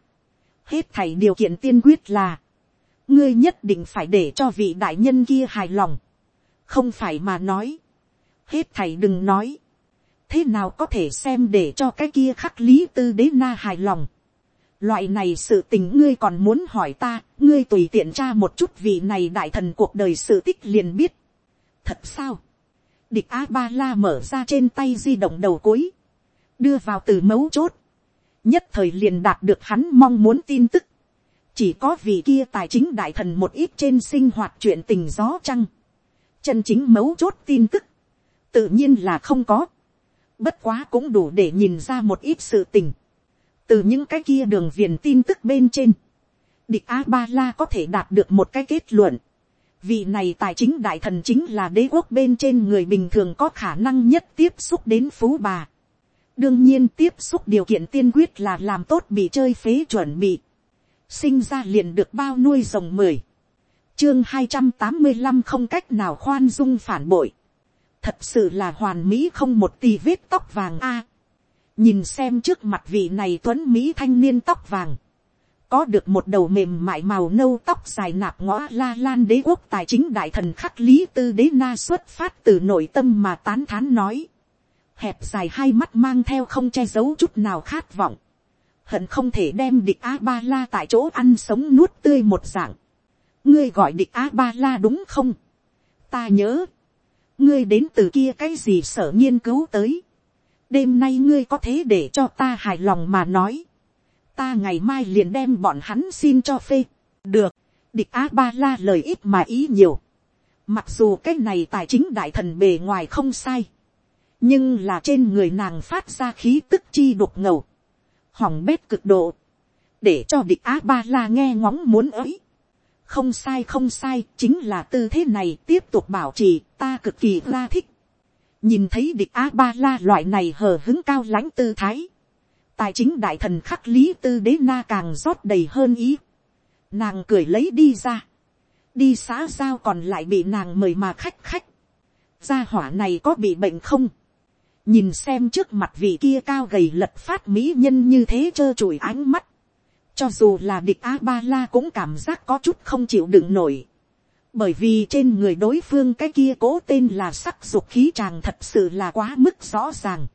S1: hết thảy điều kiện tiên quyết là, ngươi nhất định phải để cho vị đại nhân kia hài lòng, không phải mà nói, hết thảy đừng nói, thế nào có thể xem để cho cái kia khắc lý tư đế na hài lòng. Loại này sự tình ngươi còn muốn hỏi ta, ngươi tùy tiện tra một chút vị này đại thần cuộc đời sự tích liền biết. Thật sao? Địch A-ba-la mở ra trên tay di động đầu cuối. Đưa vào từ mấu chốt. Nhất thời liền đạt được hắn mong muốn tin tức. Chỉ có vị kia tài chính đại thần một ít trên sinh hoạt chuyện tình gió trăng. Chân chính mấu chốt tin tức. Tự nhiên là không có bất quá cũng đủ để nhìn ra một ít sự tình từ những cái kia đường viền tin tức bên trên, địch a ba la có thể đạt được một cái kết luận. vị này tài chính đại thần chính là đế quốc bên trên người bình thường có khả năng nhất tiếp xúc đến phú bà. đương nhiên tiếp xúc điều kiện tiên quyết là làm tốt bị chơi phế chuẩn bị. sinh ra liền được bao nuôi rồng mười. chương hai trăm tám mươi năm không cách nào khoan dung phản bội thật sự là hoàn mỹ không một tì vết tóc vàng a nhìn xem trước mặt vị này tuấn mỹ thanh niên tóc vàng, có được một đầu mềm mại màu nâu tóc dài nạp ngõ la lan đế quốc tài chính đại thần khắc lý tư đế na xuất phát từ nội tâm mà tán thán nói, hẹp dài hai mắt mang theo không che giấu chút nào khát vọng, hận không thể đem địch a ba la tại chỗ ăn sống nuốt tươi một dạng, ngươi gọi địch a ba la đúng không, ta nhớ, ngươi đến từ kia cái gì sở nghiên cứu tới đêm nay ngươi có thế để cho ta hài lòng mà nói. ta ngày mai liền đem bọn hắn xin cho phê. được, địch a ba la lời ít mà ý nhiều. mặc dù cái này tài chính đại thần bề ngoài không sai. nhưng là trên người nàng phát ra khí tức chi đục ngầu. hỏng bét cực độ. để cho địch a ba la nghe ngóng muốn ấy không sai không sai chính là tư thế này tiếp tục bảo trì ta cực kỳ la thích nhìn thấy địch a ba la loại này hờ hứng cao lãnh tư thái. Tài chính đại thần khắc lý tư đế na càng rót đầy hơn ý. Nàng cười lấy đi ra. Đi xã giao còn lại bị nàng mời mà khách khách. Gia hỏa này có bị bệnh không? Nhìn xem trước mặt vị kia cao gầy lật phát mỹ nhân như thế trơ trụi ánh mắt. Cho dù là địch a ba la cũng cảm giác có chút không chịu đựng nổi bởi vì trên người đối phương cái kia cố tên là sắc dục khí chàng thật sự là quá mức rõ ràng.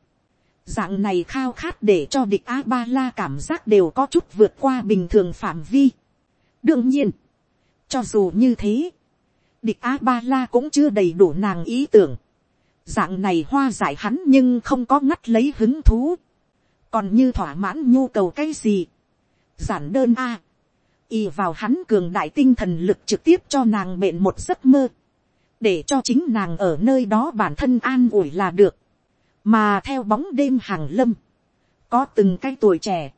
S1: dạng này khao khát để cho địch a ba la cảm giác đều có chút vượt qua bình thường phạm vi. đương nhiên, cho dù như thế, địch a ba la cũng chưa đầy đủ nàng ý tưởng. dạng này hoa giải hắn nhưng không có ngắt lấy hứng thú. còn như thỏa mãn nhu cầu cái gì giản đơn a, y vào hắn cường đại tinh thần lực trực tiếp cho nàng mện một giấc mơ, để cho chính nàng ở nơi đó bản thân an ủi là được, mà theo bóng đêm hàng lâm, có từng cái tuổi trẻ,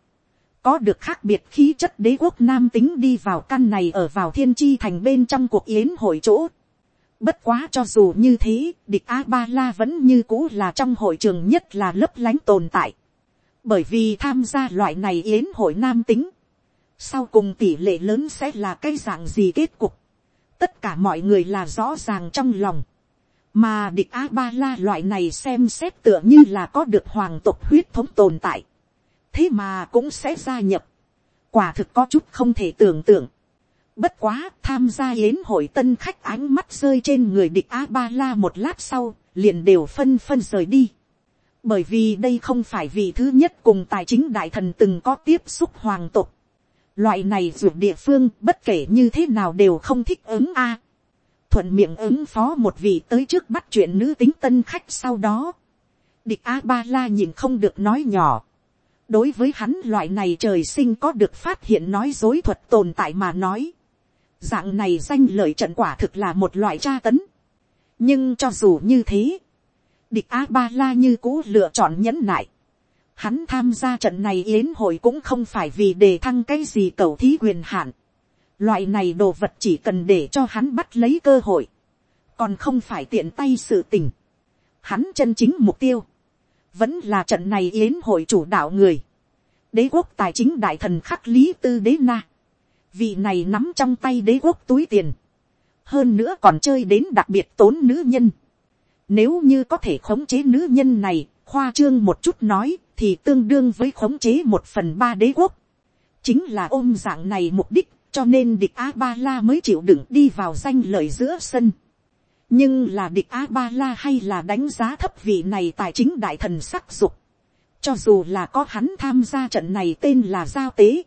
S1: có được khác biệt khí chất đế quốc nam tính đi vào căn này ở vào thiên chi thành bên trong cuộc yến hội chỗ. Bất quá cho dù như thế, địch A-ba-la vẫn như cũ là trong hội trường nhất là lấp lánh tồn tại. Bởi vì tham gia loại này yến hội nam tính, sau cùng tỷ lệ lớn sẽ là cái dạng gì kết cục, tất cả mọi người là rõ ràng trong lòng, mà địch a ba la loại này xem xét tựa như là có được hoàng tộc huyết thống tồn tại, thế mà cũng sẽ gia nhập, quả thực có chút không thể tưởng tượng, bất quá tham gia yến hội tân khách ánh mắt rơi trên người địch a ba la một lát sau, liền đều phân phân rời đi. Bởi vì đây không phải vị thứ nhất cùng tài chính đại thần từng có tiếp xúc hoàng tục. Loại này ruột địa phương, bất kể như thế nào đều không thích ứng a. Thuận miệng ứng phó một vị tới trước bắt chuyện nữ tính tân khách sau đó. Địch A-ba-la nhìn không được nói nhỏ. Đối với hắn loại này trời sinh có được phát hiện nói dối thuật tồn tại mà nói. Dạng này danh lợi trận quả thực là một loại tra tấn. Nhưng cho dù như thế, Địch A-ba-la như cũ lựa chọn nhẫn nại. Hắn tham gia trận này yến hội cũng không phải vì đề thăng cái gì cầu thí quyền hạn. Loại này đồ vật chỉ cần để cho hắn bắt lấy cơ hội. Còn không phải tiện tay sự tình. Hắn chân chính mục tiêu. vẫn là trận này yến hội chủ đạo người, đế quốc tài chính đại thần khắc lý tư đế na, vị này nắm trong tay đế quốc túi tiền, hơn nữa còn chơi đến đặc biệt tốn nữ nhân, nếu như có thể khống chế nữ nhân này, khoa trương một chút nói, thì tương đương với khống chế một phần ba đế quốc. chính là ôm dạng này mục đích, cho nên địch a ba la mới chịu đựng đi vào danh lợi giữa sân. nhưng là địch a ba la hay là đánh giá thấp vị này tài chính đại thần sắc dục. cho dù là có hắn tham gia trận này tên là giao tế.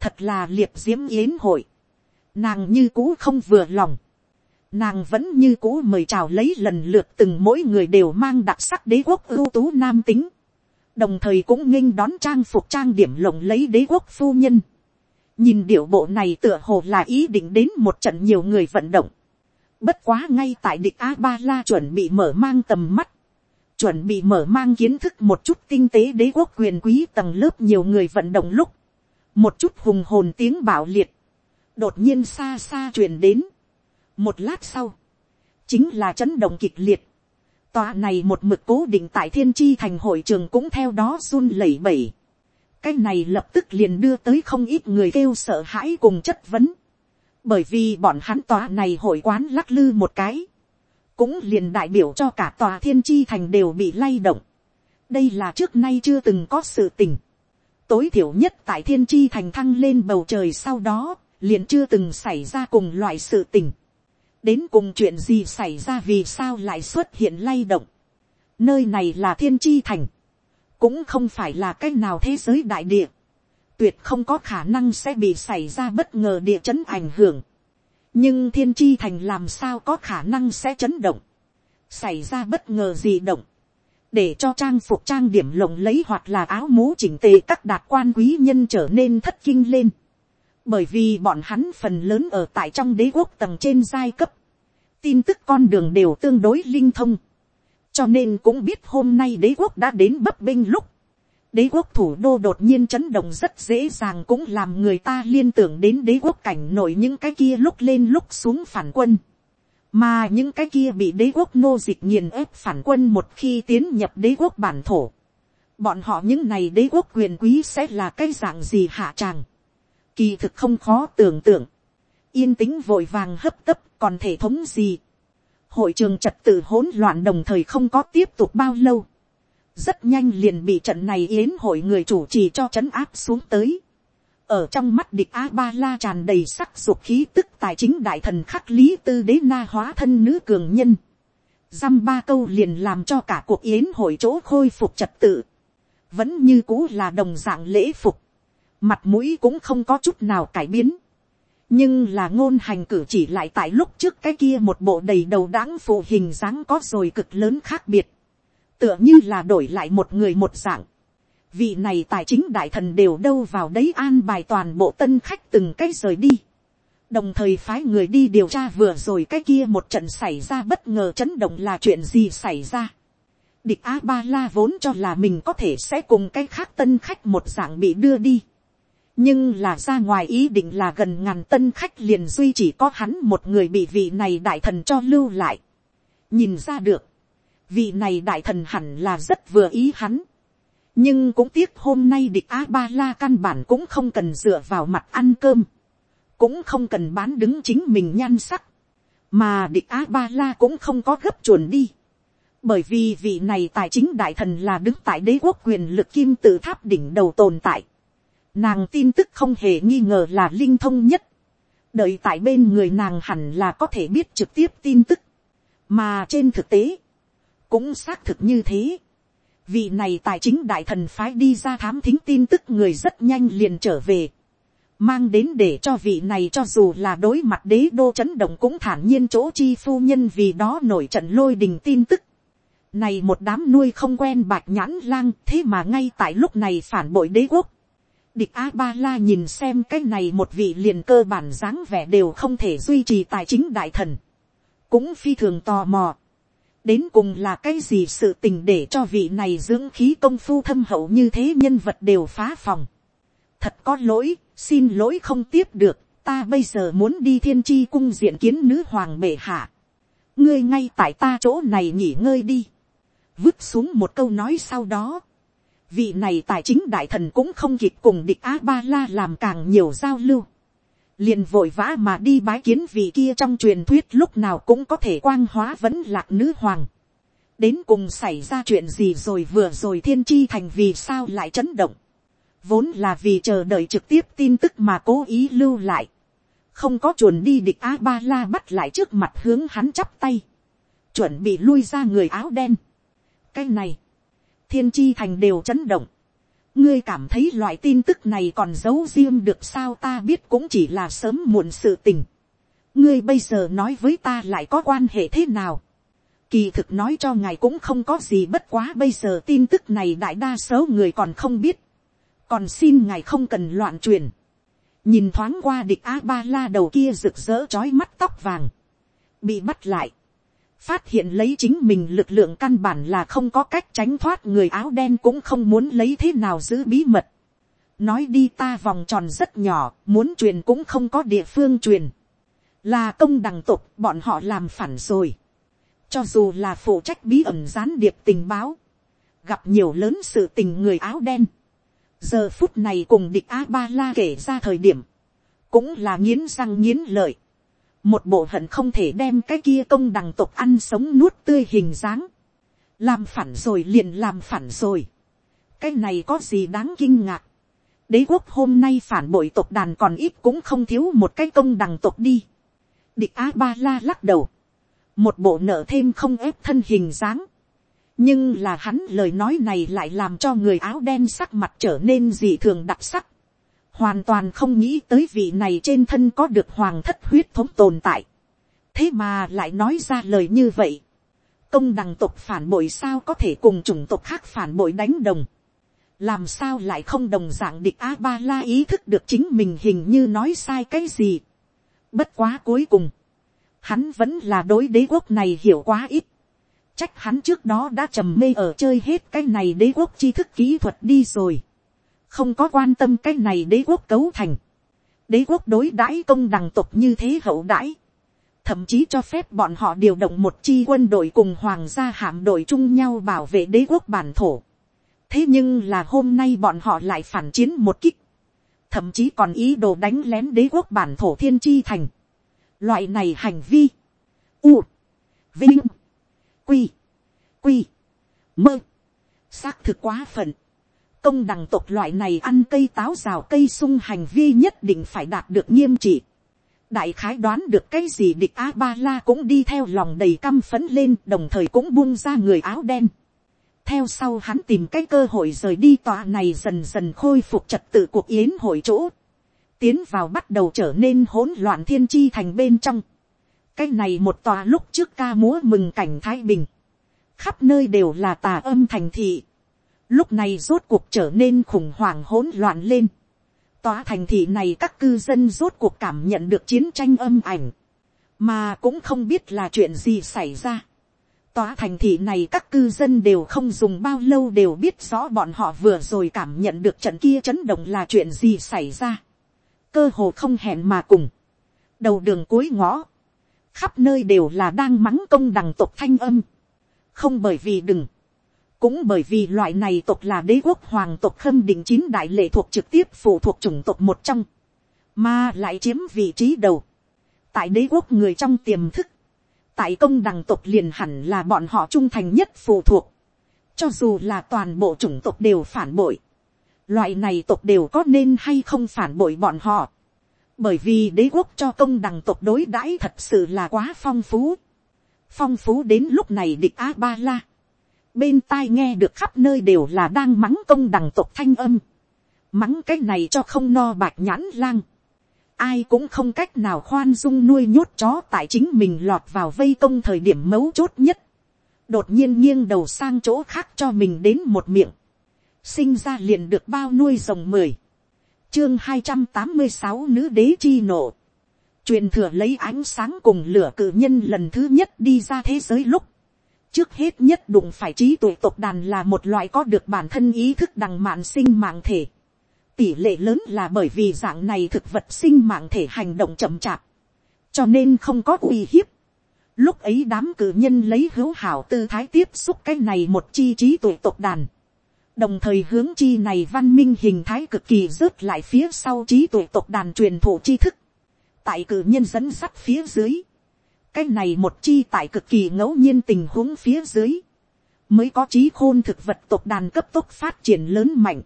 S1: thật là liệt diễm yến hội. nàng như cũ không vừa lòng. nàng vẫn như cũ mời chào lấy lần lượt từng mỗi người đều mang đặc sắc đế quốc ưu tú nam tính đồng thời cũng nghênh đón trang phục trang điểm lộng lấy đế quốc phu nhân. nhìn điệu bộ này tựa hồ là ý định đến một trận nhiều người vận động. bất quá ngay tại địch a ba la chuẩn bị mở mang tầm mắt, chuẩn bị mở mang kiến thức một chút tinh tế đế quốc quyền quý tầng lớp nhiều người vận động lúc, một chút hùng hồn tiếng bảo liệt, đột nhiên xa xa truyền đến. một lát sau, chính là chấn động kịch liệt, Tòa này một mực cố định tại thiên chi thành hội trường cũng theo đó run lẩy bẩy. Cái này lập tức liền đưa tới không ít người kêu sợ hãi cùng chất vấn. Bởi vì bọn hắn tòa này hội quán lắc lư một cái. Cũng liền đại biểu cho cả tòa thiên chi thành đều bị lay động. Đây là trước nay chưa từng có sự tình. Tối thiểu nhất tại thiên chi thành thăng lên bầu trời sau đó, liền chưa từng xảy ra cùng loại sự tình đến cùng chuyện gì xảy ra vì sao lại xuất hiện lay động. nơi này là thiên chi thành, cũng không phải là cái nào thế giới đại địa, tuyệt không có khả năng sẽ bị xảy ra bất ngờ địa chấn ảnh hưởng. nhưng thiên chi thành làm sao có khả năng sẽ chấn động, xảy ra bất ngờ gì động, để cho trang phục trang điểm lộng lấy hoặc là áo mũ chỉnh tề các đạt quan quý nhân trở nên thất kinh lên bởi vì bọn hắn phần lớn ở tại trong đế quốc tầng trên giai cấp, tin tức con đường đều tương đối linh thông, cho nên cũng biết hôm nay đế quốc đã đến bấp bênh lúc, đế quốc thủ đô đột nhiên chấn động rất dễ dàng cũng làm người ta liên tưởng đến đế quốc cảnh nổi những cái kia lúc lên lúc xuống phản quân, mà những cái kia bị đế quốc nô dịch nghiền ép phản quân một khi tiến nhập đế quốc bản thổ, bọn họ những này đế quốc quyền quý sẽ là cái dạng gì hạ tràng? Kỳ thực không khó tưởng tượng, yên tĩnh vội vàng hấp tấp còn thể thống gì. hội trường trật tự hỗn loạn đồng thời không có tiếp tục bao lâu. rất nhanh liền bị trận này yến hội người chủ trì cho trấn áp xuống tới. ở trong mắt địch a ba la tràn đầy sắc dục khí tức tài chính đại thần khắc lý tư đế na hóa thân nữ cường nhân. dăm ba câu liền làm cho cả cuộc yến hội chỗ khôi phục trật tự. vẫn như cũ là đồng dạng lễ phục mặt mũi cũng không có chút nào cải biến. nhưng là ngôn hành cử chỉ lại tại lúc trước cái kia một bộ đầy đầu đáng phụ hình dáng có rồi cực lớn khác biệt. tựa như là đổi lại một người một dạng. vị này tài chính đại thần đều đâu vào đấy an bài toàn bộ tân khách từng cái rời đi. đồng thời phái người đi điều tra vừa rồi cái kia một trận xảy ra bất ngờ chấn động là chuyện gì xảy ra. Địch A-ba-la vốn cho là mình có thể sẽ cùng cái khác tân khách một dạng bị đưa đi nhưng là ra ngoài ý định là gần ngàn tân khách liền duy chỉ có hắn một người bị vị này đại thần cho lưu lại. nhìn ra được, vị này đại thần hẳn là rất vừa ý hắn. nhưng cũng tiếc hôm nay địch a ba la căn bản cũng không cần dựa vào mặt ăn cơm, cũng không cần bán đứng chính mình nhan sắc, mà địch a ba la cũng không có gấp chuồn đi. bởi vì vị này tài chính đại thần là đứng tại đế quốc quyền lực kim tự tháp đỉnh đầu tồn tại Nàng tin tức không hề nghi ngờ là linh thông nhất. Đợi tại bên người nàng hẳn là có thể biết trực tiếp tin tức. Mà trên thực tế, cũng xác thực như thế. Vị này tài chính đại thần phái đi ra thám thính tin tức người rất nhanh liền trở về. Mang đến để cho vị này cho dù là đối mặt đế đô chấn động cũng thản nhiên chỗ chi phu nhân vì đó nổi trận lôi đình tin tức. Này một đám nuôi không quen bạch nhãn lang thế mà ngay tại lúc này phản bội đế quốc Địch A-ba-la nhìn xem cái này một vị liền cơ bản dáng vẻ đều không thể duy trì tài chính đại thần. Cũng phi thường tò mò. Đến cùng là cái gì sự tình để cho vị này dưỡng khí công phu thâm hậu như thế nhân vật đều phá phòng. Thật có lỗi, xin lỗi không tiếp được, ta bây giờ muốn đi thiên tri cung diện kiến nữ hoàng bệ hạ. Ngươi ngay tại ta chỗ này nghỉ ngơi đi. vứt xuống một câu nói sau đó, vị này tài chính đại thần cũng không kịp cùng địch a ba la làm càng nhiều giao lưu, liền vội vã mà đi bái kiến vị kia trong truyền thuyết lúc nào cũng có thể quang hóa vẫn lạc nữ hoàng. đến cùng xảy ra chuyện gì rồi vừa rồi thiên chi thành vì sao lại chấn động. vốn là vì chờ đợi trực tiếp tin tức mà cố ý lưu lại. không có chuồn đi địch a ba la bắt lại trước mặt hướng hắn chắp tay. chuẩn bị lui ra người áo đen. cái này, thiên chi thành đều chấn động ngươi cảm thấy loại tin tức này còn giấu riêng được sao ta biết cũng chỉ là sớm muộn sự tình. ngươi bây giờ nói với ta lại có quan hệ thế nào. kỳ thực nói cho ngài cũng không có gì bất quá bây giờ tin tức này đại đa số người còn không biết. còn xin ngài không cần loạn truyền. nhìn thoáng qua địch a ba la đầu kia rực rỡ trói mắt tóc vàng. bị bắt lại phát hiện lấy chính mình lực lượng căn bản là không có cách tránh thoát người áo đen cũng không muốn lấy thế nào giữ bí mật. nói đi ta vòng tròn rất nhỏ, muốn truyền cũng không có địa phương truyền. là công đằng tục bọn họ làm phản rồi. cho dù là phụ trách bí ẩn gián điệp tình báo, gặp nhiều lớn sự tình người áo đen. giờ phút này cùng địch a ba la kể ra thời điểm, cũng là nghiến răng nghiến lợi một bộ hận không thể đem cái kia công đằng tộc ăn sống nuốt tươi hình dáng, làm phản rồi liền làm phản rồi, cái này có gì đáng kinh ngạc, đế quốc hôm nay phản bội tộc đàn còn ít cũng không thiếu một cái công đằng tộc đi, địch a ba la lắc đầu, một bộ nợ thêm không ép thân hình dáng, nhưng là hắn lời nói này lại làm cho người áo đen sắc mặt trở nên dị thường đặc sắc, hoàn toàn không nghĩ tới vị này trên thân có được hoàng thất huyết thống tồn tại. thế mà lại nói ra lời như vậy. công đằng tộc phản bội sao có thể cùng chủng tộc khác phản bội đánh đồng. làm sao lại không đồng dạng địch a ba la ý thức được chính mình hình như nói sai cái gì. bất quá cuối cùng, hắn vẫn là đối đế quốc này hiểu quá ít. trách hắn trước đó đã trầm mê ở chơi hết cái này đế quốc tri thức kỹ thuật đi rồi không có quan tâm cái này đế quốc cấu thành, đế quốc đối đãi công đằng tộc như thế hậu đãi, thậm chí cho phép bọn họ điều động một chi quân đội cùng hoàng gia hạm đội chung nhau bảo vệ đế quốc bản thổ. thế nhưng là hôm nay bọn họ lại phản chiến một kích, thậm chí còn ý đồ đánh lén đế quốc bản thổ thiên chi thành. loại này hành vi, u, vinh, quy, quy, mơ, xác thực quá phận công đằng tộc loại này ăn cây táo rào cây sung hành vi nhất định phải đạt được nghiêm trị. đại khái đoán được cái gì địch a ba la cũng đi theo lòng đầy căm phấn lên, đồng thời cũng buông ra người áo đen. theo sau hắn tìm cái cơ hội rời đi tòa này dần dần khôi phục trật tự cuộc yến hội chỗ. tiến vào bắt đầu trở nên hỗn loạn thiên chi thành bên trong. cái này một tòa lúc trước ca múa mừng cảnh thái bình. khắp nơi đều là tà âm thành thị lúc này rốt cuộc trở nên khủng hoảng hỗn loạn lên. Tòa thành thị này các cư dân rốt cuộc cảm nhận được chiến tranh âm ảnh, mà cũng không biết là chuyện gì xảy ra. Tòa thành thị này các cư dân đều không dùng bao lâu đều biết rõ bọn họ vừa rồi cảm nhận được trận kia chấn động là chuyện gì xảy ra. Cơ hồ không hẹn mà cùng. Đầu đường cuối ngõ. Khắp nơi đều là đang mắng công đằng tộc thanh âm. Không bởi vì đừng cũng bởi vì loại này tộc là đế quốc hoàng tộc khâm định chín đại lệ thuộc trực tiếp phụ thuộc chủng tộc một trong, mà lại chiếm vị trí đầu. tại đế quốc người trong tiềm thức, tại công đằng tộc liền hẳn là bọn họ trung thành nhất phụ thuộc, cho dù là toàn bộ chủng tộc đều phản bội, loại này tộc đều có nên hay không phản bội bọn họ, bởi vì đế quốc cho công đằng tộc đối đãi thật sự là quá phong phú, phong phú đến lúc này địch a ba la, bên tai nghe được khắp nơi đều là đang mắng công đằng tộc thanh âm, mắng cái này cho không no bạc nhãn lang, ai cũng không cách nào khoan dung nuôi nhốt chó tại chính mình lọt vào vây công thời điểm mấu chốt nhất, đột nhiên nghiêng đầu sang chỗ khác cho mình đến một miệng, sinh ra liền được bao nuôi rồng mười, chương hai trăm tám mươi sáu nữ đế chi nộ, truyền thừa lấy ánh sáng cùng lửa cử nhân lần thứ nhất đi ra thế giới lúc, trước hết nhất đụng phải trí tuệ tộc đàn là một loại có được bản thân ý thức đằng mạng sinh mạng thể. tỷ lệ lớn là bởi vì dạng này thực vật sinh mạng thể hành động chậm chạp, cho nên không có uy hiếp. Lúc ấy đám cử nhân lấy hữu hảo tư thái tiếp xúc cái này một chi trí tuệ tộc đàn. Đồng thời hướng chi này văn minh hình thái cực kỳ rớt lại phía sau trí tuệ tộc đàn truyền thụ tri thức. Tại cử nhân dẫn sắt phía dưới. Cái này một chi tại cực kỳ ngẫu nhiên tình huống phía dưới. Mới có trí khôn thực vật tộc đàn cấp tốc phát triển lớn mạnh.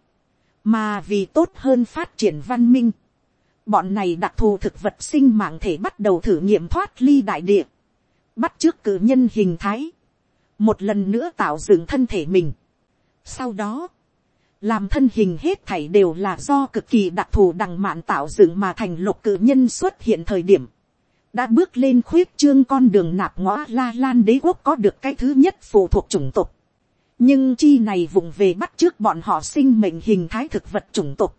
S1: Mà vì tốt hơn phát triển văn minh. Bọn này đặc thù thực vật sinh mạng thể bắt đầu thử nghiệm thoát ly đại địa bắt trước cử nhân hình thái, một lần nữa tạo dựng thân thể mình. Sau đó, làm thân hình hết thảy đều là do cực kỳ đặc thù đằng mạn tạo dựng mà thành lục cử nhân xuất hiện thời điểm, đã bước lên khuyết trương con đường nạp ngõ la lan đế quốc có được cái thứ nhất phụ thuộc chủng tộc. nhưng chi này vùng về bắt trước bọn họ sinh mệnh hình thái thực vật chủng tộc,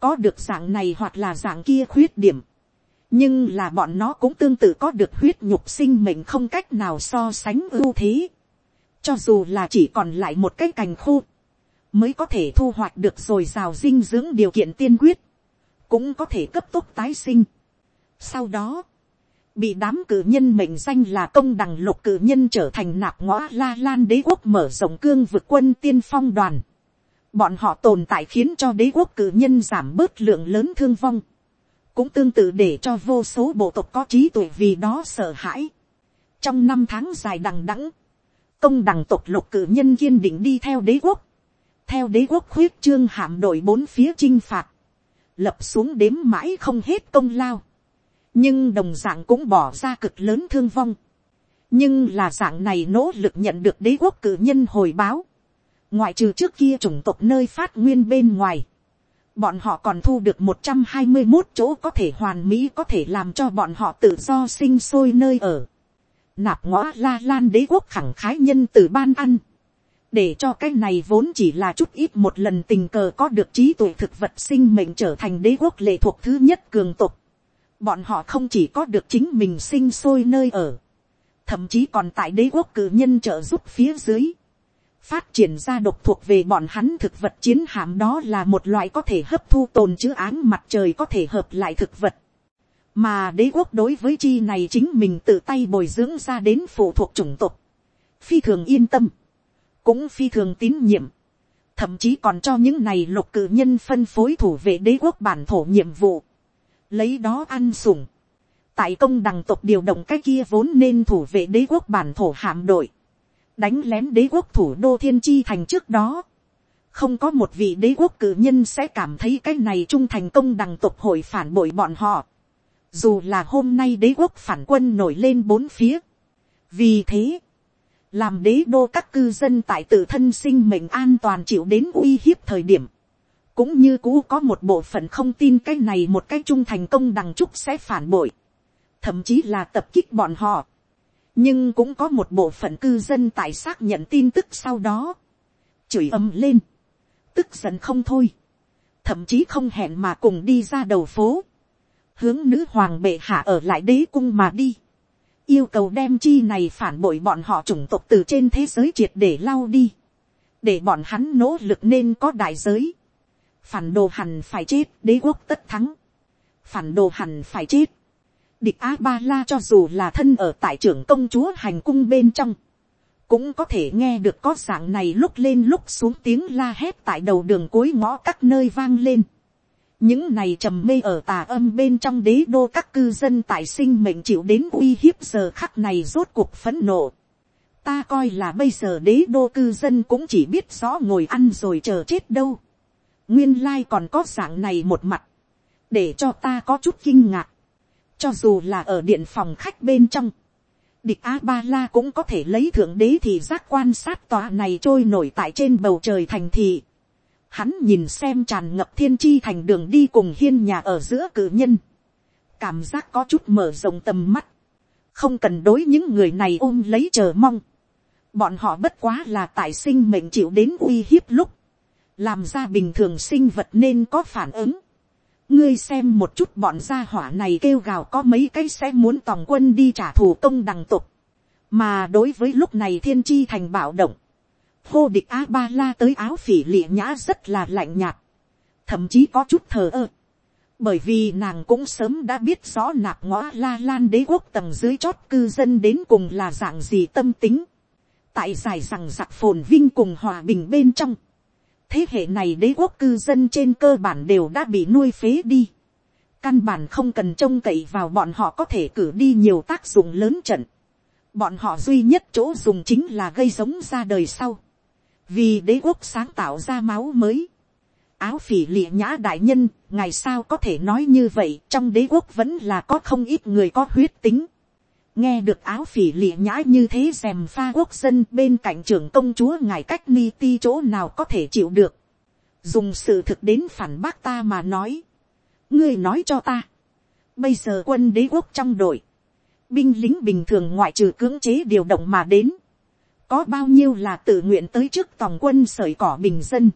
S1: có được dạng này hoặc là dạng kia khuyết điểm, nhưng là bọn nó cũng tương tự có được huyết nhục sinh mệnh không cách nào so sánh ưu thế. cho dù là chỉ còn lại một cái cành khô, mới có thể thu hoạch được rồi rào dinh dưỡng điều kiện tiên quyết, cũng có thể cấp tốc tái sinh. sau đó, bị đám cử nhân mệnh danh là công đằng lục cử nhân trở thành nạp ngõ la lan đế quốc mở rộng cương vực quân tiên phong đoàn. bọn họ tồn tại khiến cho đế quốc cử nhân giảm bớt lượng lớn thương vong cũng tương tự để cho vô số bộ tộc có trí tuệ vì đó sợ hãi. trong năm tháng dài đằng đẵng, công đằng tộc lục cử nhân kiên định đi theo đế quốc, theo đế quốc khuyết trương hạm đội bốn phía chinh phạt, lập xuống đếm mãi không hết công lao, nhưng đồng dạng cũng bỏ ra cực lớn thương vong, nhưng là dạng này nỗ lực nhận được đế quốc cử nhân hồi báo, ngoại trừ trước kia chủng tộc nơi phát nguyên bên ngoài, bọn họ còn thu được một trăm hai mươi một chỗ có thể hoàn mỹ có thể làm cho bọn họ tự do sinh sôi nơi ở. Nạp ngõ la lan đế quốc khẳng khái nhân từ ban ăn. Để cho cái này vốn chỉ là chút ít một lần tình cờ có được trí tuệ thực vật sinh mệnh trở thành đế quốc lệ thuộc thứ nhất cường tục. Bọn họ không chỉ có được chính mình sinh sôi nơi ở. Thậm chí còn tại đế quốc cử nhân trợ giúp phía dưới phát triển ra độc thuộc về bọn hắn thực vật chiến hạm đó là một loại có thể hấp thu tồn chữ áng mặt trời có thể hợp lại thực vật. Mà đế quốc đối với chi này chính mình tự tay bồi dưỡng ra đến phụ thuộc chủng tộc. Phi thường yên tâm. Cũng phi thường tín nhiệm. Thậm chí còn cho những này lục cử nhân phân phối thủ vệ đế quốc bản thổ nhiệm vụ. Lấy đó ăn sủng. Tại công đằng tộc điều động cái kia vốn nên thủ vệ đế quốc bản thổ hạm đội đánh lén đế quốc thủ đô thiên chi thành trước đó, không có một vị đế quốc cử nhân sẽ cảm thấy cái này trung thành công đằng tộc hội phản bội bọn họ. Dù là hôm nay đế quốc phản quân nổi lên bốn phía. Vì thế, làm đế đô các cư dân tại tự thân sinh mệnh an toàn chịu đến uy hiếp thời điểm. Cũng như cũ có một bộ phận không tin cái này một cái trung thành công đằng trúc sẽ phản bội. Thậm chí là tập kích bọn họ. Nhưng cũng có một bộ phận cư dân tại xác nhận tin tức sau đó, chửi ầm lên, tức giận không thôi, thậm chí không hẹn mà cùng đi ra đầu phố, hướng nữ hoàng bệ hạ ở lại đế cung mà đi, yêu cầu đem chi này phản bội bọn họ chủng tộc từ trên thế giới triệt để lau đi, để bọn hắn nỗ lực nên có đại giới, phản đồ hẳn phải chết đế quốc tất thắng, phản đồ hẳn phải chết, Địch A-ba-la cho dù là thân ở tại trưởng công chúa hành cung bên trong. Cũng có thể nghe được có dạng này lúc lên lúc xuống tiếng la hét tại đầu đường cuối ngõ các nơi vang lên. Những này trầm mê ở tà âm bên trong đế đô các cư dân tại sinh mệnh chịu đến uy hiếp giờ khắc này rốt cuộc phấn nộ. Ta coi là bây giờ đế đô cư dân cũng chỉ biết rõ ngồi ăn rồi chờ chết đâu. Nguyên lai còn có dạng này một mặt. Để cho ta có chút kinh ngạc cho dù là ở điện phòng khách bên trong. Địch A-ba-la cũng có thể lấy thượng đế thì giác quan sát tòa này trôi nổi tại trên bầu trời thành thị. Hắn nhìn xem tràn ngập thiên chi thành đường đi cùng hiên nhà ở giữa cử nhân. Cảm giác có chút mở rộng tầm mắt. Không cần đối những người này ôm lấy chờ mong. Bọn họ bất quá là tại sinh mệnh chịu đến uy hiếp lúc. Làm ra bình thường sinh vật nên có phản ứng ngươi xem một chút bọn gia hỏa này kêu gào có mấy cái sẽ muốn tòng quân đi trả thù công đằng tục. mà đối với lúc này thiên chi thành bạo động, hô địch a ba la tới áo phỉ lịa nhã rất là lạnh nhạt, thậm chí có chút thờ ơ. bởi vì nàng cũng sớm đã biết rõ nạp ngõ la lan đế quốc tầng dưới chót cư dân đến cùng là dạng gì tâm tính. tại dài rằng giặc phồn vinh cùng hòa bình bên trong thế hệ này đế quốc cư dân trên cơ bản đều đã bị nuôi phế đi. căn bản không cần trông cậy vào bọn họ có thể cử đi nhiều tác dụng lớn trận. bọn họ duy nhất chỗ dùng chính là gây giống ra đời sau. vì đế quốc sáng tạo ra máu mới áo phỉ lịa nhã đại nhân, ngày sao có thể nói như vậy, trong đế quốc vẫn là có không ít người có huyết tính nghe được áo phỉ lịa nhã như thế dèm pha quốc dân bên cạnh trưởng công chúa ngài cách ni ti chỗ nào có thể chịu được. dùng sự thực đến phản bác ta mà nói. ngươi nói cho ta. bây giờ quân đế quốc trong đội, binh lính bình thường ngoại trừ cưỡng chế điều động mà đến. có bao nhiêu là tự nguyện tới trước tòng quân sởi cỏ bình dân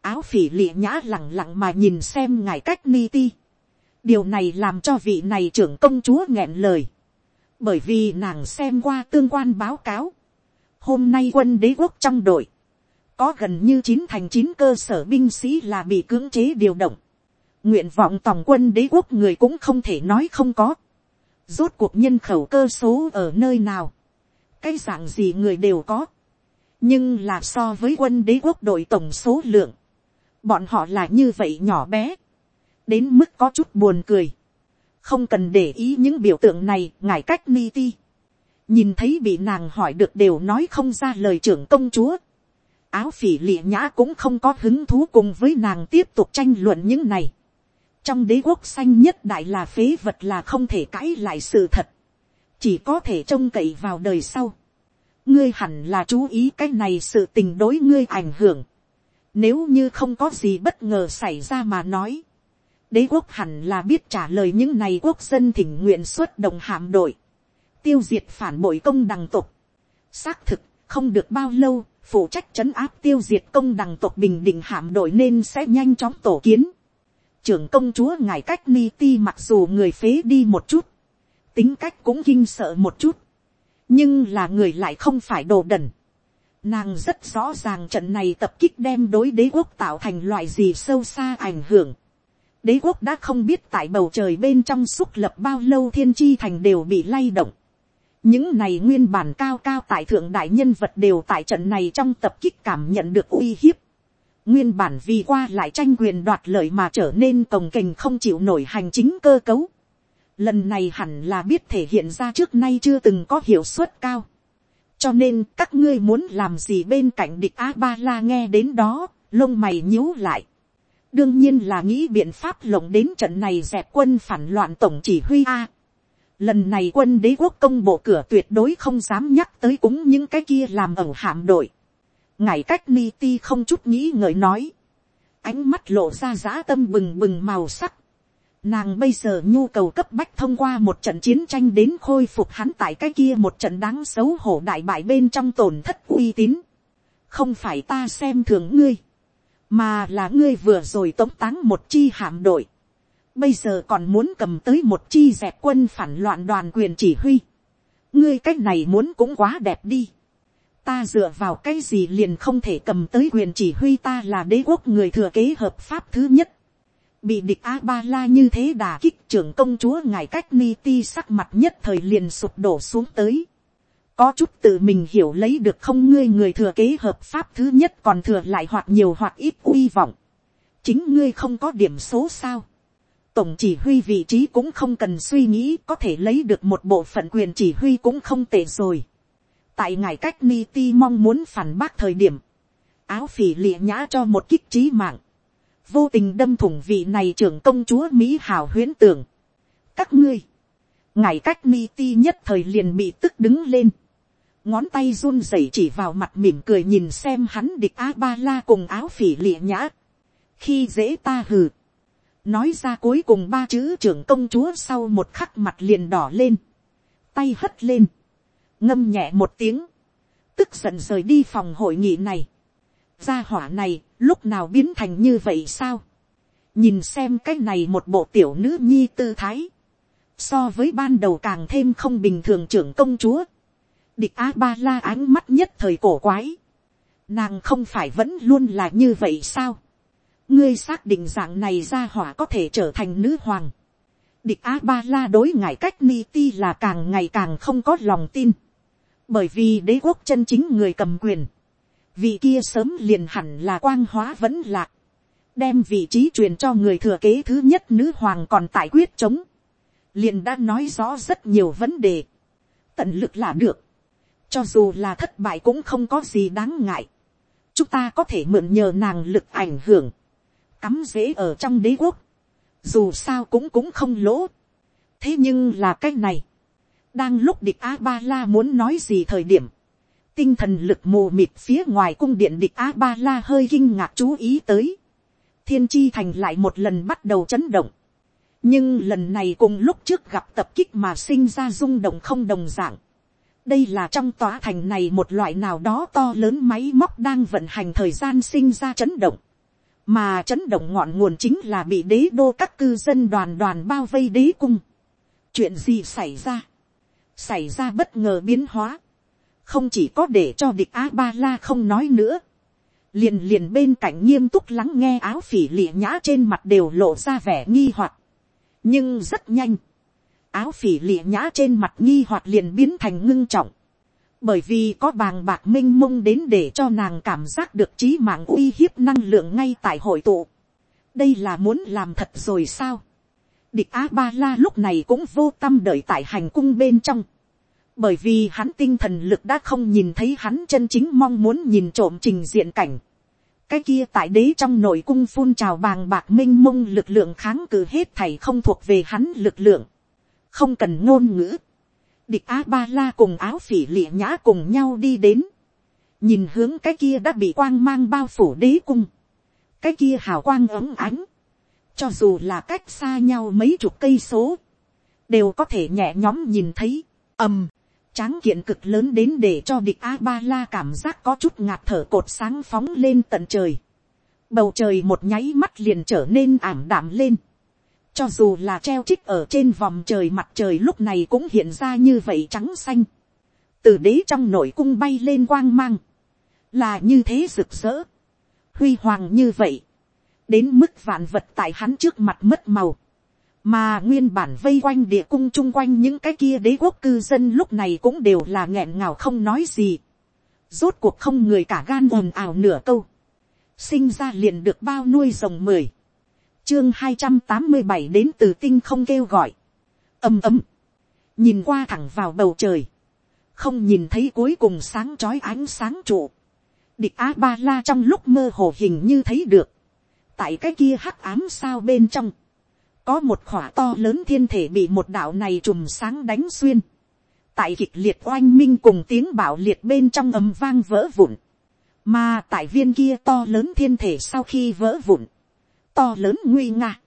S1: áo phỉ lịa nhã lẳng lặng mà nhìn xem ngài cách ni ti. điều này làm cho vị này trưởng công chúa nghẹn lời bởi vì nàng xem qua tương quan báo cáo. hôm nay quân đế quốc trong đội, có gần như chín thành chín cơ sở binh sĩ là bị cưỡng chế điều động. nguyện vọng tổng quân đế quốc người cũng không thể nói không có. rốt cuộc nhân khẩu cơ số ở nơi nào. cái dạng gì người đều có nhưng là so với quân đế quốc đội tổng số lượng, bọn họ là như vậy nhỏ bé, đến mức có chút buồn cười, không cần để ý những biểu tượng này ngài cách ni ti, nhìn thấy bị nàng hỏi được đều nói không ra lời trưởng công chúa, áo phỉ lịa nhã cũng không có hứng thú cùng với nàng tiếp tục tranh luận những này, trong đế quốc xanh nhất đại là phế vật là không thể cãi lại sự thật, chỉ có thể trông cậy vào đời sau. ngươi hẳn là chú ý cái này sự tình đối ngươi ảnh hưởng. Nếu như không có gì bất ngờ xảy ra mà nói. Đế quốc hẳn là biết trả lời những này quốc dân thỉnh nguyện xuất động hạm đội. Tiêu diệt phản bội công đằng tục. Xác thực, không được bao lâu, phụ trách trấn áp tiêu diệt công đằng tộc bình định hạm đội nên sẽ nhanh chóng tổ kiến. Trưởng công chúa ngài cách ni ti mặc dù người phế đi một chút. Tính cách cũng kinh sợ một chút. Nhưng là người lại không phải đồ đần Nàng rất rõ ràng trận này tập kích đem đối đế quốc tạo thành loại gì sâu xa ảnh hưởng. Đế quốc đã không biết tại bầu trời bên trong xúc lập bao lâu thiên chi thành đều bị lay động. Những này nguyên bản cao cao tại thượng đại nhân vật đều tại trận này trong tập kích cảm nhận được uy hiếp. Nguyên bản vì qua lại tranh quyền đoạt lợi mà trở nên cồng kềnh không chịu nổi hành chính cơ cấu. Lần này hẳn là biết thể hiện ra trước nay chưa từng có hiệu suất cao cho nên các ngươi muốn làm gì bên cạnh địch a ba la nghe đến đó, lông mày nhíu lại đương nhiên là nghĩ biện pháp lộng đến trận này dẹp quân phản loạn tổng chỉ huy a. lần này quân đế quốc công bộ cửa tuyệt đối không dám nhắc tới cúng những cái kia làm ẩu hạm đội. Ngải cách ni ti không chút nghĩ ngợi nói. ánh mắt lộ ra giã tâm bừng bừng màu sắc Nàng bây giờ nhu cầu cấp bách thông qua một trận chiến tranh đến khôi phục hắn tại cái kia một trận đáng xấu hổ đại bại bên trong tổn thất uy tín. Không phải ta xem thường ngươi. Mà là ngươi vừa rồi tống táng một chi hạm đội. Bây giờ còn muốn cầm tới một chi dẹp quân phản loạn đoàn quyền chỉ huy. Ngươi cách này muốn cũng quá đẹp đi. Ta dựa vào cái gì liền không thể cầm tới quyền chỉ huy ta là đế quốc người thừa kế hợp pháp thứ nhất bị địch a ba la như thế đà kích trưởng công chúa ngài cách ni ti sắc mặt nhất thời liền sụp đổ xuống tới có chút tự mình hiểu lấy được không ngươi người thừa kế hợp pháp thứ nhất còn thừa lại hoặc nhiều hoặc ít uy vọng. chính ngươi không có điểm số sao. tổng chỉ huy vị trí cũng không cần suy nghĩ có thể lấy được một bộ phận quyền chỉ huy cũng không tệ rồi. tại ngài cách ni ti mong muốn phản bác thời điểm, áo phỉ lịa nhã cho một kích trí mạng vô tình đâm thủng vị này trưởng công chúa mỹ hào huyễn tưởng. các ngươi, ngài cách ni ti nhất thời liền bị tức đứng lên, ngón tay run rẩy chỉ vào mặt mỉm cười nhìn xem hắn địch a ba la cùng áo phỉ lịa nhã, khi dễ ta hừ, nói ra cuối cùng ba chữ trưởng công chúa sau một khắc mặt liền đỏ lên, tay hất lên, ngâm nhẹ một tiếng, tức giận rời đi phòng hội nghị này, gia hỏa này lúc nào biến thành như vậy sao. nhìn xem cái này một bộ tiểu nữ nhi tư thái. so với ban đầu càng thêm không bình thường trưởng công chúa địch a ba la ánh mắt nhất thời cổ quái. nàng không phải vẫn luôn là như vậy sao. ngươi xác định dạng này ra hỏa có thể trở thành nữ hoàng. địch a ba la đối ngại cách ni ti là càng ngày càng không có lòng tin. bởi vì đế quốc chân chính người cầm quyền. vị kia sớm liền hẳn là quang hóa vẫn lạc. đem vị trí truyền cho người thừa kế thứ nhất nữ hoàng còn tại quyết chống. liền đã nói rõ rất nhiều vấn đề. tận lực là được cho dù là thất bại cũng không có gì đáng ngại. chúng ta có thể mượn nhờ nàng lực ảnh hưởng cắm rễ ở trong đế quốc, dù sao cũng cũng không lỗ. thế nhưng là cái này, đang lúc địch a ba la muốn nói gì thời điểm, tinh thần lực mù mịt phía ngoài cung điện địch a ba la hơi kinh ngạc chú ý tới, thiên chi thành lại một lần bắt đầu chấn động, nhưng lần này cùng lúc trước gặp tập kích mà sinh ra rung động không đồng dạng đây là trong tòa thành này một loại nào đó to lớn máy móc đang vận hành thời gian sinh ra chấn động. Mà chấn động ngọn nguồn chính là bị đế đô các cư dân đoàn đoàn bao vây đế cung. chuyện gì xảy ra, xảy ra bất ngờ biến hóa, không chỉ có để cho địch a ba la không nói nữa, liền liền bên cạnh nghiêm túc lắng nghe áo phỉ lịa nhã trên mặt đều lộ ra vẻ nghi hoặc, nhưng rất nhanh, áo phỉ lịa nhã trên mặt nghi hoặc liền biến thành ngưng trọng, bởi vì có bàng bạc m i n h mông đến để cho nàng cảm giác được trí mạng uy hiếp năng lượng ngay tại hội tụ. đây là muốn làm thật rồi sao. địch a ba la lúc này cũng vô tâm đợi tại hành cung bên trong. bởi vì hắn tinh thần lực đã không nhìn thấy hắn chân chính mong muốn nhìn trộm trình diện cảnh. cái kia tại đế trong nội cung phun trào bàng bạc m i n h mông lực lượng kháng cự hết thầy không thuộc về hắn lực lượng không cần ngôn ngữ. Địch a ba la cùng áo phỉ lịa nhã cùng nhau đi đến, nhìn hướng cái kia đã bị quang mang bao phủ đế cung, cái kia hào quang ấm ánh, cho dù là cách xa nhau mấy chục cây số, đều có thể nhẹ nhóm nhìn thấy, ầm, tráng kiện cực lớn đến để cho địch a ba la cảm giác có chút ngạt thở cột sáng phóng lên tận trời, bầu trời một nháy mắt liền trở nên ảm đạm lên, cho dù là treo trích ở trên vòng trời mặt trời lúc này cũng hiện ra như vậy trắng xanh. Từ đế trong nội cung bay lên quang mang. Là như thế rực rỡ. Huy hoàng như vậy. Đến mức vạn vật tại hắn trước mặt mất màu. Mà nguyên bản vây quanh địa cung chung quanh những cái kia đế quốc cư dân lúc này cũng đều là nghẹn ngào không nói gì. Rốt cuộc không người cả gan ồn ào nửa câu. Sinh ra liền được bao nuôi rồng mười chương hai trăm tám mươi bảy đến từ tinh không kêu gọi. ầm ầm. Nhìn qua thẳng vào bầu trời. Không nhìn thấy cuối cùng sáng chói ánh sáng trụ. Địch A-ba-la trong lúc mơ hồ hình như thấy được. Tại cái kia hắc ám sao bên trong. Có một khỏa to lớn thiên thể bị một đạo này trùm sáng đánh xuyên. Tại kịch liệt oanh minh cùng tiếng bảo liệt bên trong ầm vang vỡ vụn. Mà tại viên kia to lớn thiên thể sau khi vỡ vụn to lớn nguy nga,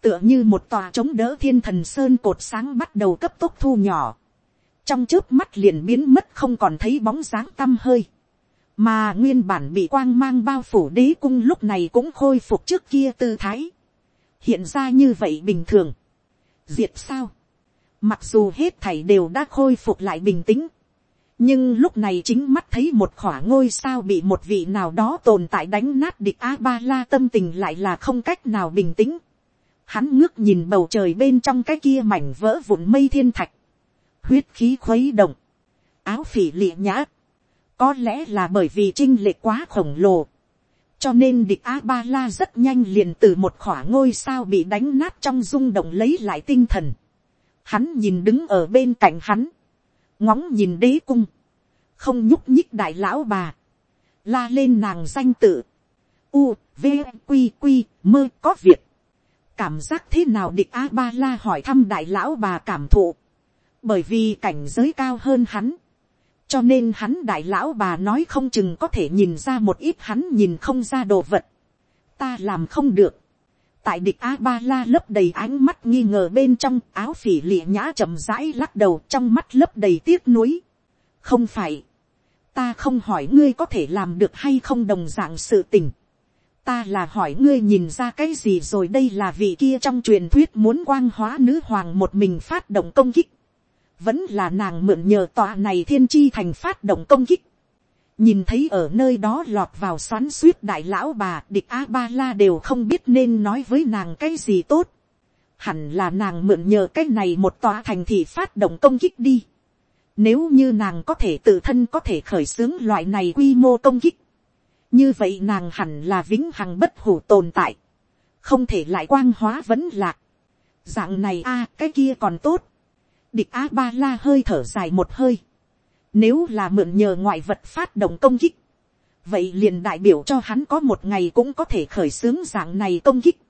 S1: tựa như một tòa chống đỡ thiên thần sơn cột sáng bắt đầu cấp tốc thu nhỏ, trong trước mắt liền biến mất không còn thấy bóng dáng tăm hơi, mà nguyên bản bị quang mang bao phủ đế cung lúc này cũng khôi phục trước kia tư thái, hiện ra như vậy bình thường, diệt sao, mặc dù hết thảy đều đã khôi phục lại bình tĩnh, nhưng lúc này chính mắt thấy một khỏa ngôi sao bị một vị nào đó tồn tại đánh nát địch a ba la tâm tình lại là không cách nào bình tĩnh. Hắn ngước nhìn bầu trời bên trong cái kia mảnh vỡ vụn mây thiên thạch. Huyết khí khuấy động. Áo phỉ lịa nhã. Có lẽ là bởi vì trinh lệ quá khổng lồ. Cho nên địch A-ba-la rất nhanh liền từ một khỏa ngôi sao bị đánh nát trong rung động lấy lại tinh thần. Hắn nhìn đứng ở bên cạnh hắn ngóng nhìn đế cung, không nhúc nhích đại lão bà, la lên nàng danh tự, u, v, q q mơ có việc, cảm giác thế nào địch a ba la hỏi thăm đại lão bà cảm thụ, bởi vì cảnh giới cao hơn hắn, cho nên hắn đại lão bà nói không chừng có thể nhìn ra một ít hắn nhìn không ra đồ vật, ta làm không được, tại địch a ba la lấp đầy ánh mắt nghi ngờ bên trong áo phỉ lịa nhã chậm rãi lắc đầu trong mắt lấp đầy tiếc nuối. không phải, ta không hỏi ngươi có thể làm được hay không đồng dạng sự tình. ta là hỏi ngươi nhìn ra cái gì rồi đây là vị kia trong truyền thuyết muốn quang hóa nữ hoàng một mình phát động công kích. vẫn là nàng mượn nhờ tòa này thiên chi thành phát động công kích nhìn thấy ở nơi đó lọt vào xoắn suýt đại lão bà địch a ba la đều không biết nên nói với nàng cái gì tốt. hẳn là nàng mượn nhờ cái này một tòa thành thị phát động công kích đi. nếu như nàng có thể tự thân có thể khởi xướng loại này quy mô công kích, như vậy nàng hẳn là vĩnh hằng bất hủ tồn tại, không thể lại quang hóa vẫn lạc. dạng này a cái kia còn tốt. địch a ba la hơi thở dài một hơi nếu là mượn nhờ ngoại vật phát động công kích. Vậy liền đại biểu cho hắn có một ngày cũng có thể khởi xướng dạng này công kích.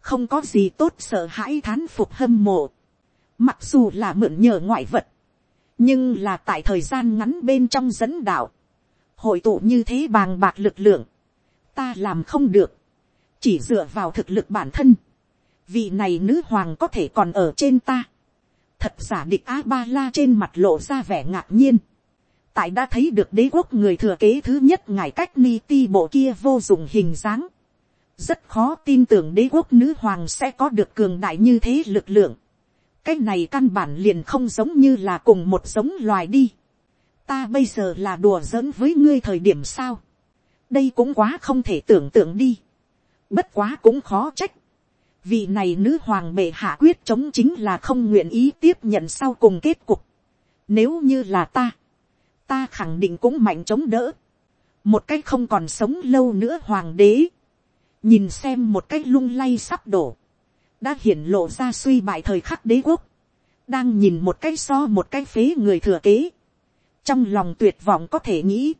S1: Không có gì tốt sợ hãi thán phục hâm mộ. Mặc dù là mượn nhờ ngoại vật. Nhưng là tại thời gian ngắn bên trong dẫn đạo. Hội tụ như thế bàng bạc lực lượng. Ta làm không được. Chỉ dựa vào thực lực bản thân. Vị này nữ hoàng có thể còn ở trên ta thật giả địch a ba la trên mặt lộ ra vẻ ngạc nhiên tại đã thấy được đế quốc người thừa kế thứ nhất ngài cách ni ti bộ kia vô dụng hình dáng. rất khó tin tưởng đế quốc nữ hoàng sẽ có được cường đại như thế lực lượng. cái này căn bản liền không giống như là cùng một giống loài đi. ta bây giờ là đùa giỡn với ngươi thời điểm sao. đây cũng quá không thể tưởng tượng đi. bất quá cũng khó trách. vì này nữ hoàng bệ hạ quyết chống chính là không nguyện ý tiếp nhận sau cùng kết cục. nếu như là ta, ta khẳng định cũng mạnh chống đỡ. một cách không còn sống lâu nữa hoàng đế. nhìn xem một cách lung lay sắp đổ. đã hiển lộ ra suy bại thời khắc đế quốc. đang nhìn một cái so một cái phế người thừa kế. trong lòng tuyệt vọng có thể nghĩ.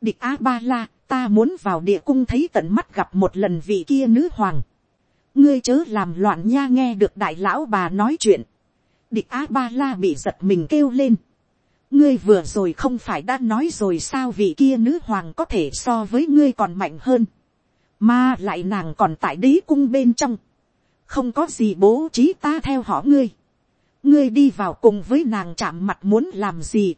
S1: địch a ba la, ta muốn vào địa cung thấy tận mắt gặp một lần vị kia nữ hoàng. ngươi chớ làm loạn nha nghe được đại lão bà nói chuyện. địch a ba la bị giật mình kêu lên ngươi vừa rồi không phải đã nói rồi sao vị kia nữ hoàng có thể so với ngươi còn mạnh hơn, mà lại nàng còn tại đế cung bên trong, không có gì bố trí ta theo họ ngươi, ngươi đi vào cùng với nàng chạm mặt muốn làm gì,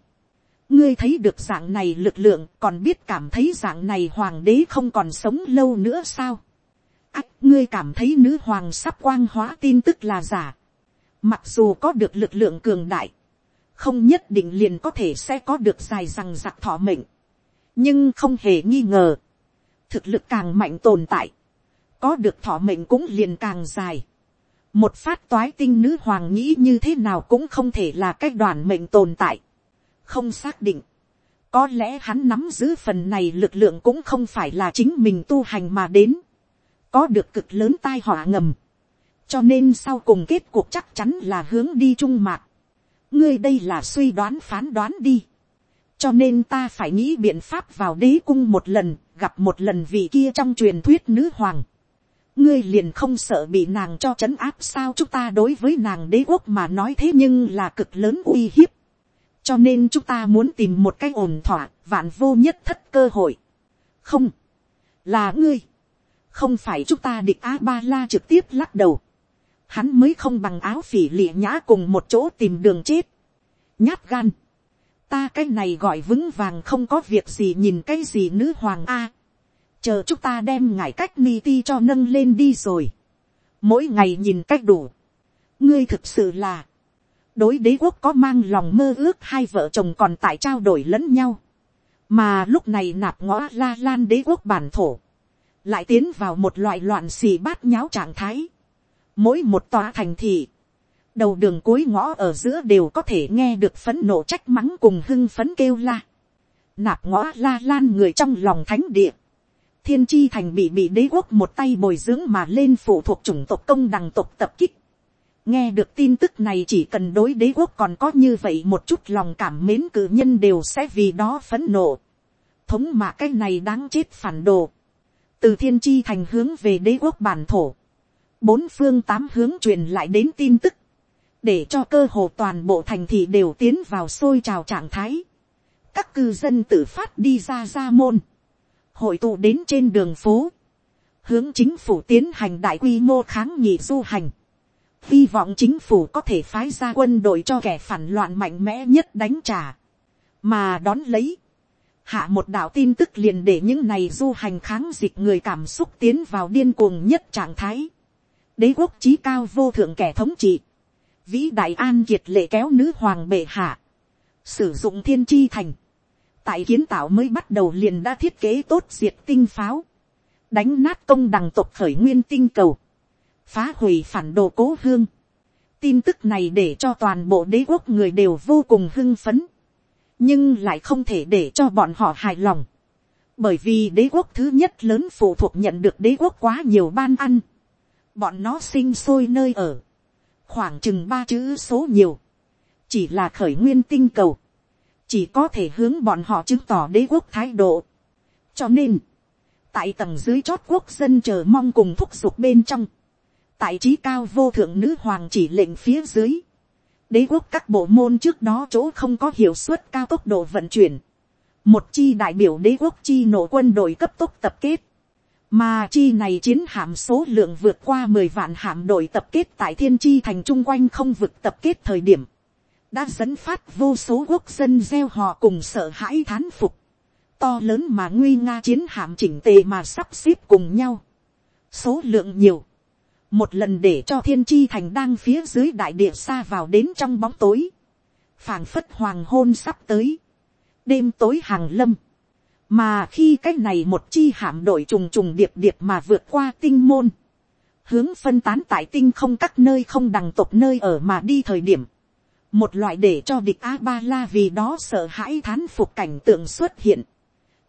S1: ngươi thấy được dạng này lực lượng còn biết cảm thấy dạng này hoàng đế không còn sống lâu nữa sao, ách ngươi cảm thấy nữ hoàng sắp quang hóa tin tức là giả, mặc dù có được lực lượng cường đại, không nhất định liền có thể sẽ có được dài rằng giặc thọ mệnh, nhưng không hề nghi ngờ, thực lực càng mạnh tồn tại, có được thọ mệnh cũng liền càng dài. một phát toái tinh nữ hoàng nghĩ như thế nào cũng không thể là cái đoàn mệnh tồn tại, không xác định, có lẽ hắn nắm giữ phần này lực lượng cũng không phải là chính mình tu hành mà đến, có được cực lớn tai họa ngầm, cho nên sau cùng kết cuộc chắc chắn là hướng đi trung mạc, ngươi đây là suy đoán phán đoán đi. cho nên ta phải nghĩ biện pháp vào đế cung một lần, gặp một lần vị kia trong truyền thuyết nữ hoàng. ngươi liền không sợ bị nàng cho c h ấ n áp sao chúng ta đối với nàng đế quốc mà nói thế nhưng là cực lớn uy hiếp. cho nên chúng ta muốn tìm một cái ổn thỏa, vạn vô nhất thất cơ hội. không, là ngươi, không phải chúng ta địch a ba la trực tiếp lắc đầu hắn mới không bằng áo phỉ lịa nhã cùng một chỗ tìm đường chết. nhát gan, ta cái này gọi vững vàng không có việc gì nhìn cái gì nữ hoàng a. chờ chúng ta đem ngải cách ni ti cho nâng lên đi rồi. mỗi ngày nhìn cách đủ. ngươi thực sự là, đối đế quốc có mang lòng mơ ước hai vợ chồng còn tại trao đổi lẫn nhau. mà lúc này nạp ngõ la lan đế quốc bản thổ, lại tiến vào một loại loạn xì bát nháo trạng thái mỗi một tòa thành thị, đầu đường cuối ngõ ở giữa đều có thể nghe được phấn nộ trách mắng cùng hưng phấn kêu la. Nạp ngõ la lan người trong lòng thánh địa. Thiên chi thành bị bị đế quốc một tay bồi dưỡng mà lên phụ thuộc chủng tộc công đằng tộc tập kích. Nghe được tin tức này chỉ cần đối đế quốc còn có như vậy một chút lòng cảm mến cử nhân đều sẽ vì đó phấn nộ. Thống mà cái này đáng chết phản đồ. Từ thiên chi thành hướng về đế quốc bản thổ bốn phương tám hướng truyền lại đến tin tức, để cho cơ hồ toàn bộ thành thị đều tiến vào sôi trào trạng thái. các cư dân tự phát đi ra ra môn, hội tụ đến trên đường phố, hướng chính phủ tiến hành đại quy mô kháng nghị du hành, hy vọng chính phủ có thể phái ra quân đội cho kẻ phản loạn mạnh mẽ nhất đánh trả, mà đón lấy, hạ một đạo tin tức liền để những này du hành kháng dịch người cảm xúc tiến vào điên cuồng nhất trạng thái đế quốc trí cao vô thượng kẻ thống trị, vĩ đại an kiệt lệ kéo nữ hoàng bệ hạ, sử dụng thiên chi thành, tại kiến tạo mới bắt đầu liền đã thiết kế tốt diệt tinh pháo, đánh nát công đằng tộc khởi nguyên tinh cầu, phá hủy phản đồ cố hương. tin tức này để cho toàn bộ đế quốc người đều vô cùng hưng phấn, nhưng lại không thể để cho bọn họ hài lòng, bởi vì đế quốc thứ nhất lớn phụ thuộc nhận được đế quốc quá nhiều ban ăn, bọn nó sinh sôi nơi ở, khoảng chừng ba chữ số nhiều, chỉ là khởi nguyên tinh cầu, chỉ có thể hướng bọn họ chứng tỏ đế quốc thái độ. cho nên, tại tầng dưới chót quốc dân chờ mong cùng thúc giục bên trong, tại trí cao vô thượng nữ hoàng chỉ lệnh phía dưới, đế quốc các bộ môn trước đó chỗ không có hiệu suất cao tốc độ vận chuyển, một chi đại biểu đế quốc chi nổ quân đội cấp tốc tập kết, mà chi này chiến hạm số lượng vượt qua mười vạn hạm đội tập kết tại thiên chi thành chung quanh không vực tập kết thời điểm, đã dẫn phát vô số quốc dân gieo họ cùng sợ hãi thán phục, to lớn mà nguy nga chiến hạm chỉnh tề mà sắp xếp cùng nhau, số lượng nhiều, một lần để cho thiên chi thành đang phía dưới đại địa xa vào đến trong bóng tối, phảng phất hoàng hôn sắp tới, đêm tối hàng lâm, mà khi cái này một chi hạm đội trùng trùng điệp điệp mà vượt qua tinh môn, hướng phân tán tại tinh không các nơi không đằng tộc nơi ở mà đi thời điểm, một loại để cho địch a ba la vì đó sợ hãi thán phục cảnh tượng xuất hiện,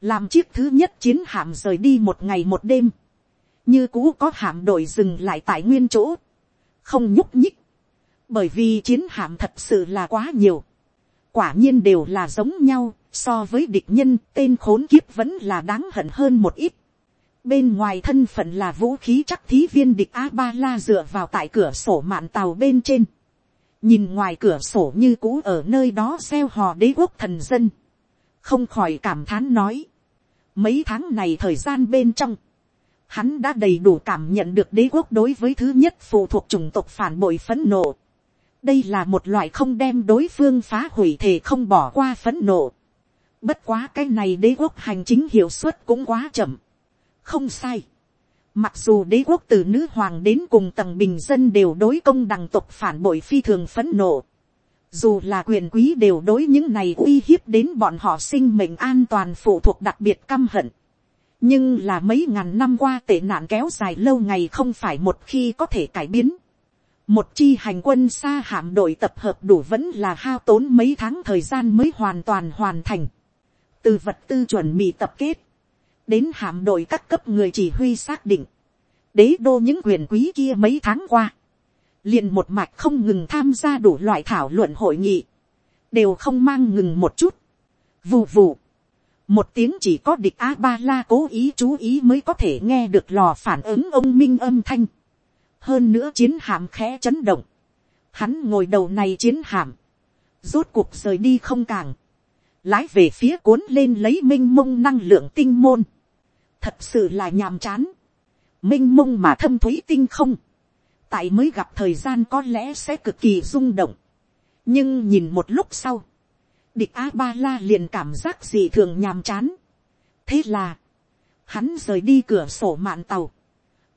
S1: làm chiếc thứ nhất chiến hạm rời đi một ngày một đêm, như cũ có hạm đội dừng lại tại nguyên chỗ, không nhúc nhích, bởi vì chiến hạm thật sự là quá nhiều, quả nhiên đều là giống nhau, so với địch nhân, tên khốn kiếp vẫn là đáng hận hơn một ít. Bên ngoài thân phận là vũ khí chắc thí viên địch A-ba-la dựa vào tại cửa sổ mạn tàu bên trên. Nhìn ngoài cửa sổ như cũ ở nơi đó gieo hò đế quốc thần dân. Không khỏi cảm thán nói. Mấy tháng này thời gian bên trong. Hắn đã đầy đủ cảm nhận được đế quốc đối với thứ nhất phụ thuộc chủng tộc phản bội phấn nộ. Đây là một loại không đem đối phương phá hủy thể không bỏ qua phấn nộ Bất quá cái này đế quốc hành chính hiệu suất cũng quá chậm. Không sai. Mặc dù đế quốc từ nữ hoàng đến cùng tầng bình dân đều đối công đằng tộc phản bội phi thường phấn nộ. Dù là quyền quý đều đối những này uy hiếp đến bọn họ sinh mệnh an toàn phụ thuộc đặc biệt căm hận. Nhưng là mấy ngàn năm qua tệ nạn kéo dài lâu ngày không phải một khi có thể cải biến. Một chi hành quân xa hạm đội tập hợp đủ vẫn là hao tốn mấy tháng thời gian mới hoàn toàn hoàn thành từ vật tư chuẩn bị tập kết, đến hạm đội các cấp người chỉ huy xác định, đế đô những quyền quý kia mấy tháng qua, liền một mạch không ngừng tham gia đủ loại thảo luận hội nghị, đều không mang ngừng một chút, vù vù, một tiếng chỉ có địch a ba la cố ý chú ý mới có thể nghe được lò phản ứng ông minh âm thanh, hơn nữa chiến hạm khẽ chấn động, hắn ngồi đầu này chiến hạm, rốt cuộc rời đi không càng, lái về phía cuốn lên lấy m i n h mông năng lượng tinh môn, thật sự là nhàm chán, m i n h mông mà thâm t h ú y tinh không, tại mới gặp thời gian có lẽ sẽ cực kỳ rung động, nhưng nhìn một lúc sau, địch a ba la liền cảm giác gì thường nhàm chán, thế là, hắn rời đi cửa sổ mạn tàu,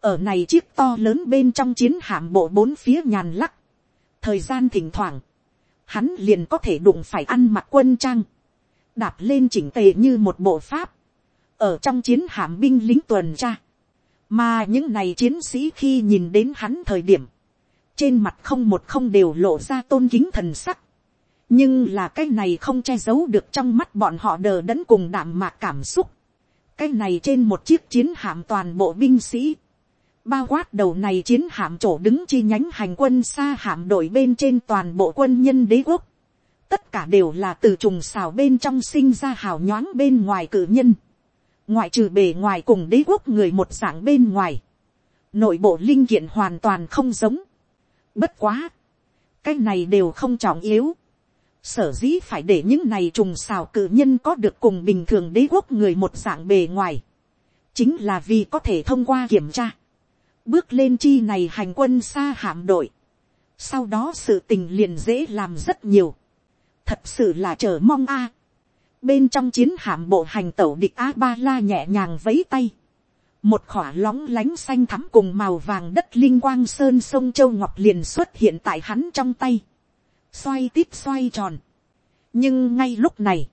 S1: ở này chiếc to lớn bên trong chiến hạm bộ bốn phía nhàn lắc, thời gian thỉnh thoảng, hắn liền có thể đụng phải ăn mặc quân trang, đạp lên chỉnh tề như một bộ pháp, ở trong chiến hạm binh lính tuần tra, mà những này chiến sĩ khi nhìn đến hắn thời điểm, trên mặt không một không đều lộ ra tôn kính thần sắc, nhưng là cái này không che giấu được trong mắt bọn họ đờ đẫn cùng đảm mạc cảm xúc, cái này trên một chiếc chiến hạm toàn bộ binh sĩ, bao quát đầu này chiến hạm chỗ đứng chi nhánh hành quân xa hạm đội bên trên toàn bộ quân nhân đế quốc, tất cả đều là từ trùng xào bên trong sinh ra hào nhoáng bên ngoài cử nhân, ngoại trừ bề ngoài cùng đế quốc người một dạng bên ngoài, nội bộ linh kiện hoàn toàn không giống, bất quá, cái này đều không trọng yếu, sở dĩ phải để những này trùng xào cử nhân có được cùng bình thường đế quốc người một dạng bề ngoài, chính là vì có thể thông qua kiểm tra, bước lên chi này hành quân xa hạm đội, sau đó sự tình liền dễ làm rất nhiều, thật sự là chờ mong a. bên trong chiến hạm bộ hành tẩu địch a ba la nhẹ nhàng vấy tay. một khỏa lóng lánh xanh thắm cùng màu vàng đất linh quang sơn sông châu ngọc liền xuất hiện tại hắn trong tay. xoay tít xoay tròn. nhưng ngay lúc này,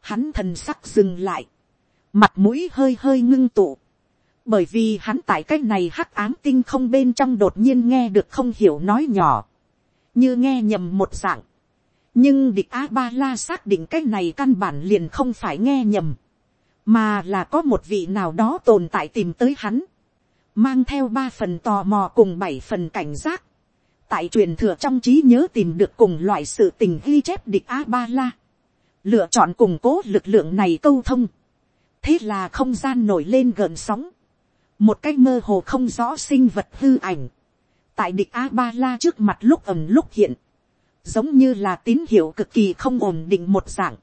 S1: hắn thần sắc dừng lại, mặt mũi hơi hơi ngưng tụ, bởi vì hắn tại cái này hắc ám tinh không bên trong đột nhiên nghe được không hiểu nói nhỏ, như nghe nhầm một dạng, nhưng địch a ba la xác định cái này căn bản liền không phải nghe nhầm, mà là có một vị nào đó tồn tại tìm tới hắn, mang theo ba phần tò mò cùng bảy phần cảnh giác, tại truyền thừa trong trí nhớ tìm được cùng loại sự tình ghi chép địch a ba la, lựa chọn củng cố lực lượng này câu thông, thế là không gian nổi lên gợn sóng, một cái mơ hồ không rõ sinh vật hư ảnh, tại địch a ba la trước mặt lúc ẩm lúc hiện, giống như là tín hiệu cực kỳ không ổn định một dạng.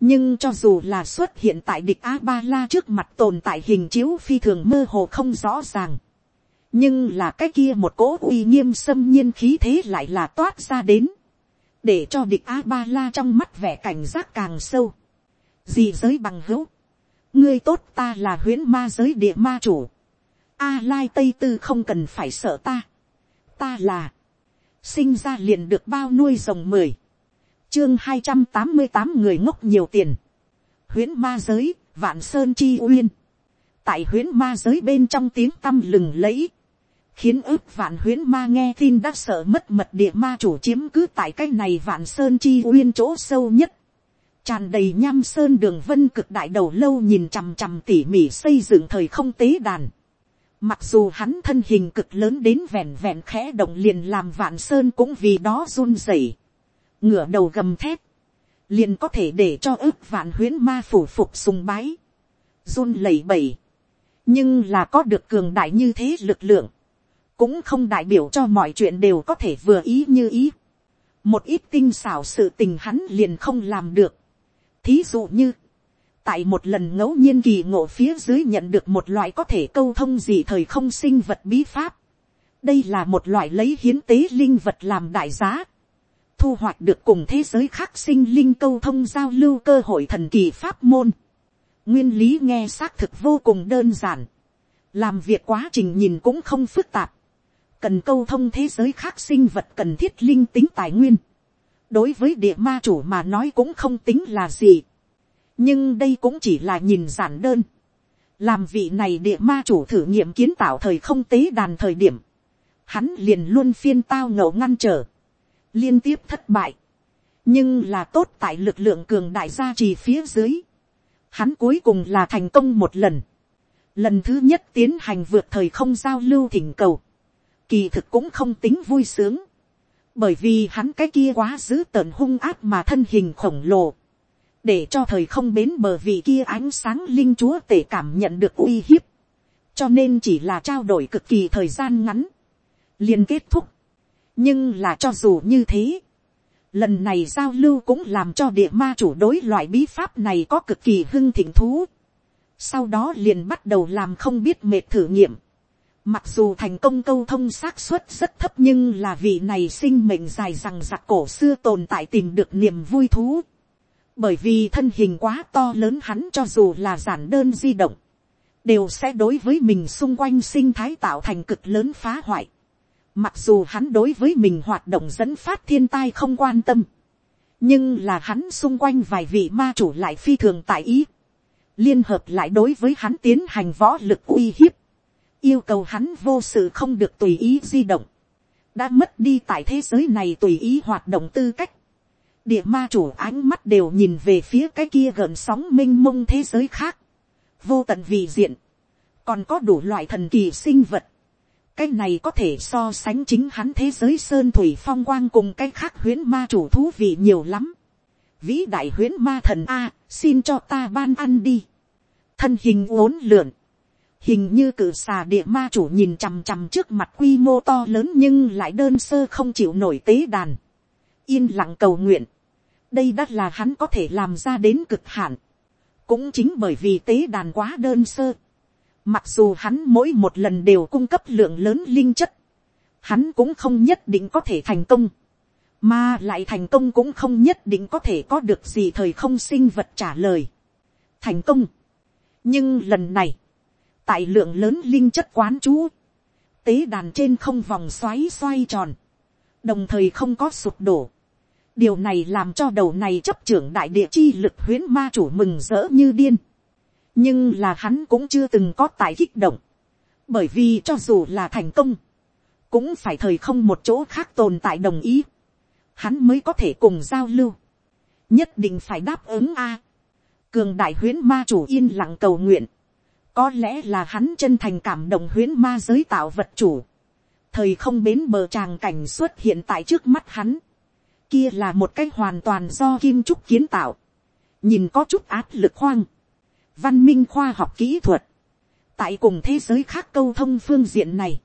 S1: nhưng cho dù là xuất hiện tại địch a ba la trước mặt tồn tại hình chiếu phi thường mơ hồ không rõ ràng. nhưng là cái kia một cỗ uy nghiêm xâm nhiên khí thế lại là toát ra đến, để cho địch a ba la trong mắt vẻ cảnh giác càng sâu. gì giới bằng hữu, ngươi tốt ta là huyễn ma giới địa ma chủ. A lai tây tư không cần phải sợ ta. ta là, sinh ra liền được bao nuôi rồng mười, chương hai trăm tám mươi tám người ngốc nhiều tiền, huyễn ma giới, vạn sơn chi uyên, tại huyễn ma giới bên trong tiếng tăm lừng lẫy, khiến ước vạn huyễn ma nghe tin đã sợ mất mật địa ma chủ chiếm cứ tại cái này vạn sơn chi uyên chỗ sâu nhất, tràn đầy nham sơn đường vân cực đại đầu lâu nhìn chằm chằm tỉ mỉ xây dựng thời không tế đàn, Mặc dù hắn thân hình cực lớn đến vẹn vẹn khẽ động liền làm vạn sơn cũng vì đó run rẩy. Ngửa đầu gầm thép. Liền có thể để cho ước vạn huyến ma phủ phục sùng bái. Run lẩy bẩy. Nhưng là có được cường đại như thế lực lượng. Cũng không đại biểu cho mọi chuyện đều có thể vừa ý như ý. Một ít tinh xảo sự tình hắn liền không làm được. Thí dụ như tại một lần ngẫu nhiên kỳ ngộ phía dưới nhận được một loại có thể câu thông gì thời không sinh vật bí pháp. đây là một loại lấy hiến tế linh vật làm đại giá. thu hoạch được cùng thế giới khác sinh linh câu thông giao lưu cơ hội thần kỳ pháp môn. nguyên lý nghe xác thực vô cùng đơn giản. làm việc quá trình nhìn cũng không phức tạp. cần câu thông thế giới khác sinh vật cần thiết linh tính tài nguyên. đối với địa ma chủ mà nói cũng không tính là gì nhưng đây cũng chỉ là nhìn giản đơn. làm vị này địa ma chủ thử nghiệm kiến tạo thời không tế đàn thời điểm, hắn liền luôn phiên tao ngậu ngăn trở, liên tiếp thất bại, nhưng là tốt tại lực lượng cường đại gia trì phía dưới, hắn cuối cùng là thành công một lần, lần thứ nhất tiến hành vượt thời không giao lưu thỉnh cầu, kỳ thực cũng không tính vui sướng, bởi vì hắn cái kia quá dữ tợn hung áp mà thân hình khổng lồ, để cho thời không bến bờ vì kia ánh sáng linh chúa tể cảm nhận được uy hiếp, cho nên chỉ là trao đổi cực kỳ thời gian ngắn, liền kết thúc. nhưng là cho dù như thế, lần này giao lưu cũng làm cho địa ma chủ đối loại bí pháp này có cực kỳ hưng thịnh thú. sau đó liền bắt đầu làm không biết mệt thử nghiệm. Mặc dù thành công câu thông xác suất rất thấp nhưng là vị này sinh mệnh dài rằng giặc cổ xưa tồn tại tìm được niềm vui thú bởi vì thân hình quá to lớn hắn cho dù là giản đơn di động, đều sẽ đối với mình xung quanh sinh thái tạo thành cực lớn phá hoại. Mặc dù hắn đối với mình hoạt động dẫn phát thiên tai không quan tâm, nhưng là hắn xung quanh vài vị ma chủ lại phi thường tại ý, liên hợp lại đối với hắn tiến hành võ lực uy hiếp, yêu cầu hắn vô sự không được tùy ý di động, đã mất đi tại thế giới này tùy ý hoạt động tư cách, địa ma chủ ánh mắt đều nhìn về phía cái kia gần sóng m i n h mông thế giới khác, vô tận vị diện, còn có đủ loại thần kỳ sinh vật, cái này có thể so sánh chính hắn thế giới sơn thủy phong quang cùng cái khác huyến ma chủ thú vị nhiều lắm. vĩ đại huyến ma thần a, xin cho ta ban ăn đi. thân hình uốn lượn, hình như cử xà địa ma chủ nhìn chằm chằm trước mặt quy mô to lớn nhưng lại đơn sơ không chịu nổi tế đàn. yên lặng cầu nguyện, đây đã là hắn có thể làm ra đến cực hạn. cũng chính bởi vì tế đàn quá đơn sơ. mặc dù hắn mỗi một lần đều cung cấp lượng lớn linh chất, hắn cũng không nhất định có thể thành công. mà lại thành công cũng không nhất định có thể có được gì thời không sinh vật trả lời. thành công. nhưng lần này, tại lượng lớn linh chất quán chú, tế đàn trên không vòng xoáy xoay tròn, đồng thời không có sụp đổ, điều này làm cho đầu này chấp trưởng đại địa chi lực huyến ma chủ mừng rỡ như điên. nhưng là hắn cũng chưa từng có tài kích động. bởi vì cho dù là thành công, cũng phải thời không một chỗ khác tồn tại đồng ý. hắn mới có thể cùng giao lưu. nhất định phải đáp ứng a. cường đại huyến ma chủ yên lặng cầu nguyện. có lẽ là hắn chân thành cảm động huyến ma giới tạo vật chủ. thời không bến bờ tràng cảnh xuất hiện tại trước mắt hắn kia là một cái hoàn toàn do kim trúc kiến tạo, nhìn có chút áp lực khoang, văn minh khoa học kỹ thuật, tại cùng thế giới khác câu thông phương diện này,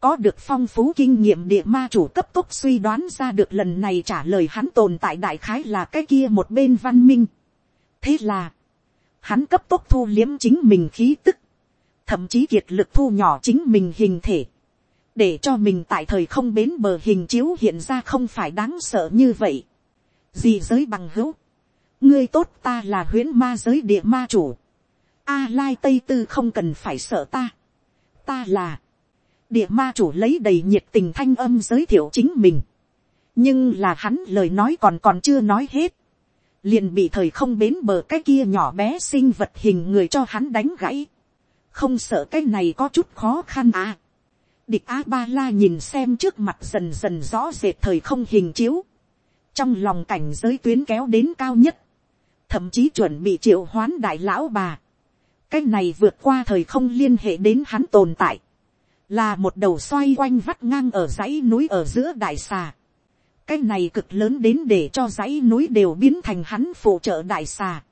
S1: có được phong phú kinh nghiệm địa ma chủ cấp tốc suy đoán ra được lần này trả lời hắn tồn tại đại khái là cái kia một bên văn minh. thế là, hắn cấp tốc thu liếm chính mình khí tức, thậm chí kiệt lực thu nhỏ chính mình hình thể, để cho mình tại thời không bến bờ hình chiếu hiện ra không phải đáng sợ như vậy. gì giới bằng hữu, ngươi tốt ta là huyễn ma giới địa ma chủ, a lai tây tư không cần phải sợ ta, ta là, địa ma chủ lấy đầy nhiệt tình thanh âm giới thiệu chính mình, nhưng là hắn lời nói còn còn chưa nói hết, liền bị thời không bến bờ cái kia nhỏ bé sinh vật hình người cho hắn đánh gãy, không sợ cái này có chút khó khăn à. Địch A-ba-la nhìn xem trước mặt dần dần rõ rệt thời không hình chiếu. Trong lòng cảnh giới tuyến kéo đến cao nhất. Thậm chí chuẩn bị triệu hoán đại lão bà. Cái này vượt qua thời không liên hệ đến hắn tồn tại. Là một đầu xoay quanh vắt ngang ở dãy núi ở giữa đại xà. Cái này cực lớn đến để cho dãy núi đều biến thành hắn phụ trợ đại xà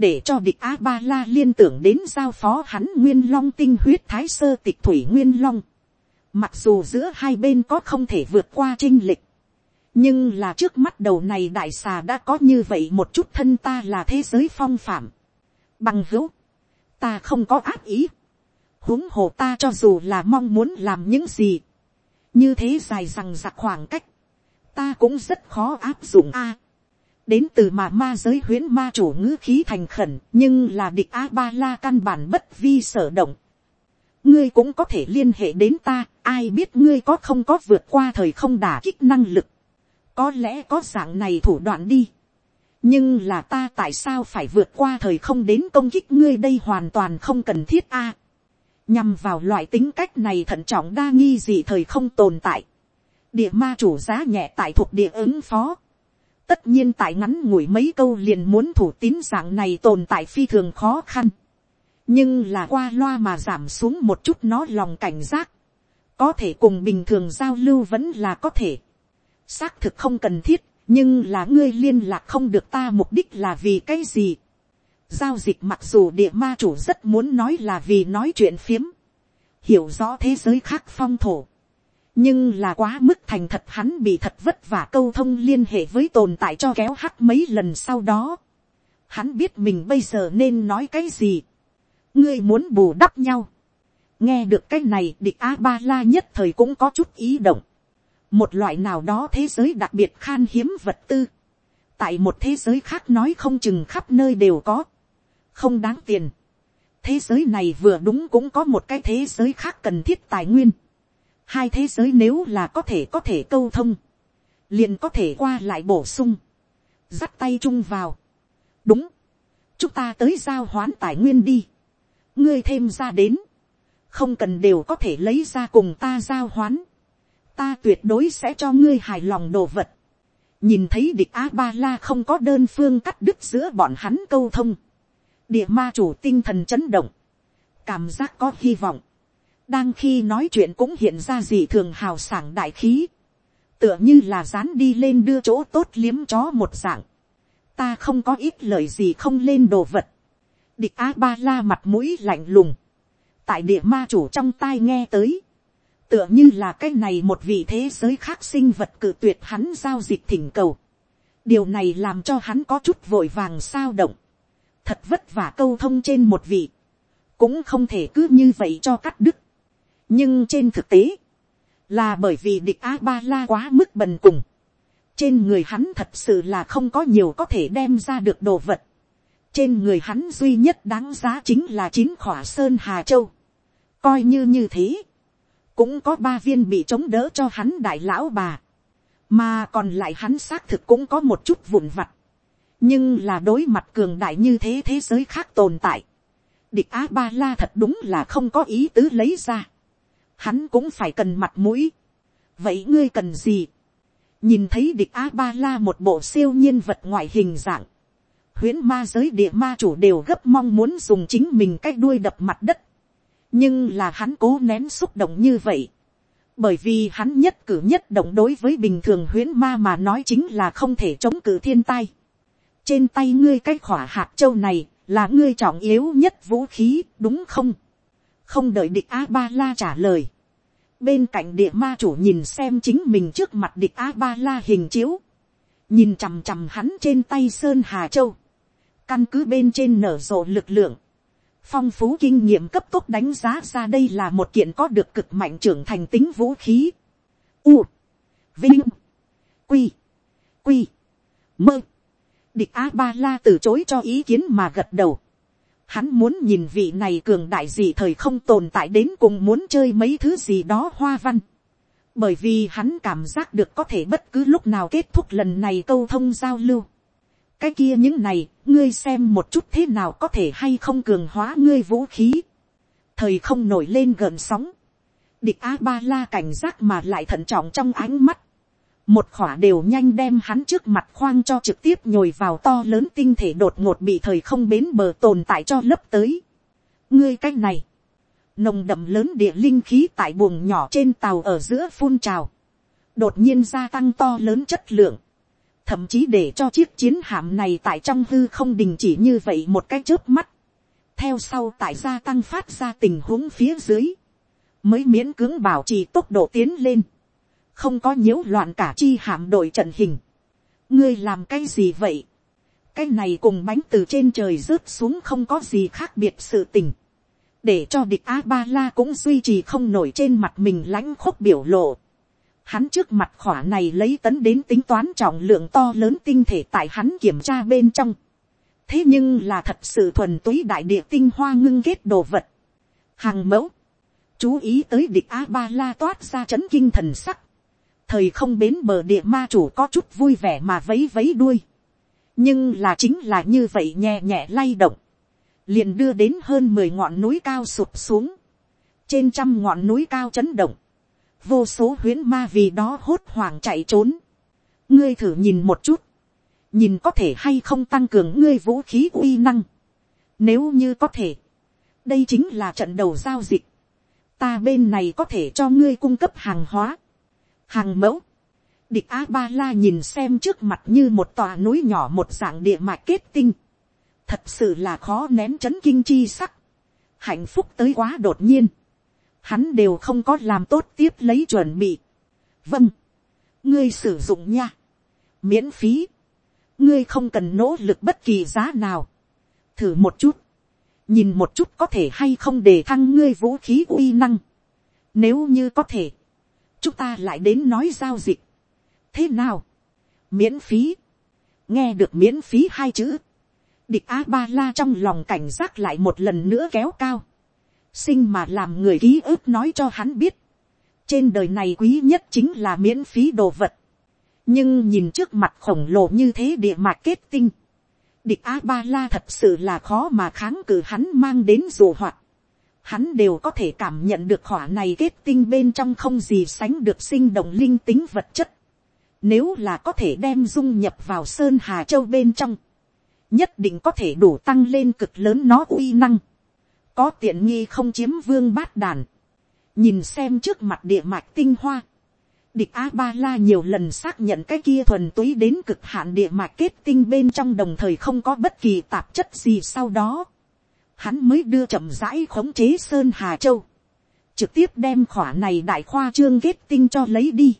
S1: để cho địch a ba la liên tưởng đến giao phó hắn nguyên long tinh huyết thái sơ tịch thủy nguyên long. Mặc dù giữa hai bên có không thể vượt qua trinh lịch. Nhưng là trước mắt đầu này đại xà đã có như vậy một chút thân ta là thế giới phong phạm. Bằng hữu. Ta không có ác ý. huống hồ ta cho dù là mong muốn làm những gì. Như thế dài rằng giặc khoảng cách. Ta cũng rất khó áp dụng a đến từ mà ma giới huyến ma chủ ngữ khí thành khẩn, nhưng là địch a ba la căn bản bất vi sở động ngươi cũng có thể liên hệ đến ta, ai biết ngươi có không có vượt qua thời không đả kích năng lực. có lẽ có dạng này thủ đoạn đi. nhưng là ta tại sao phải vượt qua thời không đến công kích ngươi đây hoàn toàn không cần thiết a. nhằm vào loại tính cách này thận trọng đa nghi gì thời không tồn tại. địa ma chủ giá nhẹ tại thuộc địa ứng phó. tất nhiên tại ngắn ngủi mấy câu liền muốn thủ tín dạng này tồn tại phi thường khó khăn nhưng là qua loa mà giảm xuống một chút nó lòng cảnh giác, có thể cùng bình thường giao lưu vẫn là có thể, xác thực không cần thiết, nhưng là ngươi liên lạc không được ta mục đích là vì cái gì. giao dịch mặc dù địa ma chủ rất muốn nói là vì nói chuyện phiếm, hiểu rõ thế giới khác phong thổ, nhưng là quá mức thành thật hắn bị thật vất vả câu thông liên hệ với tồn tại cho kéo hắt mấy lần sau đó. Hắn biết mình bây giờ nên nói cái gì ngươi muốn bù đắp nhau. nghe được cái này, địch a ba la nhất thời cũng có chút ý động. một loại nào đó thế giới đặc biệt khan hiếm vật tư. tại một thế giới khác nói không chừng khắp nơi đều có. không đáng tiền. thế giới này vừa đúng cũng có một cái thế giới khác cần thiết tài nguyên. hai thế giới nếu là có thể có thể câu thông. liền có thể qua lại bổ sung. dắt tay chung vào. đúng. chúng ta tới giao hoán tài nguyên đi ngươi thêm ra đến, không cần đều có thể lấy ra cùng ta giao hoán, ta tuyệt đối sẽ cho ngươi hài lòng đồ vật. nhìn thấy địch a ba la không có đơn phương cắt đứt giữa bọn hắn câu thông, địa ma chủ tinh thần chấn động, cảm giác có hy vọng, đang khi nói chuyện cũng hiện ra gì thường hào sảng đại khí, tựa như là dán đi lên đưa chỗ tốt liếm chó một dạng, ta không có ít lời gì không lên đồ vật, địch a ba la mặt mũi lạnh lùng, tại địa ma chủ trong tai nghe tới, tựa như là cái này một vị thế giới khác sinh vật cự tuyệt hắn giao dịch thỉnh cầu. điều này làm cho hắn có chút vội vàng sao động, thật vất vả câu thông trên một vị, cũng không thể cứ như vậy cho cắt đứt. nhưng trên thực tế, là bởi vì địch a ba la quá mức bần cùng, trên người hắn thật sự là không có nhiều có thể đem ra được đồ vật. Trên người hắn duy nhất đáng giá chính là chín khỏa sơn Hà Châu. Coi như như thế. Cũng có ba viên bị chống đỡ cho hắn đại lão bà. mà còn lại hắn xác thực cũng có một chút vụn vặt, nhưng là đối mặt cường đại như thế thế giới khác tồn tại, địch a ba la thật đúng là không có ý tứ lấy ra, hắn cũng phải cần mặt mũi, vậy ngươi cần gì, nhìn thấy địch a ba la một bộ siêu nhiên vật ngoại hình dạng, huyễn ma giới địa ma chủ đều gấp mong muốn dùng chính mình cái đuôi đập mặt đất, nhưng là hắn cố nén xúc động như vậy, bởi vì hắn nhất cử nhất động đối với bình thường huyễn ma mà nói chính là không thể chống cự thiên tai. trên tay ngươi cái khỏa hạt châu này là ngươi trọng yếu nhất vũ khí đúng không? không đợi địch a ba la trả lời. bên cạnh địa ma chủ nhìn xem chính mình trước mặt địch a ba la hình chiếu. nhìn chằm chằm hắn trên tay sơn hà châu căn cứ bên trên nở rộ lực lượng phong phú kinh nghiệm cấp tốc đánh giá ra đây là một kiện có được cực mạnh trưởng thành tính vũ khí. U, Vinh, Quy, Quy, Mơ. Địch A-ba-la từ chối cho ý kiến mà gật đầu. Hắn muốn nhìn vị này cường đại gì thời không tồn tại đến cùng muốn chơi mấy thứ gì đó hoa văn. Bởi vì hắn cảm giác được có thể bất cứ lúc nào kết thúc lần này câu thông giao lưu cái kia những này, ngươi xem một chút thế nào có thể hay không cường hóa ngươi vũ khí. thời không nổi lên gợn sóng. địch a ba la cảnh giác mà lại thận trọng trong ánh mắt. một khỏa đều nhanh đem hắn trước mặt khoang cho trực tiếp nhồi vào to lớn tinh thể đột ngột bị thời không bến bờ tồn tại cho lấp tới. ngươi cách này, nồng đậm lớn địa linh khí tại buồng nhỏ trên tàu ở giữa phun trào, đột nhiên gia tăng to lớn chất lượng thậm chí để cho chiếc chiến hạm này tại trong hư không đình chỉ như vậy một cái trước mắt, theo sau tại gia tăng phát ra tình huống phía dưới, mới miễn cưỡng bảo trì tốc độ tiến lên, không có nhiễu loạn cả chi hạm đội trận hình. ngươi làm cái gì vậy, cái này cùng bánh từ trên trời rớt xuống không có gì khác biệt sự tình, để cho địch a ba la cũng duy trì không nổi trên mặt mình lãnh khúc biểu lộ. Hắn trước mặt khỏa này lấy tấn đến tính toán trọng lượng to lớn tinh thể tại hắn kiểm tra bên trong. Thế nhưng là thật sự thuần túy đại địa tinh hoa ngưng kết đồ vật. Hàng mẫu. Chú ý tới địch A-ba-la toát ra chấn kinh thần sắc. Thời không bến bờ địa ma chủ có chút vui vẻ mà vấy vấy đuôi. Nhưng là chính là như vậy nhẹ nhẹ lay động. Liền đưa đến hơn mười ngọn núi cao sụp xuống. Trên trăm ngọn núi cao chấn động vô số huyễn ma vì đó hốt hoảng chạy trốn. ngươi thử nhìn một chút, nhìn có thể hay không tăng cường ngươi vũ khí uy năng. nếu như có thể, đây chính là trận đầu giao dịch. ta bên này có thể cho ngươi cung cấp hàng hóa, hàng mẫu. địch a ba la nhìn xem trước mặt như một tòa núi nhỏ một dạng địa mạch kết tinh. thật sự là khó nén c h ấ n kinh chi sắc. hạnh phúc tới quá đột nhiên hắn đều không có làm tốt tiếp lấy chuẩn bị. vâng, ngươi sử dụng nha, miễn phí, ngươi không cần nỗ lực bất kỳ giá nào, thử một chút, nhìn một chút có thể hay không để thăng ngươi vũ khí uy năng, nếu như có thể, chúng ta lại đến nói giao dịch, thế nào, miễn phí, nghe được miễn phí hai chữ, địch a ba la trong lòng cảnh giác lại một lần nữa kéo cao, sinh mà làm người ký ức nói cho hắn biết, trên đời này quý nhất chính là miễn phí đồ vật, nhưng nhìn trước mặt khổng lồ như thế địa mạc kết tinh, địch a ba la thật sự là khó mà kháng cự hắn mang đến dù hoạt, hắn đều có thể cảm nhận được khỏa này kết tinh bên trong không gì sánh được sinh động linh tính vật chất, nếu là có thể đem dung nhập vào sơn hà châu bên trong, nhất định có thể đủ tăng lên cực lớn nó uy năng có tiện nghi không chiếm vương bát đàn, nhìn xem trước mặt địa mạch tinh hoa, địch a ba la nhiều lần xác nhận cái kia thuần túy đến cực hạn địa mạch kết tinh bên trong đồng thời không có bất kỳ tạp chất gì sau đó, hắn mới đưa chậm rãi khống chế sơn hà châu, trực tiếp đem khỏa này đại khoa trương kết tinh cho lấy đi,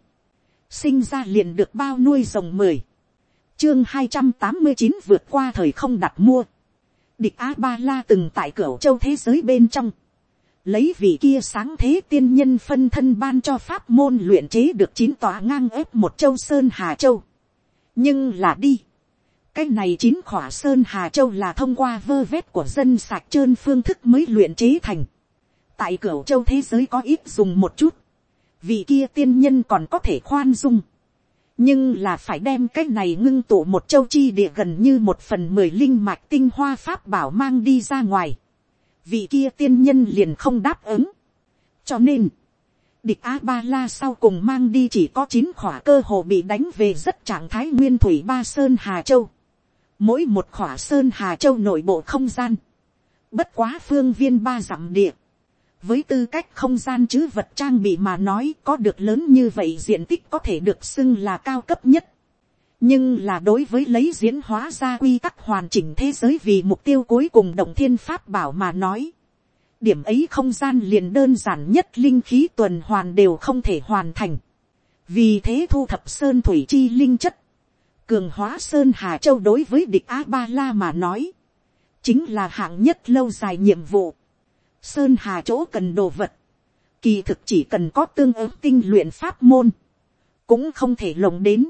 S1: sinh ra liền được bao nuôi rồng mười, chương hai trăm tám mươi chín vượt qua thời không đặt mua, địch a ba la từng tại cửa châu thế giới bên trong, lấy vị kia sáng thế tiên nhân phân thân ban cho pháp môn luyện chế được chín tòa ngang ép một châu sơn hà châu. nhưng là đi, cái này chín khỏa sơn hà châu là thông qua vơ vét của dân sạc trơn phương thức mới luyện chế thành. tại cửa châu thế giới có ít dùng một chút, vị kia tiên nhân còn có thể khoan dung nhưng là phải đem cái này ngưng tụ một châu chi địa gần như một phần mười linh mạch tinh hoa pháp bảo mang đi ra ngoài, vị kia tiên nhân liền không đáp ứng, cho nên, địch a ba la sau cùng mang đi chỉ có chín khỏa cơ hồ bị đánh về rất trạng thái nguyên thủy ba sơn hà châu, mỗi một khỏa sơn hà châu nội bộ không gian, bất quá phương viên ba dặm địa, với tư cách không gian chứ vật trang bị mà nói, có được lớn như vậy diện tích có thể được xưng là cao cấp nhất. nhưng là đối với lấy diễn hóa ra quy tắc hoàn chỉnh thế giới vì mục tiêu cuối cùng động thiên pháp bảo mà nói. điểm ấy không gian liền đơn giản nhất linh khí tuần hoàn đều không thể hoàn thành. vì thế thu thập sơn thủy chi linh chất. cường hóa sơn hà châu đối với địch a ba la mà nói. chính là hạng nhất lâu dài nhiệm vụ sơn hà chỗ cần đồ vật, kỳ thực chỉ cần có tương ứng tinh luyện pháp môn, cũng không thể lồng đến.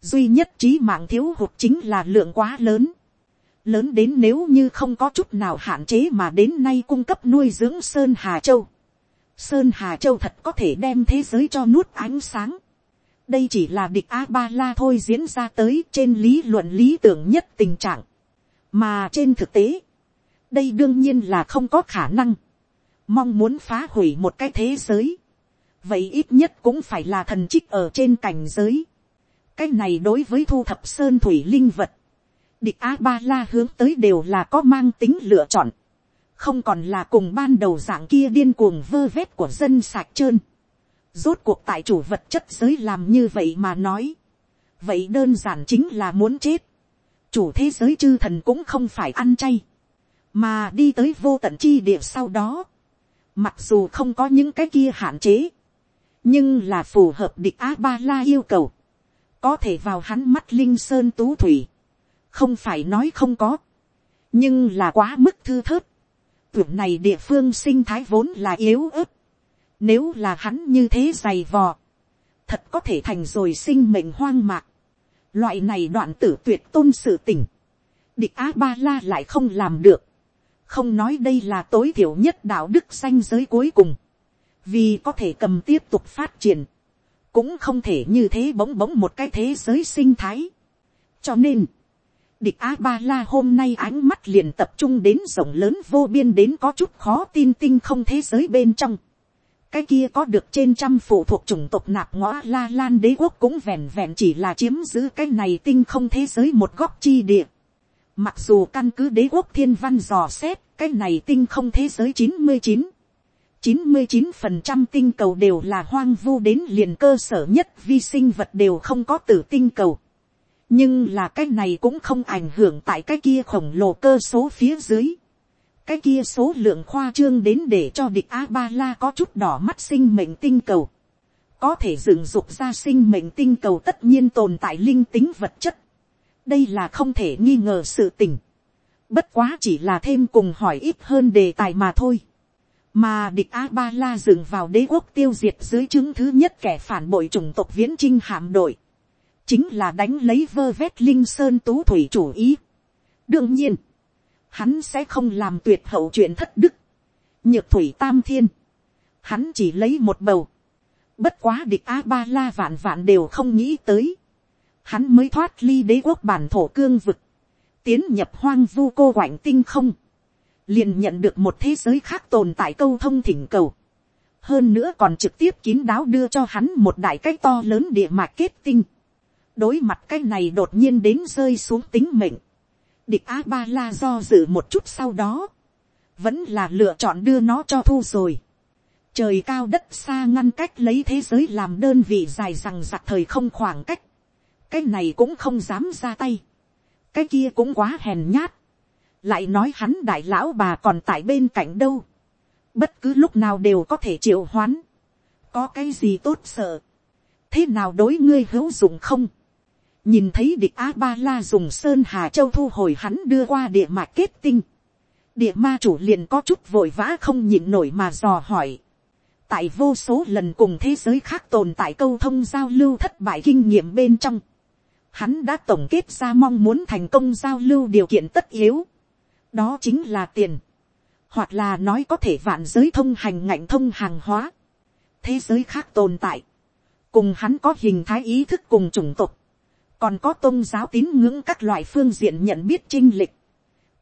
S1: duy nhất trí mạng thiếu hụt chính là lượng quá lớn, lớn đến nếu như không có chút nào hạn chế mà đến nay cung cấp nuôi dưỡng sơn hà châu. sơn hà châu thật có thể đem thế giới cho nuốt ánh sáng. đây chỉ là địch a ba la thôi diễn ra tới trên lý luận lý tưởng nhất tình trạng, mà trên thực tế, đây đương nhiên là không có khả năng, mong muốn phá hủy một cái thế giới, vậy ít nhất cũng phải là thần trích ở trên cảnh giới. cái này đối với thu thập sơn thủy linh vật, địch a ba la hướng tới đều là có mang tính lựa chọn, không còn là cùng ban đầu dạng kia điên cuồng vơ vét của dân sạch trơn. rốt cuộc tại chủ vật chất giới làm như vậy mà nói, vậy đơn giản chính là muốn chết. chủ thế giới chư thần cũng không phải ăn chay mà đi tới vô tận chi địa sau đó, mặc dù không có những cái kia hạn chế, nhưng là phù hợp địch a ba la yêu cầu, có thể vào hắn mắt linh sơn tú thủy, không phải nói không có, nhưng là quá mức thư thớt, tưởng này địa phương sinh thái vốn là yếu ớt, nếu là hắn như thế dày vò, thật có thể thành rồi sinh mệnh hoang mạc, loại này đoạn tử tuyệt tôn sự tình, địch a ba la lại không làm được, không nói đây là tối thiểu nhất đạo đức danh giới cuối cùng, vì có thể cầm tiếp tục phát triển, cũng không thể như thế bỗng bỗng một cái thế giới sinh thái. cho nên, địch a ba la hôm nay ánh mắt liền tập trung đến rộng lớn vô biên đến có chút khó tin tinh không thế giới bên trong. cái kia có được trên trăm phụ thuộc chủng tộc nạp ngõ la lan đế quốc cũng vẹn vẹn chỉ là chiếm giữ cái này tinh không thế giới một góc chi địa Mặc dù căn cứ đế quốc thiên văn dò xét, cái này tinh không thế giới chín mươi chín chín mươi chín phần trăm tinh cầu đều là hoang vu đến liền cơ sở nhất vi sinh vật đều không có tử tinh cầu. Nhưng là cái này cũng không ảnh hưởng tại cái kia khổng lồ cơ số phía dưới. Cái kia số lượng khoa trương đến để cho địch A-ba-la có chút đỏ mắt sinh mệnh tinh cầu. Có thể dựng dục ra sinh mệnh tinh cầu tất nhiên tồn tại linh tính vật chất đây là không thể nghi ngờ sự tình. bất quá chỉ là thêm cùng hỏi ít hơn đề tài mà thôi. mà địch a ba la dừng vào đế quốc tiêu diệt dưới chứng thứ nhất kẻ phản bội chủng tộc viễn trinh hạm đội. chính là đánh lấy vơ vét linh sơn tú thủy chủ ý. đương nhiên, hắn sẽ không làm tuyệt hậu chuyện thất đức. nhược thủy tam thiên, hắn chỉ lấy một bầu. bất quá địch a ba la vạn vạn đều không nghĩ tới hắn mới thoát ly đế quốc bản thổ cương vực, tiến nhập hoang vu cô quạnh tinh không, liền nhận được một thế giới khác tồn tại câu thông thỉnh cầu, hơn nữa còn trực tiếp kín đáo đưa cho hắn một đại cái to lớn địa mạc kết tinh, đối mặt cái này đột nhiên đến rơi xuống tính mệnh, địch a ba la do dự một chút sau đó, vẫn là lựa chọn đưa nó cho thu rồi. Trời cao đất xa ngăn cách lấy thế giới làm đơn vị dài rằng giặc thời không khoảng cách cái này cũng không dám ra tay, cái kia cũng quá hèn nhát, lại nói hắn đại lão bà còn tại bên cạnh đâu, bất cứ lúc nào đều có thể triệu hoán, có cái gì tốt sợ, thế nào đối ngươi hữu dụng không, nhìn thấy địch a ba la dùng sơn hà châu thu hồi hắn đưa qua địa mạc kết tinh, địa ma chủ liền có chút vội vã không nhịn nổi mà dò hỏi, tại vô số lần cùng thế giới khác tồn tại câu thông giao lưu thất bại kinh nghiệm bên trong, hắn đã tổng kết ra mong muốn thành công giao lưu điều kiện tất yếu, đó chính là tiền, hoặc là nói có thể vạn giới thông hành ngạnh thông hàng hóa, thế giới khác tồn tại, cùng hắn có hình thái ý thức cùng chủng tộc, còn có tôn giáo tín ngưỡng các loại phương diện nhận biết chinh lịch,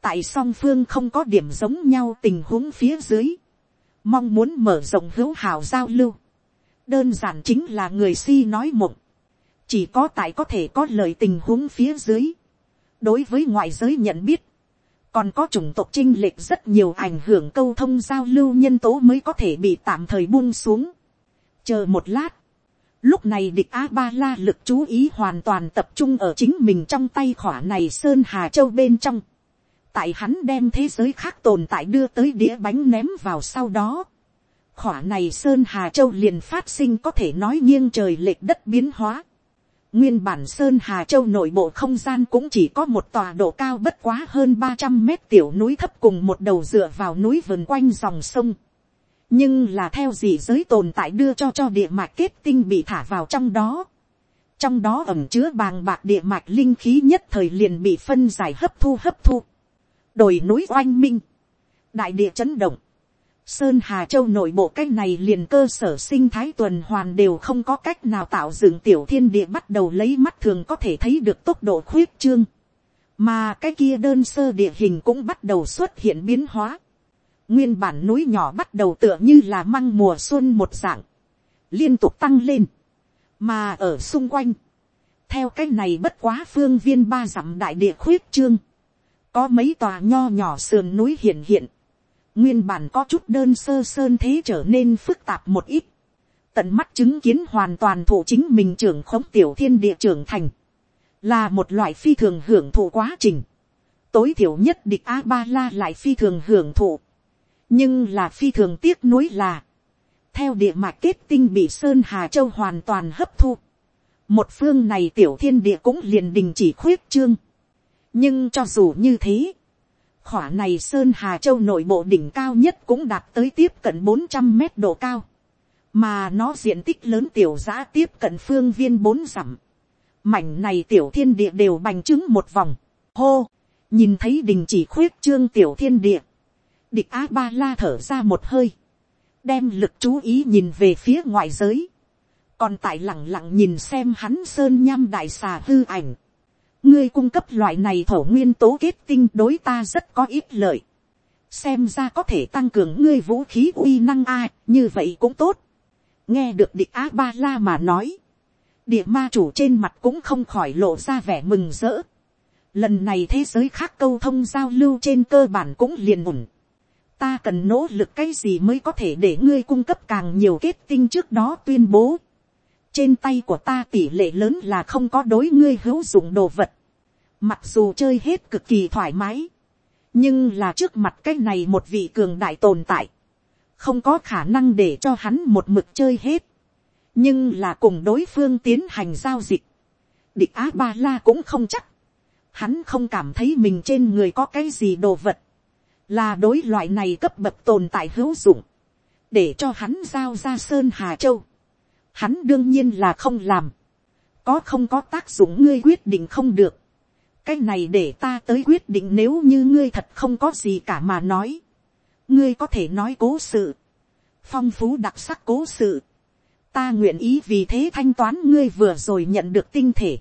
S1: tại song phương không có điểm giống nhau tình huống phía dưới, mong muốn mở rộng hữu hào giao lưu, đơn giản chính là người si nói mộng, chỉ có tại có thể có lời tình huống phía dưới, đối với ngoại giới nhận biết, còn có chủng tộc chinh lệch rất nhiều ảnh hưởng câu thông giao lưu nhân tố mới có thể bị tạm thời buông xuống. chờ một lát, lúc này địch a ba la lực chú ý hoàn toàn tập trung ở chính mình trong tay khỏa này sơn hà châu bên trong. tại hắn đem thế giới khác tồn tại đưa tới đĩa bánh ném vào sau đó. khỏa này sơn hà châu liền phát sinh có thể nói nghiêng trời lệch đất biến hóa Nguyên bản Sơn Hà Châu nội bộ không gian cũng chỉ có một tòa độ cao bất quá hơn ba trăm mét tiểu núi thấp cùng một đầu dựa vào núi vườn quanh dòng sông. Nhưng là theo gì giới tồn tại đưa cho cho địa mạch kết tinh bị thả vào trong đó. Trong đó ẩm chứa bàng bạc địa mạch linh khí nhất thời liền bị phân giải hấp thu hấp thu. Đồi núi oanh minh. Đại địa chấn động Sơn Hà Châu nội bộ cách này liền cơ sở sinh thái tuần hoàn đều không có cách nào tạo dựng tiểu thiên địa bắt đầu lấy mắt thường có thể thấy được tốc độ khuyết trương. Mà cái kia đơn sơ địa hình cũng bắt đầu xuất hiện biến hóa. Nguyên bản núi nhỏ bắt đầu tựa như là măng mùa xuân một dạng. Liên tục tăng lên. Mà ở xung quanh. Theo cái này bất quá phương viên ba dặm đại địa khuyết trương. Có mấy tòa nho nhỏ sườn núi hiện hiện nguyên bản có chút đơn sơ sơn thế trở nên phức tạp một ít, tận mắt chứng kiến hoàn toàn thủ chính mình trưởng khống tiểu thiên địa trưởng thành, là một loại phi thường hưởng thụ quá trình, tối thiểu nhất địch a ba la lại phi thường hưởng thụ, nhưng là phi thường tiếc nuối là, theo địa mạch kết tinh bị sơn hà châu hoàn toàn hấp thu, một phương này tiểu thiên địa cũng liền đình chỉ khuyết trương, nhưng cho dù như thế, khỏa này sơn hà châu nội bộ đỉnh cao nhất cũng đạt tới tiếp cận bốn trăm mét độ cao, mà nó diện tích lớn tiểu giã tiếp cận phương viên bốn dặm, mảnh này tiểu thiên địa đều bành trướng một vòng, hô, nhìn thấy đình chỉ khuyết trương tiểu thiên địa, địch a ba la thở ra một hơi, đem lực chú ý nhìn về phía ngoại giới, còn tại lẳng lặng nhìn xem hắn sơn nham đại xà hư ảnh, ngươi cung cấp loại này thổ nguyên tố kết tinh đối ta rất có ít lợi. xem ra có thể tăng cường ngươi vũ khí uy năng a, như vậy cũng tốt. nghe được địch á ba la mà nói. địa ma chủ trên mặt cũng không khỏi lộ ra vẻ mừng rỡ. lần này thế giới khác câu thông giao lưu trên cơ bản cũng liền ổn. ta cần nỗ lực cái gì mới có thể để ngươi cung cấp càng nhiều kết tinh trước đó tuyên bố trên tay của ta tỷ lệ lớn là không có đối ngươi hữu dụng đồ vật. Mặc dù chơi hết cực kỳ thoải mái, nhưng là trước mặt cái này một vị cường đại tồn tại, không có khả năng để cho hắn một mực chơi hết, nhưng là cùng đối phương tiến hành giao dịch, địch á ba la cũng không chắc, hắn không cảm thấy mình trên người có cái gì đồ vật, là đối loại này cấp bậc tồn tại hữu dụng, để cho hắn giao ra sơn hà châu, hắn đương nhiên là không làm, có không có tác dụng ngươi quyết định không được, cái này để ta tới quyết định nếu như ngươi thật không có gì cả mà nói, ngươi có thể nói cố sự, phong phú đặc sắc cố sự, ta nguyện ý vì thế thanh toán ngươi vừa rồi nhận được tinh thể,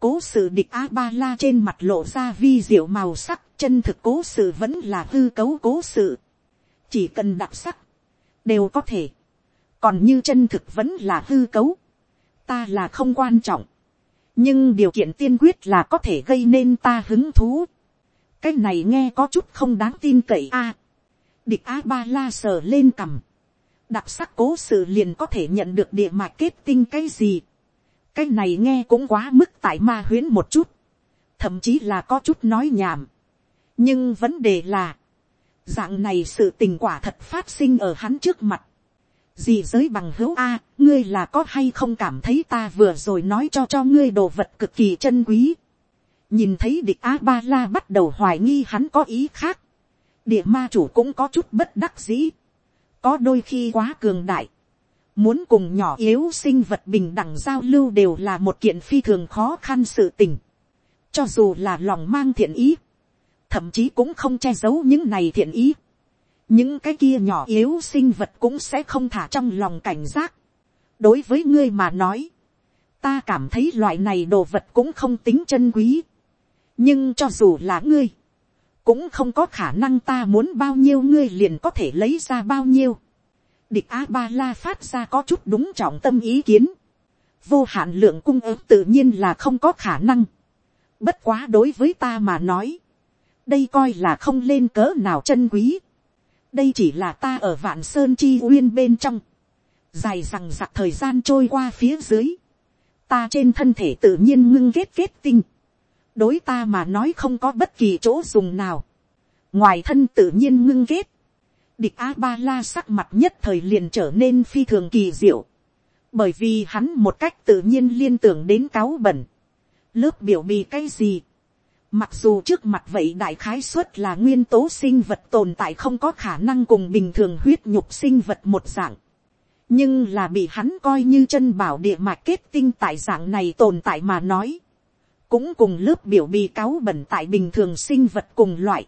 S1: cố sự địch a ba la trên mặt lộ ra vi diệu màu sắc chân thực cố sự vẫn là hư cấu cố sự. Chỉ cần đặc sắc đều có thể còn như chân thực vẫn là hư cấu, ta là không quan trọng, nhưng điều kiện tiên quyết là có thể gây nên ta hứng thú. cái này nghe có chút không đáng tin cậy a. địch a ba la sờ lên cằm, đặc sắc cố sự liền có thể nhận được địa mạch kết tinh cái gì. cái này nghe cũng quá mức tại ma huyến một chút, thậm chí là có chút nói nhảm. nhưng vấn đề là, dạng này sự tình quả thật phát sinh ở hắn trước mặt gì giới bằng hữu a, ngươi là có hay không cảm thấy ta vừa rồi nói cho cho ngươi đồ vật cực kỳ chân quý. nhìn thấy địch a ba la bắt đầu hoài nghi hắn có ý khác. địa ma chủ cũng có chút bất đắc dĩ. có đôi khi quá cường đại. muốn cùng nhỏ yếu sinh vật bình đẳng giao lưu đều là một kiện phi thường khó khăn sự tình. cho dù là lòng mang thiện ý. thậm chí cũng không che giấu những này thiện ý những cái kia nhỏ yếu sinh vật cũng sẽ không thả trong lòng cảnh giác. đối với ngươi mà nói, ta cảm thấy loại này đồ vật cũng không tính chân quý, nhưng cho dù là ngươi, cũng không có khả năng ta muốn bao nhiêu ngươi liền có thể lấy ra bao nhiêu. Địch A Ba La phát ra có chút đúng trọng tâm ý kiến. Vô hạn lượng cung ứng tự nhiên là không có khả năng. Bất quá đối với ta mà nói. Đây coi là không lên cỡ nào chân quý. Đây chỉ là ta ở vạn sơn chi uyên bên trong. Dài rằng giặc thời gian trôi qua phía dưới. Ta trên thân thể tự nhiên ngưng kết kết tinh đối ta mà nói không có bất kỳ chỗ dùng nào. ngoài thân tự nhiên ngưng ghét. địch a ba la sắc mặt nhất thời liền trở nên phi thường kỳ diệu. bởi vì hắn một cách tự nhiên liên tưởng đến cáo bẩn. lớp biểu bì cái gì mặc dù trước mặt vậy đại khái suất là nguyên tố sinh vật tồn tại không có khả năng cùng bình thường huyết nhục sinh vật một dạng. Nhưng là bị hắn coi như chân bảo địa mạch kết tinh tại dạng này tồn tại mà nói, cũng cùng lớp biểu bì cáo bẩn tại bình thường sinh vật cùng loại,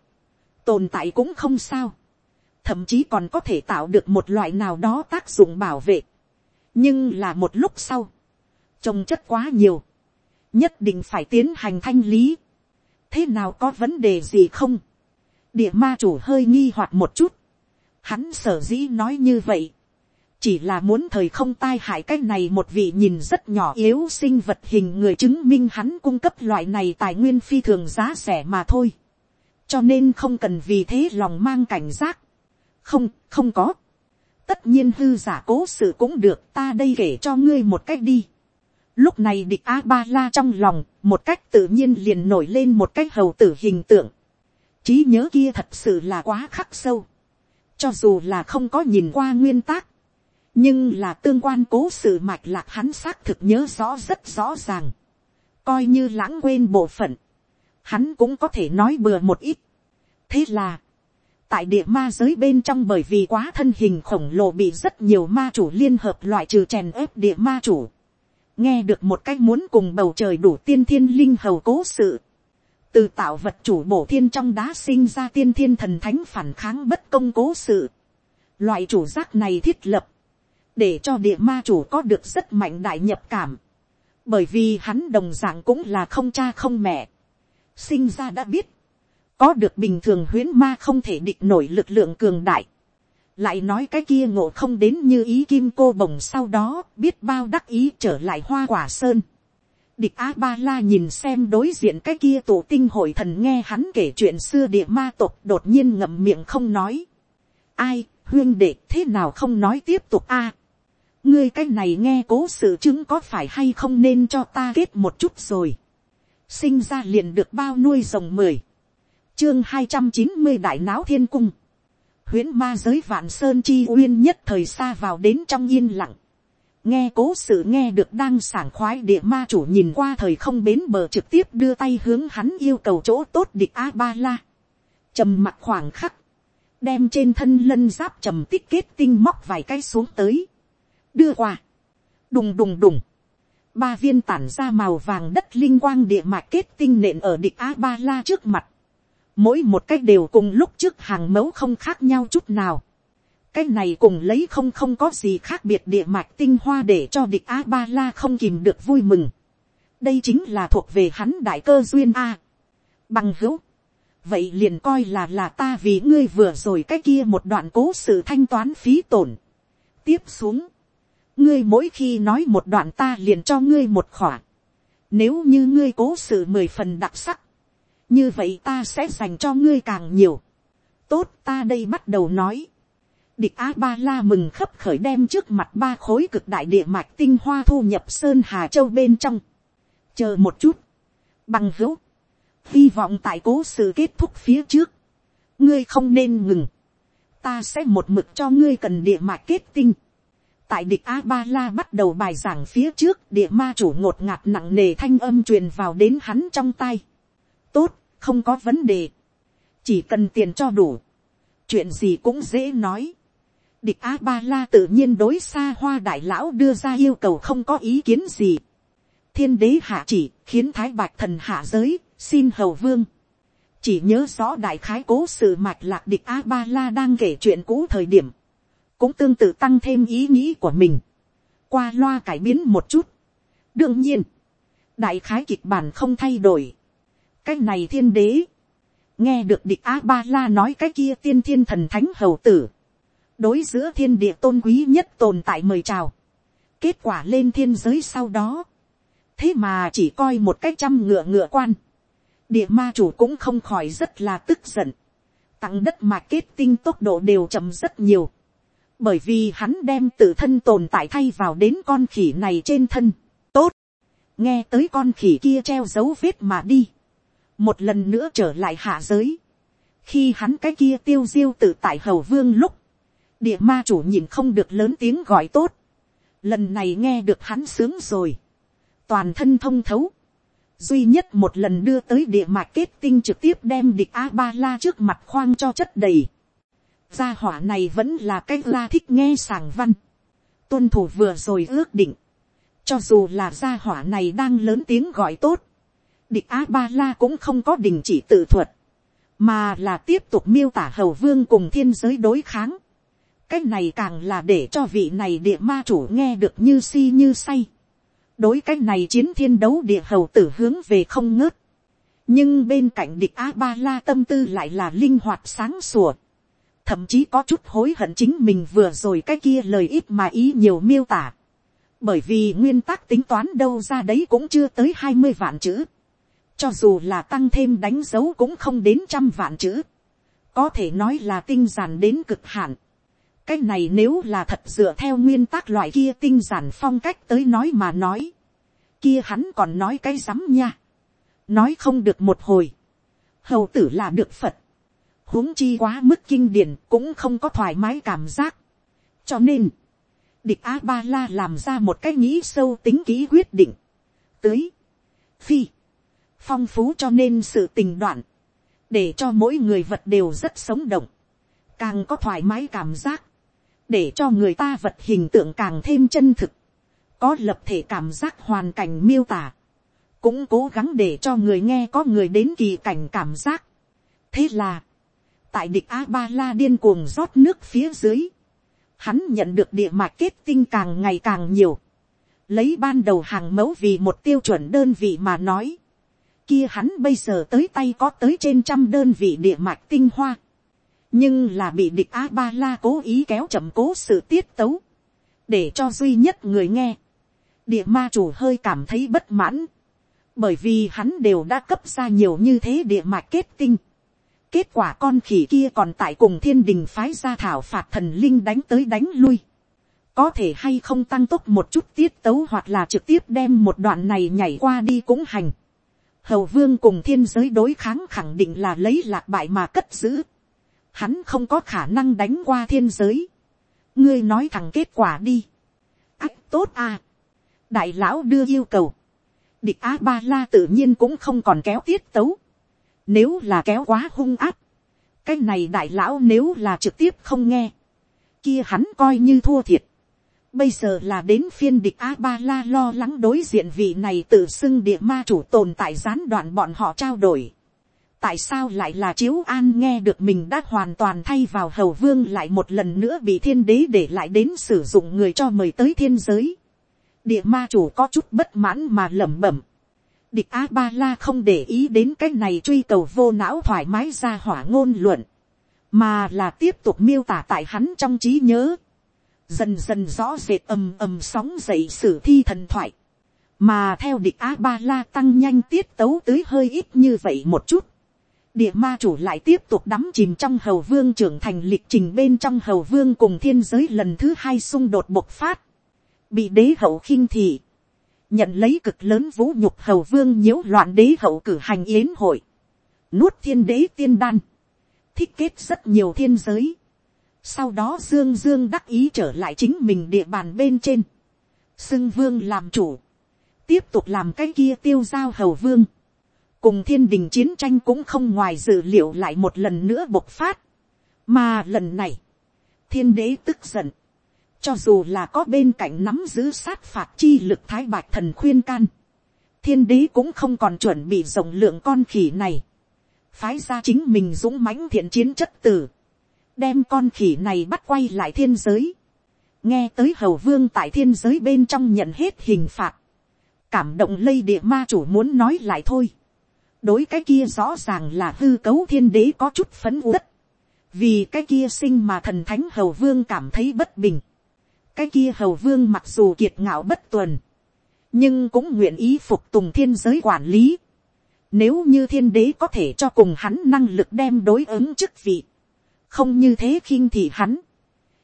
S1: tồn tại cũng không sao, thậm chí còn có thể tạo được một loại nào đó tác dụng bảo vệ, nhưng là một lúc sau, trông chất quá nhiều, nhất định phải tiến hành thanh lý, thế nào có vấn đề gì không, địa ma chủ hơi nghi hoặc một chút, hắn sở dĩ nói như vậy, chỉ là muốn thời không tai hại cái này một vị nhìn rất nhỏ yếu sinh vật hình người chứng minh hắn cung cấp loại này tài nguyên phi thường giá rẻ mà thôi. cho nên không cần vì thế lòng mang cảnh giác. không, không có. tất nhiên hư giả cố sự cũng được ta đây kể cho ngươi một cách đi lúc này địch a ba la trong lòng một cách tự nhiên liền nổi lên một cách hầu tử hình tượng. trí nhớ kia thật sự là quá khắc sâu. cho dù là không có nhìn qua nguyên tác nhưng là tương quan cố sự mạch lạc hắn xác thực nhớ rõ rất rõ ràng, coi như lãng quên bộ phận, hắn cũng có thể nói bừa một ít. thế là, tại địa ma giới bên trong bởi vì quá thân hình khổng lồ bị rất nhiều ma chủ liên hợp loại trừ chèn ép địa ma chủ, nghe được một cách muốn cùng bầu trời đủ tiên thiên linh hầu cố sự, từ tạo vật chủ bổ thiên trong đá sinh ra tiên thiên thần thánh phản kháng bất công cố sự, loại chủ giác này thiết lập, để cho địa ma chủ có được rất mạnh đại nhập cảm, bởi vì hắn đồng d ạ n g cũng là không cha không mẹ, sinh ra đã biết, có được bình thường huyến ma không thể địch nổi lực lượng cường đại, lại nói cái kia ngộ không đến như ý kim cô bồng sau đó biết bao đắc ý trở lại hoa quả sơn. Địch a ba la nhìn xem đối diện cái kia tổ tinh hội thần nghe hắn kể chuyện xưa địa ma tộc đột nhiên ngậm miệng không nói. ai, huyên đệ thế nào không nói tiếp tục a ngươi cái này nghe cố sự chứng có phải hay không nên cho ta kết một chút rồi. sinh ra liền được bao nuôi rồng mười. chương hai trăm chín mươi đại náo thiên cung huyễn ma giới vạn sơn chi uyên nhất thời xa vào đến trong yên lặng. nghe cố sự nghe được đang sảng khoái địa ma chủ nhìn qua thời không bến bờ trực tiếp đưa tay hướng hắn yêu cầu chỗ tốt địch a ba la. trầm mặt khoảng khắc. đem trên thân lân giáp trầm tích kết tinh móc vài cái xuống tới đưa qua, đùng đùng đùng, ba viên tản ra màu vàng đất linh quang địa mạch kết tinh nện ở địch a ba la trước mặt, mỗi một cách đều cùng lúc trước hàng mẫu không khác nhau chút nào, cái này cùng lấy không không có gì khác biệt địa mạch tinh hoa để cho địch a ba la không kìm được vui mừng, đây chính là thuộc về hắn đại cơ duyên a, bằng hữu, vậy liền coi là là ta vì ngươi vừa rồi cái kia một đoạn cố sự thanh toán phí tổn, tiếp xuống, ngươi mỗi khi nói một đoạn ta liền cho ngươi một khỏa. Nếu như ngươi cố sự mười phần đặc sắc, như vậy ta sẽ dành cho ngươi càng nhiều. Tốt, ta đây bắt đầu nói. Địch A-ba-la mừng khấp khởi đem trước mặt ba khối cực đại địa mạch tinh hoa thu nhập Sơn Hà Châu bên trong. Chờ một chút. Bằng hữu. Hy vọng tại cố sự kết thúc phía trước. Ngươi không nên ngừng. Ta sẽ một mực cho ngươi cần địa mạch kết tinh tại địch a ba la bắt đầu bài giảng phía trước, địa ma chủ ngột ngạt nặng nề thanh âm truyền vào đến hắn trong tay tốt, không có vấn đề. chỉ cần tiền cho đủ. chuyện gì cũng dễ nói. địch a ba la tự nhiên đối xa hoa đại lão đưa ra yêu cầu không có ý kiến gì. thiên đế hạ chỉ khiến thái bạch thần hạ giới xin hầu vương. chỉ nhớ rõ đại khái cố sự mạch lạc địch a ba la đang kể chuyện cũ thời điểm cũng tương tự tăng thêm ý nghĩ của mình. qua loa cải biến một chút. đương nhiên, đại khái kịch bản không thay đổi cái này thiên đế, nghe được địch a ba la nói cái kia tiên thiên thần thánh hầu tử, đối giữa thiên địa tôn quý nhất tồn tại mời chào, kết quả lên thiên giới sau đó, thế mà chỉ coi một cái trăm ngựa ngựa quan, địa ma chủ cũng không khỏi rất là tức giận, tặng đất mà kết tinh tốc độ đều chậm rất nhiều, bởi vì hắn đem tự thân tồn tại thay vào đến con khỉ này trên thân, tốt, nghe tới con khỉ kia treo dấu vết mà đi, một lần nữa trở lại hạ giới, khi hắn cái kia tiêu diêu tự tại hầu vương lúc, địa ma chủ nhìn không được lớn tiếng gọi tốt, lần này nghe được hắn sướng rồi, toàn thân thông thấu, duy nhất một lần đưa tới địa mạch kết tinh trực tiếp đem địch a ba la trước mặt khoang cho chất đầy. gia hỏa này vẫn là cái la thích nghe sàng văn, tuân thủ vừa rồi ước định, cho dù là gia hỏa này đang lớn tiếng gọi tốt, địch a ba la cũng không có đình chỉ tự thuật, mà là tiếp tục miêu tả hầu vương cùng thiên giới đối kháng. cái này càng là để cho vị này địa ma chủ nghe được như si như say đối cái này chiến thiên đấu địa hầu tử hướng về không ngớt. nhưng bên cạnh địch a ba la tâm tư lại là linh hoạt sáng sủa. thậm chí có chút hối hận chính mình vừa rồi cái kia lời ít mà ý nhiều miêu tả. bởi vì nguyên tắc tính toán đâu ra đấy cũng chưa tới hai mươi vạn chữ cho dù là tăng thêm đánh dấu cũng không đến trăm vạn chữ. có thể nói là tinh giản đến cực hạn cái này nếu là thật dựa theo nguyên tắc loại kia tinh giản phong cách tới nói mà nói. Kia hắn còn nói cái rắm nha. Nói không được một hồi. Hầu tử là được Phật. huống chi quá mức kinh điển cũng không có thoải mái cảm giác. Cho nên. Địch A-ba-la làm ra một cái nghĩ sâu tính kỹ quyết định. Tới. Phi. Phong phú cho nên sự tình đoạn. Để cho mỗi người vật đều rất sống động. Càng có thoải mái cảm giác để cho người ta vật hình tượng càng thêm chân thực, có lập thể cảm giác hoàn cảnh miêu tả, cũng cố gắng để cho người nghe có người đến kỳ cảnh cảm giác. thế là, tại địch a ba la điên cuồng rót nước phía dưới, hắn nhận được địa mạch kết tinh càng ngày càng nhiều, lấy ban đầu hàng mẫu vì một tiêu chuẩn đơn vị mà nói, kia hắn bây giờ tới tay có tới trên trăm đơn vị địa mạch tinh hoa, nhưng là bị địch a ba la cố ý kéo chậm cố sự tiết tấu, để cho duy nhất người nghe, địa ma chủ hơi cảm thấy bất mãn, bởi vì hắn đều đã cấp ra nhiều như thế địa mạch kết tinh. kết quả con khỉ kia còn tại cùng thiên đình phái ra thảo phạt thần linh đánh tới đánh lui. có thể hay không tăng tốc một chút tiết tấu hoặc là trực tiếp đem một đoạn này nhảy qua đi cũng hành hầu vương cùng thiên giới đối kháng khẳng định là lấy lạc bại mà cất giữ hắn không có khả năng đánh qua thiên giới. ngươi nói thẳng kết quả đi. ách tốt à. đại lão đưa yêu cầu. địch a ba la tự nhiên cũng không còn kéo tiết tấu. nếu là kéo quá hung áp. cái này đại lão nếu là trực tiếp không nghe. kia hắn coi như thua thiệt. Bây giờ là đến phiên địch A-ba-la lo lắng đối diện vị này tự xưng địa ma chủ tồn tại gián đoạn bọn họ trao đổi tại sao lại là chiếu an nghe được mình đã hoàn toàn thay vào hầu vương lại một lần nữa bị thiên đế để lại đến sử dụng người cho mời tới thiên giới. địa ma chủ có chút bất mãn mà lẩm bẩm. địch a ba la không để ý đến cái này truy cầu vô não thoải mái ra hỏa ngôn luận, mà là tiếp tục miêu tả tại hắn trong trí nhớ dần dần rõ rệt ầm ầm sóng dậy sử thi thần thoại. mà theo địch a ba la tăng nhanh tiết tấu tới hơi ít như vậy một chút. Địa ma chủ lại tiếp tục đắm chìm trong hầu vương trưởng thành lịch trình bên trong hầu vương cùng thiên giới lần thứ hai xung đột bộc phát, bị đế hậu khinh thị, nhận lấy cực lớn vũ nhục hầu vương nhiễu loạn đế hậu cử hành yến hội, nuốt thiên đế tiên đan, thích kết rất nhiều thiên giới, sau đó dương dương đắc ý trở lại chính mình địa bàn bên trên, xưng vương làm chủ, tiếp tục làm cái kia tiêu giao hầu vương, cùng thiên đình chiến tranh cũng không ngoài dự liệu lại một lần nữa bộc phát. mà lần này, thiên đế tức giận, cho dù là có bên cạnh nắm giữ sát phạt chi lực thái bạch thần khuyên can, thiên đế cũng không còn chuẩn bị rộng lượng con khỉ này, phái ra chính mình dũng mãnh thiện chiến chất tử, đem con khỉ này bắt quay lại thiên giới, nghe tới hầu vương tại thiên giới bên trong nhận hết hình phạt, cảm động lây địa ma chủ muốn nói lại thôi, đối cái kia rõ ràng là hư cấu thiên đế có chút phấn uất, vì cái kia sinh mà thần thánh hầu vương cảm thấy bất bình, cái kia hầu vương mặc dù kiệt ngạo bất tuần, nhưng cũng nguyện ý phục tùng thiên giới quản lý. Nếu như thiên đế có thể cho cùng hắn năng lực đem đối ứng chức vị, không như thế khiêng thì hắn,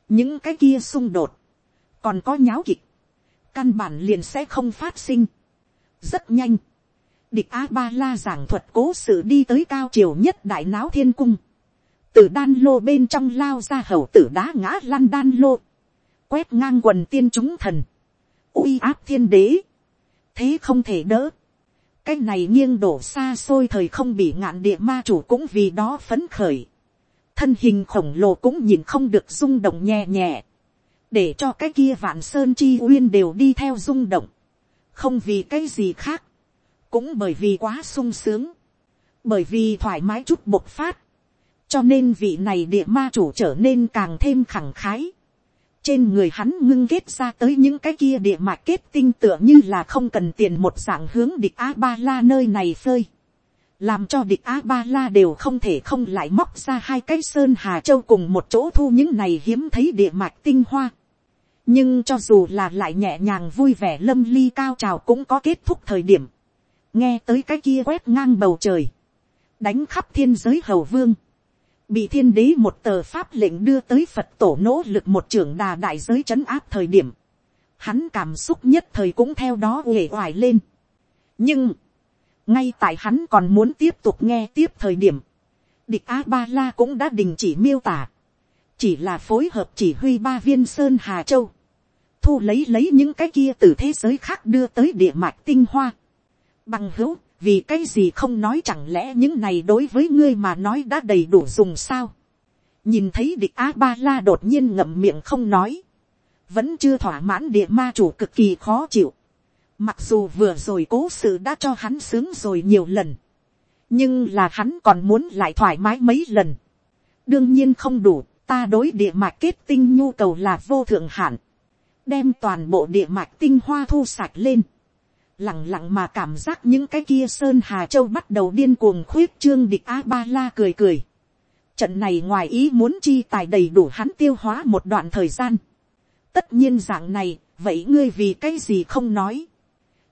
S1: những cái kia xung đột, còn có nháo kịch, căn bản liền sẽ không phát sinh. rất nhanh, địch a ba la giảng thuật cố sự đi tới cao triều nhất đại náo thiên cung, từ đan lô bên trong lao ra hầu tử đá ngã lăn đan lô, quét ngang quần tiên chúng thần, uy áp thiên đế, thế không thể đỡ, cái này nghiêng đổ xa xôi thời không bị ngạn địa ma chủ cũng vì đó phấn khởi, thân hình khổng lồ cũng nhìn không được rung động nhẹ nhẹ, để cho cái kia vạn sơn chi uyên đều đi theo rung động, không vì cái gì khác, cũng bởi vì quá sung sướng, bởi vì thoải mái chút bộc phát, cho nên vị này địa ma chủ trở nên càng thêm khẳng khái, trên người hắn ngưng kết ra tới những cái kia địa mạch kết tinh tựa như là không cần tiền một dạng hướng địch a ba la nơi này phơi làm cho địch a ba la đều không thể không lại móc ra hai cái sơn hà châu cùng một chỗ thu những này hiếm thấy địa mạch tinh hoa. nhưng cho dù là lại nhẹ nhàng vui vẻ lâm ly cao trào cũng có kết thúc thời điểm. nghe tới cái kia quét ngang bầu trời, đánh khắp thiên giới hầu vương, bị thiên đế một tờ pháp lệnh đưa tới phật tổ nỗ lực một trưởng đà đại giới c h ấ n áp thời điểm, hắn cảm xúc nhất thời cũng theo đó uể oải lên. nhưng, ngay tại hắn còn muốn tiếp tục nghe tiếp thời điểm, địch a ba la cũng đã đình chỉ miêu tả, chỉ là phối hợp chỉ huy ba viên sơn hà châu, thu lấy lấy những cái kia từ thế giới khác đưa tới địa mạch tinh hoa. Bằng hữu, vì cái gì không nói chẳng lẽ những này đối với ngươi mà nói đã đầy đủ dùng sao. nhìn thấy địch a ba la đột nhiên ngậm miệng không nói, vẫn chưa thỏa mãn địa ma chủ cực kỳ khó chịu. Mặc dù vừa rồi cố sự đã cho hắn sướng rồi nhiều lần. Nhưng là hắn còn muốn lại thoải mái mấy lần. Đương nhiên không đủ, ta đối địa mạch kết tinh nhu cầu là vô thượng hạn. Đem toàn bộ địa mạch tinh hoa thu sạch lên. Lặng lặng mà cảm giác những cái kia Sơn Hà Châu bắt đầu điên cuồng khuyết trương địch A-ba-la cười cười. Trận này ngoài ý muốn chi tài đầy đủ hắn tiêu hóa một đoạn thời gian. Tất nhiên dạng này, vậy ngươi vì cái gì không nói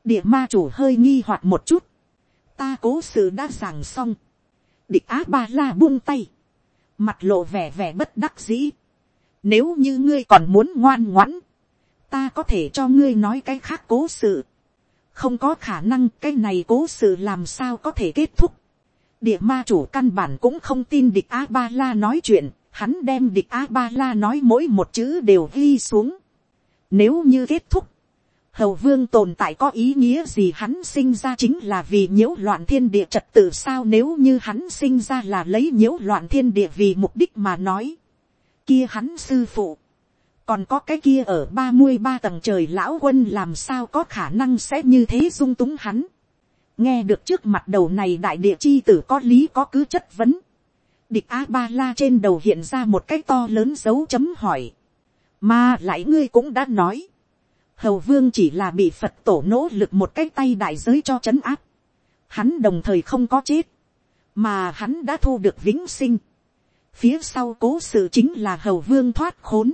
S1: địa ma chủ hơi nghi hoặc một chút, ta cố sự đã giảng xong, địch á ba la buông tay, mặt lộ vẻ vẻ bất đắc dĩ, nếu như ngươi còn muốn ngoan ngoãn, ta có thể cho ngươi nói cái khác cố sự, không có khả năng cái này cố sự làm sao có thể kết thúc, địa ma chủ căn bản cũng không tin địch a ba la nói chuyện, hắn đem địch a ba la nói mỗi một chữ đều ghi xuống. Nếu như kết thúc, hầu vương tồn tại có ý nghĩa gì hắn sinh ra chính là vì nhiễu loạn thiên địa trật tự sao nếu như hắn sinh ra là lấy nhiễu loạn thiên địa vì mục đích mà nói. kia hắn sư phụ. còn có cái kia ở ba mươi ba tầng trời lão quân làm sao có khả năng sẽ như thế dung túng hắn. nghe được trước mặt đầu này đại địa chi tử có lý có cứ chất vấn. địch a ba la trên đầu hiện ra một cái to lớn dấu chấm hỏi. mà lại ngươi cũng đã nói hầu vương chỉ là bị phật tổ nỗ lực một cái tay đại giới cho c h ấ n áp. hắn đồng thời không có chết, mà hắn đã thu được vĩnh sinh. phía sau cố sự chính là hầu vương thoát khốn.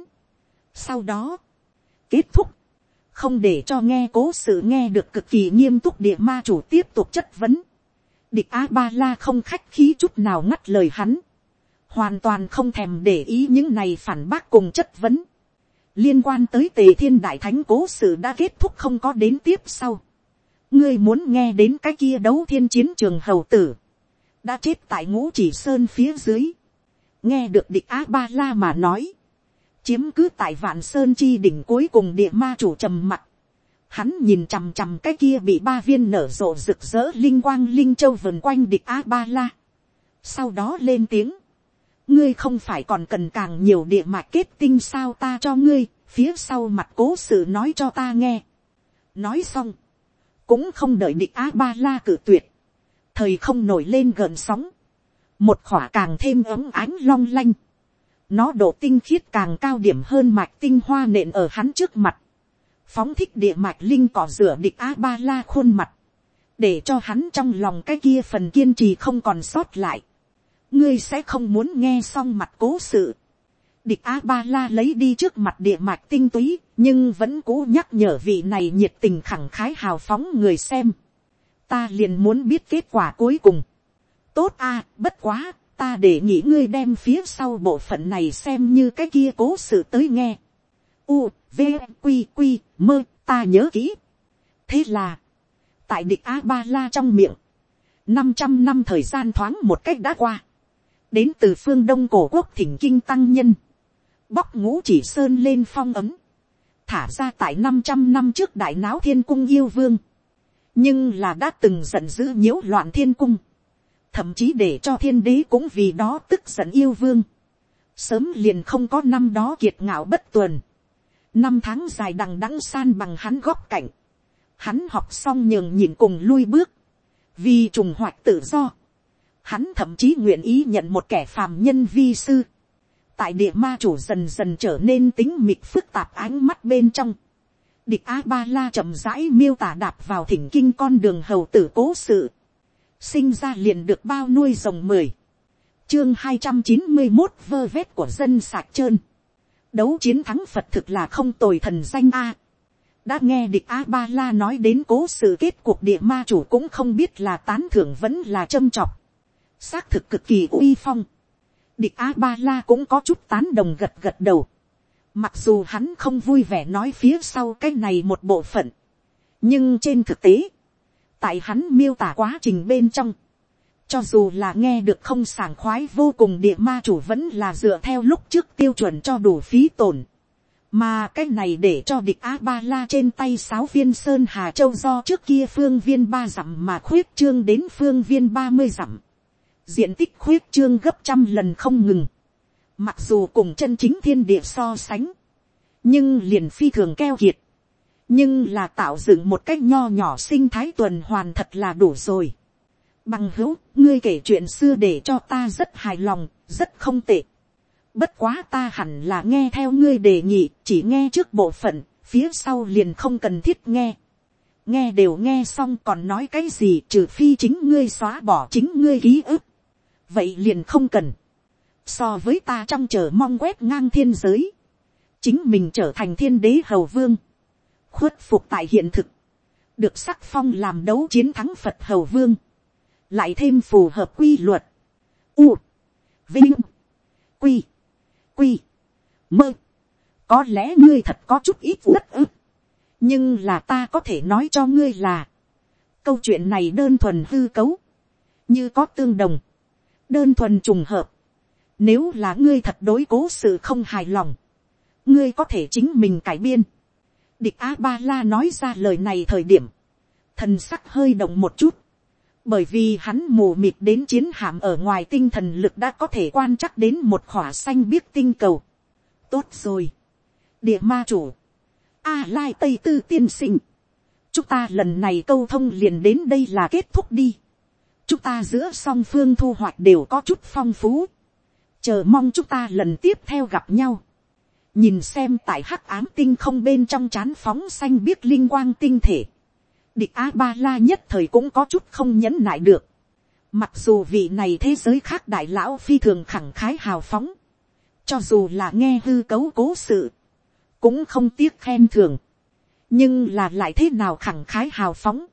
S1: sau đó, kết thúc, không để cho nghe cố sự nghe được cực kỳ nghiêm túc địa ma chủ tiếp tục chất vấn. địch a ba la không khách khí chút nào ngắt lời hắn, hoàn toàn không thèm để ý những này phản bác cùng chất vấn liên quan tới tề thiên đại thánh cố sự đã kết thúc không có đến tiếp sau. ngươi muốn nghe đến cái kia đấu thiên chiến trường hầu tử, đã chết tại ngũ chỉ sơn phía dưới, nghe được địch a ba la mà nói, chiếm cứ tại vạn sơn chi đỉnh cuối cùng địa ma chủ trầm mặt, hắn nhìn chằm chằm cái kia bị ba viên nở rộ rực rỡ linh quang linh châu vần quanh địch a ba la, sau đó lên tiếng, ngươi không phải còn cần càng nhiều địa mạch kết tinh sao ta cho ngươi, phía sau mặt cố sự nói cho ta nghe. nói xong, cũng không đợi địch a ba la cử tuyệt, thời không nổi lên gần sóng, một khỏa càng thêm ấm ánh long lanh, nó độ tinh khiết càng cao điểm hơn mạch tinh hoa nện ở hắn trước mặt, phóng thích địa mạch linh cỏ rửa địch a ba la khuôn mặt, để cho hắn trong lòng cái kia phần kiên trì không còn sót lại ngươi sẽ không muốn nghe xong mặt cố sự. địch a ba la lấy đi trước mặt địa mạch tinh túy, nhưng vẫn cố nhắc nhở vị này nhiệt tình khẳng khái hào phóng người xem. ta liền muốn biết kết quả cuối cùng. tốt a, bất quá, ta để nghĩ ngươi đem phía sau bộ phận này xem như cái kia cố sự tới nghe. U, V, Quy, Quy, mơ, ta nhớ kỹ. Thế là, tại địch a ba la trong miệng, năm trăm năm thời gian thoáng một cách đã qua, đến từ phương đông cổ quốc thỉnh kinh tăng nhân, bóc ngũ chỉ sơn lên phong ấm, thả ra tại năm trăm năm trước đại náo thiên cung yêu vương, nhưng là đã từng giận dữ nhiễu loạn thiên cung, thậm chí để cho thiên đế cũng vì đó tức giận yêu vương, sớm liền không có năm đó kiệt ngạo bất tuần, năm tháng dài đằng đẵng san bằng hắn góc cạnh, hắn học xong nhường nhìn cùng lui bước, vì trùng hoạch tự do, hắn thậm chí nguyện ý nhận một kẻ phàm nhân vi sư, tại địa ma chủ dần dần trở nên tính mịt phức tạp ánh mắt bên trong, địch a ba la chậm rãi miêu tả đạp vào thỉnh kinh con đường hầu tử cố sự, sinh ra liền được bao nuôi rồng mười, chương hai trăm chín mươi một vơ vét của dân sạc trơn, đấu chiến thắng phật thực là không tồi thần danh a, đã nghe địch a ba la nói đến cố sự kết cuộc địa ma chủ cũng không biết là tán thưởng vẫn là châm chọc, xác thực cực kỳ uy phong, địch a ba la cũng có chút tán đồng gật gật đầu, mặc dù hắn không vui vẻ nói phía sau cái này một bộ phận, nhưng trên thực tế, tại hắn miêu tả quá trình bên trong, cho dù là nghe được không sảng khoái vô cùng địa ma chủ vẫn là dựa theo lúc trước tiêu chuẩn cho đủ phí tổn. Mà cái này để cho địch A-ba-la trên tay sáu viên sơn hà châu do trước kia phương viên ba dặm mà khuyết trương đến phương viên ba mươi dặm. Diện tích khuyết trương gấp trăm lần không ngừng. Mặc dù cùng chân chính thiên địa so sánh. Nhưng liền phi thường keo kiệt. Nhưng là tạo dựng một cách nho nhỏ sinh thái tuần hoàn thật là đủ rồi Bằng hữu, ngươi kể chuyện xưa để cho ta rất hài lòng, rất không tệ. Bất quá ta hẳn là nghe theo ngươi đề nghị, chỉ nghe trước bộ phận, phía sau liền không cần thiết nghe. Nghe đều nghe xong còn nói cái gì trừ phi chính ngươi xóa bỏ chính ngươi ký ức. Vậy liền không cần. So với ta trong chờ mong quét ngang thiên giới. Chính mình trở thành thiên đế hầu vương. Khuất phục tại hiện thực. Được sắc phong làm đấu chiến thắng Phật hầu vương. Lại thêm phù hợp quy luật, u, vinh, quy, quy, mơ, có lẽ ngươi thật có chút ít rất ức, nhưng là ta có thể nói cho ngươi là, câu chuyện này đơn thuần hư cấu, như có tương đồng, đơn thuần trùng hợp, nếu là ngươi thật đối cố sự không hài lòng, ngươi có thể chính mình cải biên. Địch A Ba La nói ra lời này thời điểm, thần sắc hơi động một chút, bởi vì hắn mù mịt đến chiến hạm ở ngoài tinh thần lực đã có thể quan chắc đến một khỏa xanh biếc tinh cầu. tốt rồi. địa ma chủ. a lai tây tư tiên sinh. chúng ta lần này câu thông liền đến đây là kết thúc đi chúng ta giữa song phương thu hoạch đều có chút phong phú. chờ mong chúng ta lần tiếp theo gặp nhau. nhìn xem tại hắc ám tinh không bên trong c h á n phóng xanh biết linh quang tinh thể địch a ba la nhất thời cũng có chút không nhẫn nại được. Mặc dù vị này thế giới khác đại lão phi thường khẳng khái hào phóng. Cho dù là nghe hư cấu cố sự. Cũng không tiếc khen thường. Nhưng là lại thế nào khẳng khái hào phóng.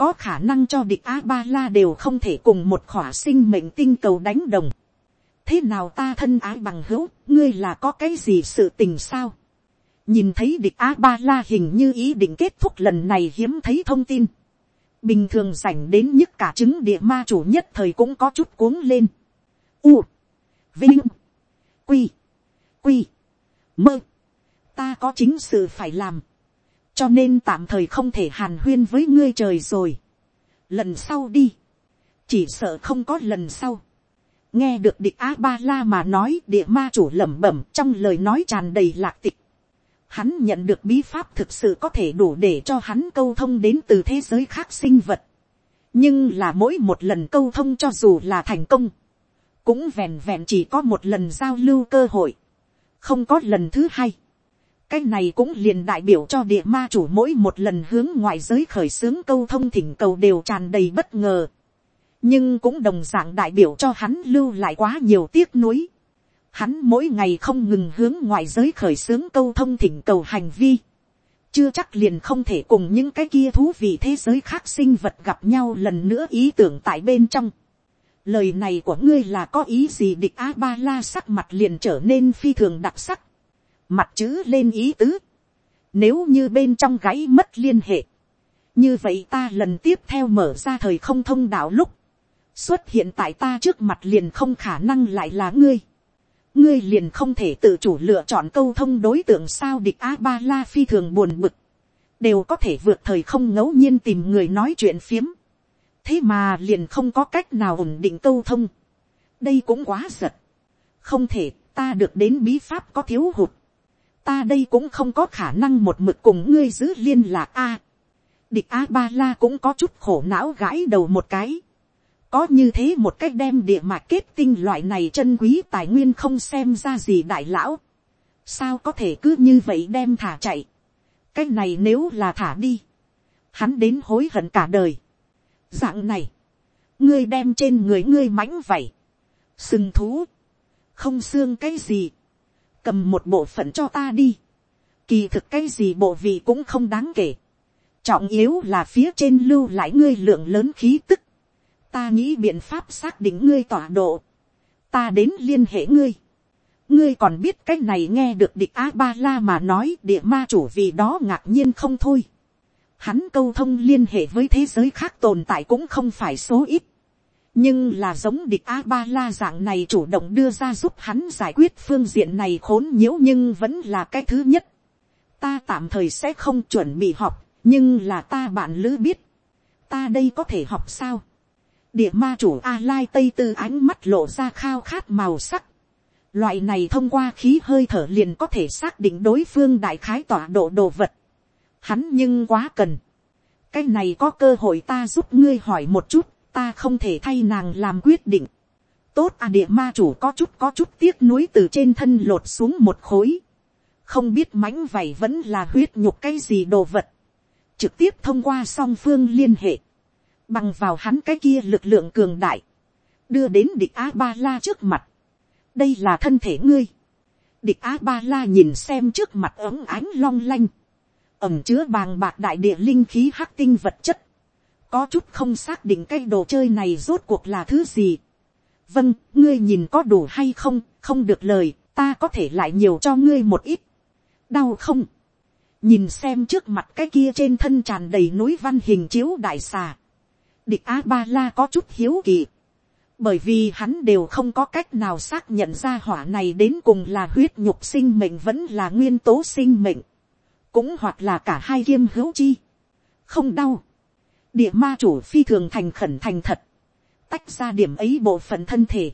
S1: Có khả năng cho địch A-ba-la đều không thể cùng một khỏa sinh mệnh tinh cầu đánh đồng. Thế nào ta thân ái bằng hữu, ngươi là có cái gì sự tình sao? nhìn thấy địch a ba la hình như ý định kết thúc lần này hiếm thấy thông tin, bình thường dành đến nhất cả chứng địa ma chủ nhất thời cũng có chút cuống lên. U, vinh, quy, quy, mơ, ta có chính sự phải làm, cho nên tạm thời không thể hàn huyên với ngươi trời rồi. lần sau đi, chỉ sợ không có lần sau. nghe được địch a ba la mà nói địa ma chủ lẩm bẩm trong lời nói tràn đầy lạc tịch hắn nhận được bí pháp thực sự có thể đủ để cho hắn câu thông đến từ thế giới khác sinh vật. nhưng là mỗi một lần câu thông cho dù là thành công, cũng vẹn vẹn chỉ có một lần giao lưu cơ hội, không có lần thứ hai cái này cũng liền đại biểu cho địa ma chủ mỗi một lần hướng ngoại giới khởi xướng câu thông thỉnh cầu đều tràn đầy bất ngờ. nhưng cũng đồng d ạ n g đại biểu cho hắn lưu lại quá nhiều tiếc nuối. hắn mỗi ngày không ngừng hướng ngoại giới khởi xướng câu thông thỉnh cầu hành vi. chưa chắc liền không thể cùng những cái kia thú vị thế giới khác sinh vật gặp nhau lần nữa ý tưởng tại bên trong lời này của ngươi là có ý gì địch a ba la sắc mặt liền trở nên phi thường đặc sắc, mặt chữ lên ý tứ, nếu như bên trong gáy mất liên hệ, như vậy ta lần tiếp theo mở ra thời không thông đạo lúc, xuất hiện tại ta trước mặt liền không khả năng lại là ngươi, ngươi liền không thể tự chủ lựa chọn câu thông đối tượng sao địch a ba la phi thường buồn bực, đều có thể vượt thời không ngẫu nhiên tìm người nói chuyện phiếm, thế mà liền không có cách nào ổn định câu thông. đây cũng quá giật. không thể, ta được đến bí pháp có thiếu hụt ta đây cũng không có khả năng một mực cùng ngươi giữ liên lạc a. địch a ba la cũng có chút khổ não gãi đầu một cái. có như thế một cách đem địa mạch kết tinh loại này chân quý tài nguyên không xem ra gì đại lão. sao có thể cứ như vậy đem thả chạy. cái này nếu là thả đi. hắn đến hối hận cả đời dạng này, ngươi đem trên người ngươi mãnh vậy, sừng thú, không xương cái gì, cầm một bộ phận cho ta đi, kỳ thực cái gì bộ vị cũng không đáng kể, trọng yếu là phía trên lưu lại ngươi lượng lớn khí tức, ta nghĩ biện pháp xác định ngươi tọa độ, ta đến liên hệ ngươi, ngươi còn biết cái này nghe được địch a ba la mà nói địa ma chủ vì đó ngạc nhiên không thôi. Hắn câu thông liên hệ với thế giới khác tồn tại cũng không phải số ít nhưng là giống địch a ba la dạng này chủ động đưa ra giúp hắn giải quyết phương diện này khốn nhiễu nhưng vẫn là cái thứ nhất. ta tạm thời sẽ không chuẩn bị học, nhưng là ta bạn lữ biết. ta đây có thể học sao. địa ma chủ a lai tây tư ánh mắt lộ ra khao khát màu sắc. loại này thông qua khí hơi thở liền có thể xác định đối phương đại khái tọa độ đồ vật hắn nhưng quá cần. cái này có cơ hội ta giúp ngươi hỏi một chút, ta không thể thay nàng làm quyết định. tốt à địa ma chủ có chút có chút tiếc nuối từ trên thân lột xuống một khối. không biết mánh vảy vẫn là huyết nhục cái gì đồ vật. trực tiếp thông qua song phương liên hệ. bằng vào hắn cái kia lực lượng cường đại. đưa đến địch a ba la trước mặt. đây là thân thể ngươi. địch a ba la nhìn xem trước mặt ấm ánh long lanh ẩm chứa bàng bạc đại địa linh khí hắc tinh vật chất, có chút không xác định cái đồ chơi này rốt cuộc là thứ gì. vâng, ngươi nhìn có đủ hay không, không được lời, ta có thể lại nhiều cho ngươi một ít. đau không, nhìn xem trước mặt cái kia trên thân tràn đầy núi văn hình chiếu đại xà. địch a ba la có chút hiếu kỳ, bởi vì hắn đều không có cách nào xác nhận ra hỏa này đến cùng là huyết nhục sinh mệnh vẫn là nguyên tố sinh mệnh cũng hoặc là cả hai kiêm hữu chi, không đau, địa ma chủ phi thường thành khẩn thành thật, tách ra điểm ấy bộ phận thân thể,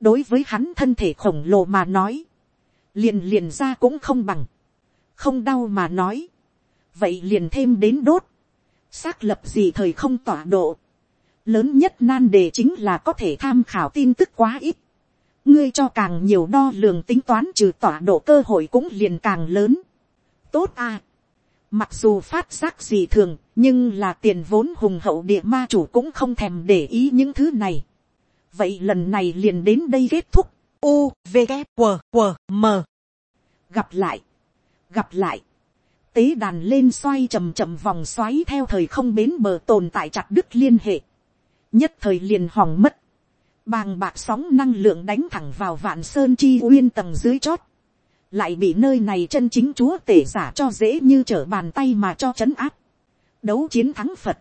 S1: đối với hắn thân thể khổng lồ mà nói, liền liền ra cũng không bằng, không đau mà nói, vậy liền thêm đến đốt, xác lập gì thời không tỏa độ, lớn nhất nan đề chính là có thể tham khảo tin tức quá ít, ngươi cho càng nhiều đo lường tính toán trừ tỏa độ cơ hội cũng liền càng lớn. Tốt à. Mặc dù phát giác gì thường, nhưng là tiền vốn hùng hậu địa ma chủ cũng không thèm để ý những thứ này. Vậy lần này liền đến đây kết thúc. U, V, g W, W, M. Gặp lại. Gặp lại. Tế đàn lên xoay chầm chậm vòng xoáy theo thời không bến bờ tồn tại chặt đứt liên hệ. Nhất thời liền hỏng mất. Bàng bạc sóng năng lượng đánh thẳng vào vạn sơn chi uyên tầng dưới chót lại bị nơi này chân chính chúa tể giả cho dễ như trở bàn tay mà cho chấn áp đấu chiến thắng phật,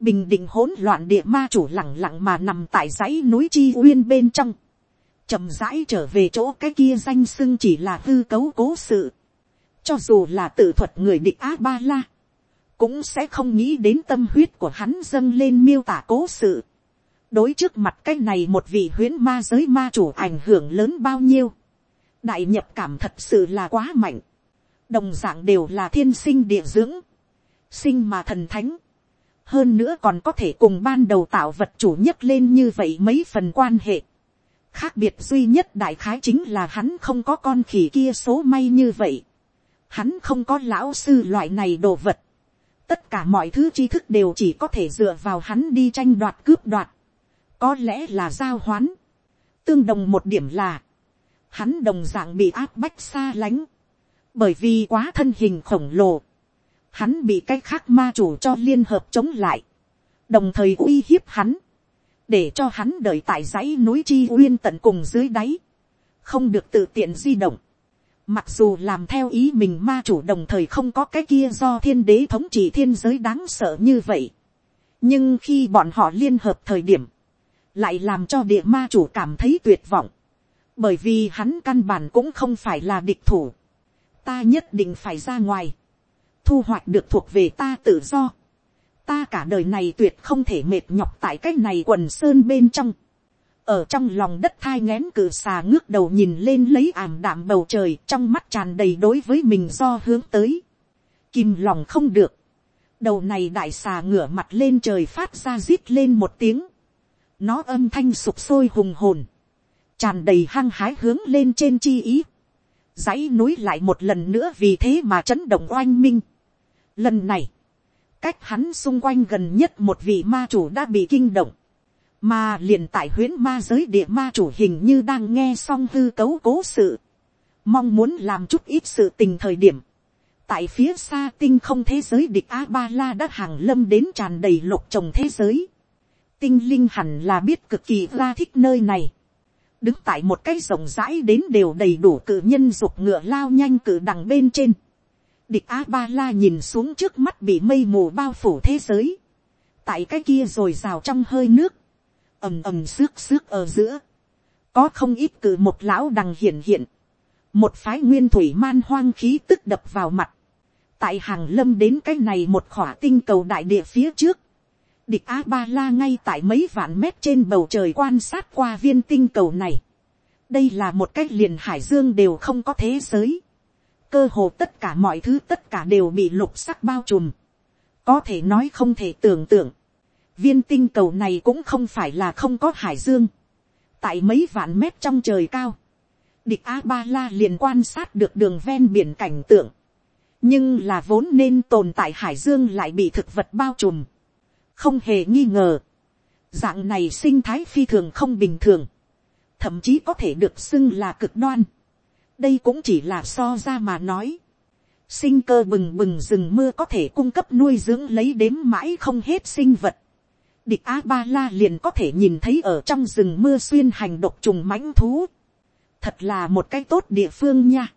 S1: bình định hỗn loạn địa ma chủ lẳng lặng mà nằm tại dãy núi chi uyên bên trong, chậm rãi trở về chỗ cái kia danh sưng chỉ là hư cấu cố sự, cho dù là tự thuật người địch a ba la, cũng sẽ không nghĩ đến tâm huyết của hắn dâng lên miêu tả cố sự. đối trước mặt cái này một vị huyến ma giới ma chủ ảnh hưởng lớn bao nhiêu, đại nhập cảm thật sự là quá mạnh, đồng d ạ n g đều là thiên sinh địa dưỡng, sinh mà thần thánh, hơn nữa còn có thể cùng ban đầu tạo vật chủ nhất lên như vậy mấy phần quan hệ, khác biệt duy nhất đại khái chính là hắn không có con khỉ kia số may như vậy. hắn không có lão sư loại này đồ vật. tất cả mọi thứ tri thức đều chỉ có thể dựa vào hắn đi tranh đoạt cướp đoạt. có lẽ là giao hoán. tương đồng một điểm là, hắn đồng d ạ n g bị áp bách xa lánh. bởi vì quá thân hình khổng lồ hắn bị cái khác ma chủ cho liên hợp chống lại. đồng thời uy hiếp hắn để cho hắn đợi tại dãy núi chi uyên tận cùng dưới đáy, không được tự tiện di động. Mặc dù làm theo ý mình ma chủ đồng thời không có cái kia do thiên đế thống trị thiên giới đáng sợ như vậy. Nhưng khi bọn họ liên hợp thời điểm, lại làm cho địa ma chủ cảm thấy tuyệt vọng. Bởi vì hắn căn bản cũng không phải là địch thủ. Ta nhất định phải ra ngoài. Thu hoạch được thuộc về ta tự do ta cả đời này tuyệt không thể mệt nhọc tại cái này quần sơn bên trong. ở trong lòng đất thai ngén cử xà ngước đầu nhìn lên lấy ảm đạm bầu trời, trong mắt tràn đầy đối với mình do hướng tới. Kim lòng không được. đầu này đại xà ngửa mặt lên trời phát ra rít lên một tiếng. nó âm thanh sụp sôi hùng hồn. tràn đầy hăng hái hướng lên trên chi ý. dãy núi lại một lần nữa vì thế mà chấn động oanh minh lần này, cách hắn xung quanh gần nhất một vị ma chủ đã bị kinh động, mà liền tại huyến ma giới địa ma chủ hình như đang nghe xong hư cấu cố sự, mong muốn làm chút ít sự tình thời điểm, tại phía xa tinh không thế giới địch a ba la đã hàng lâm đến tràn đầy lục trồng thế giới, tinh linh hẳn là biết cực kỳ ra thích nơi này, đứng tại một cái rộng rãi đến đều đầy đủ cự nhân dục ngựa lao nhanh cự đằng bên trên, địch a ba la nhìn xuống trước mắt bị mây mù bao phủ thế giới, tại cái kia rồi rào trong hơi nước, ầm ầm xước xước ở giữa, có không ít cử một lão đằng hiển hiện, một phái nguyên thủy man hoang khí tức đập vào mặt, tại hàng lâm đến cái này một khỏa tinh cầu đại địa phía trước, địch a ba la ngay tại mấy vạn mét trên bầu trời quan sát qua viên tinh cầu này, đây là một cái liền hải dương đều không có thế giới, cơ hồ tất cả mọi thứ tất cả đều bị lục sắc bao trùm. có thể nói không thể tưởng tượng. viên tinh cầu này cũng không phải là không có hải dương. tại mấy vạn mét trong trời cao, địch a ba la liền quan sát được đường ven biển cảnh tượng. nhưng là vốn nên tồn tại hải dương lại bị thực vật bao trùm. không hề nghi ngờ. dạng này sinh thái phi thường không bình thường. thậm chí có thể được xưng là cực đoan đây cũng chỉ là so ra mà nói. sinh cơ bừng bừng rừng mưa có thể cung cấp nuôi dưỡng lấy đếm mãi không hết sinh vật. địch a ba la liền có thể nhìn thấy ở trong rừng mưa xuyên hành độc trùng mãnh thú. thật là một cái tốt địa phương nha.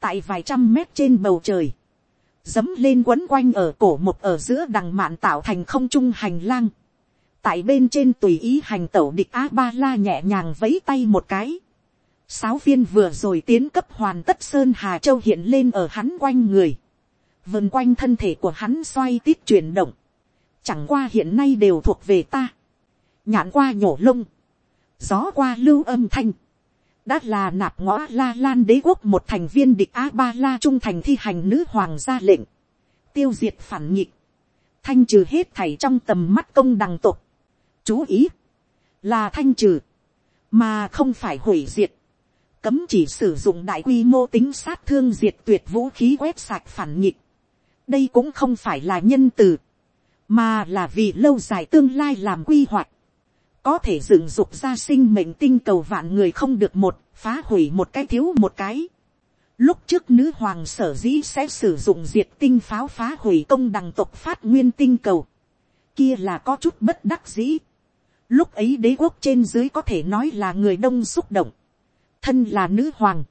S1: tại vài trăm mét trên bầu trời, dấm lên quấn quanh ở cổ một ở giữa đằng mạn tạo thành không trung hành lang. tại bên trên tùy ý hành tẩu địch a ba la nhẹ nhàng vấy tay một cái Sáu viên vừa rồi tiến cấp hoàn tất Sơn Hà Châu hiện lên ở hắn quanh người. Vần quanh thân thể của hắn xoay tít chuyển động. Chẳng qua hiện nay đều thuộc về ta. Nhãn qua nhổ lông. Gió qua lưu âm thanh. Đã là nạp ngõ la lan đế quốc một thành viên địch A-ba-la trung thành thi hành nữ hoàng gia lệnh. Tiêu diệt phản nhịp. Thanh trừ hết thảy trong tầm mắt công đằng tục. Chú ý. Là thanh trừ. Mà không phải hủy diệt cấm chỉ sử dụng đại quy mô tính sát thương diệt tuyệt vũ khí quét sạch phản nhịp. đây cũng không phải là nhân từ, mà là vì lâu dài tương lai làm quy hoạch, có thể dựng dục ra sinh mệnh tinh cầu vạn người không được một, phá hủy một cái thiếu một cái. Lúc trước nữ hoàng sở dĩ sẽ sử dụng diệt tinh pháo phá hủy công đằng tộc phát nguyên tinh cầu. Kia là có chút bất đắc dĩ. Lúc ấy đế quốc trên dưới có thể nói là người đông xúc động thân là nữ hoàng,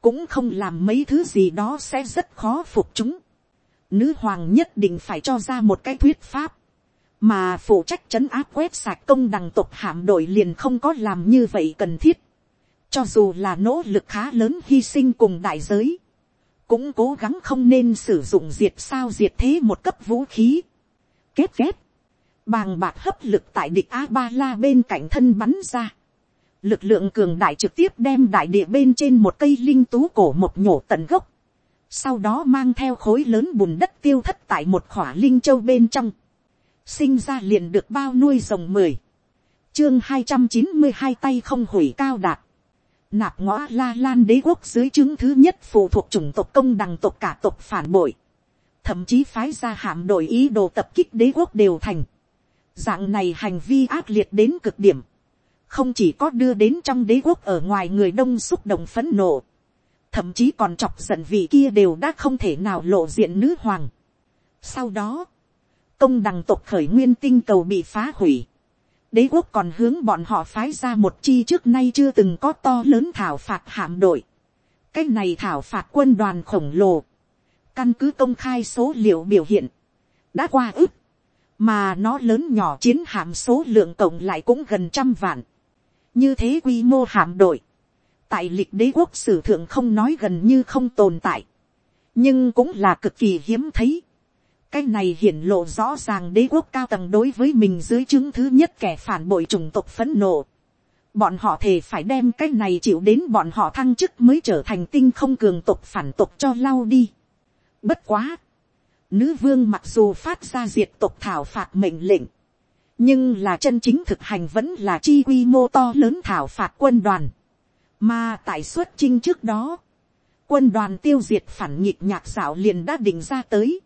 S1: cũng không làm mấy thứ gì đó sẽ rất khó phục chúng. Nữ hoàng nhất định phải cho ra một cái thuyết pháp, mà phụ trách trấn áp quét sạc công đằng tộc hạm đội liền không có làm như vậy cần thiết. cho dù là nỗ lực khá lớn hy sinh cùng đại giới, cũng cố gắng không nên sử dụng diệt sao diệt thế một cấp vũ khí. kết kết, bàng bạc hấp lực tại địch a ba la bên cạnh thân bắn ra lực lượng cường đại trực tiếp đem đại địa bên trên một cây linh tú cổ một nhổ tận gốc, sau đó mang theo khối lớn bùn đất tiêu thất tại một khỏa linh châu bên trong, sinh ra liền được bao nuôi rồng mười, chương hai trăm chín mươi hai tay không hủy cao đạt, nạp ngõ la lan đế quốc dưới chứng thứ nhất phụ thuộc chủng tộc công đằng tộc cả tộc phản bội, thậm chí phái ra hạm đội ý đồ tập kích đế quốc đều thành, dạng này hành vi ác liệt đến cực điểm, không chỉ có đưa đến trong đế quốc ở ngoài người đông xúc động phấn nộ, thậm chí còn chọc giận vị kia đều đã không thể nào lộ diện nữ hoàng. Sau đó, công đằng tộc khởi nguyên tinh cầu bị phá hủy, đế quốc còn hướng bọn họ phái ra một chi trước nay chưa từng có to lớn thảo phạt hạm đội. cái này thảo phạt quân đoàn khổng lồ, căn cứ công khai số liệu biểu hiện, đã qua ức, mà nó lớn nhỏ chiến hạm số lượng cộng lại cũng gần trăm vạn như thế quy mô hạm đội, tại lịch đế quốc sử thượng không nói gần như không tồn tại, nhưng cũng là cực kỳ hiếm thấy cái này hiển lộ rõ ràng đế quốc cao tầng đối với mình dưới chứng thứ nhất kẻ phản bội chủng tộc phấn nộ. Bọn họ thề phải đem cái này chịu đến bọn họ thăng chức mới trở thành tinh không cường tộc phản tộc cho lau đi. Bất quá. Nữ vương mặc dù phát ra diệt tộc thảo phạt mệnh lệnh. Nhưng là chân chính thực hành vẫn là chi quy mô to lớn thảo phạt quân đoàn. Mà tại xuất chinh trước đó. Quân đoàn tiêu diệt phản nghịch nhạc xảo liền đã định ra tới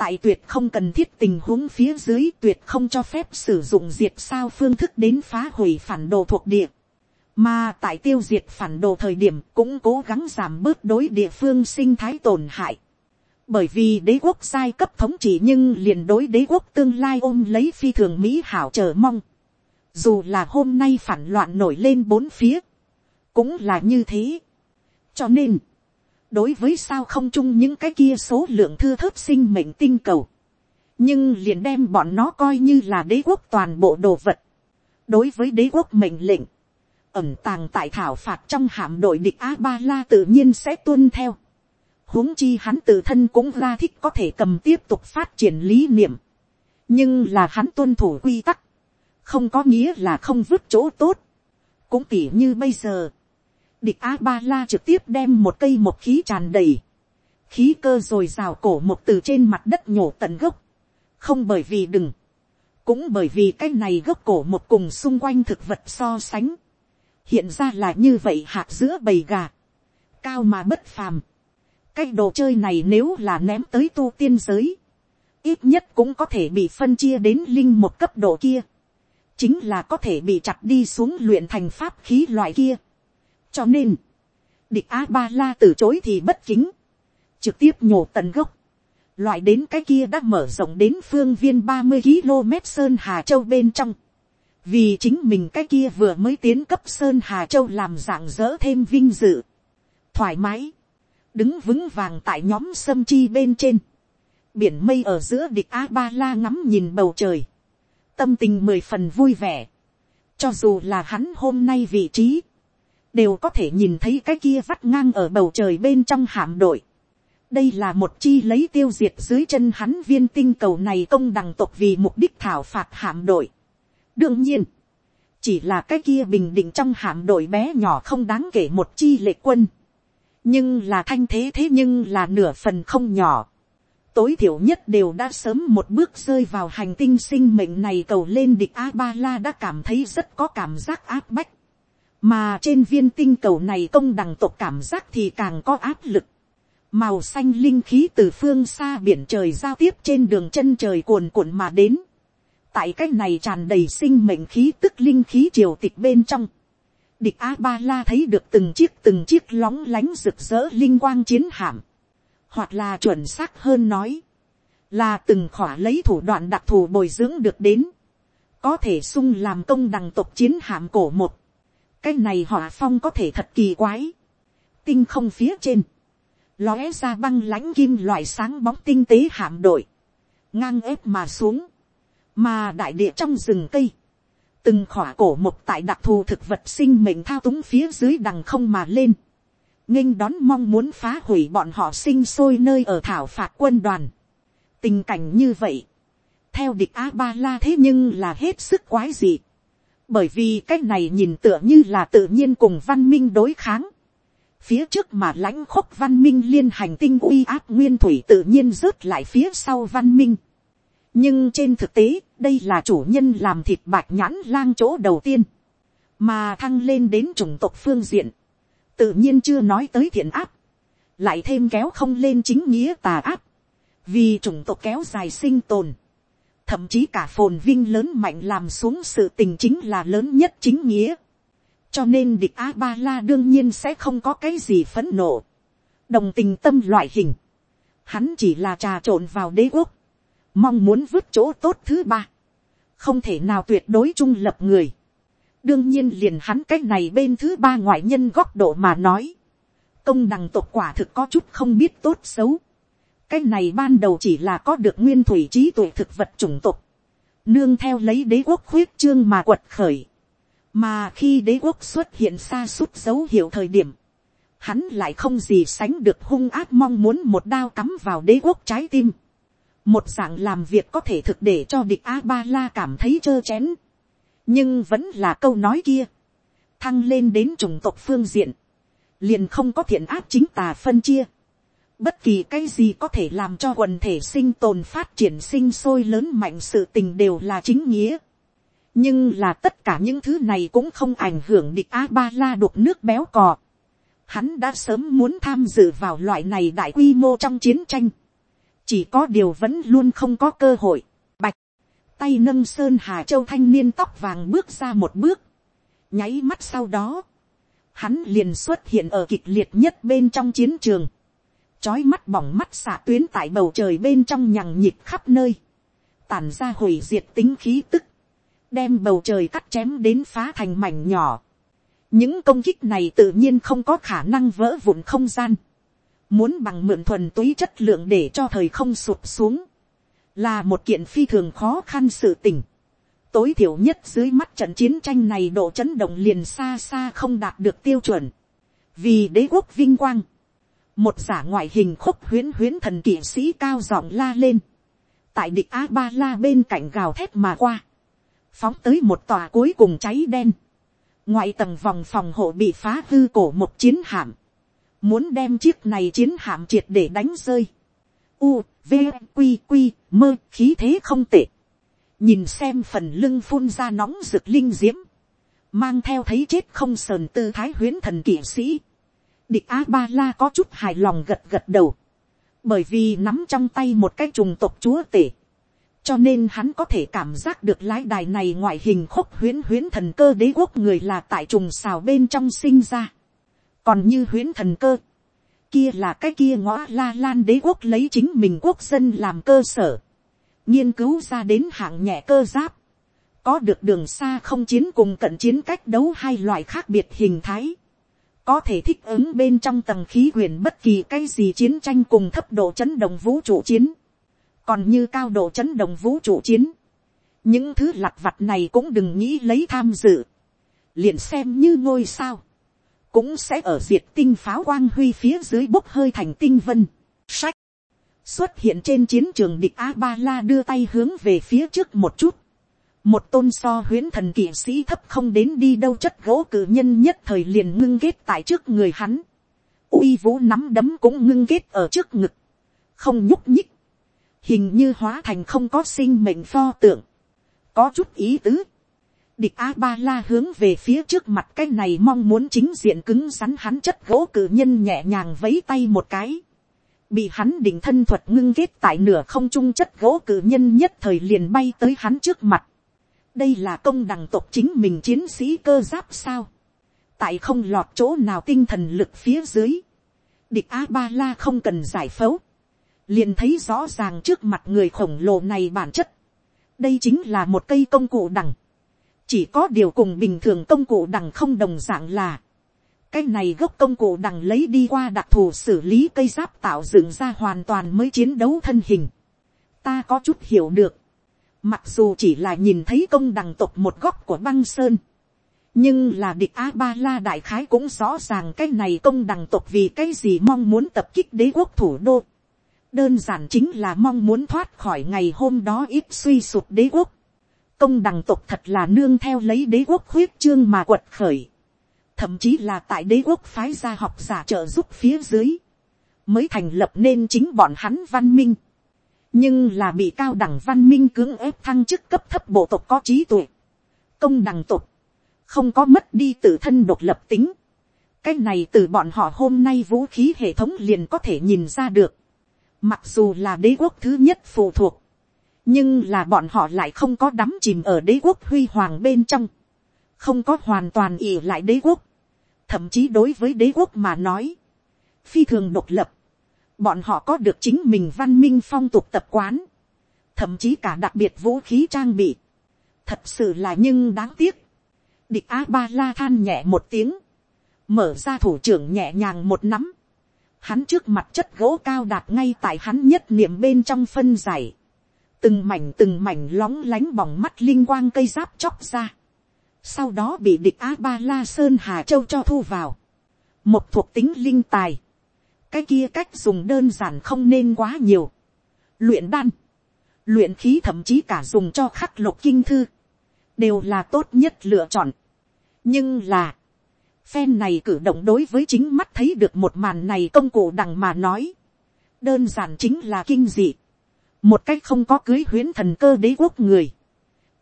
S1: tại tuyệt không cần thiết tình huống phía dưới, tuyệt không cho phép sử dụng diệt sao phương thức đến phá hủy phản đồ thuộc địa. Mà tại tiêu diệt phản đồ thời điểm cũng cố gắng giảm bớt đối địa phương sinh thái tổn hại. Bởi vì đế quốc giai cấp thống trị nhưng liền đối đế quốc tương lai ôm lấy phi thường Mỹ hảo chờ mong. Dù là hôm nay phản loạn nổi lên bốn phía. Cũng là như thế. Cho nên đối với sao không chung những cái kia số lượng thư thớt sinh mệnh tinh cầu, nhưng liền đem bọn nó coi như là đế quốc toàn bộ đồ vật. đối với đế quốc mệnh lệnh, ẩm tàng tại thảo phạt trong hạm đội địch a ba la tự nhiên sẽ tuân theo huống chi hắn tự thân cũng ra thích có thể cầm tiếp tục phát triển lý niệm. nhưng là hắn tuân thủ quy tắc, không có nghĩa là không vứt chỗ tốt. cũng tỉ như bây giờ, Địch A-ba-la trực tiếp đem một cây một khí tràn đầy. Khí cơ rồi rào cổ một từ trên mặt đất nhổ tận gốc. Không bởi vì đừng. Cũng bởi vì cái này gốc cổ một cùng xung quanh thực vật so sánh. Hiện ra là như vậy hạt giữa bầy gà. Cao mà bất phàm. Cái đồ chơi này nếu là ném tới tu tiên giới. Ít nhất cũng có thể bị phân chia đến linh một cấp độ kia. Chính là có thể bị chặt đi xuống luyện thành pháp khí loại kia. Cho nên, địch a ba la từ chối thì bất kính, trực tiếp nhổ tận gốc, loại đến cái kia đã mở rộng đến phương viên ba mươi km sơn hà châu bên trong, vì chính mình cái kia vừa mới tiến cấp sơn hà châu làm dạng dỡ thêm vinh dự, thoải mái, đứng vững vàng tại nhóm sâm chi bên trên, biển mây ở giữa địch a ba la ngắm nhìn bầu trời, tâm tình mười phần vui vẻ, cho dù là hắn hôm nay vị trí, đều có thể nhìn thấy cái kia vắt ngang ở bầu trời bên trong hạm đội. đây là một chi lấy tiêu diệt dưới chân hắn viên tinh cầu này công đằng tộc vì mục đích thảo phạt hạm đội. đương nhiên, chỉ là cái kia bình định trong hạm đội bé nhỏ không đáng kể một chi lệ quân nhưng là thanh thế thế nhưng là nửa phần không nhỏ. tối thiểu nhất đều đã sớm một bước rơi vào hành tinh sinh mệnh này cầu lên địch a ba la đã cảm thấy rất có cảm giác áp bách mà trên viên tinh cầu này công đằng tộc cảm giác thì càng có áp lực. màu xanh linh khí từ phương xa biển trời giao tiếp trên đường chân trời cuồn cuộn mà đến. tại cái này tràn đầy sinh mệnh khí tức linh khí triều tịch bên trong địch a ba la thấy được từng chiếc từng chiếc lóng lánh rực rỡ linh quang chiến hạm. hoặc là chuẩn xác hơn nói, là từng khỏa lấy thủ đoạn đặc thù bồi dưỡng được đến. có thể sung làm công đằng tộc chiến hạm cổ một cái này họa phong có thể thật kỳ quái. tinh không phía trên, lóe ra băng lãnh kim loại sáng bóng tinh tế hạm đội, ngang ép mà xuống, mà đại địa trong rừng cây, từng khỏa cổ một tại đặc thù thực vật sinh mệnh thao túng phía dưới đằng không mà lên, nghênh đón mong muốn phá hủy bọn họ sinh sôi nơi ở thảo phạt quân đoàn. tình cảnh như vậy, theo địch a ba la thế nhưng là hết sức quái dị bởi vì cái này nhìn tựa như là tự nhiên cùng văn minh đối kháng. phía trước mà lãnh khúc văn minh liên hành tinh uy áp nguyên thủy tự nhiên rớt lại phía sau văn minh. nhưng trên thực tế, đây là chủ nhân làm thịt bạch nhãn lang chỗ đầu tiên, mà thăng lên đến chủng tộc phương diện, tự nhiên chưa nói tới thiện áp, lại thêm kéo không lên chính nghĩa tà áp, vì chủng tộc kéo dài sinh tồn, thậm chí cả phồn vinh lớn mạnh làm xuống sự tình chính là lớn nhất chính nghĩa, cho nên địch a ba la đương nhiên sẽ không có cái gì phấn nộ, đồng tình tâm loại hình, hắn chỉ là trà trộn vào đế quốc, mong muốn vứt chỗ tốt thứ ba, không thể nào tuyệt đối trung lập người, đương nhiên liền hắn cái này bên thứ ba ngoại nhân góc độ mà nói, công đằng tộc quả thực có chút không biết tốt xấu, cái này ban đầu chỉ là có được nguyên thủy trí tuệ thực vật chủng tộc, nương theo lấy đế quốc khuyết trương mà quật khởi, mà khi đế quốc xuất hiện xa suốt dấu hiệu thời điểm, hắn lại không gì sánh được hung ác mong muốn một đao cắm vào đế quốc trái tim. Một dạng làm việc có thể thực để cho địch A-ba-la cảm thấy trơ chén. Nhưng vẫn là câu nói kia. Thăng lên đến chủng tộc phương diện. Liền không có thiện áp chính tà phân chia. Bất kỳ cái gì có thể làm cho quần thể sinh tồn phát triển sinh sôi lớn mạnh sự tình đều là chính nghĩa. Nhưng là tất cả những thứ này cũng không ảnh hưởng địch A-ba-la đục nước béo cò hắn đã sớm muốn tham dự vào loại này đại quy mô trong chiến tranh, chỉ có điều vẫn luôn không có cơ hội, bạch, tay nâng sơn hà châu thanh niên tóc vàng bước ra một bước, nháy mắt sau đó, hắn liền xuất hiện ở kịch liệt nhất bên trong chiến trường, chói mắt bỏng mắt xạ tuyến tại bầu trời bên trong nhằng nhịp khắp nơi, tản ra hủy diệt tính khí tức, đem bầu trời cắt chém đến phá thành mảnh nhỏ, những công kích này tự nhiên không có khả năng vỡ vụn không gian, muốn bằng mượn thuần túy chất lượng để cho thời không sụp xuống, là một kiện phi thường khó khăn sự tình. tối thiểu nhất dưới mắt trận chiến tranh này độ chấn động liền xa xa không đạt được tiêu chuẩn, vì đế quốc vinh quang, một giả ngoại hình khúc huyến huyến thần kỵ sĩ cao giọng la lên, tại địch a ba la bên cạnh gào thét mà qua, phóng tới một tòa cuối cùng cháy đen, ngoại tầng vòng phòng hộ bị phá hư cổ một chiến hạm, muốn đem chiếc này chiến hạm triệt để đánh rơi. U, v, q q mơ khí thế không tệ. nhìn xem phần lưng phun ra nóng rực linh diễm, mang theo thấy chết không sờn tư thái huyến thần kỵ sĩ. địch a ba la có chút hài lòng gật gật đầu, bởi vì nắm trong tay một cái trùng tộc chúa tể cho nên hắn có thể cảm giác được lái đài này ngoại hình khúc huyến huyến thần cơ đế quốc người là tại trùng xào bên trong sinh ra còn như huyễn thần cơ, kia là cái kia ngõ la lan đế quốc lấy chính mình quốc dân làm cơ sở, nghiên cứu ra đến hạng nhẹ cơ giáp, có được đường xa không chiến cùng cận chiến cách đấu hai loại khác biệt hình thái, có thể thích ứng bên trong tầng khí quyển bất kỳ cái gì chiến tranh cùng thấp độ chấn động vũ trụ chiến. Còn như cao độ chấn động vũ trụ chiến, những thứ lặt vặt này cũng đừng nghĩ lấy tham dự, liền xem như ngôi sao, cũng sẽ ở diệt tinh pháo quang huy phía dưới bốc hơi thành tinh vân. Sách, xuất hiện trên chiến trường địch a ba la đưa tay hướng về phía trước một chút, một tôn so huyến thần kỵ sĩ thấp không đến đi đâu chất gỗ cử nhân nhất thời liền ngưng kết tại trước người hắn, uy vũ nắm đấm cũng ngưng kết ở trước ngực, không nhúc nhích, hình như hóa thành không có sinh mệnh pho tượng, có chút ý tứ. Địch a ba la hướng về phía trước mặt cái này mong muốn chính diện cứng rắn hắn chất gỗ cử nhân nhẹ nhàng vấy tay một cái. Bị hắn định thân thuật ngưng kết tại nửa không trung chất gỗ cử nhân nhất thời liền bay tới hắn trước mặt. Đây là công đằng tộc chính mình chiến sĩ cơ giáp sao. Tại không lọt chỗ nào tinh thần lực phía dưới. Địch a ba la không cần giải phẫu liền thấy rõ ràng trước mặt người khổng lồ này bản chất. đây chính là một cây công cụ đằng chỉ có điều cùng bình thường công cụ đằng không đồng dạng là, cái này gốc công cụ đằng lấy đi qua đặc thù xử lý cây giáp tạo dựng ra hoàn toàn mới chiến đấu thân hình. ta có chút hiểu được. mặc dù chỉ là nhìn thấy công đằng tộc một góc của băng sơn. nhưng là địch a ba la đại khái cũng rõ ràng cái này công đằng tộc vì cái gì mong muốn tập kích đế quốc thủ đô đơn giản chính là mong muốn thoát khỏi ngày hôm đó ít suy sụp đế quốc công đằng tộc thật là nương theo lấy đế quốc khuyết trương mà quật khởi. thậm chí là tại đế quốc phái gia học giả trợ giúp phía dưới, mới thành lập nên chính bọn hắn văn minh. nhưng là bị cao đẳng văn minh cưỡng ép thăng chức cấp thấp bộ tộc có trí tuệ, công đẳng tộc, không có mất đi tự thân độc lập tính. cái này từ bọn họ hôm nay vũ khí hệ thống liền có thể nhìn ra được. mặc dù là đế quốc thứ nhất phụ thuộc, nhưng là bọn họ lại không có đắm chìm ở đế quốc huy hoàng bên trong, không có hoàn toàn ỉ lại đế quốc, thậm chí đối với đế quốc mà nói, phi thường độc lập, bọn họ có được chính mình văn minh phong tục tập quán, thậm chí cả đặc biệt vũ khí trang bị, thật sự là nhưng đáng tiếc, địch a ba la than nhẹ một tiếng, mở ra thủ trưởng nhẹ nhàng một nắm, hắn trước mặt chất gỗ cao đạt ngay tại hắn nhất niệm bên trong phân giải, từng mảnh từng mảnh lóng lánh bỏng mắt linh quang cây giáp chóc ra, sau đó bị địch a ba la sơn hà châu cho thu vào, một thuộc tính linh tài, cái kia cách dùng đơn giản không nên quá nhiều, luyện đan, luyện khí thậm chí cả dùng cho khắc lục kinh thư, đều là tốt nhất lựa chọn. nhưng là, phen này cử động đối với chính mắt thấy được một màn này công cụ đằng mà nói, đơn giản chính là kinh dị, một cách không có cưới huyến thần cơ đế quốc người,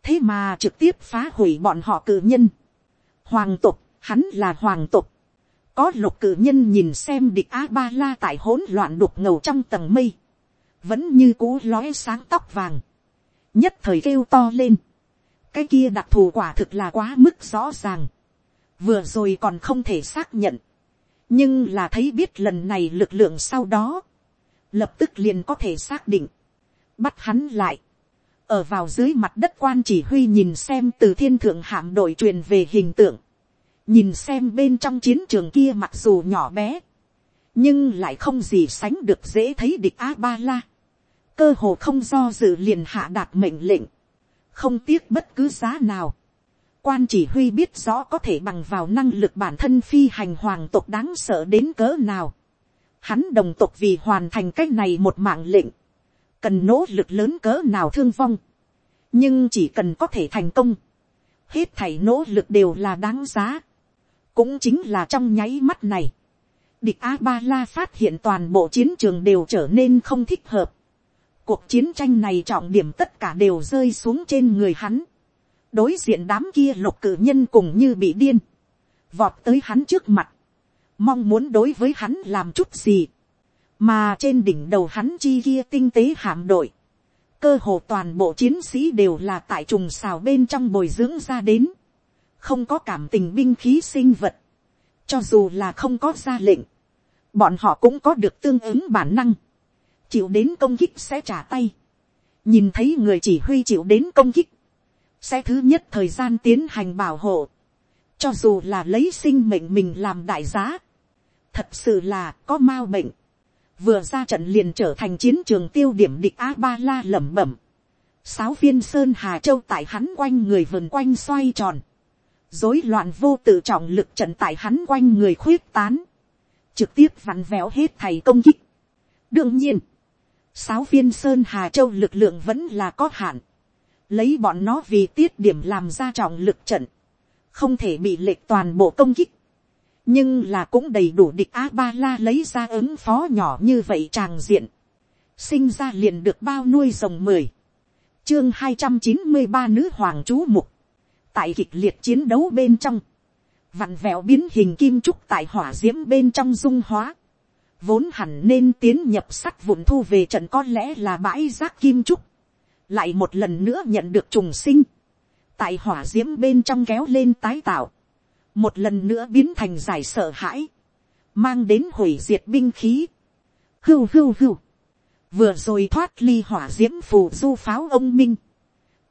S1: thế mà trực tiếp phá hủy bọn họ cử nhân. Hoàng tục, hắn là hoàng tục. Có lục cử nhân nhìn xem địch A-ba-la tại hỗn loạn đục ngầu trong tầng mây. Vẫn như cú lóe sáng tóc vàng. Nhất thời kêu to lên. Cái kia đặc thù quả thực là quá mức rõ ràng. Vừa rồi còn không thể xác nhận. Nhưng là thấy biết lần này lực lượng sau đó. Lập tức liền có thể xác định. Bắt hắn lại. Ở vào dưới mặt đất quan chỉ huy nhìn xem từ thiên thượng hạm đội truyền về hình tượng, nhìn xem bên trong chiến trường kia mặc dù nhỏ bé, nhưng lại không gì sánh được dễ thấy địch a ba la, cơ hồ không do dự liền hạ đạt mệnh lệnh, không tiếc bất cứ giá nào. quan chỉ huy biết rõ có thể bằng vào năng lực bản thân phi hành hoàng tộc đáng sợ đến cỡ nào. Hắn đồng tộc vì hoàn thành cách này một mạng lệnh, cần nỗ lực lớn cỡ nào thương vong, nhưng chỉ cần có thể thành công, hết thảy nỗ lực đều là đáng giá, cũng chính là trong nháy mắt này, địch a ba la phát hiện toàn bộ chiến trường đều trở nên không thích hợp, cuộc chiến tranh này trọng điểm tất cả đều rơi xuống trên người hắn, đối diện đám kia lục cử nhân cùng như bị điên, vọt tới hắn trước mặt, mong muốn đối với hắn làm chút gì, mà trên đỉnh đầu hắn chi kia tinh tế hạm đội, cơ hồ toàn bộ chiến sĩ đều là tại trùng xào bên trong bồi dưỡng ra đến, không có cảm tình binh khí sinh vật, cho dù là không có ra lệnh, bọn họ cũng có được tương ứng bản năng, chịu đến công kích sẽ trả tay, nhìn thấy người chỉ huy chịu đến công kích, sẽ thứ nhất thời gian tiến hành bảo hộ, cho dù là lấy sinh mệnh mình làm đại giá, thật sự là có m a bệnh, vừa ra trận liền trở thành chiến trường tiêu điểm địch a ba la lẩm bẩm, sáu viên sơn hà châu tại hắn quanh người vườn quanh xoay tròn, rối loạn vô tự trọng lực trận tại hắn quanh người khuyết tán, trực tiếp vặn vẹo hết thầy công kích. đương nhiên, sáu viên sơn hà châu lực lượng vẫn là có hạn, lấy bọn nó vì tiết điểm làm ra trọng lực trận, không thể bị lệch toàn bộ công kích nhưng là cũng đầy đủ địch a ba la lấy ra ứng phó nhỏ như vậy tràng diện, sinh ra liền được bao nuôi rồng mười, chương hai trăm chín mươi ba nữ hoàng chú mục, tại kịch liệt chiến đấu bên trong, vặn vẹo biến hình kim trúc tại hỏa d i ễ m bên trong dung hóa, vốn hẳn nên tiến nhập sắt vụn thu về trận có lẽ là bãi rác kim trúc, lại một lần nữa nhận được trùng sinh, tại hỏa d i ễ m bên trong kéo lên tái tạo, một lần nữa biến thành giải sợ hãi, mang đến hủy diệt binh khí. Hưu hưu hưu, vừa rồi thoát ly hỏa d i ễ m phù du pháo ông minh,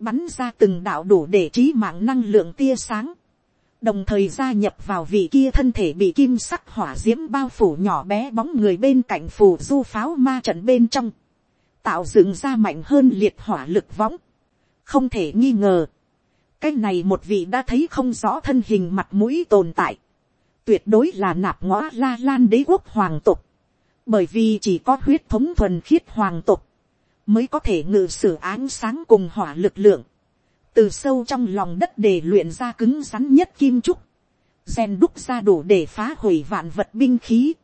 S1: bắn ra từng đạo đủ để trí mạng năng lượng tia sáng, đồng thời gia nhập vào vị kia thân thể bị kim sắc hỏa d i ễ m bao phủ nhỏ bé bóng người bên cạnh phù du pháo ma trận bên trong, tạo dựng ra mạnh hơn liệt hỏa lực võng, không thể nghi ngờ, cái này một vị đã thấy không rõ thân hình mặt mũi tồn tại, tuyệt đối là nạp ngõ la lan đế quốc hoàng tục, bởi vì chỉ có huyết thống thuần khiết hoàng tục, mới có thể ngự sử ánh sáng cùng hỏa lực lượng, từ sâu trong lòng đất để luyện ra cứng rắn nhất kim trúc, gen đúc ra đủ để phá hủy vạn vật binh khí,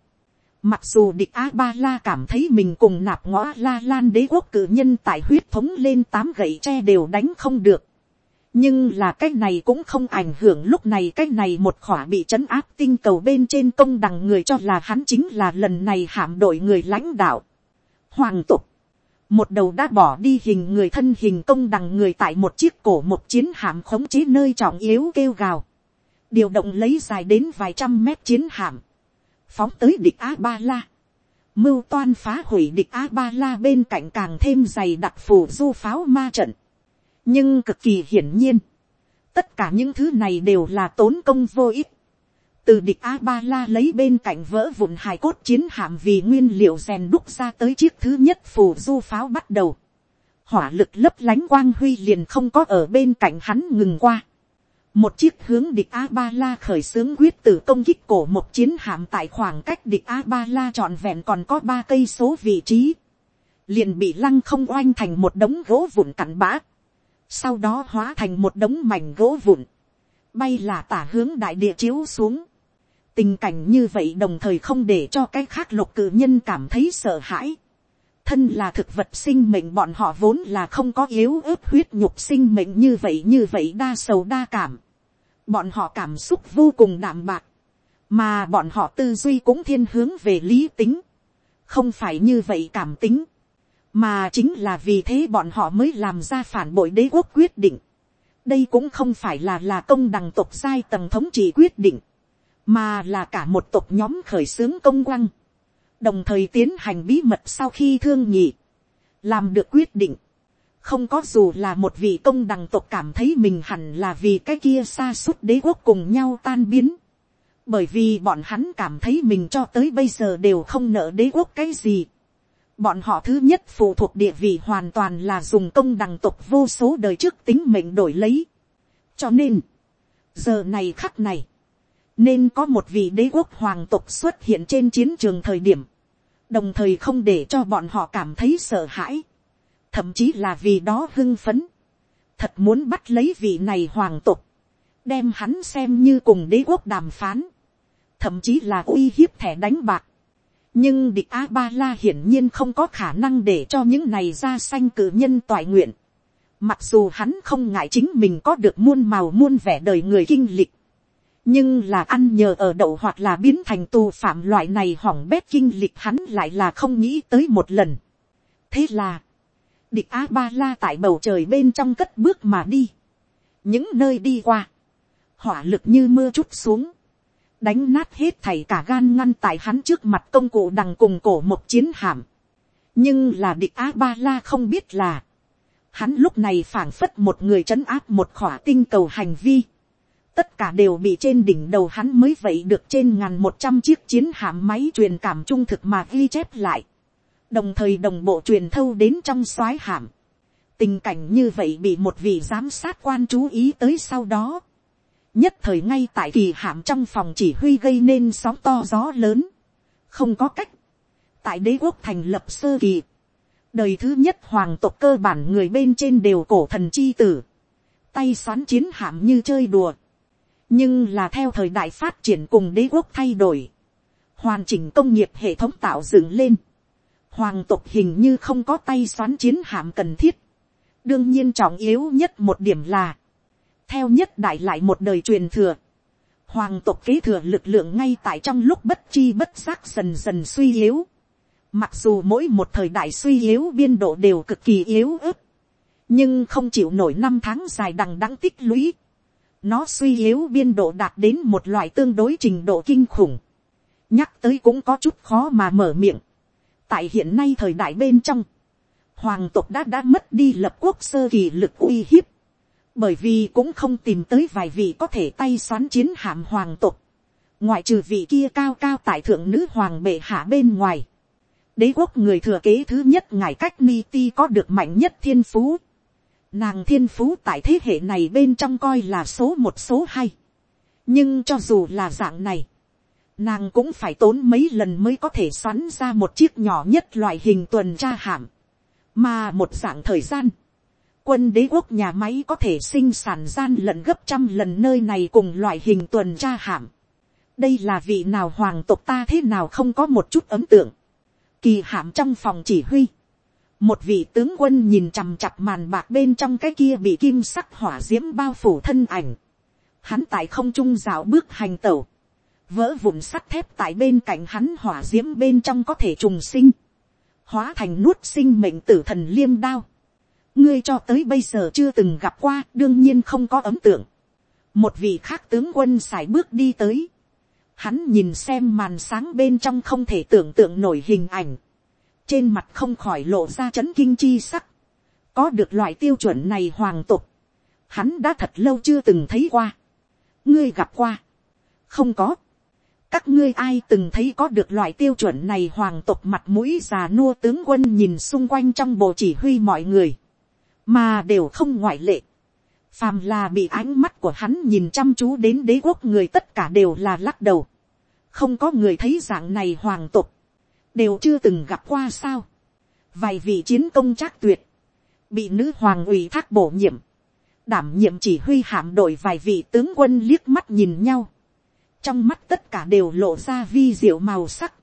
S1: Mặc dù địch A-ba-la cảm thấy mình cùng nạp ngõ la lan đế quốc cử nhân tại huyết thống lên tám gậy tre đều đánh không được. Nhưng là cái này cũng không ảnh hưởng lúc này cái này một khỏa bị trấn áp tinh cầu bên trên công đằng người cho là hắn chính là lần này hạm đội người lãnh đạo. Hoàng tục. Một đầu đã bỏ đi hình người thân hình công đằng người tại một chiếc cổ một chiến hạm khống chế nơi trọng yếu kêu gào. Điều động lấy dài đến vài trăm mét chiến hạm phóng tới địch a ba la, mưu toan phá hủy địch a ba la bên cạnh càng thêm dày đặc phù du pháo ma trận nhưng cực kỳ hiển nhiên, tất cả những thứ này đều là tốn công vô ích. từ địch a ba la lấy bên cạnh vỡ vụn hài cốt chiến hạm vì nguyên liệu rèn đúc ra tới chiếc thứ nhất phù du pháo bắt đầu. hỏa lực lấp lánh quang huy liền không có ở bên cạnh hắn ngừng qua một chiếc hướng địch a ba la khởi xướng quyết tử công kích cổ một chiến hạm tại khoảng cách địch a ba la trọn vẹn còn có ba cây số vị trí, liền bị lăng không oanh thành một đống gỗ vụn cặn bã, sau đó hóa thành một đống mảnh gỗ vụn, bay là tả hướng đại địa chiếu xuống. tình cảnh như vậy đồng thời không để cho cái khác lục cử nhân cảm thấy sợ hãi. thân là thực vật sinh mệnh bọn họ vốn là không có yếu ớt huyết nhục sinh mệnh như vậy như vậy đa sầu đa cảm bọn họ cảm xúc vô cùng đạm bạc, mà bọn họ tư duy cũng thiên hướng về lý tính, không phải như vậy cảm tính, mà chính là vì thế bọn họ mới làm ra phản bội đế quốc quyết định. đây cũng không phải là là công đằng tộc sai tầng thống trị quyết định, mà là cả một tộc nhóm khởi xướng công quăng, đồng thời tiến hành bí mật sau khi thương nhị, làm được quyết định, không có dù là một vị công đằng tộc cảm thấy mình hẳn là vì cái kia xa suốt đế quốc cùng nhau tan biến. Bởi vì bọn hắn cảm thấy mình cho tới bây giờ đều không nợ đế quốc cái gì. Bọn họ thứ nhất phụ thuộc địa vị hoàn toàn là dùng công đằng tộc vô số đời trước tính mệnh đổi lấy. Cho nên, giờ này khắc này, nên có một vị đế quốc hoàng tộc xuất hiện trên chiến trường thời điểm, đồng thời không để cho bọn họ cảm thấy sợ hãi thậm chí là vì đó hưng phấn, thật muốn bắt lấy vị này hoàng tục, đem hắn xem như cùng đế quốc đàm phán, thậm chí là uy hiếp thẻ đánh bạc nhưng địch a ba la hiển nhiên không có khả năng để cho những này ra sanh cử nhân toại nguyện. mặc dù hắn không ngại chính mình có được muôn màu muôn vẻ đời người kinh lịch, nhưng là ăn nhờ ở đậu hoặc là biến thành tù phạm loại này hỏng bét kinh lịch hắn lại là không nghĩ tới một lần. thế là, địch a ba la tại bầu trời bên trong cất bước mà đi. những nơi đi qua, hỏa lực như mưa chút xuống, đánh nát hết thảy cả gan ngăn tại hắn trước mặt công cụ đằng cùng cổ một chiến hạm. nhưng là địch a ba la không biết là, hắn lúc này phảng phất một người trấn áp một khỏa tinh cầu hành vi. tất cả đều bị trên đỉnh đầu hắn mới vậy được trên ngàn một trăm chiếc chiến hạm máy truyền cảm trung thực mà ghi chép lại đồng thời đồng bộ truyền thâu đến trong soái hạm. tình cảnh như vậy bị một vị giám sát quan chú ý tới sau đó nhất thời ngay tại kỳ hạm trong phòng chỉ huy gây nên sóng to gió lớn. không có cách. tại đế quốc thành lập sơ kỳ. đời thứ nhất hoàng tộc cơ bản người bên trên đều cổ thần chi tử. tay xoắn chiến hạm như chơi đùa. nhưng là theo thời đại phát triển cùng đế quốc thay đổi. hoàn chỉnh công nghiệp hệ thống tạo dựng lên hoàng tộc hình như không có tay xoắn chiến hạm cần thiết. đương nhiên trọng yếu nhất một điểm là, theo nhất đại lại một đời truyền thừa, hoàng tộc kế thừa lực lượng ngay tại trong lúc bất chi bất giác dần dần suy yếu. Mặc dù mỗi một thời đại suy yếu biên độ đều cực kỳ yếu ớt, nhưng không chịu nổi năm tháng dài đằng đẵng tích lũy. Nó suy yếu biên độ đạt đến một loại tương đối trình độ kinh khủng. Nhắc tới cũng có chút khó mà mở miệng tại hiện nay thời đại bên trong, hoàng tộc đã đã mất đi lập quốc sơ kỳ lực uy hiếp, bởi vì cũng không tìm tới vài vị có thể tay xoắn chiến hạm hoàng tộc, ngoại trừ vị kia cao cao tại thượng nữ hoàng bệ hạ bên ngoài, đế quốc người thừa kế thứ nhất ngài cách ni ti có được mạnh nhất thiên phú, nàng thiên phú tại thế hệ này bên trong coi là số một số hai, nhưng cho dù là dạng này, nàng cũng phải tốn mấy lần mới có thể xoắn ra một chiếc nhỏ nhất loại hình tuần tra hạm, mà một dạng thời gian, quân đế quốc nhà máy có thể sinh sản gian lận gấp trăm lần nơi này cùng loại hình tuần tra hạm. đây là vị nào hoàng tộc ta thế nào không có một chút ấn tượng, kỳ hạm trong phòng chỉ huy, một vị tướng quân nhìn chằm chặp màn bạc bên trong cái kia bị kim sắc hỏa d i ễ m bao phủ thân ảnh, hắn tại không trung dạo bước hành tẩu, vỡ vụn sắt thép tại bên cạnh hắn hỏa d i ễ m bên trong có thể trùng sinh, hóa thành nuốt sinh mệnh tử thần liêm đao, ngươi cho tới bây giờ chưa từng gặp qua đương nhiên không có ấm tượng, một vị khác tướng quân sải bước đi tới, hắn nhìn xem màn sáng bên trong không thể tưởng tượng nổi hình ảnh, trên mặt không khỏi lộ ra c h ấ n kinh chi sắc, có được loại tiêu chuẩn này hoàng tục, hắn đã thật lâu chưa từng thấy qua, ngươi gặp qua, không có, các ngươi ai từng thấy có được loại tiêu chuẩn này hoàng tục mặt mũi già nua tướng quân nhìn xung quanh trong bộ chỉ huy mọi người, mà đều không ngoại lệ, phàm là bị ánh mắt của hắn nhìn chăm chú đến đế quốc người tất cả đều là lắc đầu, không có người thấy dạng này hoàng tục, đều chưa từng gặp qua sao. vài vị chiến công trác tuyệt, bị nữ hoàng ủy thác bổ nhiệm, đảm nhiệm chỉ huy hạm đội vài vị tướng quân liếc mắt nhìn nhau, trong mắt tất cả đều lộ ra vi diệu màu sắc,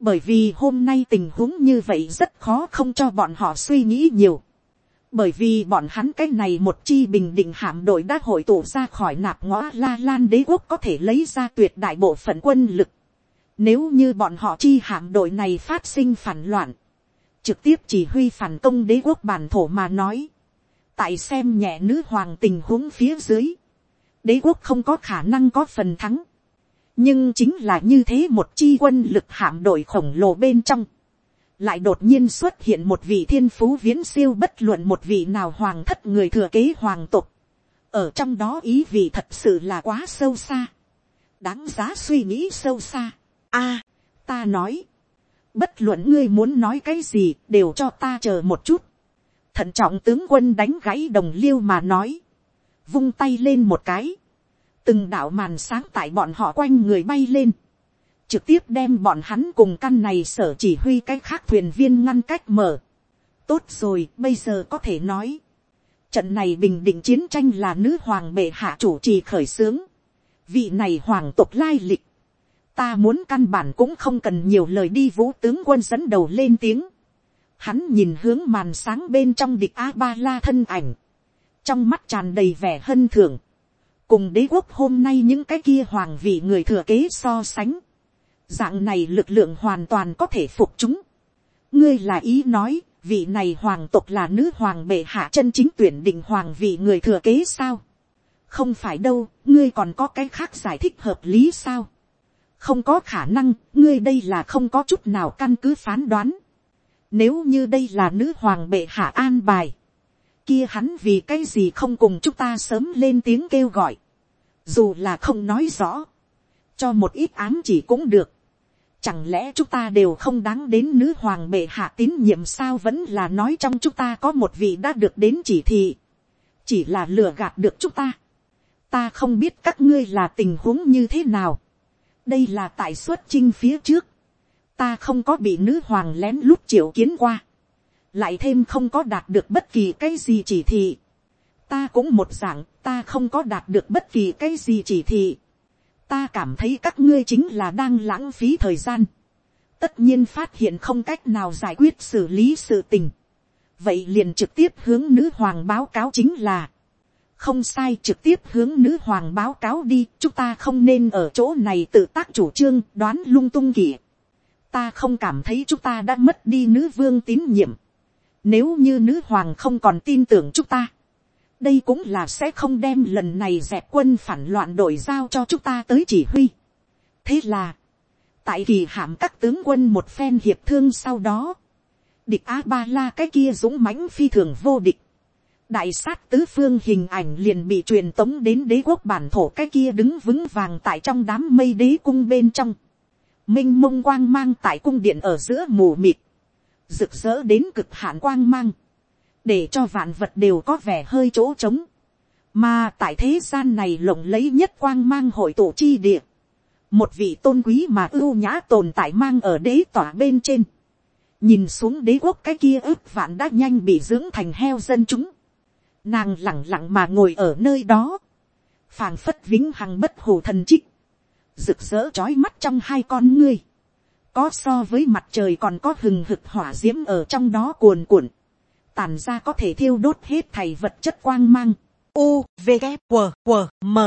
S1: bởi vì hôm nay tình huống như vậy rất khó không cho bọn họ suy nghĩ nhiều, bởi vì bọn hắn cái này một chi bình định hạm đội đã hội tụ ra khỏi nạp ngõ la lan đế quốc có thể lấy ra tuyệt đại bộ phận quân lực, nếu như bọn họ chi hạm đội này phát sinh phản loạn, trực tiếp chỉ huy phản công đế quốc bản thổ mà nói, tại xem nhẹ nữ hoàng tình huống phía dưới, đế quốc không có khả năng có phần thắng. nhưng chính là như thế một chi quân lực hạm đội khổng lồ bên trong, lại đột nhiên xuất hiện một vị thiên phú viễn siêu bất luận một vị nào hoàng thất người thừa kế hoàng tục. ở trong đó ý vị thật sự là quá sâu xa, đáng giá suy nghĩ sâu xa. A, ta nói, bất luận ngươi muốn nói cái gì đều cho ta chờ một chút. thận trọng tướng quân đánh gãy đồng liêu mà nói, vung tay lên một cái, từng đạo màn sáng tại bọn họ quanh người bay lên, trực tiếp đem bọn hắn cùng căn này sở chỉ huy cái khác thuyền viên ngăn cách mở. tốt rồi, bây giờ có thể nói, trận này bình định chiến tranh là nữ hoàng bệ hạ chủ trì khởi xướng, vị này hoàng tộc lai lịch, ta muốn căn bản cũng không cần nhiều lời đi vũ tướng quân dẫn đầu lên tiếng. Hắn nhìn hướng màn sáng bên trong địch a ba la thân ảnh. Trong mắt tràn đầy vẻ hân thưởng. Cùng đế quốc hôm nay những cái kia hoàng vị người thừa kế so sánh. Dạng này lực lượng hoàn toàn có thể phục chúng. Ngươi là ý nói, vị này hoàng tộc là nữ hoàng bệ hạ chân chính tuyển định hoàng vị người thừa kế sao? Không phải đâu, ngươi còn có cái khác giải thích hợp lý sao? không có khả năng, ngươi đây là không có chút nào căn cứ phán đoán. Nếu như đây là nữ hoàng bệ hạ an bài, kia hắn vì cái gì không cùng chúng ta sớm lên tiếng kêu gọi, dù là không nói rõ, cho một ít ám chỉ cũng được. Chẳng lẽ chúng ta đều không đáng đến nữ hoàng bệ hạ tín nhiệm sao? Vẫn là nói trong chúng ta có một vị đã được đến chỉ thị. Chỉ là lừa gạt được chúng ta. Ta không biết các ngươi là tình huống như thế nào. Đây là tại xuất chinh phía trước, ta không có bị nữ hoàng lén lút triệu kiến qua, lại thêm không có đạt được bất kỳ cái gì chỉ thị, ta cũng một dạng, ta không có đạt được bất kỳ cái gì chỉ thị, ta cảm thấy các ngươi chính là đang lãng phí thời gian, tất nhiên phát hiện không cách nào giải quyết xử lý sự tình, vậy liền trực tiếp hướng nữ hoàng báo cáo chính là, không sai trực tiếp hướng nữ hoàng báo cáo đi, chúng ta không nên ở chỗ này tự tác chủ trương đoán lung tung kỷ. ta không cảm thấy chúng ta đã mất đi nữ vương tín nhiệm. nếu như nữ hoàng không còn tin tưởng chúng ta, đây cũng là sẽ không đem lần này dẹp quân phản loạn đội giao cho chúng ta tới chỉ huy. thế là, tại kỳ hạm các tướng quân một phen hiệp thương sau đó, địch a ba la cái kia dũng mãnh phi thường vô địch, đại sát tứ phương hình ảnh liền bị truyền tống đến đế quốc bản thổ cái kia đứng vững vàng tại trong đám mây đế cung bên trong. minh mông quang mang tại cung điện ở giữa mù mịt. Rực rỡ đến cực hạn quang mang. Để cho vạn vật đều có vẻ hơi chỗ trống. Mà tại thế gian này lộng lấy nhất quang mang hội tổ chi địa. Một vị tôn quý mà ưu nhã tồn tại mang ở đế tỏa bên trên. Nhìn xuống đế quốc cái kia ước vạn đã nhanh bị dưỡng thành heo dân chúng nàng lẳng lặng mà ngồi ở nơi đó, phàng phất vĩnh hằng bất hồ thần trích, rực rỡ trói mắt trong hai con ngươi, có so với mặt trời còn có hừng hực hỏa d i ễ m ở trong đó cuồn cuộn, tàn ra có thể thiêu đốt hết thầy vật chất quang mang,
S2: u v K, W, W, m.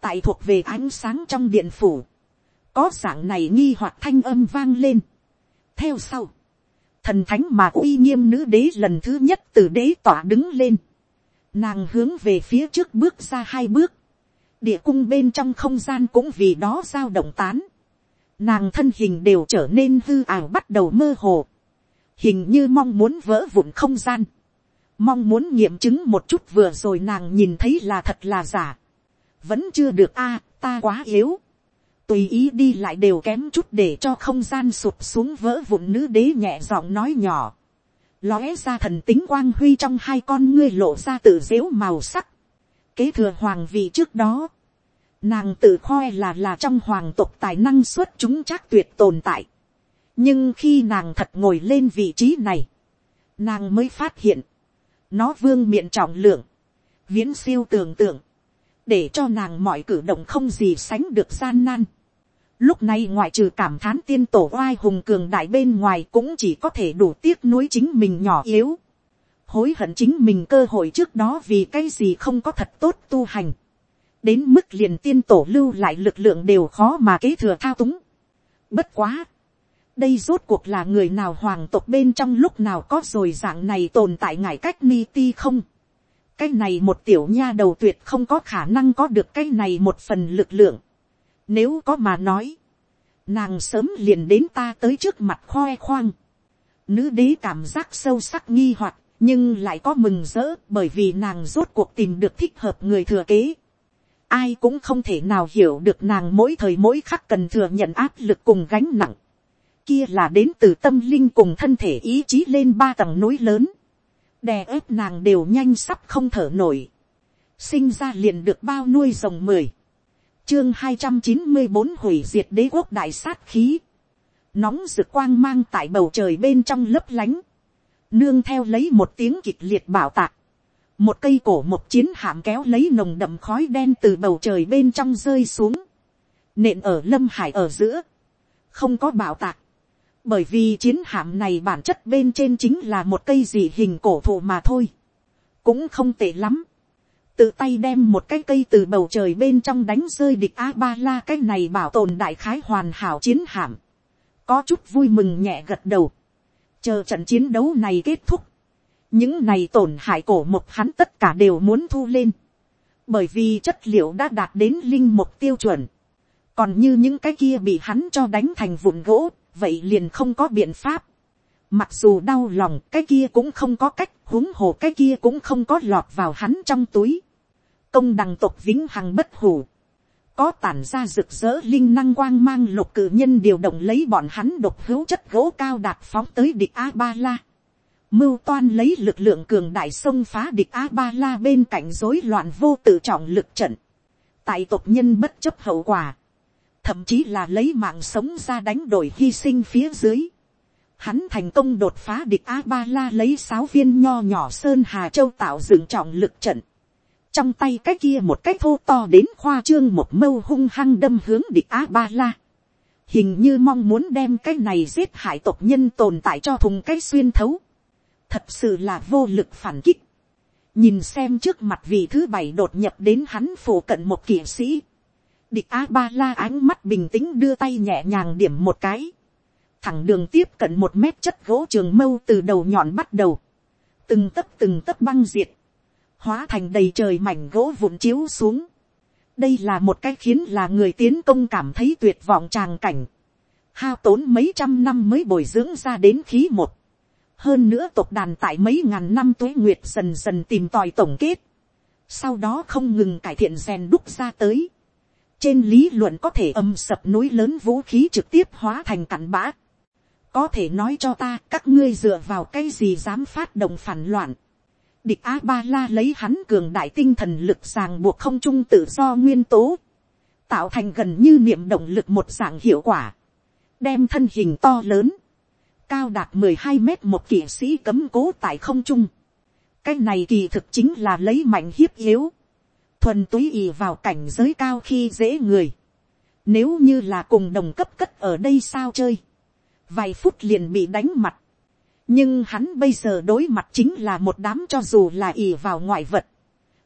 S1: Tại thuộc về ánh sáng trong điện phủ, có dạng này nghi hoặc thanh âm vang lên. theo sau, thần thánh mà uy nghiêm nữ đế lần thứ nhất từ đế tỏa đứng lên, nàng hướng về phía trước bước ra hai bước, địa cung bên trong không gian cũng vì đó giao động tán, nàng thân hình đều trở nên hư ảo bắt đầu mơ hồ, hình như mong muốn vỡ vụn không gian, mong muốn nghiệm chứng một chút vừa rồi nàng nhìn thấy là thật là giả, vẫn chưa được a, ta quá yếu, tùy ý đi lại đều kém chút để cho không gian sụp xuống vỡ vụn nữ đế nhẹ giọng nói nhỏ, lóe ra thần tính quang huy trong hai con ngươi lộ ra tự dếu màu sắc, kế thừa hoàng vị trước đó, nàng tự khoe là là trong hoàng tộc tài năng xuất chúng chắc tuyệt tồn tại nhưng khi nàng thật ngồi lên vị trí này, nàng mới phát hiện, nó vương miệng trọng lượng, viễn siêu tưởng tượng, để cho nàng mọi cử động không gì sánh được gian nan. Lúc này ngoại trừ cảm thán tiên tổ oai hùng cường đại bên ngoài cũng chỉ có thể đủ tiếc nuối chính mình nhỏ yếu hối hận chính mình cơ hội trước đó vì cái gì không có thật tốt tu hành. đến mức liền tiên tổ lưu lại lực lượng đều khó mà kế thừa thao túng. bất quá đây rốt cuộc là người nào hoàng tộc bên trong lúc nào có rồi dạng này tồn tại ngại cách ni ti không. cái này một tiểu nha đầu tuyệt không có khả năng có được cái này một phần lực lượng. nếu có mà nói, nàng sớm liền đến ta tới trước mặt khoe khoang. Nữ đế cảm giác sâu sắc nghi hoặc nhưng lại có mừng rỡ bởi vì nàng rốt cuộc tìm được thích hợp người thừa kế. Ai cũng không thể nào hiểu được nàng mỗi thời mỗi khắc cần thừa nhận áp lực cùng gánh nặng. Kia là đến từ tâm linh cùng thân thể ý chí lên ba tầng núi lớn. Đè ép nàng đều nhanh sắp không thở nổi. Sinh ra liền được bao nuôi rồng mười. Chương hai trăm chín mươi bốn hủy diệt đế quốc đại sát khí. Nóng rực quang mang tại bầu trời bên trong lấp lánh nương theo lấy một tiếng kịch liệt bảo tạc, một cây cổ một chiến hạm kéo lấy nồng đậm khói đen từ bầu trời bên trong rơi xuống, nện ở lâm hải ở giữa, không có bảo tạc, bởi vì chiến hạm này bản chất bên trên chính là một cây gì hình cổ thụ mà thôi, cũng không tệ lắm, tự tay đem một cái cây từ bầu trời bên trong đánh rơi địch a ba la cái này bảo tồn đại khái hoàn hảo chiến hạm, có chút vui mừng nhẹ gật đầu, chờ trận chiến đấu này kết thúc, những này tổn hại cổ mục hắn tất cả đều muốn thu lên, bởi vì chất liệu đã đạt đến linh mục tiêu chuẩn, còn như những cái kia bị hắn cho đánh thành vụn gỗ, vậy liền không có biện pháp. Mặc dù đau lòng, cái kia cũng không có cách, huống hồ cái kia cũng không có lọt vào hắn trong túi. Công đằng tộc vĩnh hằng bất hủ có tản ra rực rỡ linh năng quang mang lục cử nhân điều động lấy bọn hắn độc hữu chất gỗ cao đạt phóng tới địch a ba la. Mưu toan lấy lực lượng cường đại xông phá địch a ba la bên cạnh rối loạn vô tự trọng lực trận. Tại tộc nhân bất chấp hậu quả. Thậm chí là lấy mạng sống ra đánh đổi hy sinh phía dưới. Hắn thành công đột phá địch a ba la lấy sáu viên nho nhỏ sơn hà châu tạo dựng trọng lực trận trong tay cái kia một cái thô to đến khoa trương một mâu hung hăng đâm hướng địch a ba la. hình như mong muốn đem cái này giết hại tộc nhân tồn tại cho thùng cái xuyên thấu. thật sự là vô lực phản kích. nhìn xem trước mặt vị thứ bảy đột nhập đến hắn phổ cận một kỵ sĩ địch a ba la ánh mắt bình tĩnh đưa tay nhẹ nhàng điểm một cái. thẳng đường tiếp cận một mét chất gỗ trường mâu từ đầu nhọn bắt đầu. từng tấc từng tấc băng diệt hóa thành đầy trời mảnh gỗ vụn chiếu xuống. đây là một cái khiến là người tiến công cảm thấy tuyệt vọng tràng cảnh. hao tốn mấy trăm năm mới bồi dưỡng ra đến khí một. hơn nữa tộc đàn tại mấy ngàn năm tuế nguyệt dần dần tìm tòi tổng kết. sau đó không ngừng cải thiện rèn đúc ra tới trên lý luận có thể âm sập núi lớn vũ khí trực tiếp hóa thành cặn bã. có thể nói cho ta, các ngươi dựa vào cái gì dám phát động phản loạn Địch A-ba-la lấy hắn cường đại tinh thần lực ràng buộc không trung tự do nguyên tố. Tạo thành gần như niệm động lực một dạng hiệu quả. Đem thân hình to lớn. Cao đạt mười hai mét một kỵ sĩ cấm cố tại không trung. Cái này kỳ thực chính là lấy mạnh hiếp yếu. Thuần túy ì vào cảnh giới cao khi dễ người. Nếu như là cùng đồng cấp cất ở đây sao chơi. Vài phút liền bị đánh mặt. Nhưng hắn bây giờ đối mặt chính là một đám cho dù là ì vào ngoại vật.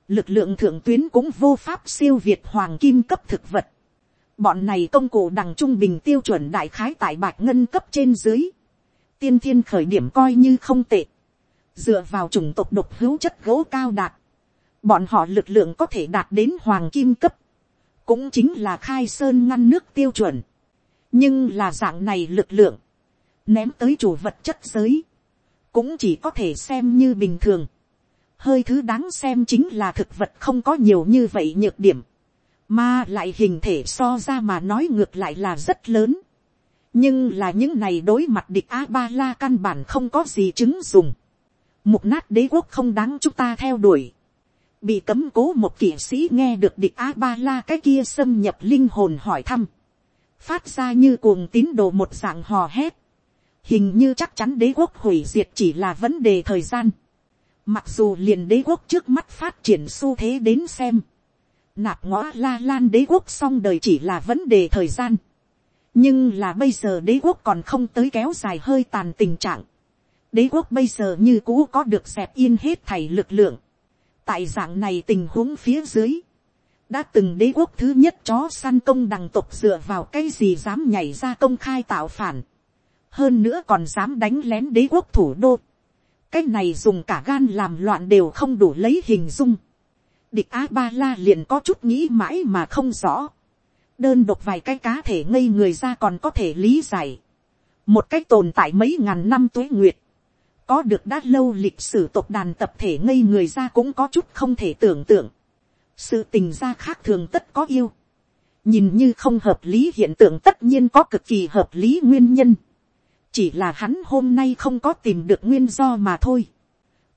S1: Lực lượng thượng tuyến cũng vô pháp siêu việt hoàng kim cấp thực vật. Bọn này công cụ đằng trung bình tiêu chuẩn đại khái tại bạc ngân cấp trên dưới. Tiên thiên khởi điểm coi như không tệ. Dựa vào chủng tộc độc hữu chất gỗ cao đạt. Bọn họ lực lượng có thể đạt đến hoàng kim cấp cũng chính là khai sơn ngăn nước tiêu chuẩn, nhưng là dạng này lực lượng, ném tới chủ vật chất giới, cũng chỉ có thể xem như bình thường. hơi thứ đáng xem chính là thực vật không có nhiều như vậy nhược điểm, mà lại hình thể so ra mà nói ngược lại là rất lớn. nhưng là những này đối mặt địch a ba la căn bản không có gì chứng dùng. mục nát đế quốc không đáng chúng ta theo đuổi bị cấm cố một kỵ sĩ nghe được địch a ba la cái kia xâm nhập linh hồn hỏi thăm, phát ra như cuồng tín đồ một dạng hò hét, hình như chắc chắn đế quốc hủy diệt chỉ là vấn đề thời gian, mặc dù liền đế quốc trước mắt phát triển xu thế đến xem, nạp ngõ la lan đế quốc xong đời chỉ là vấn đề thời gian, nhưng là bây giờ đế quốc còn không tới kéo dài hơi tàn tình trạng, đế quốc bây giờ như cũ có được dẹp yên hết thảy lực lượng, tại dạng này tình huống phía dưới, đã từng đế quốc thứ nhất chó săn công đằng tộc dựa vào cái gì dám nhảy ra công khai tạo phản, hơn nữa còn dám đánh lén đế quốc thủ đô, cái này dùng cả gan làm loạn đều không đủ lấy hình dung, địch a ba la liền có chút nghĩ mãi mà không rõ, đơn độc vài cái cá thể ngây người ra còn có thể lý giải, một cách tồn tại mấy ngàn năm tuế nguyệt, có được đã lâu lịch sử tộc đàn tập thể ngây người ra cũng có chút không thể tưởng tượng. sự tình gia khác thường tất có yêu. nhìn như không hợp lý hiện tượng tất nhiên có cực kỳ hợp lý nguyên nhân. chỉ là hắn hôm nay không có tìm được nguyên do mà thôi.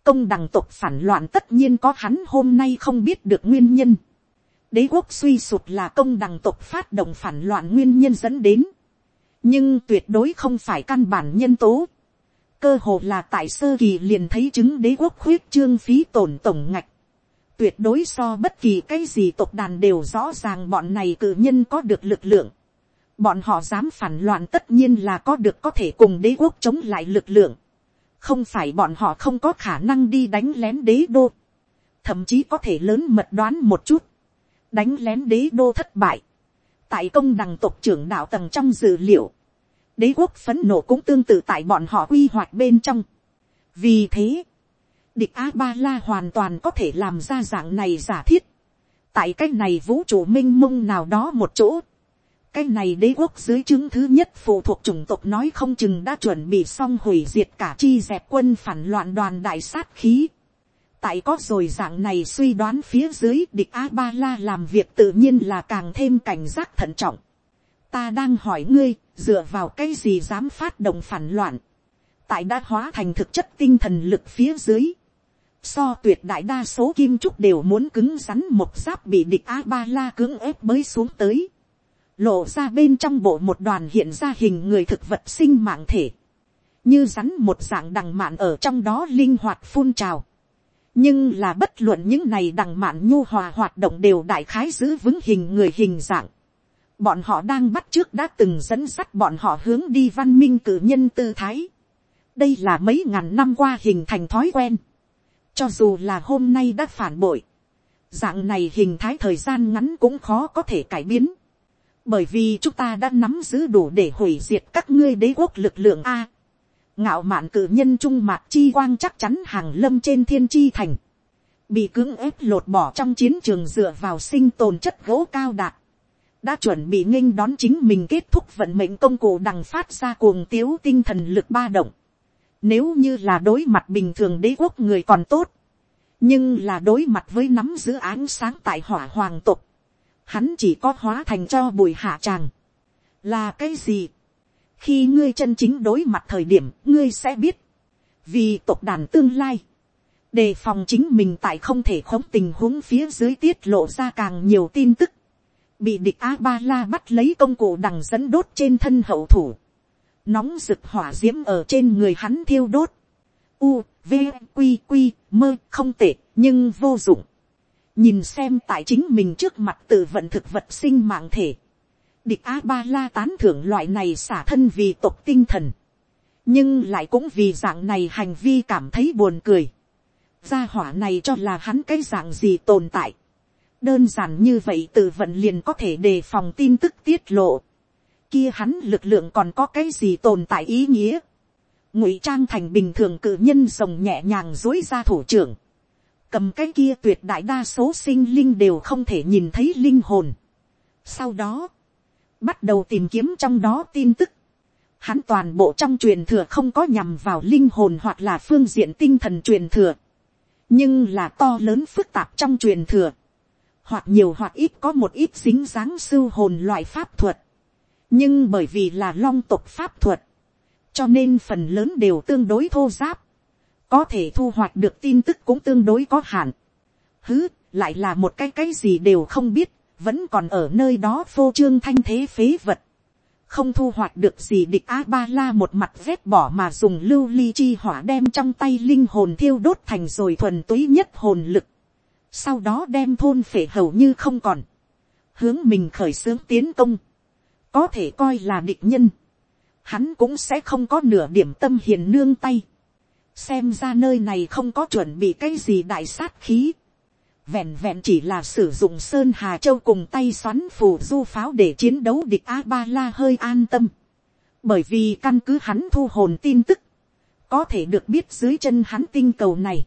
S1: công đằng tộc phản loạn tất nhiên có hắn hôm nay không biết được nguyên nhân. đế quốc suy sụp là công đằng tộc phát động phản loạn nguyên nhân dẫn đến. nhưng tuyệt đối không phải căn bản nhân tố cơ hồ là tại sơ kỳ liền thấy chứng đế quốc khuyết trương phí tổn tổng ngạch. Tuyệt đối so bất kỳ cái gì tộc đàn đều rõ ràng bọn này cử nhân có được lực lượng. Bọn họ dám phản loạn tất nhiên là có được có thể cùng đế quốc chống lại lực lượng. Không phải bọn họ không có khả năng đi đánh lén đế đô. Thậm chí có thể lớn mật đoán một chút. Đánh lén đế đô thất bại. Tại công đằng tộc trưởng đạo tầng trong dữ liệu đế quốc phấn nộ cũng tương tự tại bọn họ quy hoạch bên trong. vì thế, địch a ba la hoàn toàn có thể làm ra dạng này giả thiết. tại cái này vũ trụ m i n h mông nào đó một chỗ, cái này đế quốc dưới chứng thứ nhất phụ thuộc chủng tộc nói không chừng đã chuẩn bị xong hủy diệt cả chi dẹp quân phản loạn đoàn đại sát khí. tại có rồi dạng này suy đoán phía dưới địch a ba la làm việc tự nhiên là càng thêm cảnh giác thận trọng ta đang hỏi ngươi, dựa vào cái gì dám phát động phản loạn, tại đã hóa thành thực chất tinh thần lực phía dưới, so tuyệt đại đa số kim trúc đều muốn cứng rắn một giáp bị địch a ba la cưỡng ép mới xuống tới, lộ ra bên trong bộ một đoàn hiện ra hình người thực vật sinh mạng thể, như rắn một dạng đằng mạn ở trong đó linh hoạt phun trào, nhưng là bất luận những này đằng mạn nhu hòa hoạt động đều đại khái giữ vững hình người hình dạng, bọn họ đang bắt trước đã từng dẫn dắt bọn họ hướng đi văn minh cử nhân tư thái. đây là mấy ngàn năm qua hình thành thói quen. cho dù là hôm nay đã phản bội, dạng này hình thái thời gian ngắn cũng khó có thể cải biến. bởi vì chúng ta đã nắm giữ đủ để hủy diệt các ngươi đế quốc lực lượng a. ngạo mạn cử nhân trung mạc chi quang chắc chắn hàng lâm trên thiên chi thành. bị cưỡng ép lột bỏ trong chiến trường dựa vào sinh tồn chất gỗ cao đạt đã chuẩn bị nghênh đón chính mình kết thúc vận mệnh công cụ đằng phát ra cuồng tiếu tinh thần lực ba động. Nếu như là đối mặt bình thường đế quốc người còn tốt, nhưng là đối mặt với nắm giữ ánh sáng tại hỏa hoàng tục, hắn chỉ có hóa thành cho bùi hạ tràng. là cái gì, khi ngươi chân chính đối mặt thời điểm ngươi sẽ biết, vì tộc đàn tương lai, đề phòng chính mình tại không thể khống tình huống phía dưới tiết lộ ra càng nhiều tin tức, bị địch a ba la bắt lấy công cụ đằng dẫn đốt trên thân hậu thủ, nóng rực hỏa d i ễ m ở trên người hắn thiêu đốt, u, v, q q mơ không tệ nhưng vô dụng, nhìn xem tại chính mình trước mặt tự vận thực vật sinh mạng thể, Địch A-ba-la tán thưởng loại này xả thân vì tộc tinh thần. Nhưng lại cũng vì dạng này hành vi cảm thấy buồn cười. Gia hỏa này cho là hắn cái dạng gì tồn tại. Đơn giản như vậy tự vận liền có thể đề phòng tin tức tiết lộ. Kia hắn lực lượng còn có cái gì tồn tại ý nghĩa. Ngụy trang thành bình thường cự nhân rồng nhẹ nhàng dối ra thủ trưởng. Cầm cái kia tuyệt đại đa số sinh linh đều không thể nhìn thấy linh hồn. Sau đó, bắt đầu tìm kiếm trong đó tin tức. Hắn toàn bộ trong truyền thừa không có nhằm vào linh hồn hoặc là phương diện tinh thần truyền thừa. Nhưng là to lớn phức tạp trong truyền thừa. Hoặc nhiều hoặc ít có một ít dính dáng sưu hồn loại pháp thuật. Nhưng bởi vì là long tộc pháp thuật. Cho nên phần lớn đều tương đối thô giáp. Có thể thu hoạch được tin tức cũng tương đối có hạn. Hứ, lại là một cái cái gì đều không biết vẫn còn ở nơi đó phô trương thanh thế phế vật, không thu hoạch được gì địch a ba la một mặt vét bỏ mà dùng lưu ly chi hỏa đem trong tay linh hồn thiêu đốt thành rồi thuần túy nhất hồn lực, sau đó đem thôn phể hầu như không còn, hướng mình khởi xướng tiến công, có thể coi là địch nhân, hắn cũng sẽ không có nửa điểm tâm hiền nương tay, xem ra nơi này không có chuẩn bị cái gì đại sát khí, vẹn vẹn chỉ là sử dụng sơn hà châu cùng tay xoắn phù du pháo để chiến đấu địch a ba la hơi an tâm, bởi vì căn cứ hắn thu hồn tin tức, có thể được biết dưới chân hắn tinh cầu này,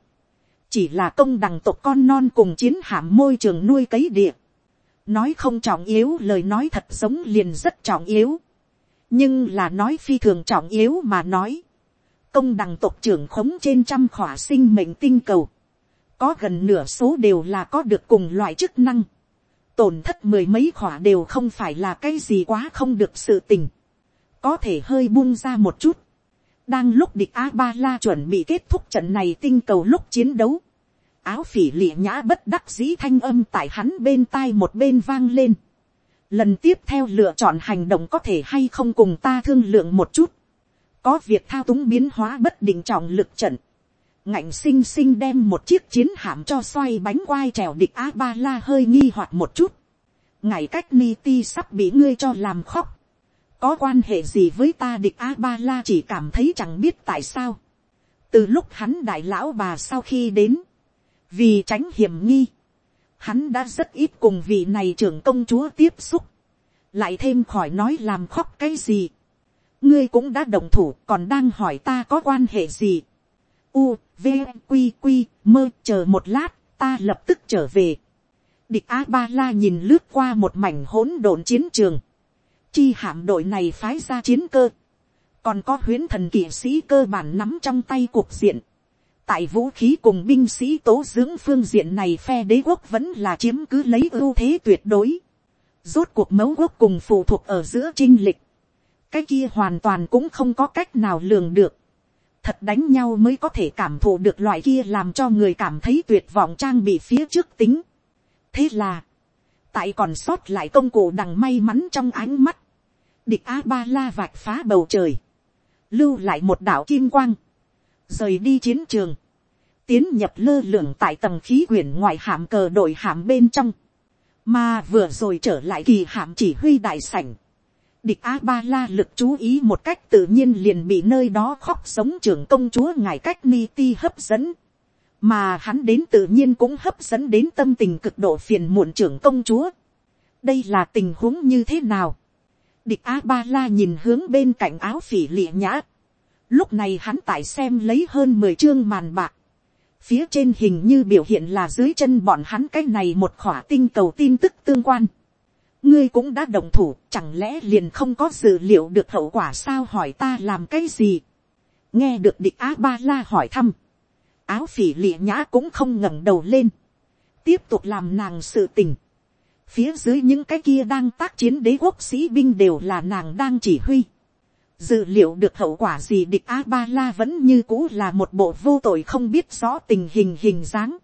S1: chỉ là công đằng tộc con non cùng chiến hạm môi trường nuôi cấy địa, nói không trọng yếu lời nói thật sống liền rất trọng yếu, nhưng là nói phi thường trọng yếu mà nói, công đằng tộc trưởng khống trên trăm khỏa sinh mệnh tinh cầu, có gần nửa số đều là có được cùng loại chức năng, tổn thất mười mấy khỏa đều không phải là cái gì quá không được sự tình, có thể hơi buông ra một chút, đang lúc địch a ba la chuẩn bị kết thúc trận này tinh cầu lúc chiến đấu, áo phỉ lịa nhã bất đắc dĩ thanh âm tại hắn bên tai một bên vang lên, lần tiếp theo lựa chọn hành động có thể hay không cùng ta thương lượng một chút, có việc thao túng biến hóa bất định trọng lực trận, ngạnh xinh xinh đem một chiếc chiến hạm cho xoay bánh quai trèo địch a ba la hơi nghi hoặc một chút. ngày cách ni ti sắp bị ngươi cho làm khóc có quan hệ gì với ta địch a ba la chỉ cảm thấy chẳng biết tại sao. từ lúc hắn đại lão bà sau khi đến, vì tránh hiểm nghi, hắn đã rất ít cùng vị này trưởng công chúa tiếp xúc, lại thêm khỏi nói làm khóc cái gì. ngươi cũng đã đồng thủ còn đang hỏi ta có quan hệ gì u, v, q q mơ chờ một lát, ta lập tức trở về. địch a ba la nhìn lướt qua một mảnh hỗn độn chiến trường chi hạm đội này phái ra chiến cơ. còn có huyến thần kỵ sĩ cơ bản nắm trong tay cuộc diện. tại vũ khí cùng binh sĩ tố dưỡng phương diện này phe đế quốc vẫn là chiếm cứ lấy ưu thế tuyệt đối. rốt cuộc mấu quốc cùng phụ thuộc ở giữa trinh lịch. cái kia hoàn toàn cũng không có cách nào lường được thật đánh nhau mới có thể cảm thụ được loại kia làm cho người cảm thấy tuyệt vọng trang bị phía trước tính. thế là, tại còn sót lại công cụ đằng may mắn trong ánh mắt, địch a ba la vạch phá bầu trời, lưu lại một đảo kim quang, rời đi chiến trường, tiến nhập lơ lửng tại tầng khí quyển ngoài hạm cờ đội hạm bên trong, mà vừa rồi trở lại kỳ hạm chỉ huy đại sảnh, Địch A-ba-la lực chú ý một cách tự nhiên liền bị nơi đó khóc sống trưởng công chúa ngài cách ni ti hấp dẫn. Mà hắn đến tự nhiên cũng hấp dẫn đến tâm tình cực độ phiền muộn trưởng công chúa. Đây là tình huống như thế nào? Địch A-ba-la nhìn hướng bên cạnh áo phỉ lịa nhã. Lúc này hắn tại xem lấy hơn mười chương màn bạc. Phía trên hình như biểu hiện là dưới chân bọn hắn cái này một khỏa tinh cầu tin tức tương quan ngươi cũng đã đồng thủ, chẳng lẽ liền không có dự liệu được hậu quả sao hỏi ta làm cái gì. nghe được địch á ba la hỏi thăm, áo phỉ lịa nhã cũng không ngẩng đầu lên, tiếp tục làm nàng sự tình. phía dưới những cái kia đang tác chiến đế quốc sĩ binh đều là nàng đang chỉ huy. dự liệu được hậu quả gì địch a ba la vẫn như cũ là một bộ vô tội không biết rõ tình hình hình dáng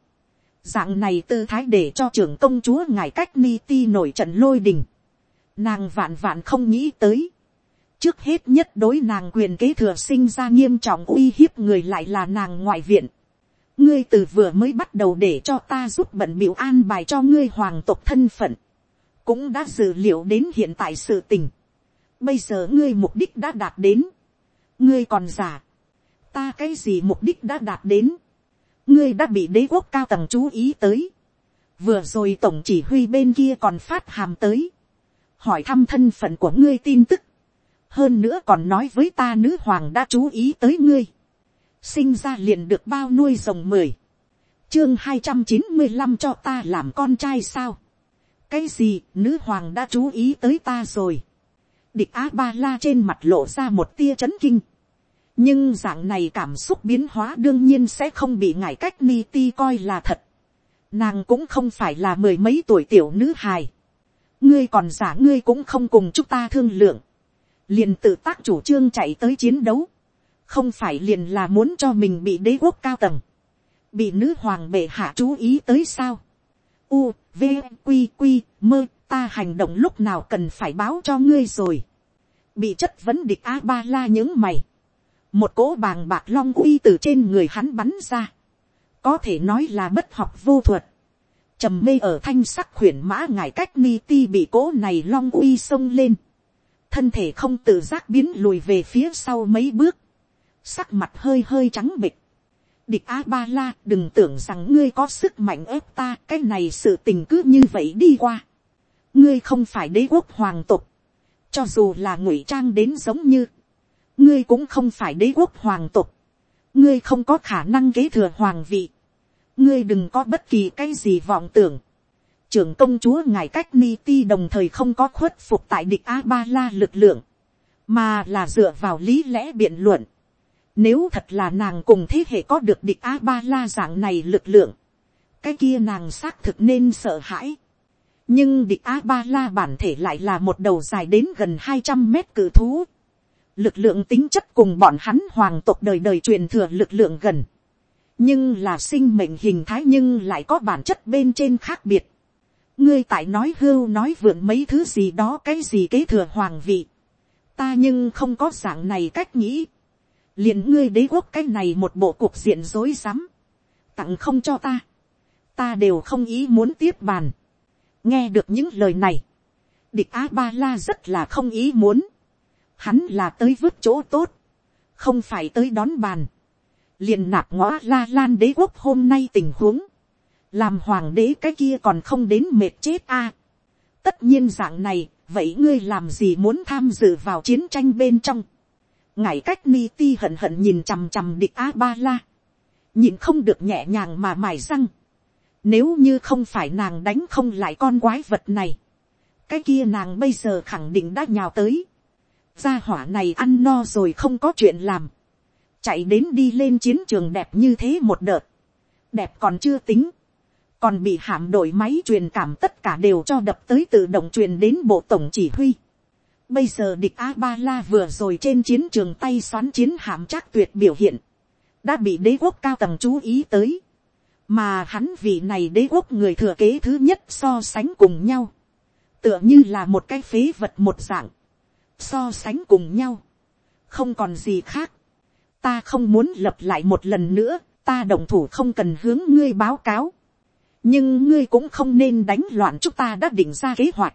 S1: dạng này tư thái để cho trưởng công chúa ngài cách ni ti nổi trận lôi đình. Nàng vạn vạn không nghĩ tới. Trước hết nhất đối nàng quyền kế thừa sinh ra nghiêm trọng uy hiếp người lại là nàng ngoại viện. Ngươi từ vừa mới bắt đầu để cho ta giúp bận biểu an bài cho ngươi hoàng tộc thân phận. cũng đã dự liệu đến hiện tại sự tình. bây giờ ngươi mục đích đã đạt đến, ngươi còn giả, ta cái gì mục đích đã đạt đến, ngươi đã bị đế quốc cao tầng chú ý tới, vừa rồi tổng chỉ huy bên kia còn phát hàm tới, hỏi thăm thân phận của ngươi tin tức, hơn nữa còn nói với ta nữ hoàng đã chú ý tới ngươi, sinh ra liền được bao nuôi rồng mười, chương hai trăm chín mươi năm cho ta làm con trai sao, cái gì nữ hoàng đã chú ý tới ta rồi, địch á ba la trên mặt lộ ra một tia c h ấ n kinh, nhưng dạng này cảm xúc biến hóa đương nhiên sẽ không bị ngại cách ni ti coi là thật, nàng cũng không phải là mười mấy tuổi tiểu nữ hài, ngươi còn giả ngươi cũng không cùng chúng ta thương lượng, liền tự tác chủ trương chạy tới chiến đấu, không phải liền là muốn cho mình bị đế quốc cao tầng, bị nữ hoàng bệ hạ chú ý tới sao, u, v, q q mơ ta hành động lúc nào cần phải báo cho ngươi rồi. bị chất vấn địch a ba la những mày. một cỗ bàng bạc long uy từ trên người hắn bắn ra. có thể nói là bất học vô thuật. trầm mê ở thanh sắc khuyển mã ngải cách ni ti bị cỗ này long uy xông lên. thân thể không tự giác biến lùi về phía sau mấy bước sắc mặt hơi hơi trắng bịch địch a ba la đừng tưởng rằng ngươi có sức mạnh ép ta cái này sự tình cứ như vậy đi qua. ngươi không phải đế quốc hoàng tục, cho dù là ngụy trang đến giống như, ngươi cũng không phải đế quốc hoàng tục, ngươi không có khả năng kế thừa hoàng vị, ngươi đừng có bất kỳ cái gì vọng tưởng. trưởng công chúa ngài cách ni ti đồng thời không có khuất phục tại địch a ba la lực lượng, mà là dựa vào lý lẽ biện luận nếu thật là nàng cùng thế hệ có được địch A-ba-la dạng này lực lượng. Cái kia nàng xác thực nên sợ hãi. Nhưng địch A-ba-la bản thể lại là một đầu dài đến gần hai trăm mét cử thú. Lực lượng tính chất cùng bọn hắn hoàng tộc đời đời truyền thừa lực lượng gần. Nhưng là sinh mệnh hình thái nhưng lại có bản chất bên trên khác biệt. Ngươi tại nói hưu nói vượn mấy thứ gì đó cái gì kế thừa hoàng vị. Ta nhưng không có dạng này cách nghĩ liền ngươi đế quốc cái này một bộ cuộc diện rối rắm, tặng không cho ta, ta đều không ý muốn tiếp bàn. nghe được những lời này, địch a ba la rất là không ý muốn, hắn là tới vứt chỗ tốt, không phải tới đón bàn, liền nạp ngõ la lan đế quốc hôm nay tình huống, làm hoàng đế cái kia còn không đến mệt chết a. tất nhiên dạng này, vậy ngươi làm gì muốn tham dự vào chiến tranh bên trong, ngài cách ni ti hận hận nhìn chằm chằm địch a ba la, nhìn không được nhẹ nhàng mà mài răng, nếu như không phải nàng đánh không lại con quái vật này, cái kia nàng bây giờ khẳng định đã nhào tới, gia hỏa này ăn no rồi không có chuyện làm, chạy đến đi lên chiến trường đẹp như thế một đợt, đẹp còn chưa tính, còn bị hạm đội máy truyền cảm tất cả đều cho đập tới tự động truyền đến bộ tổng chỉ huy. Bây giờ địch A-ba-la vừa rồi trên chiến trường tay xoắn chiến hạm chắc tuyệt biểu hiện. Đã bị đế quốc cao tầng chú ý tới. Mà hắn vị này đế quốc người thừa kế thứ nhất so sánh cùng nhau. Tựa như là một cái phế vật một dạng. So sánh cùng nhau. Không còn gì khác. Ta không muốn lập lại một lần nữa. Ta đồng thủ không cần hướng ngươi báo cáo. Nhưng ngươi cũng không nên đánh loạn chúng ta đã định ra kế hoạch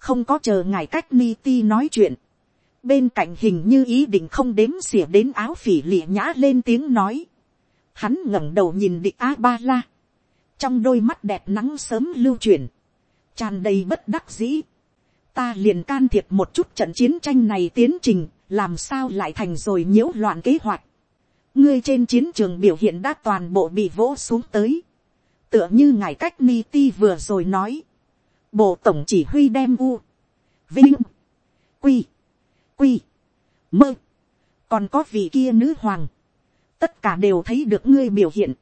S1: không có chờ ngài cách ni ti nói chuyện, bên cạnh hình như ý định không đếm xỉa đến áo phỉ lịa nhã lên tiếng nói, hắn ngẩng đầu nhìn địch a ba la, trong đôi mắt đẹp nắng sớm lưu chuyển, tràn đầy bất đắc dĩ, ta liền can thiệp một chút trận chiến tranh này tiến trình, làm sao lại thành rồi nhiễu loạn kế hoạch. ngươi trên chiến trường biểu hiện đã toàn bộ bị vỗ xuống tới, tựa như ngài cách ni ti vừa rồi nói, bộ tổng chỉ huy đem u, vinh, quy, quy, mơ, còn có vị kia nữ hoàng, tất cả đều thấy được ngươi biểu hiện,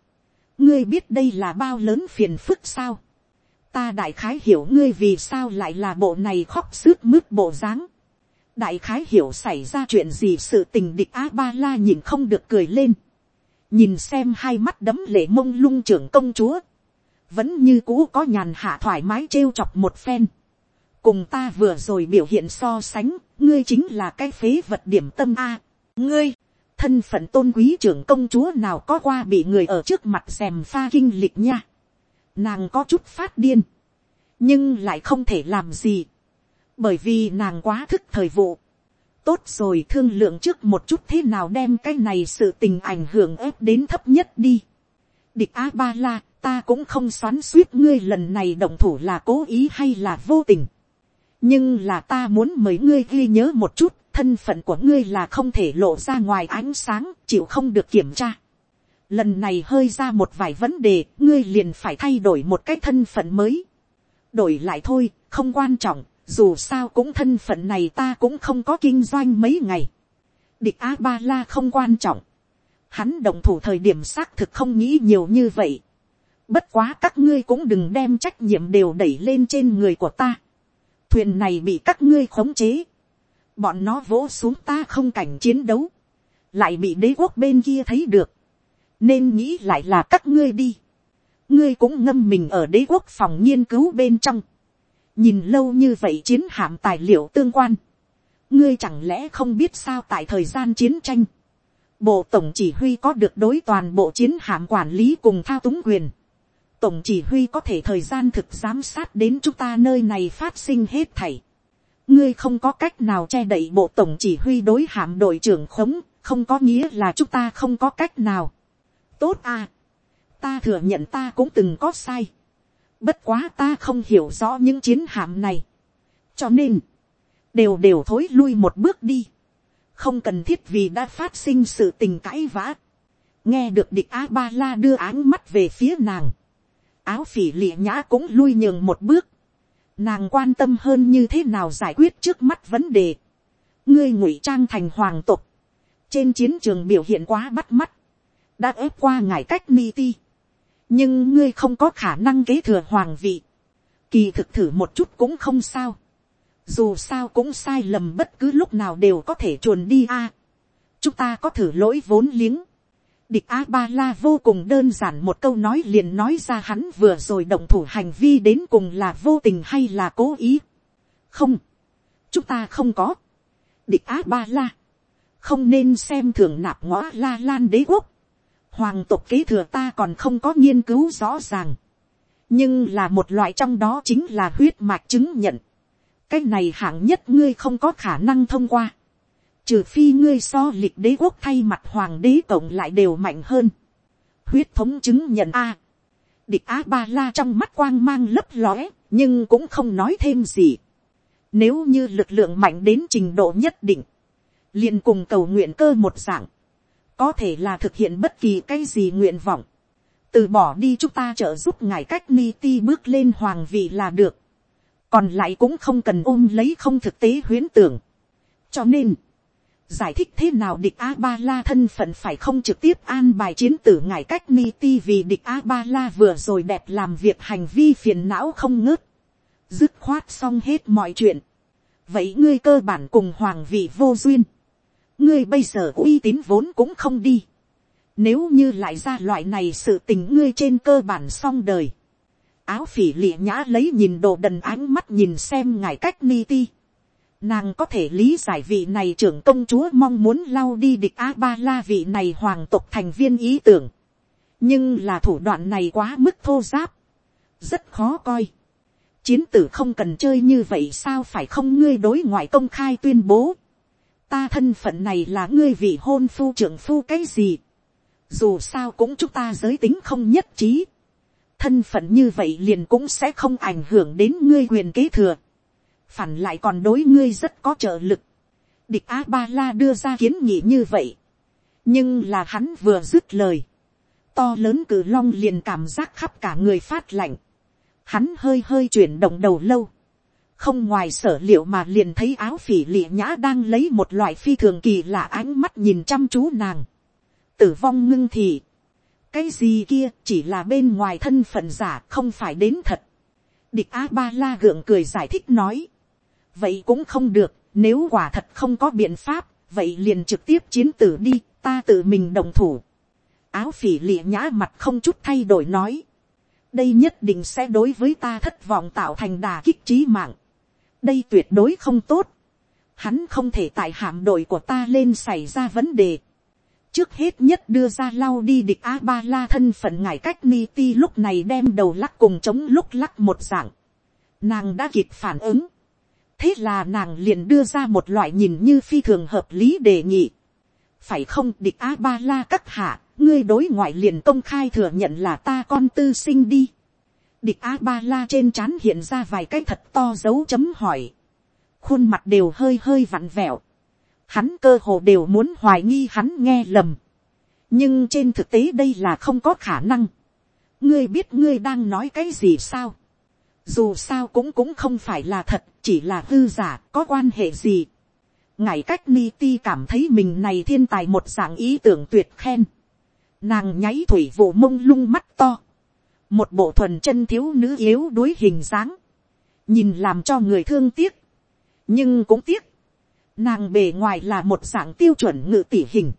S1: ngươi biết đây là bao lớn phiền phức sao, ta đại khái hiểu ngươi vì sao lại là bộ này khóc sướt mướt bộ dáng, đại khái hiểu xảy ra chuyện gì sự tình địch a ba la nhìn không được cười lên, nhìn xem hai mắt đấm lệ mông lung trưởng công chúa, vẫn như cũ có nhàn hạ thoải mái trêu chọc một phen. cùng ta vừa rồi biểu hiện so sánh, ngươi chính là cái phế vật điểm tâm a. ngươi, thân phận tôn quý trưởng công chúa nào có qua bị người ở trước mặt xèm pha kinh lịch nha. nàng có chút phát điên. nhưng lại không thể làm gì, bởi vì nàng quá thức thời vụ. tốt rồi thương lượng trước một chút thế nào đem cái này sự tình ảnh hưởng ép đến thấp nhất đi. địch a ba la, ta cũng không xoắn suýt ngươi lần này động thủ là cố ý hay là vô tình. nhưng là ta muốn mời ngươi ghi nhớ một chút, thân phận của ngươi là không thể lộ ra ngoài ánh sáng, chịu không được kiểm tra. lần này hơi ra một vài vấn đề, ngươi liền phải thay đổi một cái thân phận mới. đổi lại thôi, không quan trọng, dù sao cũng thân phận này ta cũng không có kinh doanh mấy ngày. địch a ba la không quan trọng. hắn đồng thủ thời điểm xác thực không nghĩ nhiều như vậy bất quá các ngươi cũng đừng đem trách nhiệm đều đẩy lên trên người của ta. thuyền này bị các ngươi khống chế. bọn nó vỗ xuống ta không cảnh chiến đấu. lại bị đế quốc bên kia thấy được. nên nghĩ lại là các ngươi đi. ngươi cũng ngâm mình ở đế quốc phòng nghiên cứu bên trong nhìn lâu như vậy chiến hạm tài liệu tương quan, ngươi chẳng lẽ không biết sao tại thời gian chiến tranh, bộ tổng chỉ huy có được đối toàn bộ chiến hạm quản lý cùng thao túng quyền, tổng chỉ huy có thể thời gian thực giám sát đến chúng ta nơi này phát sinh hết thảy, ngươi không có cách nào che đậy bộ tổng chỉ huy đối hạm đội trưởng khống, không có nghĩa là chúng ta không có cách nào. tốt à, ta thừa nhận ta cũng từng có sai, Bất quá ta không hiểu rõ những chiến hạm này. Cho nên, đều đều thối lui một bước đi. Không cần thiết vì đã phát sinh sự tình cãi vã. Nghe được địch A-ba-la đưa áng mắt về phía nàng. Áo phỉ lịa nhã cũng lui nhường một bước. Nàng quan tâm hơn như thế nào giải quyết trước mắt vấn đề. Ngươi ngụy trang thành hoàng tục. Trên chiến trường biểu hiện quá bắt mắt. Đã ép qua ngải cách ni ti nhưng ngươi không có khả năng kế thừa hoàng vị, kỳ thực thử một chút cũng không sao, dù sao cũng sai lầm bất cứ lúc nào đều có thể chuồn đi a, chúng ta có thử lỗi vốn liếng, địch a ba la vô cùng đơn giản một câu nói liền nói ra hắn vừa rồi động thủ hành vi đến cùng là vô tình hay là cố ý, không, chúng ta không có, địch a ba la, không nên xem thường nạp ngõ la lan đế quốc, hoàng tộc kế thừa ta còn không có nghiên cứu rõ ràng. nhưng là một loại trong đó chính là huyết mạch chứng nhận. cái này hạng nhất ngươi không có khả năng thông qua trừ phi ngươi so lịch đế quốc thay mặt hoàng đế cộng lại đều mạnh hơn. huyết thống chứng nhận a. địch á ba la trong mắt quang mang lấp lóe nhưng cũng không nói thêm gì. nếu như lực lượng mạnh đến trình độ nhất định, liền cùng cầu nguyện cơ một dạng có thể là thực hiện bất kỳ cái gì nguyện vọng, từ bỏ đi chúng ta trợ giúp ngài cách ni ti bước lên hoàng vị là được, còn lại cũng không cần ôm lấy không thực tế huyến tưởng. cho nên, giải thích thế nào địch a ba la thân phận phải không trực tiếp an bài chiến tử ngài cách ni ti vì địch a ba la vừa rồi đẹp làm việc hành vi phiền não không ngớt, dứt khoát xong hết mọi chuyện, vậy ngươi cơ bản cùng hoàng vị vô duyên, ngươi bây giờ uy tín vốn cũng không đi. Nếu như lại ra loại này sự tình ngươi trên cơ bản xong đời. Áo phỉ lịa nhã lấy nhìn đồ đần ánh mắt nhìn xem ngài cách ni ti. Nàng có thể lý giải vị này trưởng công chúa mong muốn lau đi địch A-ba-la vị này hoàng tộc thành viên ý tưởng. Nhưng là thủ đoạn này quá mức thô giáp. Rất khó coi. Chiến tử không cần chơi như vậy sao phải không ngươi đối ngoại công khai tuyên bố ta thân phận này là ngươi vị hôn phu trưởng phu cái gì. dù sao cũng chúng ta giới tính không nhất trí. thân phận như vậy liền cũng sẽ không ảnh hưởng đến ngươi quyền kế thừa phản lại còn đối ngươi rất có trợ lực. địch a ba la đưa ra kiến nghị như vậy. nhưng là hắn vừa dứt lời. to lớn cử long liền cảm giác khắp cả người phát lạnh. hắn hơi hơi chuyển động đầu lâu không ngoài sở liệu mà liền thấy áo phỉ lịa nhã đang lấy một loại phi thường kỳ lạ ánh mắt nhìn chăm chú nàng. tử vong ngưng thì, cái gì kia chỉ là bên ngoài thân phận giả không phải đến thật. địch a ba la gượng cười giải thích nói vậy cũng không được, nếu quả thật không có biện pháp, vậy liền trực tiếp chiến tử đi, ta tự mình đồng thủ. áo phỉ lịa nhã mặt không chút thay đổi nói. đây nhất định sẽ đối với ta thất vọng tạo thành đà kích trí mạng đây tuyệt đối không tốt. Hắn không thể tại hạm đội của ta lên xảy ra vấn đề. Trước hết nhất đưa ra lau đi địch A-ba-la thân phận ngải cách ni ti lúc này đem đầu lắc cùng chống lúc lắc một dạng. nàng đã kịp phản ứng, thế là nàng liền đưa ra một loại nhìn như phi thường hợp lý đề nghị, phải không địch a ba la các hạ, ngươi đối ngoại liền công khai thừa nhận là ta con tư sinh đi. địch a ba la trên trán hiện ra vài cái thật to dấu chấm hỏi, khuôn mặt đều hơi hơi vặn vẹo, hắn cơ hồ đều muốn hoài nghi hắn nghe lầm, nhưng trên thực tế đây là không có khả năng, ngươi biết ngươi đang nói cái gì sao, dù sao cũng cũng không phải là thật, chỉ là hư giả, có quan hệ gì. ngài cách ni ti cảm thấy mình này thiên tài một dạng ý tưởng tuyệt khen. nàng nháy thủy vụ mông lung mắt to, một bộ thuần chân thiếu nữ yếu đuối hình dáng, nhìn làm cho người thương tiếc, nhưng cũng tiếc, nàng bề ngoài là một dạng tiêu chuẩn ngự tỷ hình,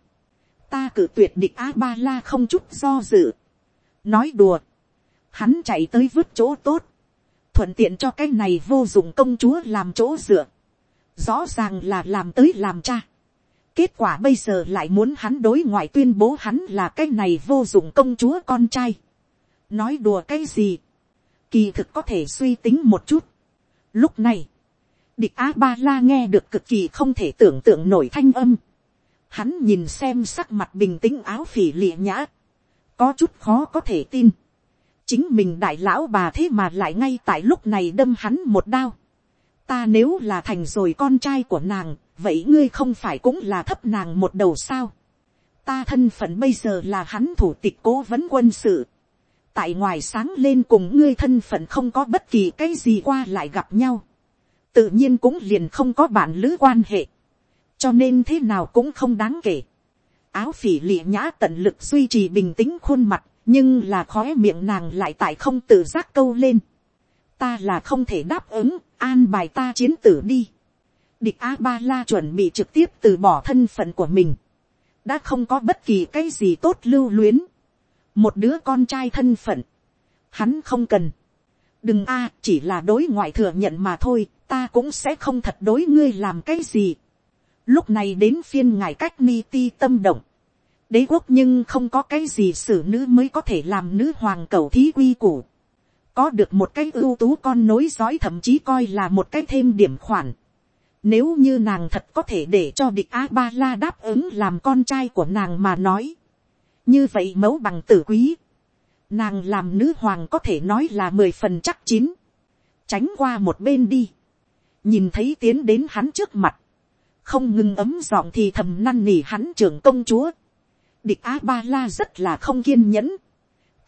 S1: ta cử tuyệt địch a ba la không chút do dự, nói đùa, hắn chạy tới vứt chỗ tốt, thuận tiện cho cái này vô dụng công chúa làm chỗ dựa, rõ ràng là làm tới làm cha. kết quả bây giờ lại muốn hắn đối ngoại tuyên bố hắn là cái này vô dụng công chúa con trai. nói đùa cái gì, kỳ thực có thể suy tính một chút. lúc này, địch a ba la nghe được cực kỳ không thể tưởng tượng nổi thanh âm. hắn nhìn xem sắc mặt bình tĩnh áo phỉ lịa nhã, có chút khó có thể tin chính mình đại lão bà thế mà lại ngay tại lúc này đâm hắn một đao. ta nếu là thành rồi con trai của nàng, vậy ngươi không phải cũng là thấp nàng một đầu sao. ta thân phận bây giờ là hắn thủ tịch cố vấn quân sự. tại ngoài sáng lên cùng ngươi thân phận không có bất kỳ cái gì qua lại gặp nhau. tự nhiên cũng liền không có bản lữ quan hệ. cho nên thế nào cũng không đáng kể. áo phỉ lịa nhã tận lực duy trì bình tĩnh khuôn mặt nhưng là khó miệng nàng lại tại không tự giác câu lên. ta là không thể đáp ứng, an bài ta chiến tử đi. địch a ba la chuẩn bị trực tiếp từ bỏ thân phận của mình. đã không có bất kỳ cái gì tốt lưu luyến. một đứa con trai thân phận. hắn không cần. đừng a chỉ là đối ngoại thừa nhận mà thôi, ta cũng sẽ không thật đối ngươi làm cái gì. lúc này đến phiên ngài cách ni ti tâm động đế quốc nhưng không có cái gì xử nữ mới có thể làm nữ hoàng cầu thí quy củ. có được một cái ưu tú con nối dõi thậm chí coi là một cái thêm điểm khoản. nếu như nàng thật có thể để cho địch a ba la đáp ứng làm con trai của nàng mà nói. như vậy mẫu bằng tử quý. nàng làm nữ hoàng có thể nói là mười phần chắc chín. tránh qua một bên đi. nhìn thấy tiến đến hắn trước mặt. không ngừng ấm giọng thì thầm năn nỉ hắn trưởng công chúa địch a ba la rất là không kiên nhẫn,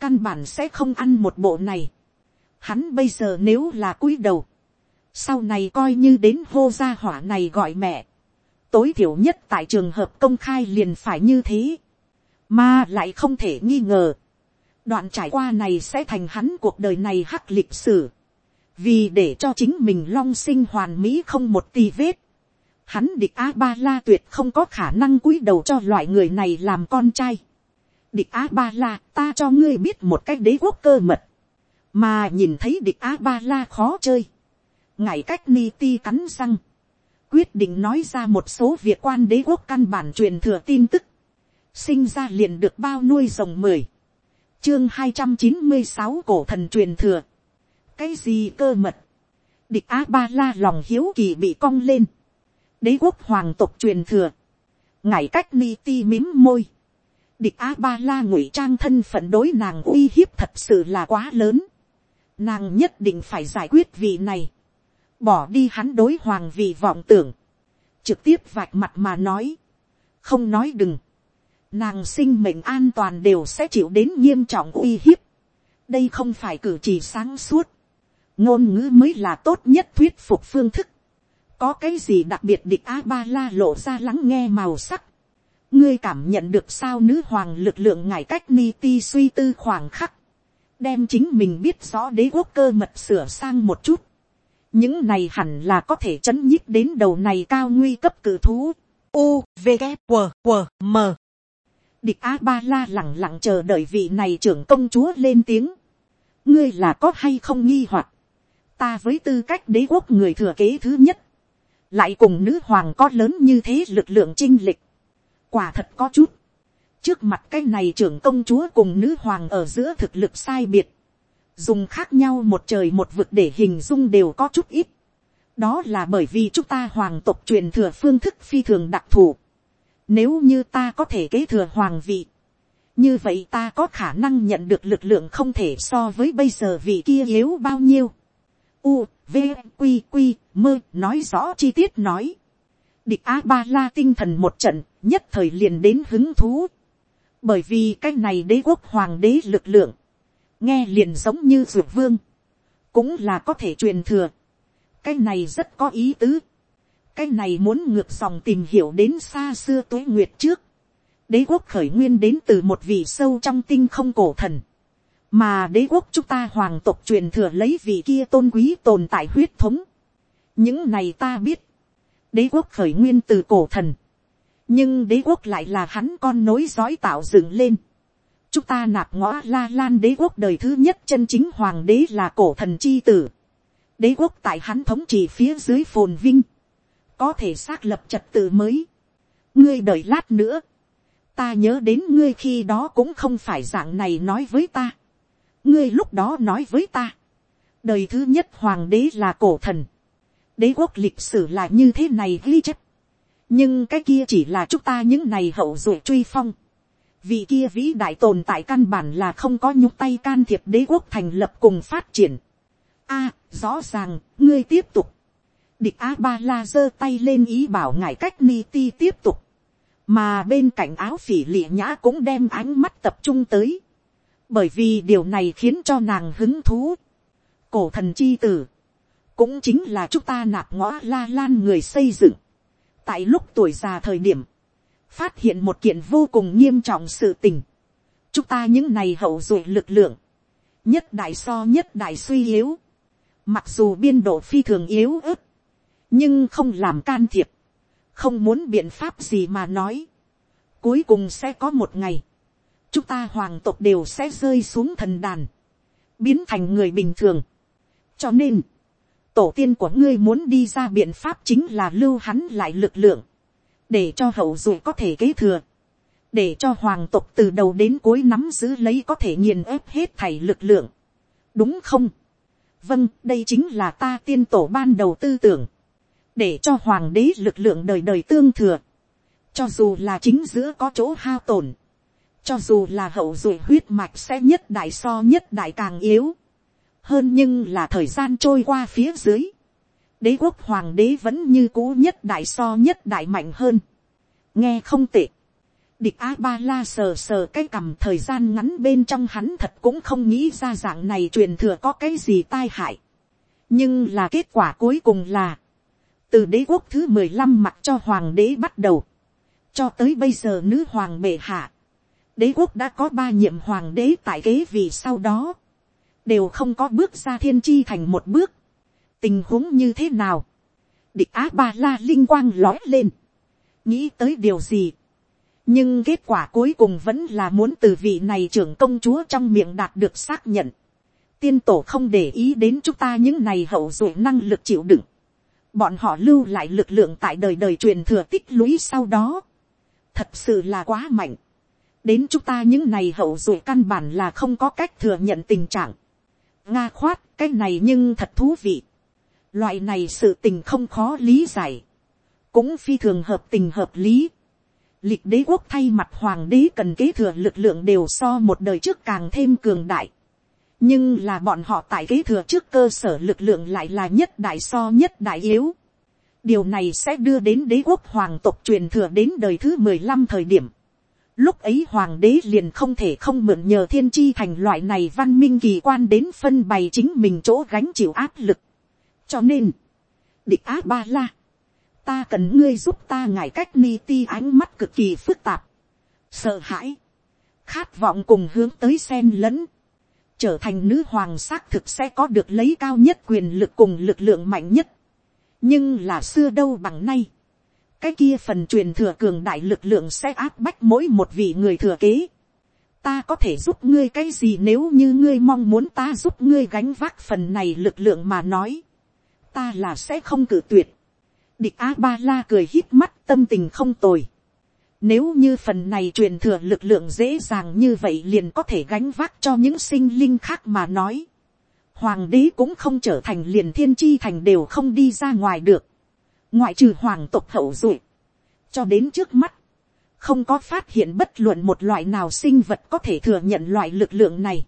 S1: căn bản sẽ không ăn một bộ này. Hắn bây giờ nếu là cúi đầu, sau này coi như đến hô gia hỏa này gọi mẹ, tối thiểu nhất tại trường hợp công khai liền phải như thế, mà lại không thể nghi ngờ, đoạn trải qua này sẽ thành hắn cuộc đời này hắc lịch sử, vì để cho chính mình long sinh hoàn mỹ không một tì vết, hắn địch a ba la tuyệt không có khả năng cúi đầu cho loại người này làm con trai. địch a ba la ta cho ngươi biết một cách đế quốc cơ mật, mà nhìn thấy địch a ba la khó chơi. ngài cách ni ti cắn răng, quyết định nói ra một số việc quan đế quốc căn bản truyền thừa tin tức, sinh ra liền được bao nuôi rồng mười, chương hai trăm chín mươi sáu cổ thần truyền thừa, cái gì cơ mật, địch a ba la lòng hiếu kỳ bị cong lên, đế quốc hoàng tộc truyền thừa, ngải cách ni ti mím môi, địch a ba la ngụy trang thân phận đối nàng uy hiếp thật sự là quá lớn, nàng nhất định phải giải quyết vị này, bỏ đi hắn đối hoàng vị vọng tưởng, trực tiếp vạch mặt mà nói, không nói đừng, nàng sinh mệnh an toàn đều sẽ chịu đến nghiêm trọng uy hiếp, đây không phải cử chỉ sáng suốt, ngôn ngữ mới là tốt nhất thuyết phục phương thức, có cái gì đặc biệt địch a ba la lộ ra lắng nghe màu sắc. ngươi cảm nhận được sao nữ hoàng lực lượng ngài cách ni ti suy tư khoảng khắc. đem chính mình biết rõ đế quốc cơ mật sửa sang một chút. những này hẳn là có thể chấn nhích đến đầu này cao nguy cấp cử thú. U, V, K, W, W, M. Địch A Ba La lẳng lặng chờ đợi vị này trưởng công chúa lên tiếng. Ngươi là có hay không nghi hoặc Ta với tư cách đế quốc người thừa kế thứ nhất lại cùng nữ hoàng có lớn như thế lực lượng chinh lịch, quả thật có chút, trước mặt cái này trưởng công chúa cùng nữ hoàng ở giữa thực lực sai biệt, dùng khác nhau một trời một vực để hình dung đều có chút ít. đó là bởi vì chúng ta hoàng tộc truyền thừa phương thức phi thường đặc thù. nếu như ta có thể kế thừa hoàng vị, như vậy ta có khả năng nhận được lực lượng không thể so với bây giờ vị kia yếu bao nhiêu. U, V, Q, Q, mơ, nói rõ chi tiết nói. Địch A Ba La tinh thần một trận, nhất thời liền đến hứng thú. Bởi vì cái này đế quốc hoàng đế lực lượng, nghe liền giống như dược vương, cũng là có thể truyền thừa. cái này rất có ý tứ. cái này muốn ngược dòng tìm hiểu đến xa xưa tối nguyệt trước. đế quốc khởi nguyên đến từ một vị sâu trong tinh không cổ thần mà đế quốc chúng ta hoàng tộc truyền thừa lấy vị kia tôn quý tồn tại huyết thống. những này ta biết. đế quốc khởi nguyên từ cổ thần. nhưng đế quốc lại là hắn con nối dõi tạo dựng lên chúng ta nạp ngõ la lan đế quốc đời thứ nhất chân chính hoàng đế là cổ thần chi tử. đế quốc tại hắn thống trị phía dưới phồn vinh, có thể xác lập trật tự mới. ngươi đợi lát nữa, ta nhớ đến ngươi khi đó cũng không phải dạng này nói với ta ngươi lúc đó nói với ta, đời thứ nhất hoàng đế là cổ thần, đế quốc lịch sử là như thế này ghi chép. nhưng cái kia chỉ là chúng ta những này hậu duệ truy phong vì kia vĩ đại tồn tại căn bản là không có nhúc tay can thiệp đế quốc thành lập cùng phát triển. a, rõ ràng, ngươi tiếp tục. địch a ba la giơ tay lên ý bảo ngài cách ni ti tiếp tục. mà bên cạnh áo phỉ lịa nhã cũng đem ánh mắt tập trung tới bởi vì điều này khiến cho nàng hứng thú. cổ thần chi tử, cũng chính là chúng ta nạp ngõ la lan người xây dựng. tại lúc tuổi già thời điểm, phát hiện một kiện vô cùng nghiêm trọng sự tình. chúng ta những này hậu duệ lực lượng, nhất đại so nhất đại suy yếu, mặc dù biên độ phi thường yếu ớt, nhưng không làm can thiệp, không muốn biện pháp gì mà nói. cuối cùng sẽ có một ngày, chúng ta hoàng tộc đều sẽ rơi xuống thần đàn, biến thành người bình thường. cho nên, tổ tiên của ngươi muốn đi ra biện pháp chính là lưu hắn lại lực lượng, để cho hậu duệ có thể kế thừa, để cho hoàng tộc từ đầu đến cuối nắm giữ lấy có thể nghiền ép hết thảy lực lượng, đúng không? vâng, đây chính là ta tiên tổ ban đầu tư tưởng, để cho hoàng đế lực lượng đời đời tương thừa, cho dù là chính giữa có chỗ hao tổn, cho dù là hậu duệ huyết mạch sẽ nhất đại so nhất đại càng yếu, hơn nhưng là thời gian trôi qua phía dưới, đế quốc hoàng đế vẫn như cũ nhất đại so nhất đại mạnh hơn. nghe không tệ. địch a ba la sờ sờ cái cầm thời gian ngắn bên trong hắn thật cũng không nghĩ ra dạng này truyền thừa có cái gì tai hại. nhưng là kết quả cuối cùng là, từ đế quốc thứ mười lăm mặt cho hoàng đế bắt đầu, cho tới bây giờ nữ hoàng bệ hạ, đế quốc đã có ba nhiệm hoàng đế tại kế vì sau đó, đều không có bước ra thiên chi thành một bước, tình huống như thế nào, địch á ba la linh quang lói lên, nghĩ tới điều gì, nhưng kết quả cuối cùng vẫn là muốn từ vị này trưởng công chúa trong miệng đạt được xác nhận. tiên tổ không để ý đến chúng ta những này hậu duệ năng lực chịu đựng. bọn họ lưu lại lực lượng tại đời đời truyền thừa tích lũy sau đó. thật sự là quá mạnh đến chúng ta những này hậu duệ căn bản là không có cách thừa nhận tình trạng. nga khoát, cái này nhưng thật thú vị. Loại này sự tình không khó lý giải. Cũng phi thường hợp tình hợp lý. Lịch đế quốc thay mặt hoàng đế cần kế thừa lực lượng đều so một đời trước càng thêm cường đại. Nhưng là bọn họ tại kế thừa trước cơ sở lực lượng lại là nhất đại so nhất đại yếu. Điều này sẽ đưa đến đế quốc hoàng tộc truyền thừa đến đời thứ mười lăm thời điểm. Lúc ấy hoàng đế liền không thể không mượn nhờ thiên chi thành loại này văn minh kỳ quan đến phân bày chính mình chỗ gánh chịu áp lực. Cho nên, địch á ba la, ta cần ngươi giúp ta ngại cách ni ti ánh mắt cực kỳ phức tạp, sợ hãi, khát vọng cùng hướng tới sen lẫn, trở thành nữ hoàng xác thực sẽ có được lấy cao nhất quyền lực cùng lực lượng mạnh nhất, nhưng là xưa đâu bằng nay, cái kia phần truyền thừa cường đại lực lượng sẽ áp bách mỗi một vị người thừa kế. Ta có thể giúp ngươi cái gì nếu như ngươi mong muốn ta giúp ngươi gánh vác phần này lực lượng mà nói ta là sẽ không cử tuyệt. Địch A Ba La cười hít mắt tâm tình không tồi. Nếu như phần này truyền thừa lực lượng dễ dàng như vậy liền có thể gánh vác cho những sinh linh khác mà nói. hoàng đế cũng không trở thành liền thiên chi thành đều không đi ra ngoài được, ngoại trừ hoàng tộc hậu duệ, cho đến trước mắt, không có phát hiện bất luận một loại nào sinh vật có thể thừa nhận loại lực lượng này,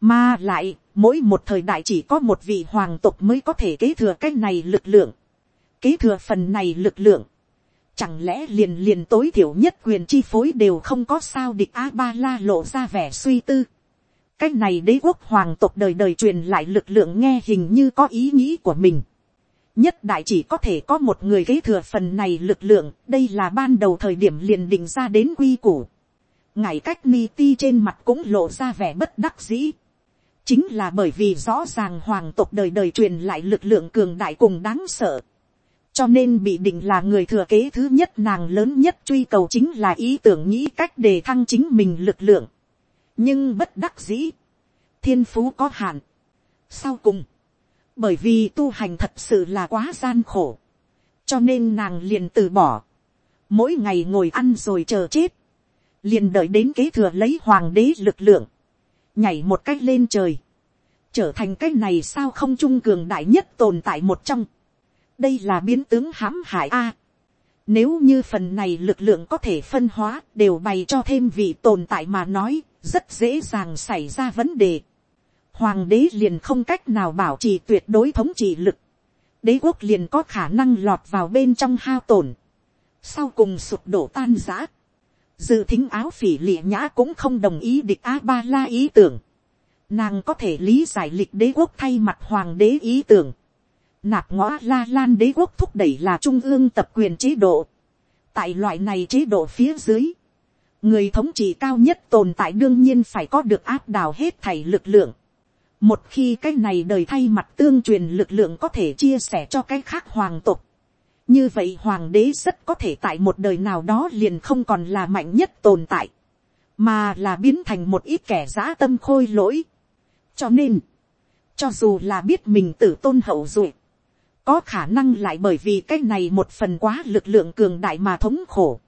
S1: mà lại mỗi một thời đại chỉ có một vị hoàng tộc mới có thể kế thừa cái này lực lượng, kế thừa phần này lực lượng, chẳng lẽ liền liền tối thiểu nhất quyền chi phối đều không có sao địch a ba la lộ ra vẻ suy tư, cái này đế quốc hoàng tộc đời đời truyền lại lực lượng nghe hình như có ý nghĩ của mình nhất đại chỉ có thể có một người kế thừa phần này lực lượng, đây là ban đầu thời điểm liền định ra đến quy củ. ngài cách mi ti trên mặt cũng lộ ra vẻ bất đắc dĩ. chính là bởi vì rõ ràng hoàng tộc đời đời truyền lại lực lượng cường đại cùng đáng sợ. cho nên bị định là người thừa kế thứ nhất nàng lớn nhất truy cầu chính là ý tưởng nghĩ cách để thăng chính mình lực lượng nhưng bất đắc dĩ, thiên phú có hạn. sau cùng, bởi vì tu hành thật sự là quá gian khổ, cho nên nàng liền từ bỏ, mỗi ngày ngồi ăn rồi chờ chết, liền đợi đến kế thừa lấy hoàng đế lực lượng, nhảy một cách lên trời, trở thành cái này sao không trung cường đại nhất tồn tại một trong. đây là biến tướng hãm hại a. nếu như phần này lực lượng có thể phân hóa đều bày cho thêm vị tồn tại mà nói, rất dễ dàng xảy ra vấn đề. Hoàng đế liền không cách nào bảo trì tuyệt đối thống trị lực. Đế quốc liền có khả năng lọt vào bên trong hao tổn. Sau cùng sụp đổ tan giã. Dự thính áo phỉ lịa nhã cũng không đồng ý địch A-ba-la ý tưởng. Nàng có thể lý giải lịch đế quốc thay mặt hoàng đế ý tưởng. Nạp ngõ la lan đế quốc thúc đẩy là trung ương tập quyền chế độ. Tại loại này chế độ phía dưới, người thống trị cao nhất tồn tại đương nhiên phải có được áp đảo hết thảy lực lượng một khi cái này đời thay mặt tương truyền lực lượng có thể chia sẻ cho cái khác hoàng tộc. Như vậy hoàng đế rất có thể tại một đời nào đó liền không còn là mạnh nhất tồn tại, mà là biến thành một ít kẻ giã tâm khôi lỗi. cho nên, cho dù là biết mình tử tôn hậu duệ, có khả năng lại bởi vì cái này một phần quá lực lượng cường đại mà thống khổ.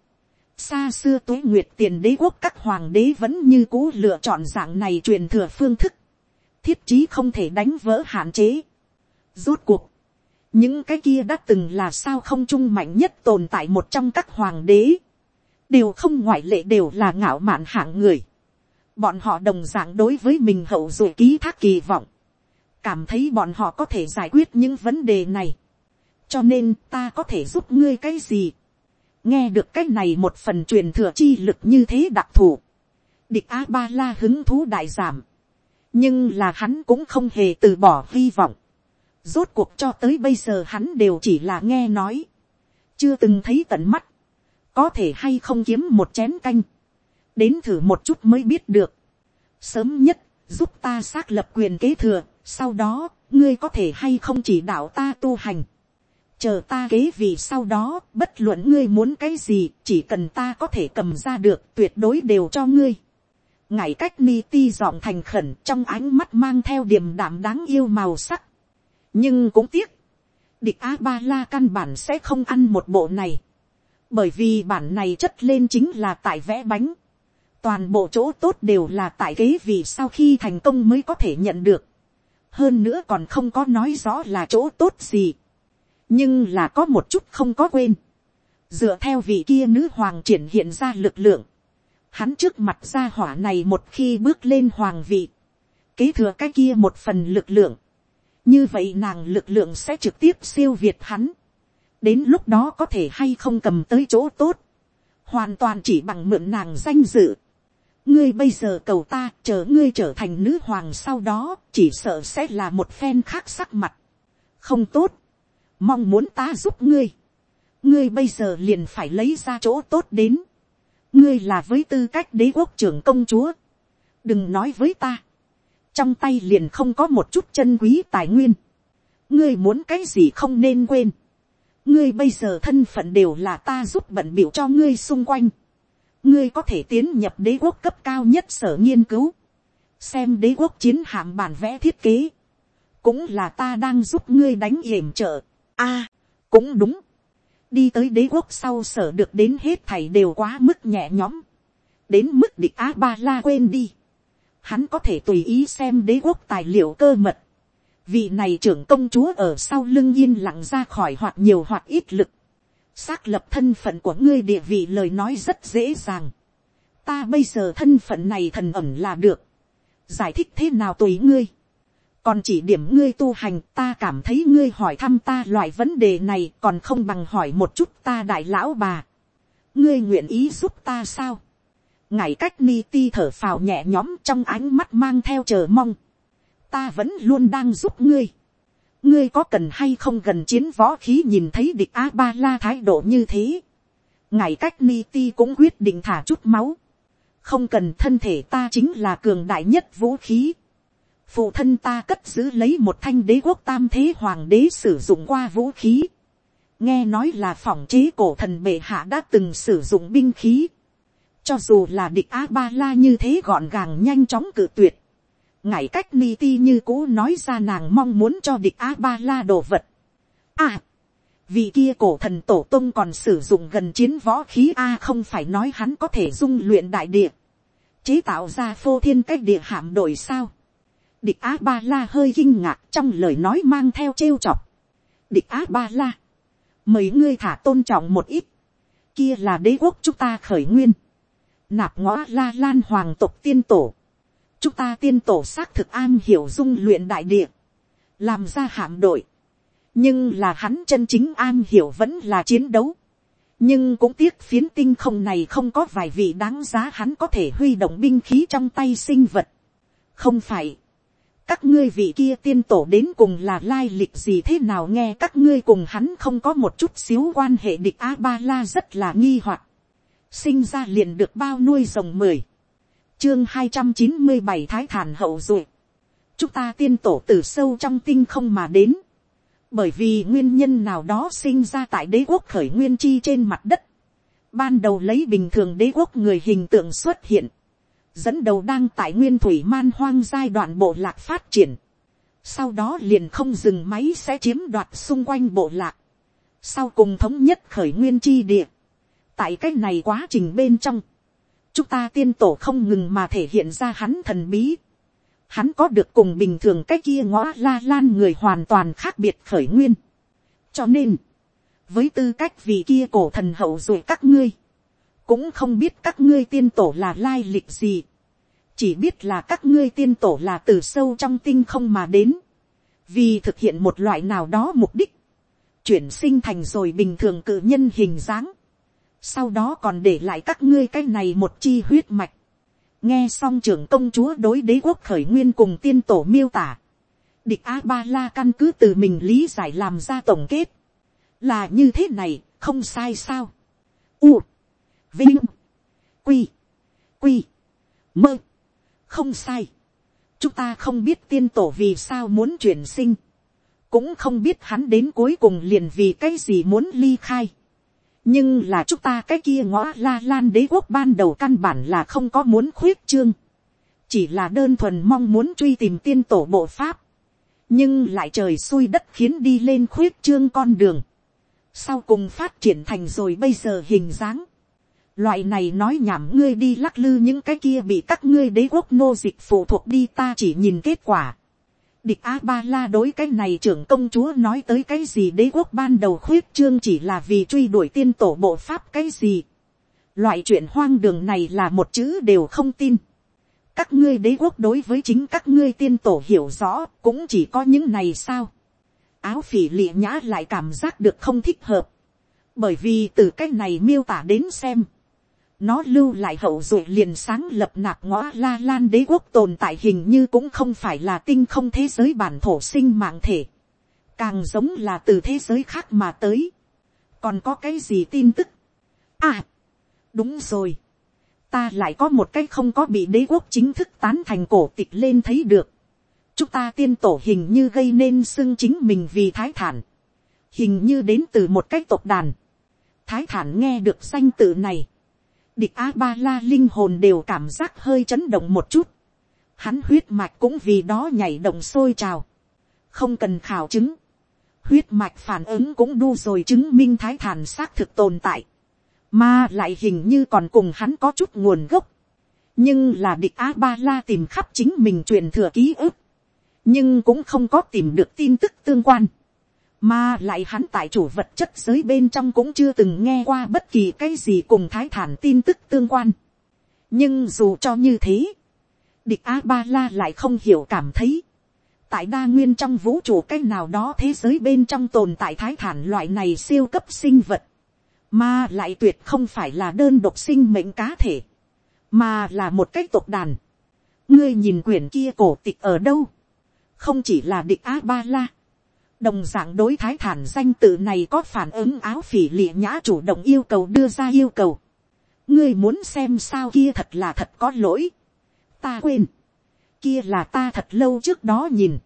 S1: Xa xưa tuế nguyệt tiền đế quốc các hoàng đế vẫn như cũ lựa chọn dạng này truyền thừa phương thức, thiết chí không thể đánh vỡ hạn chế. Rốt cuộc, những cái kia đã từng là sao không trung mạnh nhất tồn tại một trong các hoàng đế, đều không ngoại lệ đều là ngạo mạn hạng người. Bọn họ đồng dạng đối với mình hậu duệ ký thác kỳ vọng, cảm thấy bọn họ có thể giải quyết những vấn đề này. cho nên ta có thể giúp ngươi cái gì nghe được cái này một phần truyền thừa chi lực như thế đặc thù, địch a ba la hứng thú đại giảm, nhưng là hắn cũng không hề từ bỏ hy vọng, rốt cuộc cho tới bây giờ hắn đều chỉ là nghe nói, chưa từng thấy tận mắt, có thể hay không kiếm một chén canh, đến thử một chút mới biết được, sớm nhất giúp ta xác lập quyền kế thừa, sau đó ngươi có thể hay không chỉ đạo ta tu hành, chờ ta kế vì sau đó, bất luận ngươi muốn cái gì, chỉ cần ta có thể cầm ra được, tuyệt đối đều cho ngươi ngài cách ni ti giọng thành khẩn trong ánh mắt mang theo điểm đảm đáng yêu màu sắc. nhưng cũng tiếc, địch a ba la căn bản sẽ không ăn một bộ này. bởi vì bản này chất lên chính là tại vẽ bánh. toàn bộ chỗ tốt đều là tại kế vì sau khi thành công mới có thể nhận được. hơn nữa còn không có nói rõ là chỗ tốt gì nhưng là có một chút không có quên. dựa theo vị kia nữ hoàng triển hiện ra lực lượng, hắn trước mặt gia hỏa này một khi bước lên hoàng vị, kế thừa cái kia một phần lực lượng, như vậy nàng lực lượng sẽ trực tiếp siêu việt hắn, đến lúc đó có thể hay không cầm tới chỗ tốt, hoàn toàn chỉ bằng mượn nàng danh dự. ngươi bây giờ cầu ta chờ ngươi trở thành nữ hoàng sau đó chỉ sợ sẽ là một phen khác sắc mặt, không tốt, mong muốn ta giúp ngươi, ngươi bây giờ liền phải lấy ra chỗ tốt đến, ngươi là với tư cách đế quốc trưởng công chúa, đừng nói với ta, trong tay liền không có một chút chân quý tài nguyên, ngươi muốn cái gì không nên quên, ngươi bây giờ thân phận đều là ta giúp bận biểu cho ngươi xung quanh, ngươi có thể tiến nhập đế quốc cấp cao nhất sở nghiên cứu, xem đế quốc chiến hạm bản vẽ thiết kế, cũng là ta đang giúp ngươi đánh yểm trợ, a, à, cũng đúng đi tới đế quốc sau sở được đến hết thảy đều quá mức nhẹ nhõm. đến mức địch a ba la quên đi. hắn có thể tùy ý xem đế quốc tài liệu cơ mật. vị này trưởng công chúa ở sau lưng yên lặng ra khỏi hoặc nhiều hoặc ít lực, xác lập thân phận của ngươi địa vị lời nói rất dễ dàng, ta bây giờ thân phận này thần ẩm là được, giải thích thế nào tùy ngươi, còn chỉ điểm ngươi tu hành ta cảm thấy ngươi hỏi thăm ta loại vấn đề này còn không bằng hỏi một chút ta đại lão bà, ngươi nguyện ý giúp ta sao, ngài cách ni ti thở phào nhẹ nhõm trong ánh mắt mang theo chờ mong, ta vẫn luôn đang giúp ngươi, ngươi có cần hay không gần chiến võ khí nhìn thấy địch a ba la thái độ như thế, ngài cách ni ti cũng quyết định thả chút máu, không cần thân thể ta chính là cường đại nhất vũ khí phụ thân ta cất giữ lấy một thanh đế quốc tam thế hoàng đế sử dụng qua vũ khí. nghe nói là phòng chế cổ thần bệ hạ đã từng sử dụng binh khí. cho dù là địch a ba la như thế gọn gàng nhanh chóng cự tuyệt. ngải cách ni ti như cũ nói ra nàng mong muốn cho địch a ba la đồ vật. à, vì kia cổ thần tổ tông còn sử dụng gần chiến võ khí a không phải nói hắn có thể dung luyện đại địa chế tạo ra phô thiên cách địa hạm đội sao địch á ba la hơi kinh ngạc trong lời nói mang theo trêu chọc. địch á ba la, mời ngươi thả tôn trọng một ít, kia là đế quốc chúng ta khởi nguyên, nạp ngõ la lan hoàng tộc tiên tổ, chúng ta tiên tổ xác thực an hiểu dung luyện đại địa, làm ra hạm đội, nhưng là hắn chân chính an hiểu vẫn là chiến đấu, nhưng cũng tiếc phiến tinh không này không có vài vị đáng giá hắn có thể huy động binh khí trong tay sinh vật. không phải, các ngươi vị kia tiên tổ đến cùng là lai lịch gì thế nào nghe các ngươi cùng hắn không có một chút xíu quan hệ địch a ba la rất là nghi hoặc. Sinh ra liền được bao nuôi rồng mười, chương hai trăm chín mươi bảy thái thản hậu duệ, chúng ta tiên tổ từ sâu trong tinh không mà đến, bởi vì nguyên nhân nào đó sinh ra tại đế quốc khởi nguyên chi trên mặt đất, ban đầu lấy bình thường đế quốc người hình tượng xuất hiện, dẫn đầu đang tại nguyên thủy man hoang giai đoạn bộ lạc phát triển, sau đó liền không dừng máy sẽ chiếm đoạt xung quanh bộ lạc, sau cùng thống nhất khởi nguyên chi địa, tại cách này quá trình bên trong, chúng ta tiên tổ không ngừng mà thể hiện ra hắn thần bí, hắn có được cùng bình thường cái kia ngõ la lan người hoàn toàn khác biệt khởi nguyên. cho nên, với tư cách vì kia cổ thần hậu rồi các ngươi, cũng không biết các ngươi tiên tổ là lai lịch gì, chỉ biết là các ngươi tiên tổ là từ sâu trong tinh không mà đến, vì thực hiện một loại nào đó mục đích, chuyển sinh thành rồi bình thường cự nhân hình dáng, sau đó còn để lại các ngươi cái này một chi huyết mạch, nghe xong trưởng công chúa đối đế quốc khởi nguyên cùng tiên tổ miêu tả, địch a ba la căn cứ từ mình lý giải làm ra tổng kết, là như thế này, không sai sao. U, vinh, quy, quy, mơ, không sai. chúng ta không biết tiên tổ vì sao muốn chuyển sinh, cũng không biết hắn đến cuối cùng liền vì cái gì muốn ly khai. Nhưng là chúng ta cái kia ngõ la lan đế quốc ban đầu căn bản là không có muốn khuyết trương, chỉ là đơn thuần mong muốn truy tìm tiên tổ bộ pháp, nhưng lại trời xui đất khiến đi lên khuyết trương con đường, sau cùng phát triển thành rồi bây giờ hình dáng, loại này nói nhảm ngươi đi lắc lư những cái kia bị các ngươi đế quốc nô dịch phụ thuộc đi ta chỉ nhìn kết quả, Địch A-ba-la đối cái này trưởng công chúa nói tới cái gì đế quốc ban đầu khuyết trương chỉ là vì truy đuổi tiên tổ bộ pháp cái gì. Loại chuyện hoang đường này là một chữ đều không tin. Các ngươi đế quốc đối với chính các ngươi tiên tổ hiểu rõ cũng chỉ có những này sao. Áo phỉ lịa nhã lại cảm giác được không thích hợp. Bởi vì từ cái này miêu tả đến xem nó lưu lại hậu duệ liền sáng lập nạp ngõ la lan đế quốc tồn tại hình như cũng không phải là tinh không thế giới bản thổ sinh mạng thể, càng giống là từ thế giới khác mà tới, còn có cái gì tin tức, à, đúng rồi, ta lại có một cái không có bị đế quốc chính thức tán thành cổ tịch lên thấy được, chúng ta tiên tổ hình như gây nên xưng chính mình vì thái thản, hình như đến từ một cái tộc đàn, thái thản nghe được danh tự này, địch a ba la linh hồn đều cảm giác hơi chấn động một chút. Hắn huyết mạch cũng vì đó nhảy động sôi trào. Không cần khảo chứng. Huyết mạch phản ứng cũng đu rồi chứng minh thái thản xác thực tồn tại. Mà lại hình như còn cùng hắn có chút nguồn gốc. Nhưng là địch A-ba-la tìm khắp chính mình truyền thừa ký ức. nhưng cũng không có tìm được tin tức tương quan, mà lại hắn tại chủ vật chất giới bên trong cũng chưa từng nghe qua bất kỳ cái gì cùng thái thản tin tức tương quan. nhưng dù cho như thế, địch a ba la lại không hiểu cảm thấy, tại đa nguyên trong vũ trụ cái nào đó thế giới bên trong tồn tại thái thản loại này siêu cấp sinh vật, mà lại tuyệt không phải là đơn độc sinh mệnh cá thể, mà là một cái tộc đàn. ngươi nhìn quyển kia cổ tịch ở đâu, không chỉ là địch a ba la, đồng dạng đối thái thản danh tự này có phản ứng áo phỉ lịa nhã chủ động yêu cầu đưa ra yêu cầu. ngươi muốn xem sao kia thật là thật có lỗi. ta quên, kia là ta thật lâu trước đó nhìn.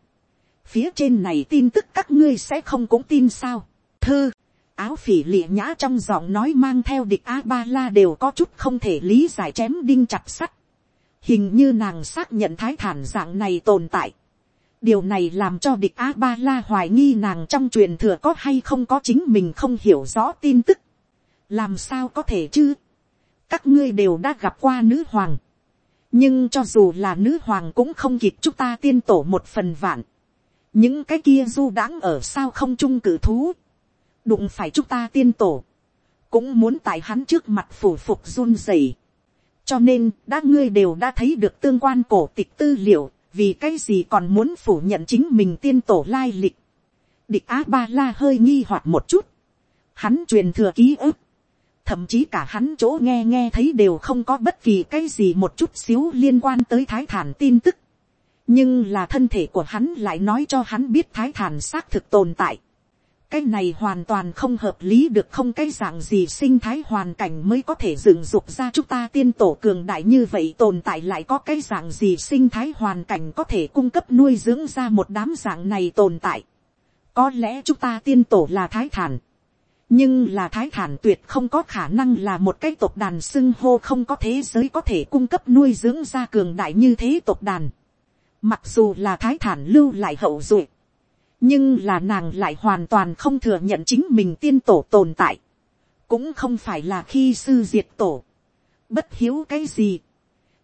S1: phía trên này tin tức các ngươi sẽ không cũng tin sao. thư, áo phỉ lịa nhã trong giọng nói mang theo địch a ba la đều có chút không thể lý giải chém đinh chặt sắt. hình như nàng xác nhận thái thản dạng này tồn tại điều này làm cho địch a ba la hoài nghi nàng trong truyền thừa có hay không có chính mình không hiểu rõ tin tức. làm sao có thể chứ. các ngươi đều đã gặp qua nữ hoàng. nhưng cho dù là nữ hoàng cũng không kịp chúng ta tiên tổ một phần vạn. những cái kia du đãng ở sao không trung cử thú. đụng phải chúng ta tiên tổ. cũng muốn tại hắn trước mặt phủ phục run rẩy. cho nên, đã ngươi đều đã thấy được tương quan cổ tịch tư liệu vì cái gì còn muốn phủ nhận chính mình tiên tổ lai lịch. địch á ba la hơi nghi hoặc một chút. hắn truyền thừa ký ức. thậm chí cả hắn chỗ nghe nghe thấy đều không có bất kỳ cái gì một chút xíu liên quan tới thái thản tin tức. nhưng là thân thể của hắn lại nói cho hắn biết thái thản xác thực tồn tại cái này hoàn toàn không hợp lý được không cái dạng gì sinh thái hoàn cảnh mới có thể dựng dục ra chúng ta tiên tổ cường đại như vậy tồn tại lại có cái dạng gì sinh thái hoàn cảnh có thể cung cấp nuôi dưỡng ra một đám dạng này tồn tại. có lẽ chúng ta tiên tổ là thái thản. nhưng là thái thản tuyệt không có khả năng là một cái tộc đàn xưng hô không có thế giới có thể cung cấp nuôi dưỡng ra cường đại như thế tộc đàn. mặc dù là thái thản lưu lại hậu duệ nhưng là nàng lại hoàn toàn không thừa nhận chính mình tiên tổ tồn tại, cũng không phải là khi sư diệt tổ, bất hiếu cái gì,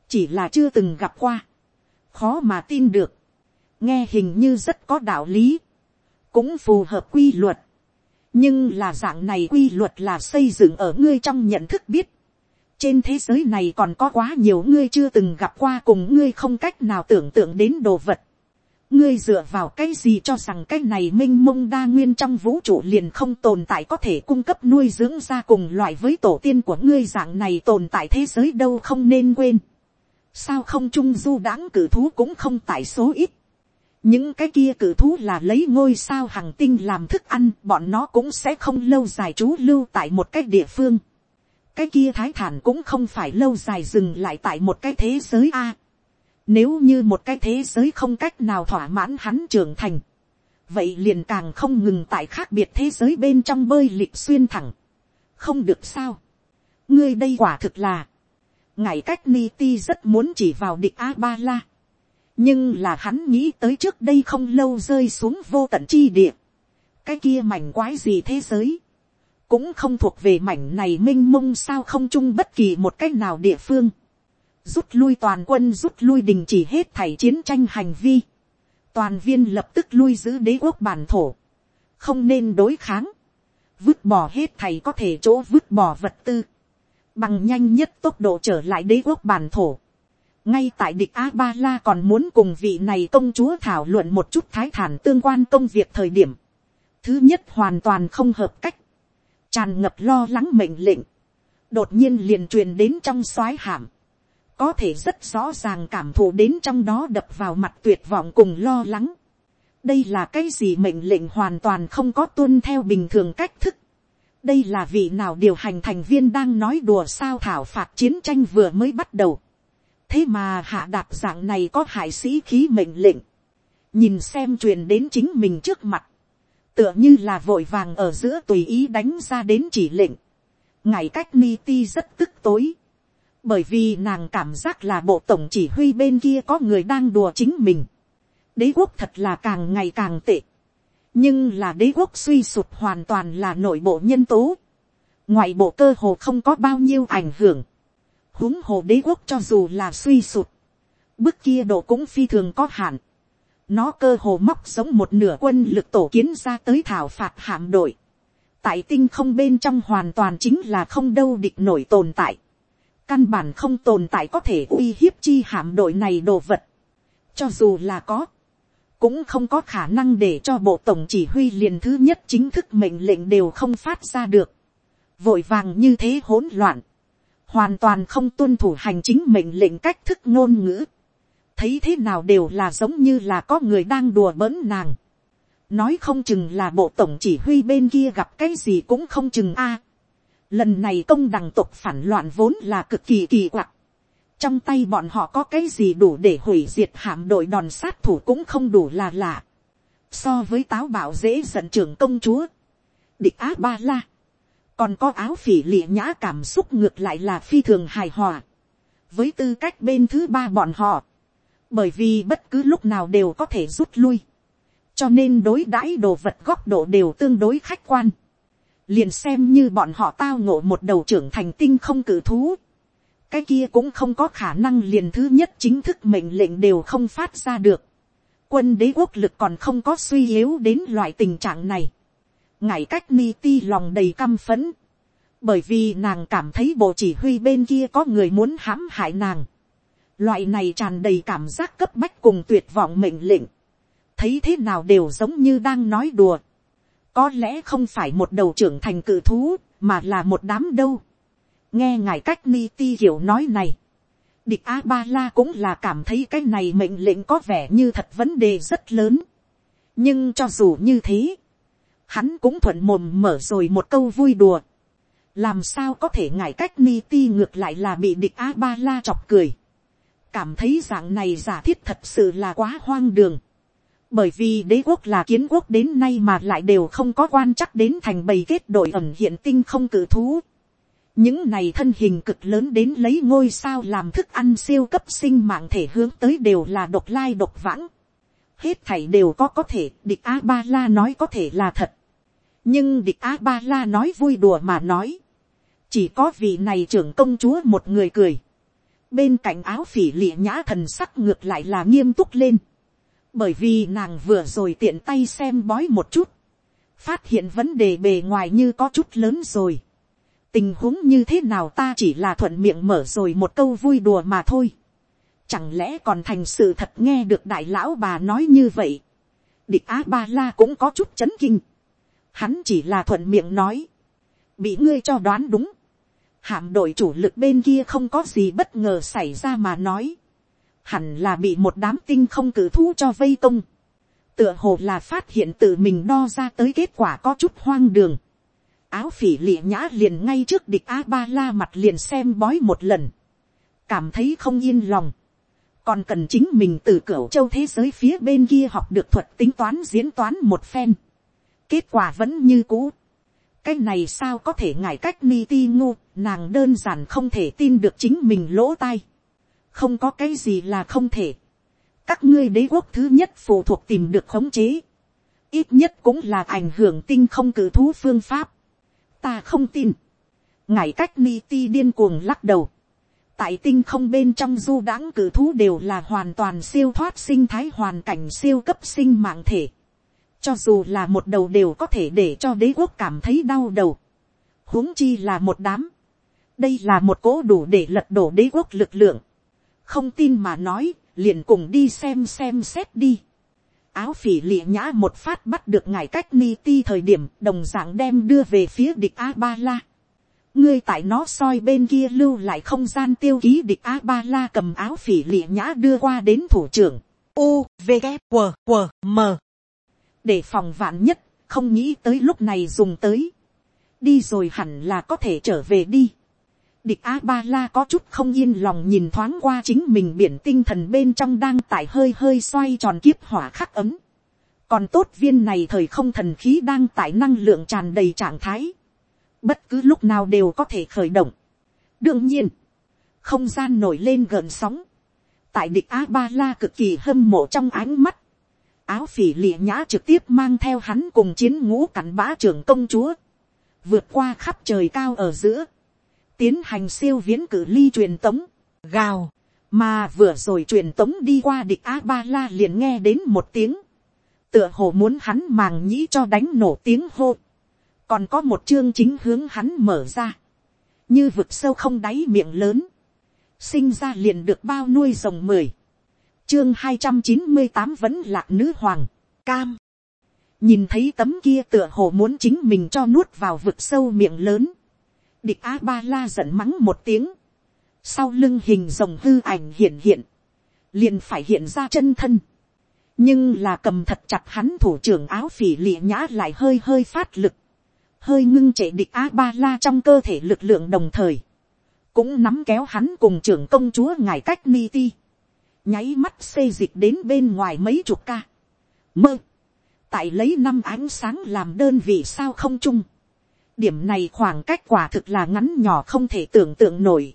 S1: chỉ là chưa từng gặp qua, khó mà tin được, nghe hình như rất có đạo lý, cũng phù hợp quy luật, nhưng là dạng này quy luật là xây dựng ở ngươi trong nhận thức biết, trên thế giới này còn có quá nhiều ngươi chưa từng gặp qua cùng ngươi không cách nào tưởng tượng đến đồ vật ngươi dựa vào cái gì cho rằng cái này m i n h mông đa nguyên trong vũ trụ liền không tồn tại có thể cung cấp nuôi dưỡng ra cùng loại với tổ tiên của ngươi dạng này tồn tại thế giới đâu không nên quên. sao không trung du đãng cử thú cũng không tại số ít. những cái kia cử thú là lấy ngôi sao hàng tinh làm thức ăn, bọn nó cũng sẽ không lâu dài trú lưu tại một cái địa phương. cái kia thái thản cũng không phải lâu dài dừng lại tại một cái thế giới a. Nếu như một cái thế giới không cách nào thỏa mãn hắn trưởng thành. Vậy liền càng không ngừng tại khác biệt thế giới bên trong bơi lịch xuyên thẳng. Không được sao. Ngươi đây quả thực là. Ngày cách ni ti rất muốn chỉ vào địch A-ba-la. Nhưng là hắn nghĩ tới trước đây không lâu rơi xuống vô tận chi địa. Cái kia mảnh quái gì thế giới. Cũng không thuộc về mảnh này minh mông sao không chung bất kỳ một cách nào địa phương rút lui toàn quân rút lui đình chỉ hết thảy chiến tranh hành vi, toàn viên lập tức lui giữ đế quốc bản thổ, không nên đối kháng, vứt bỏ hết thảy có thể chỗ vứt bỏ vật tư, bằng nhanh nhất tốc độ trở lại đế quốc bản thổ. ngay tại địch a ba la còn muốn cùng vị này công chúa thảo luận một chút thái thản tương quan công việc thời điểm, thứ nhất hoàn toàn không hợp cách, tràn ngập lo lắng mệnh lệnh, đột nhiên liền truyền đến trong soái hàm, có thể rất rõ ràng cảm thụ đến trong đó đập vào mặt tuyệt vọng cùng lo lắng. đây là cái gì mệnh lệnh hoàn toàn không có tuân theo bình thường cách thức. đây là vị nào điều hành thành viên đang nói đùa sao thảo phạt chiến tranh vừa mới bắt đầu. thế mà hạ đạp dạng này có hại sĩ khí mệnh lệnh. nhìn xem truyền đến chính mình trước mặt. tựa như là vội vàng ở giữa tùy ý đánh ra đến chỉ lệnh. ngày cách ni ti rất tức tối bởi vì nàng cảm giác là bộ tổng chỉ huy bên kia có người đang đùa chính mình. đế quốc thật là càng ngày càng tệ. nhưng là đế quốc suy sụt hoàn toàn là nội bộ nhân tố. ngoại bộ cơ hồ không có bao nhiêu ảnh hưởng. huống hồ đế quốc cho dù là suy sụt. bước kia độ cũng phi thường có hạn. nó cơ hồ móc giống một nửa quân lực tổ kiến ra tới thảo phạt hạm đội, tại tinh không bên trong hoàn toàn chính là không đâu địch nổi tồn tại, căn bản không tồn tại có thể uy hiếp chi hạm đội này đồ vật, cho dù là có, cũng không có khả năng để cho bộ tổng chỉ huy liền thứ nhất chính thức mệnh lệnh đều không phát ra được, vội vàng như thế hỗn loạn, hoàn toàn không tuân thủ hành chính mệnh lệnh cách thức ngôn ngữ, thấy thế nào đều là giống như là có người đang đùa bỡn nàng, nói không chừng là bộ tổng chỉ huy bên kia gặp cái gì cũng không chừng a. À, lần này công đằng tục phản loạn vốn là cực kỳ kỳ quặc, trong tay bọn họ có cái gì đủ để hủy diệt hạm đội đòn sát thủ cũng không đủ là lạ. So với táo bảo dễ giận trưởng công chúa, địch á ba la, còn có áo phỉ lịa nhã cảm xúc ngược lại là phi thường hài hòa. với tư cách bên thứ ba bọn họ, bởi vì bất cứ lúc nào đều có thể rút lui, cho nên đối đãi đồ vật góc độ đều tương đối khách quan liền xem như bọn họ tao ngộ một đầu trưởng thành tinh không cử thú, cái kia cũng không có khả năng liền thứ nhất chính thức mệnh lệnh đều không phát ra được. quân đế quốc lực còn không có suy yếu đến loại tình trạng này. ngải cách ni ti lòng đầy căm phấn. bởi vì nàng cảm thấy bộ chỉ huy bên kia có người muốn hãm hại nàng. loại này tràn đầy cảm giác cấp bách cùng tuyệt vọng mệnh lệnh. thấy thế nào đều giống như đang nói đùa có lẽ không phải một đầu trưởng thành cự thú, mà là một đám đâu nghe ngài cách ni ti hiểu nói này, địch a ba la cũng là cảm thấy cái này mệnh lệnh có vẻ như thật vấn đề rất lớn. nhưng cho dù như thế, hắn cũng thuận mồm mở rồi một câu vui đùa. làm sao có thể ngài cách ni ti ngược lại là bị địch a ba la chọc cười. cảm thấy dạng này giả thiết thật sự là quá hoang đường bởi vì đế quốc là kiến quốc đến nay mà lại đều không có quan chắc đến thành bầy kết đội ẩn hiện tinh không cử thú những này thân hình cực lớn đến lấy ngôi sao làm thức ăn siêu cấp sinh mạng thể hướng tới đều là độc lai độc vãng. hết thảy đều có có thể, địch a ba la nói có thể là thật. nhưng địch a ba la nói vui đùa mà nói. chỉ có vị này trưởng công chúa một người cười. bên cạnh áo phỉ lịa nhã thần sắc ngược lại là nghiêm túc lên bởi vì nàng vừa rồi tiện tay xem bói một chút. phát hiện vấn đề bề ngoài như có chút lớn rồi tình huống như thế nào ta chỉ là thuận miệng mở rồi một câu vui đùa mà thôi. chẳng lẽ còn thành sự thật nghe được đại lão bà nói như vậy. địch á ba la cũng có chút chấn kinh. hắn chỉ là thuận miệng nói. bị ngươi cho đoán đúng. hạm đội chủ lực bên kia không có gì bất ngờ xảy ra mà nói hẳn là bị một đám tinh không cử thú cho vây công. tựa hồ là phát hiện tự mình đo ra tới kết quả có chút hoang đường. Áo phỉ lịa nhã liền ngay trước địch a ba la mặt liền xem bói một lần, cảm thấy không yên lòng, còn cần chính mình từ cửa châu thế giới phía bên kia học được thuật tính toán diễn toán một phen, kết quả vẫn như cũ, cái này sao có thể ngại cách ni ti ngu, nàng đơn giản không thể tin được chính mình lỗ tai, không có cái gì là không thể, các ngươi đế quốc thứ nhất phụ thuộc tìm được khống chế, ít nhất cũng là ảnh hưởng tinh không cử thú phương pháp, ta không tin. ngài cách ni ti điên cuồng lắc đầu. tại tinh không bên trong du đãng cử thú đều là hoàn toàn siêu thoát sinh thái hoàn cảnh siêu cấp sinh mạng thể. cho dù là một đầu đều có thể để cho đế quốc cảm thấy đau đầu. huống chi là một đám. đây là một cố đủ để lật đổ đế quốc lực lượng không tin mà nói, liền cùng đi xem xem xét đi áo phỉ lịa nhã một phát bắt được ngài cách ni ti thời điểm đồng dạng đem đưa về phía địch a ba la. ngươi tại nó soi bên kia lưu lại không gian tiêu ký địch a ba la cầm áo phỉ lịa nhã đưa qua đến thủ trưởng.
S2: u v g q q m
S1: để phòng vạn nhất không nghĩ tới lúc này dùng tới. đi rồi hẳn là có thể trở về đi. Địch A-ba-la có chút không yên lòng nhìn thoáng qua chính mình biển tinh thần bên trong đang tải hơi hơi xoay tròn kiếp hỏa khắc ấm. Còn tốt viên này thời không thần khí đang tải năng lượng tràn đầy trạng thái. Bất cứ lúc nào đều có thể khởi động. Đương nhiên, không gian nổi lên gần sóng. Tại địch A-ba-la cực kỳ hâm mộ trong ánh mắt. Áo phỉ lịa nhã trực tiếp mang theo hắn cùng chiến ngũ cắn bá trưởng công chúa. Vượt qua khắp trời cao ở giữa tiến hành siêu viễn cử ly truyền tống,
S2: gào,
S1: mà vừa rồi truyền tống đi qua địch a ba la liền nghe đến một tiếng, tựa hồ muốn hắn màng nhĩ cho đánh nổ tiếng hô, còn có một chương chính hướng hắn mở ra, như vực sâu không đáy miệng lớn, sinh ra liền được bao nuôi rồng mười, chương hai trăm chín mươi tám vẫn lạc nữ hoàng, cam, nhìn thấy tấm kia tựa hồ muốn chính mình cho nuốt vào vực sâu miệng lớn, địch a ba la giận mắng một tiếng, sau lưng hình rồng hư ảnh hiện hiện, liền phải hiện ra chân thân, nhưng là cầm thật chặt hắn thủ trưởng áo phỉ lịa nhã lại hơi hơi phát lực, hơi ngưng trệ địch a ba la trong cơ thể lực lượng đồng thời, cũng nắm kéo hắn cùng trưởng công chúa ngài cách mi ti, nháy mắt xây dịch đến bên ngoài mấy chục ca, mơ, tại lấy năm ánh sáng làm đơn vị sao không chung, điểm này khoảng cách quả thực là ngắn nhỏ không thể tưởng tượng nổi,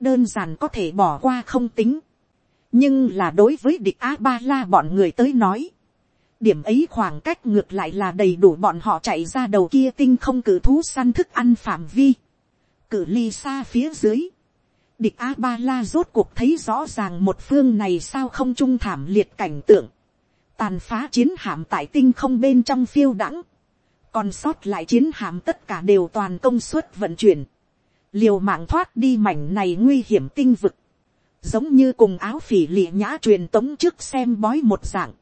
S1: đơn giản có thể bỏ qua không tính, nhưng là đối với địch a ba la bọn người tới nói, điểm ấy khoảng cách ngược lại là đầy đủ bọn họ chạy ra đầu kia tinh không cử thú săn thức ăn phạm vi, cử ly xa phía dưới, địch a ba la rốt cuộc thấy rõ ràng một phương này sao không trung thảm liệt cảnh tượng, tàn phá chiến hạm tại tinh không bên trong phiêu đãng, còn sót lại chiến hạm tất cả đều toàn công suất vận chuyển, liều mạng thoát đi mảnh này nguy hiểm tinh vực, giống như cùng áo phỉ lịa nhã truyền tống trước xem bói một dạng,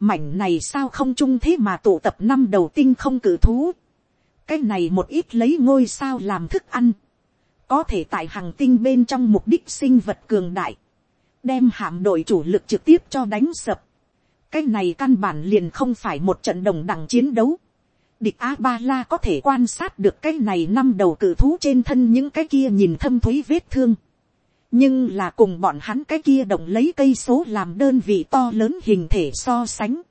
S1: mảnh này sao không chung thế mà tụ tập năm đầu tinh không cử thú, cái này một ít lấy ngôi sao làm thức ăn, có thể tại hàng tinh bên trong mục đích sinh vật cường đại, đem hạm đội chủ lực trực tiếp cho đánh sập, cái này căn bản liền không phải một trận đồng đẳng chiến đấu, Địch A-ba-la có thể quan sát được cái này năm đầu cử thú trên thân những cái kia nhìn thâm thúy vết thương. Nhưng là cùng bọn hắn cái kia động lấy cây số làm đơn vị to lớn hình thể so sánh.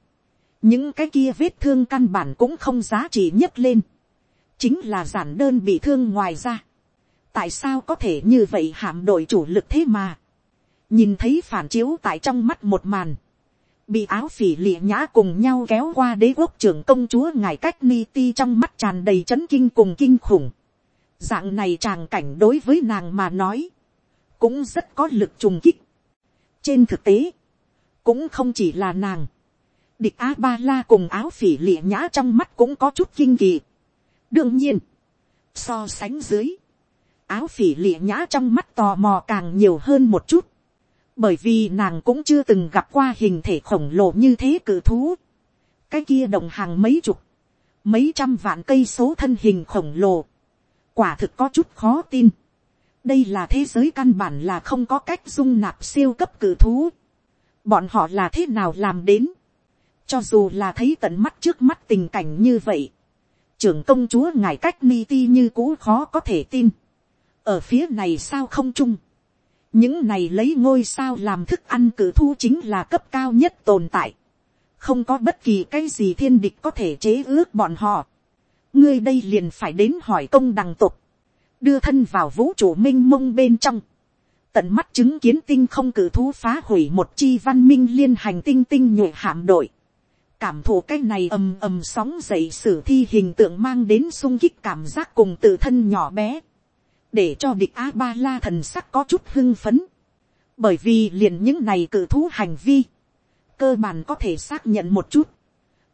S1: Những cái kia vết thương căn bản cũng không giá trị nhất lên. Chính là giản đơn bị thương ngoài ra. Tại sao có thể như vậy hạm đội chủ lực thế mà. Nhìn thấy phản chiếu tại trong mắt một màn bị áo phỉ lịa nhã cùng nhau kéo qua đế quốc trưởng công chúa ngài cách ni ti trong mắt tràn đầy c h ấ n kinh cùng kinh khủng. dạng này tràng cảnh đối với nàng mà nói, cũng rất có lực trùng kích. trên thực tế, cũng không chỉ là nàng, địch a ba la cùng áo phỉ lịa nhã trong mắt cũng có chút kinh kỳ. đương nhiên, so sánh dưới, áo phỉ lịa nhã trong mắt tò mò càng nhiều hơn một chút bởi vì nàng cũng chưa từng gặp qua hình thể khổng lồ như thế cử thú. cái kia đồng hàng mấy chục, mấy trăm vạn cây số thân hình khổng lồ, quả thực có chút khó tin. đây là thế giới căn bản là không có cách dung nạp siêu cấp cử thú. bọn họ là thế nào làm đến. cho dù là thấy tận mắt trước mắt tình cảnh như vậy, trưởng công chúa ngài cách mi ti như cũ khó có thể tin. ở phía này sao không chung những này lấy ngôi sao làm thức ăn cử thu chính là cấp cao nhất tồn tại. không có bất kỳ cái gì thiên địch có thể chế ước bọn họ. ngươi đây liền phải đến hỏi công đằng tục. đưa thân vào vũ trụ m i mông bên trong. tận mắt chứng kiến tinh không cử thú phá hủy một chi văn minh liên hành tinh tinh nhuệ hạm đội. cảm thụ cái này ầm ầm sóng dậy sử thi hình tượng mang đến sung kích cảm giác cùng tự thân nhỏ bé để cho địch a ba la thần sắc có chút hưng phấn, bởi vì liền những này cự thú hành vi, cơ bản có thể xác nhận một chút,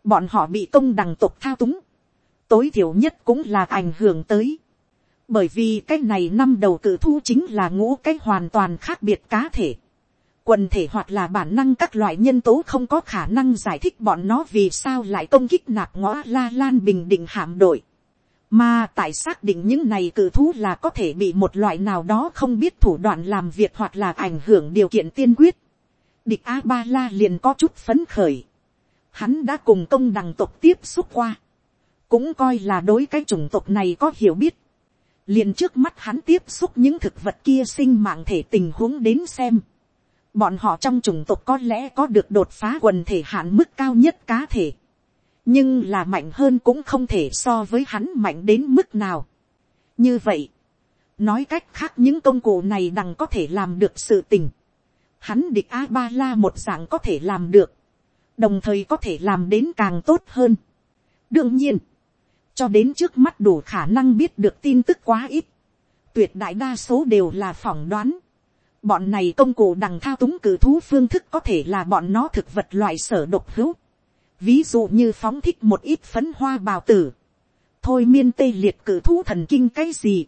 S1: bọn họ bị công đằng tục thao túng, tối thiểu nhất cũng là ảnh hưởng tới, bởi vì cái này năm đầu cự thú chính là ngũ cái hoàn toàn khác biệt cá thể, quần thể hoặc là bản năng các loại nhân tố không có khả năng giải thích bọn nó vì sao lại công kích nạc ngõ la lan bình định hạm đội. Mà tại xác định những này cử thú là có thể bị một loại nào đó không biết thủ đoạn làm việc hoặc là ảnh hưởng điều kiện tiên quyết. Địch A-ba-la liền có chút phấn khởi. Hắn đã cùng công đằng tộc tiếp xúc qua. Cũng coi là đối cái chủng tộc này có hiểu biết. Liền trước mắt hắn tiếp xúc những thực vật kia sinh mạng thể tình huống đến xem. Bọn họ trong chủng tộc có lẽ có được đột phá quần thể hạn mức cao nhất cá thể nhưng là mạnh hơn cũng không thể so với hắn mạnh đến mức nào. như vậy, nói cách khác những công cụ này đằng có thể làm được sự tình. hắn địch a ba la một dạng có thể làm được, đồng thời có thể làm đến càng tốt hơn. đương nhiên, cho đến trước mắt đủ khả năng biết được tin tức quá ít, tuyệt đại đa số đều là phỏng đoán, Bọn này công cụ đằng thao túng cử thú phương thức có thể là bọn nó thực vật loại sở độc hữu. Ví dụ như phóng thích một ít phấn hoa bào tử. Thôi miên tê liệt cử thú thần kinh cái gì.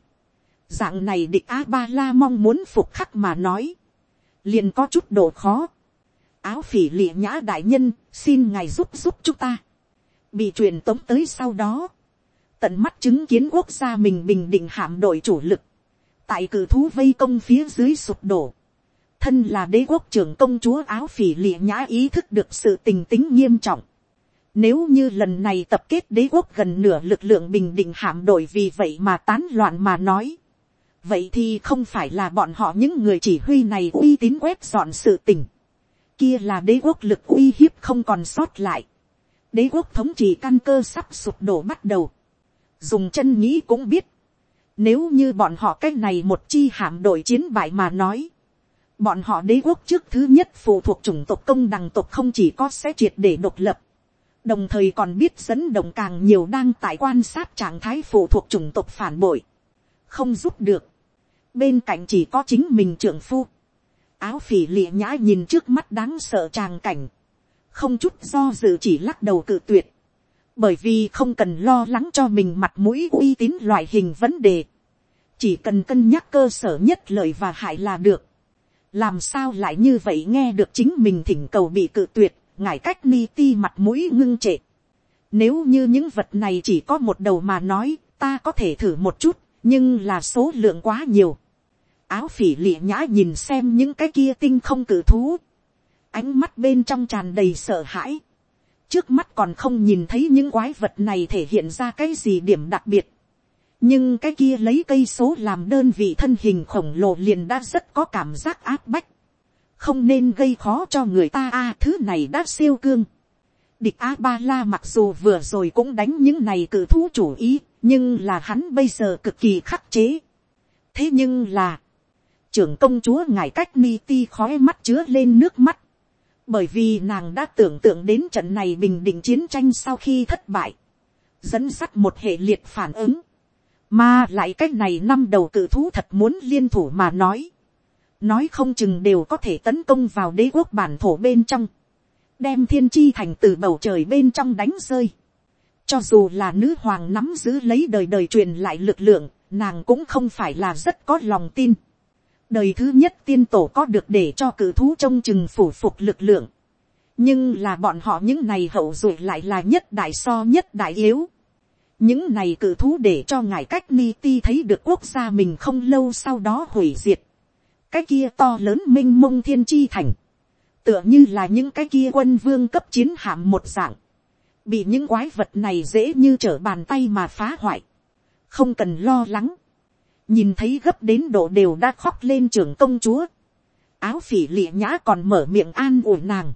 S1: Dạng này địch A-ba-la mong muốn phục khắc mà nói. Liền có chút độ khó. Áo phỉ lịa nhã đại nhân, xin ngài giúp giúp chúng ta. Bị truyền tống tới sau đó. Tận mắt chứng kiến quốc gia mình bình định hạm đội chủ lực tại cử thú vây công phía dưới sụp đổ, thân là đế quốc trưởng công chúa áo phỉ lịa nhã ý thức được sự tình tính nghiêm trọng. Nếu như lần này tập kết đế quốc gần nửa lực lượng bình định hạm đội vì vậy mà tán loạn mà nói. Vậy thì không phải là bọn họ những người chỉ huy này uy tín quét dọn sự tình. Kia là đế quốc lực uy hiếp không còn sót lại. Đế quốc thống trị căn cơ sắp sụp đổ bắt đầu. Dùng chân nghĩ cũng biết nếu như bọn họ cái này một chi hạm đội chiến bại mà nói. Bọn họ đế quốc trước thứ nhất phụ thuộc chủng tộc công đằng tộc không chỉ có sẽ triệt để độc lập. Đồng thời còn biết dẫn động càng nhiều đang tại quan sát trạng thái phụ thuộc chủng tộc phản bội. Không giúp được. Bên cạnh chỉ có chính mình trưởng phu. Áo phỉ lịa nhã nhìn trước mắt đáng sợ tràng cảnh. Không chút do dự chỉ lắc đầu cự tuyệt bởi vì không cần lo lắng cho mình mặt mũi uy tín loại hình vấn đề, chỉ cần cân nhắc cơ sở nhất lợi và hại là được, làm sao lại như vậy nghe được chính mình thỉnh cầu bị cự tuyệt, ngải cách ni ti mặt mũi ngưng trệ. Nếu như những vật này chỉ có một đầu mà nói, ta có thể thử một chút, nhưng là số lượng quá nhiều. Áo phỉ lịa nhã nhìn xem những cái kia tinh không cử thú. Ánh mắt bên trong tràn đầy sợ hãi trước mắt còn không nhìn thấy những quái vật này thể hiện ra cái gì điểm đặc biệt. nhưng cái kia lấy cây số làm đơn vị thân hình khổng lồ liền đã rất có cảm giác áp bách không nên gây khó cho người ta a thứ này đã siêu cương. địch a ba la mặc dù vừa rồi cũng đánh những này cử thú chủ ý, nhưng là hắn bây giờ cực kỳ khắc chế. thế nhưng là, trưởng công chúa ngài cách mi ti khói mắt chứa lên nước mắt bởi vì nàng đã tưởng tượng đến trận này bình định chiến tranh sau khi thất bại, dẫn sắt một hệ liệt phản ứng, mà lại cái này năm đầu cự thú thật muốn liên thủ mà nói, nói không chừng đều có thể tấn công vào đế quốc bản thổ bên trong, đem thiên chi thành từ bầu trời bên trong đánh rơi. cho dù là nữ hoàng nắm giữ lấy đời đời truyền lại lực lượng, nàng cũng không phải là rất có lòng tin đời thứ nhất tiên tổ có được để cho cử thú trông chừng phủ phục lực lượng. nhưng là bọn họ những này hậu duệ lại là nhất đại so nhất đại yếu. những này cử thú để cho ngài cách ni ti thấy được quốc gia mình không lâu sau đó hủy diệt cái kia to lớn m i n h mông thiên chi thành. tựa như là những cái kia quân vương cấp chiến hạm một dạng. bị những quái vật này dễ như trở bàn tay mà phá hoại. không cần lo lắng nhìn thấy gấp đến độ đều đã khóc lên trưởng công chúa, áo phỉ lịa nhã còn mở miệng an ủi nàng,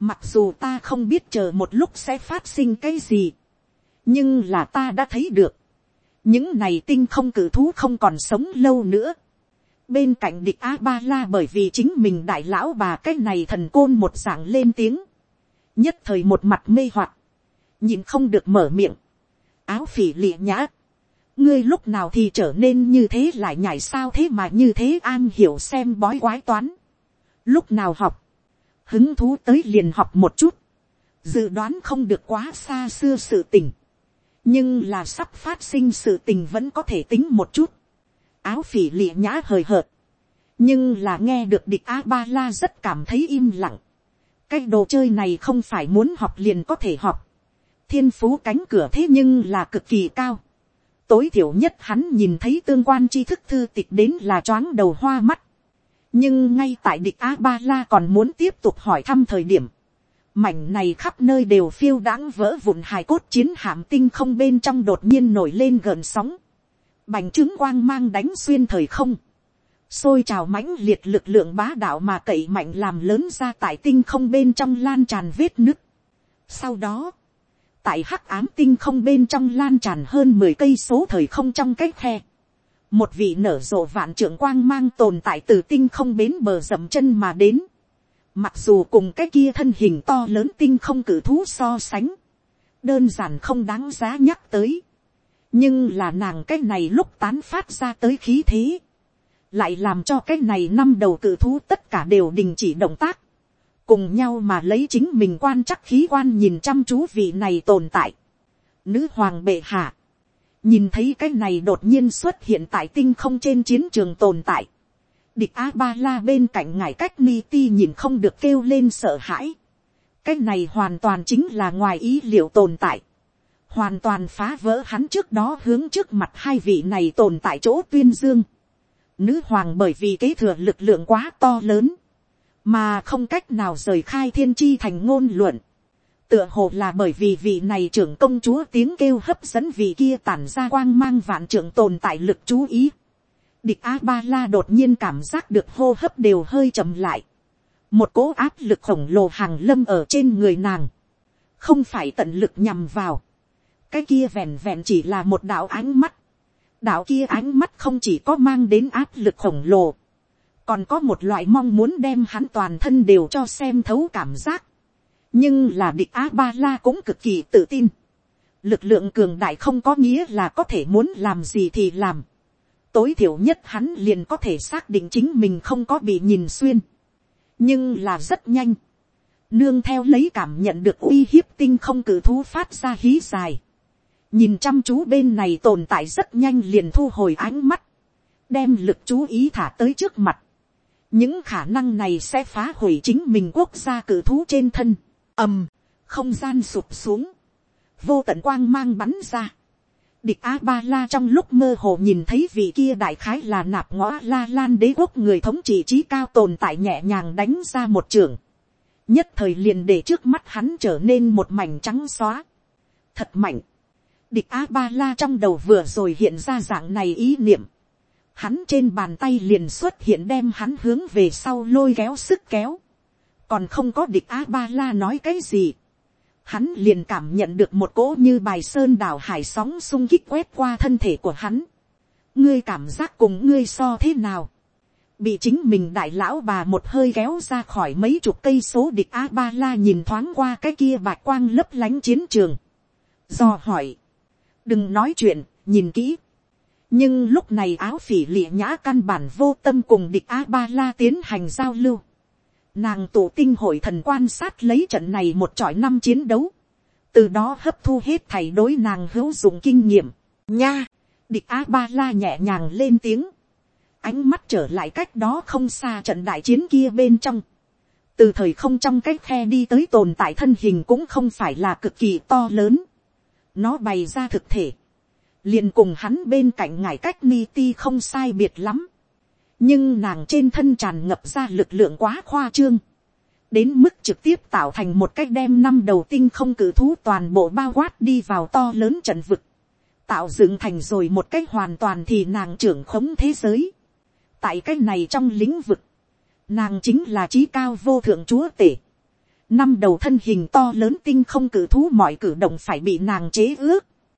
S1: mặc dù ta không biết chờ một lúc sẽ phát sinh cái gì, nhưng là ta đã thấy được, những này tinh không cử thú không còn sống lâu nữa, bên cạnh địch a ba la bởi vì chính mình đại lão bà cái này thần côn một dạng lên tiếng, nhất thời một mặt mê hoặc, nhìn không được mở miệng, áo phỉ lịa nhã, ngươi lúc nào thì trở nên như thế lại nhảy sao thế mà như thế an hiểu xem bói quái toán. lúc nào học, hứng thú tới liền học một chút, dự đoán không được quá xa xưa sự tình, nhưng là sắp phát sinh sự tình vẫn có thể tính một chút, áo phỉ lịa nhã hời hợt, nhưng là nghe được địch a ba la rất cảm thấy im lặng, cái đồ chơi này không phải muốn học liền có thể học, thiên phú cánh cửa thế nhưng là cực kỳ cao, tối thiểu nhất hắn nhìn thấy tương quan tri thức thư tịch đến là choáng đầu hoa mắt. nhưng ngay tại địch a ba la còn muốn tiếp tục hỏi thăm thời điểm, mảnh này khắp nơi đều phiêu đãng vỡ vụn hài cốt chiến hạm tinh không bên trong đột nhiên nổi lên gần sóng, bành trướng quang mang đánh xuyên thời không, xôi trào mãnh liệt lực lượng bá đạo mà cậy mạnh làm lớn ra tại tinh không bên trong lan tràn vết nứt. Sau đó, tại hắc ám tinh không bên trong lan tràn hơn mười cây số thời không trong cách khe. Một vị nở rộ vạn trưởng quang mang tồn tại từ tinh không bến bờ dầm chân mà đến. Mặc dù cùng cái kia thân hình to lớn tinh không cử thú so sánh. Đơn giản không đáng giá nhắc tới. Nhưng là nàng cái này lúc tán phát ra tới khí thế. lại làm cho cái này năm đầu cự thú tất cả đều đình chỉ động tác, cùng nhau mà lấy chính mình quan chắc khí quan nhìn chăm chú vị này tồn tại. Nữ hoàng bệ hạ, nhìn thấy cái này đột nhiên xuất hiện tại tinh không trên chiến trường tồn tại. Địch a ba la bên cạnh ngài cách ni ti nhìn không được kêu lên sợ hãi. cái này hoàn toàn chính là ngoài ý liệu tồn tại hoàn toàn phá vỡ hắn trước đó hướng trước mặt hai vị này tồn tại chỗ tuyên dương. Nữ hoàng bởi vì kế thừa lực lượng quá to lớn, mà không cách nào rời khai thiên chi thành ngôn luận tựa hồ là bởi vì vị này trưởng công chúa tiếng kêu hấp dẫn vị kia tản ra quang mang vạn trưởng tồn tại lực chú ý. Địch A Ba La đột nhiên cảm giác được hô hấp đều hơi chậm lại. Một cố áp lực khổng lồ hàng lâm ở trên người nàng. Không phải tận lực nhằm vào. Cái kia vẹn vẹn chỉ là một đạo ánh mắt. Đạo kia ánh mắt không chỉ có mang đến áp lực khổng lồ. Còn có một loại mong muốn đem hắn toàn thân đều cho xem thấu cảm giác nhưng là địch a ba la cũng cực kỳ tự tin. lực lượng cường đại không có nghĩa là có thể muốn làm gì thì làm. tối thiểu nhất hắn liền có thể xác định chính mình không có bị nhìn xuyên. nhưng là rất nhanh. nương theo lấy cảm nhận được uy hiếp tinh không cử thú phát ra hí dài nhìn chăm chú bên này tồn tại rất nhanh liền thu hồi ánh mắt. đem lực chú ý thả tới trước mặt những khả năng này sẽ phá hủy chính mình quốc gia cử thú trên thân ầm, không gian sụp xuống, vô tận quang mang bắn ra. Địch A Ba La trong lúc mơ hồ nhìn thấy vị kia đại khái là nạp ngõ La Lan đế quốc người thống trị trí cao tồn tại nhẹ nhàng đánh ra một trường. Nhất thời liền để trước mắt hắn trở nên một mảnh trắng xóa. Thật mạnh. Địch A Ba La trong đầu vừa rồi hiện ra dạng này ý niệm. Hắn trên bàn tay liền xuất hiện đem hắn hướng về sau lôi kéo sức kéo còn không có địch a ba la nói cái gì, hắn liền cảm nhận được một cỗ như bài sơn đảo hải sóng sung kích quét qua thân thể của hắn. ngươi cảm giác cùng ngươi so thế nào, bị chính mình đại lão bà một hơi kéo ra khỏi mấy chục cây số địch a ba la nhìn thoáng qua cái kia bạc quang lấp lánh chiến trường. do hỏi, đừng nói chuyện, nhìn kỹ. nhưng lúc này áo phỉ lịa nhã căn bản vô tâm cùng địch a ba la tiến hành giao lưu Nàng tụ tinh hội thần quan sát lấy trận này một trọi năm chiến đấu. Từ đó hấp thu hết thảy đối nàng hữu dụng kinh nghiệm. Nha! Địch A-ba-la nhẹ nhàng lên tiếng. Ánh mắt trở lại cách đó không xa trận đại chiến kia bên trong. Từ thời không trong cái khe đi tới tồn tại thân hình cũng không phải là cực kỳ to lớn. Nó bày ra thực thể. liền cùng hắn bên cạnh ngài cách ni ti không sai biệt lắm nhưng nàng trên thân tràn ngập ra lực lượng quá khoa trương, đến mức trực tiếp tạo thành một cách đem năm đầu tinh không cử thú toàn bộ bao quát đi vào to lớn trận vực, tạo dựng thành rồi một cách hoàn toàn thì nàng trưởng khống thế giới. tại cái này trong lĩnh vực, nàng chính là trí cao vô thượng chúa tể năm đầu thân hình to lớn tinh không cử thú mọi cử động phải bị nàng chế ước.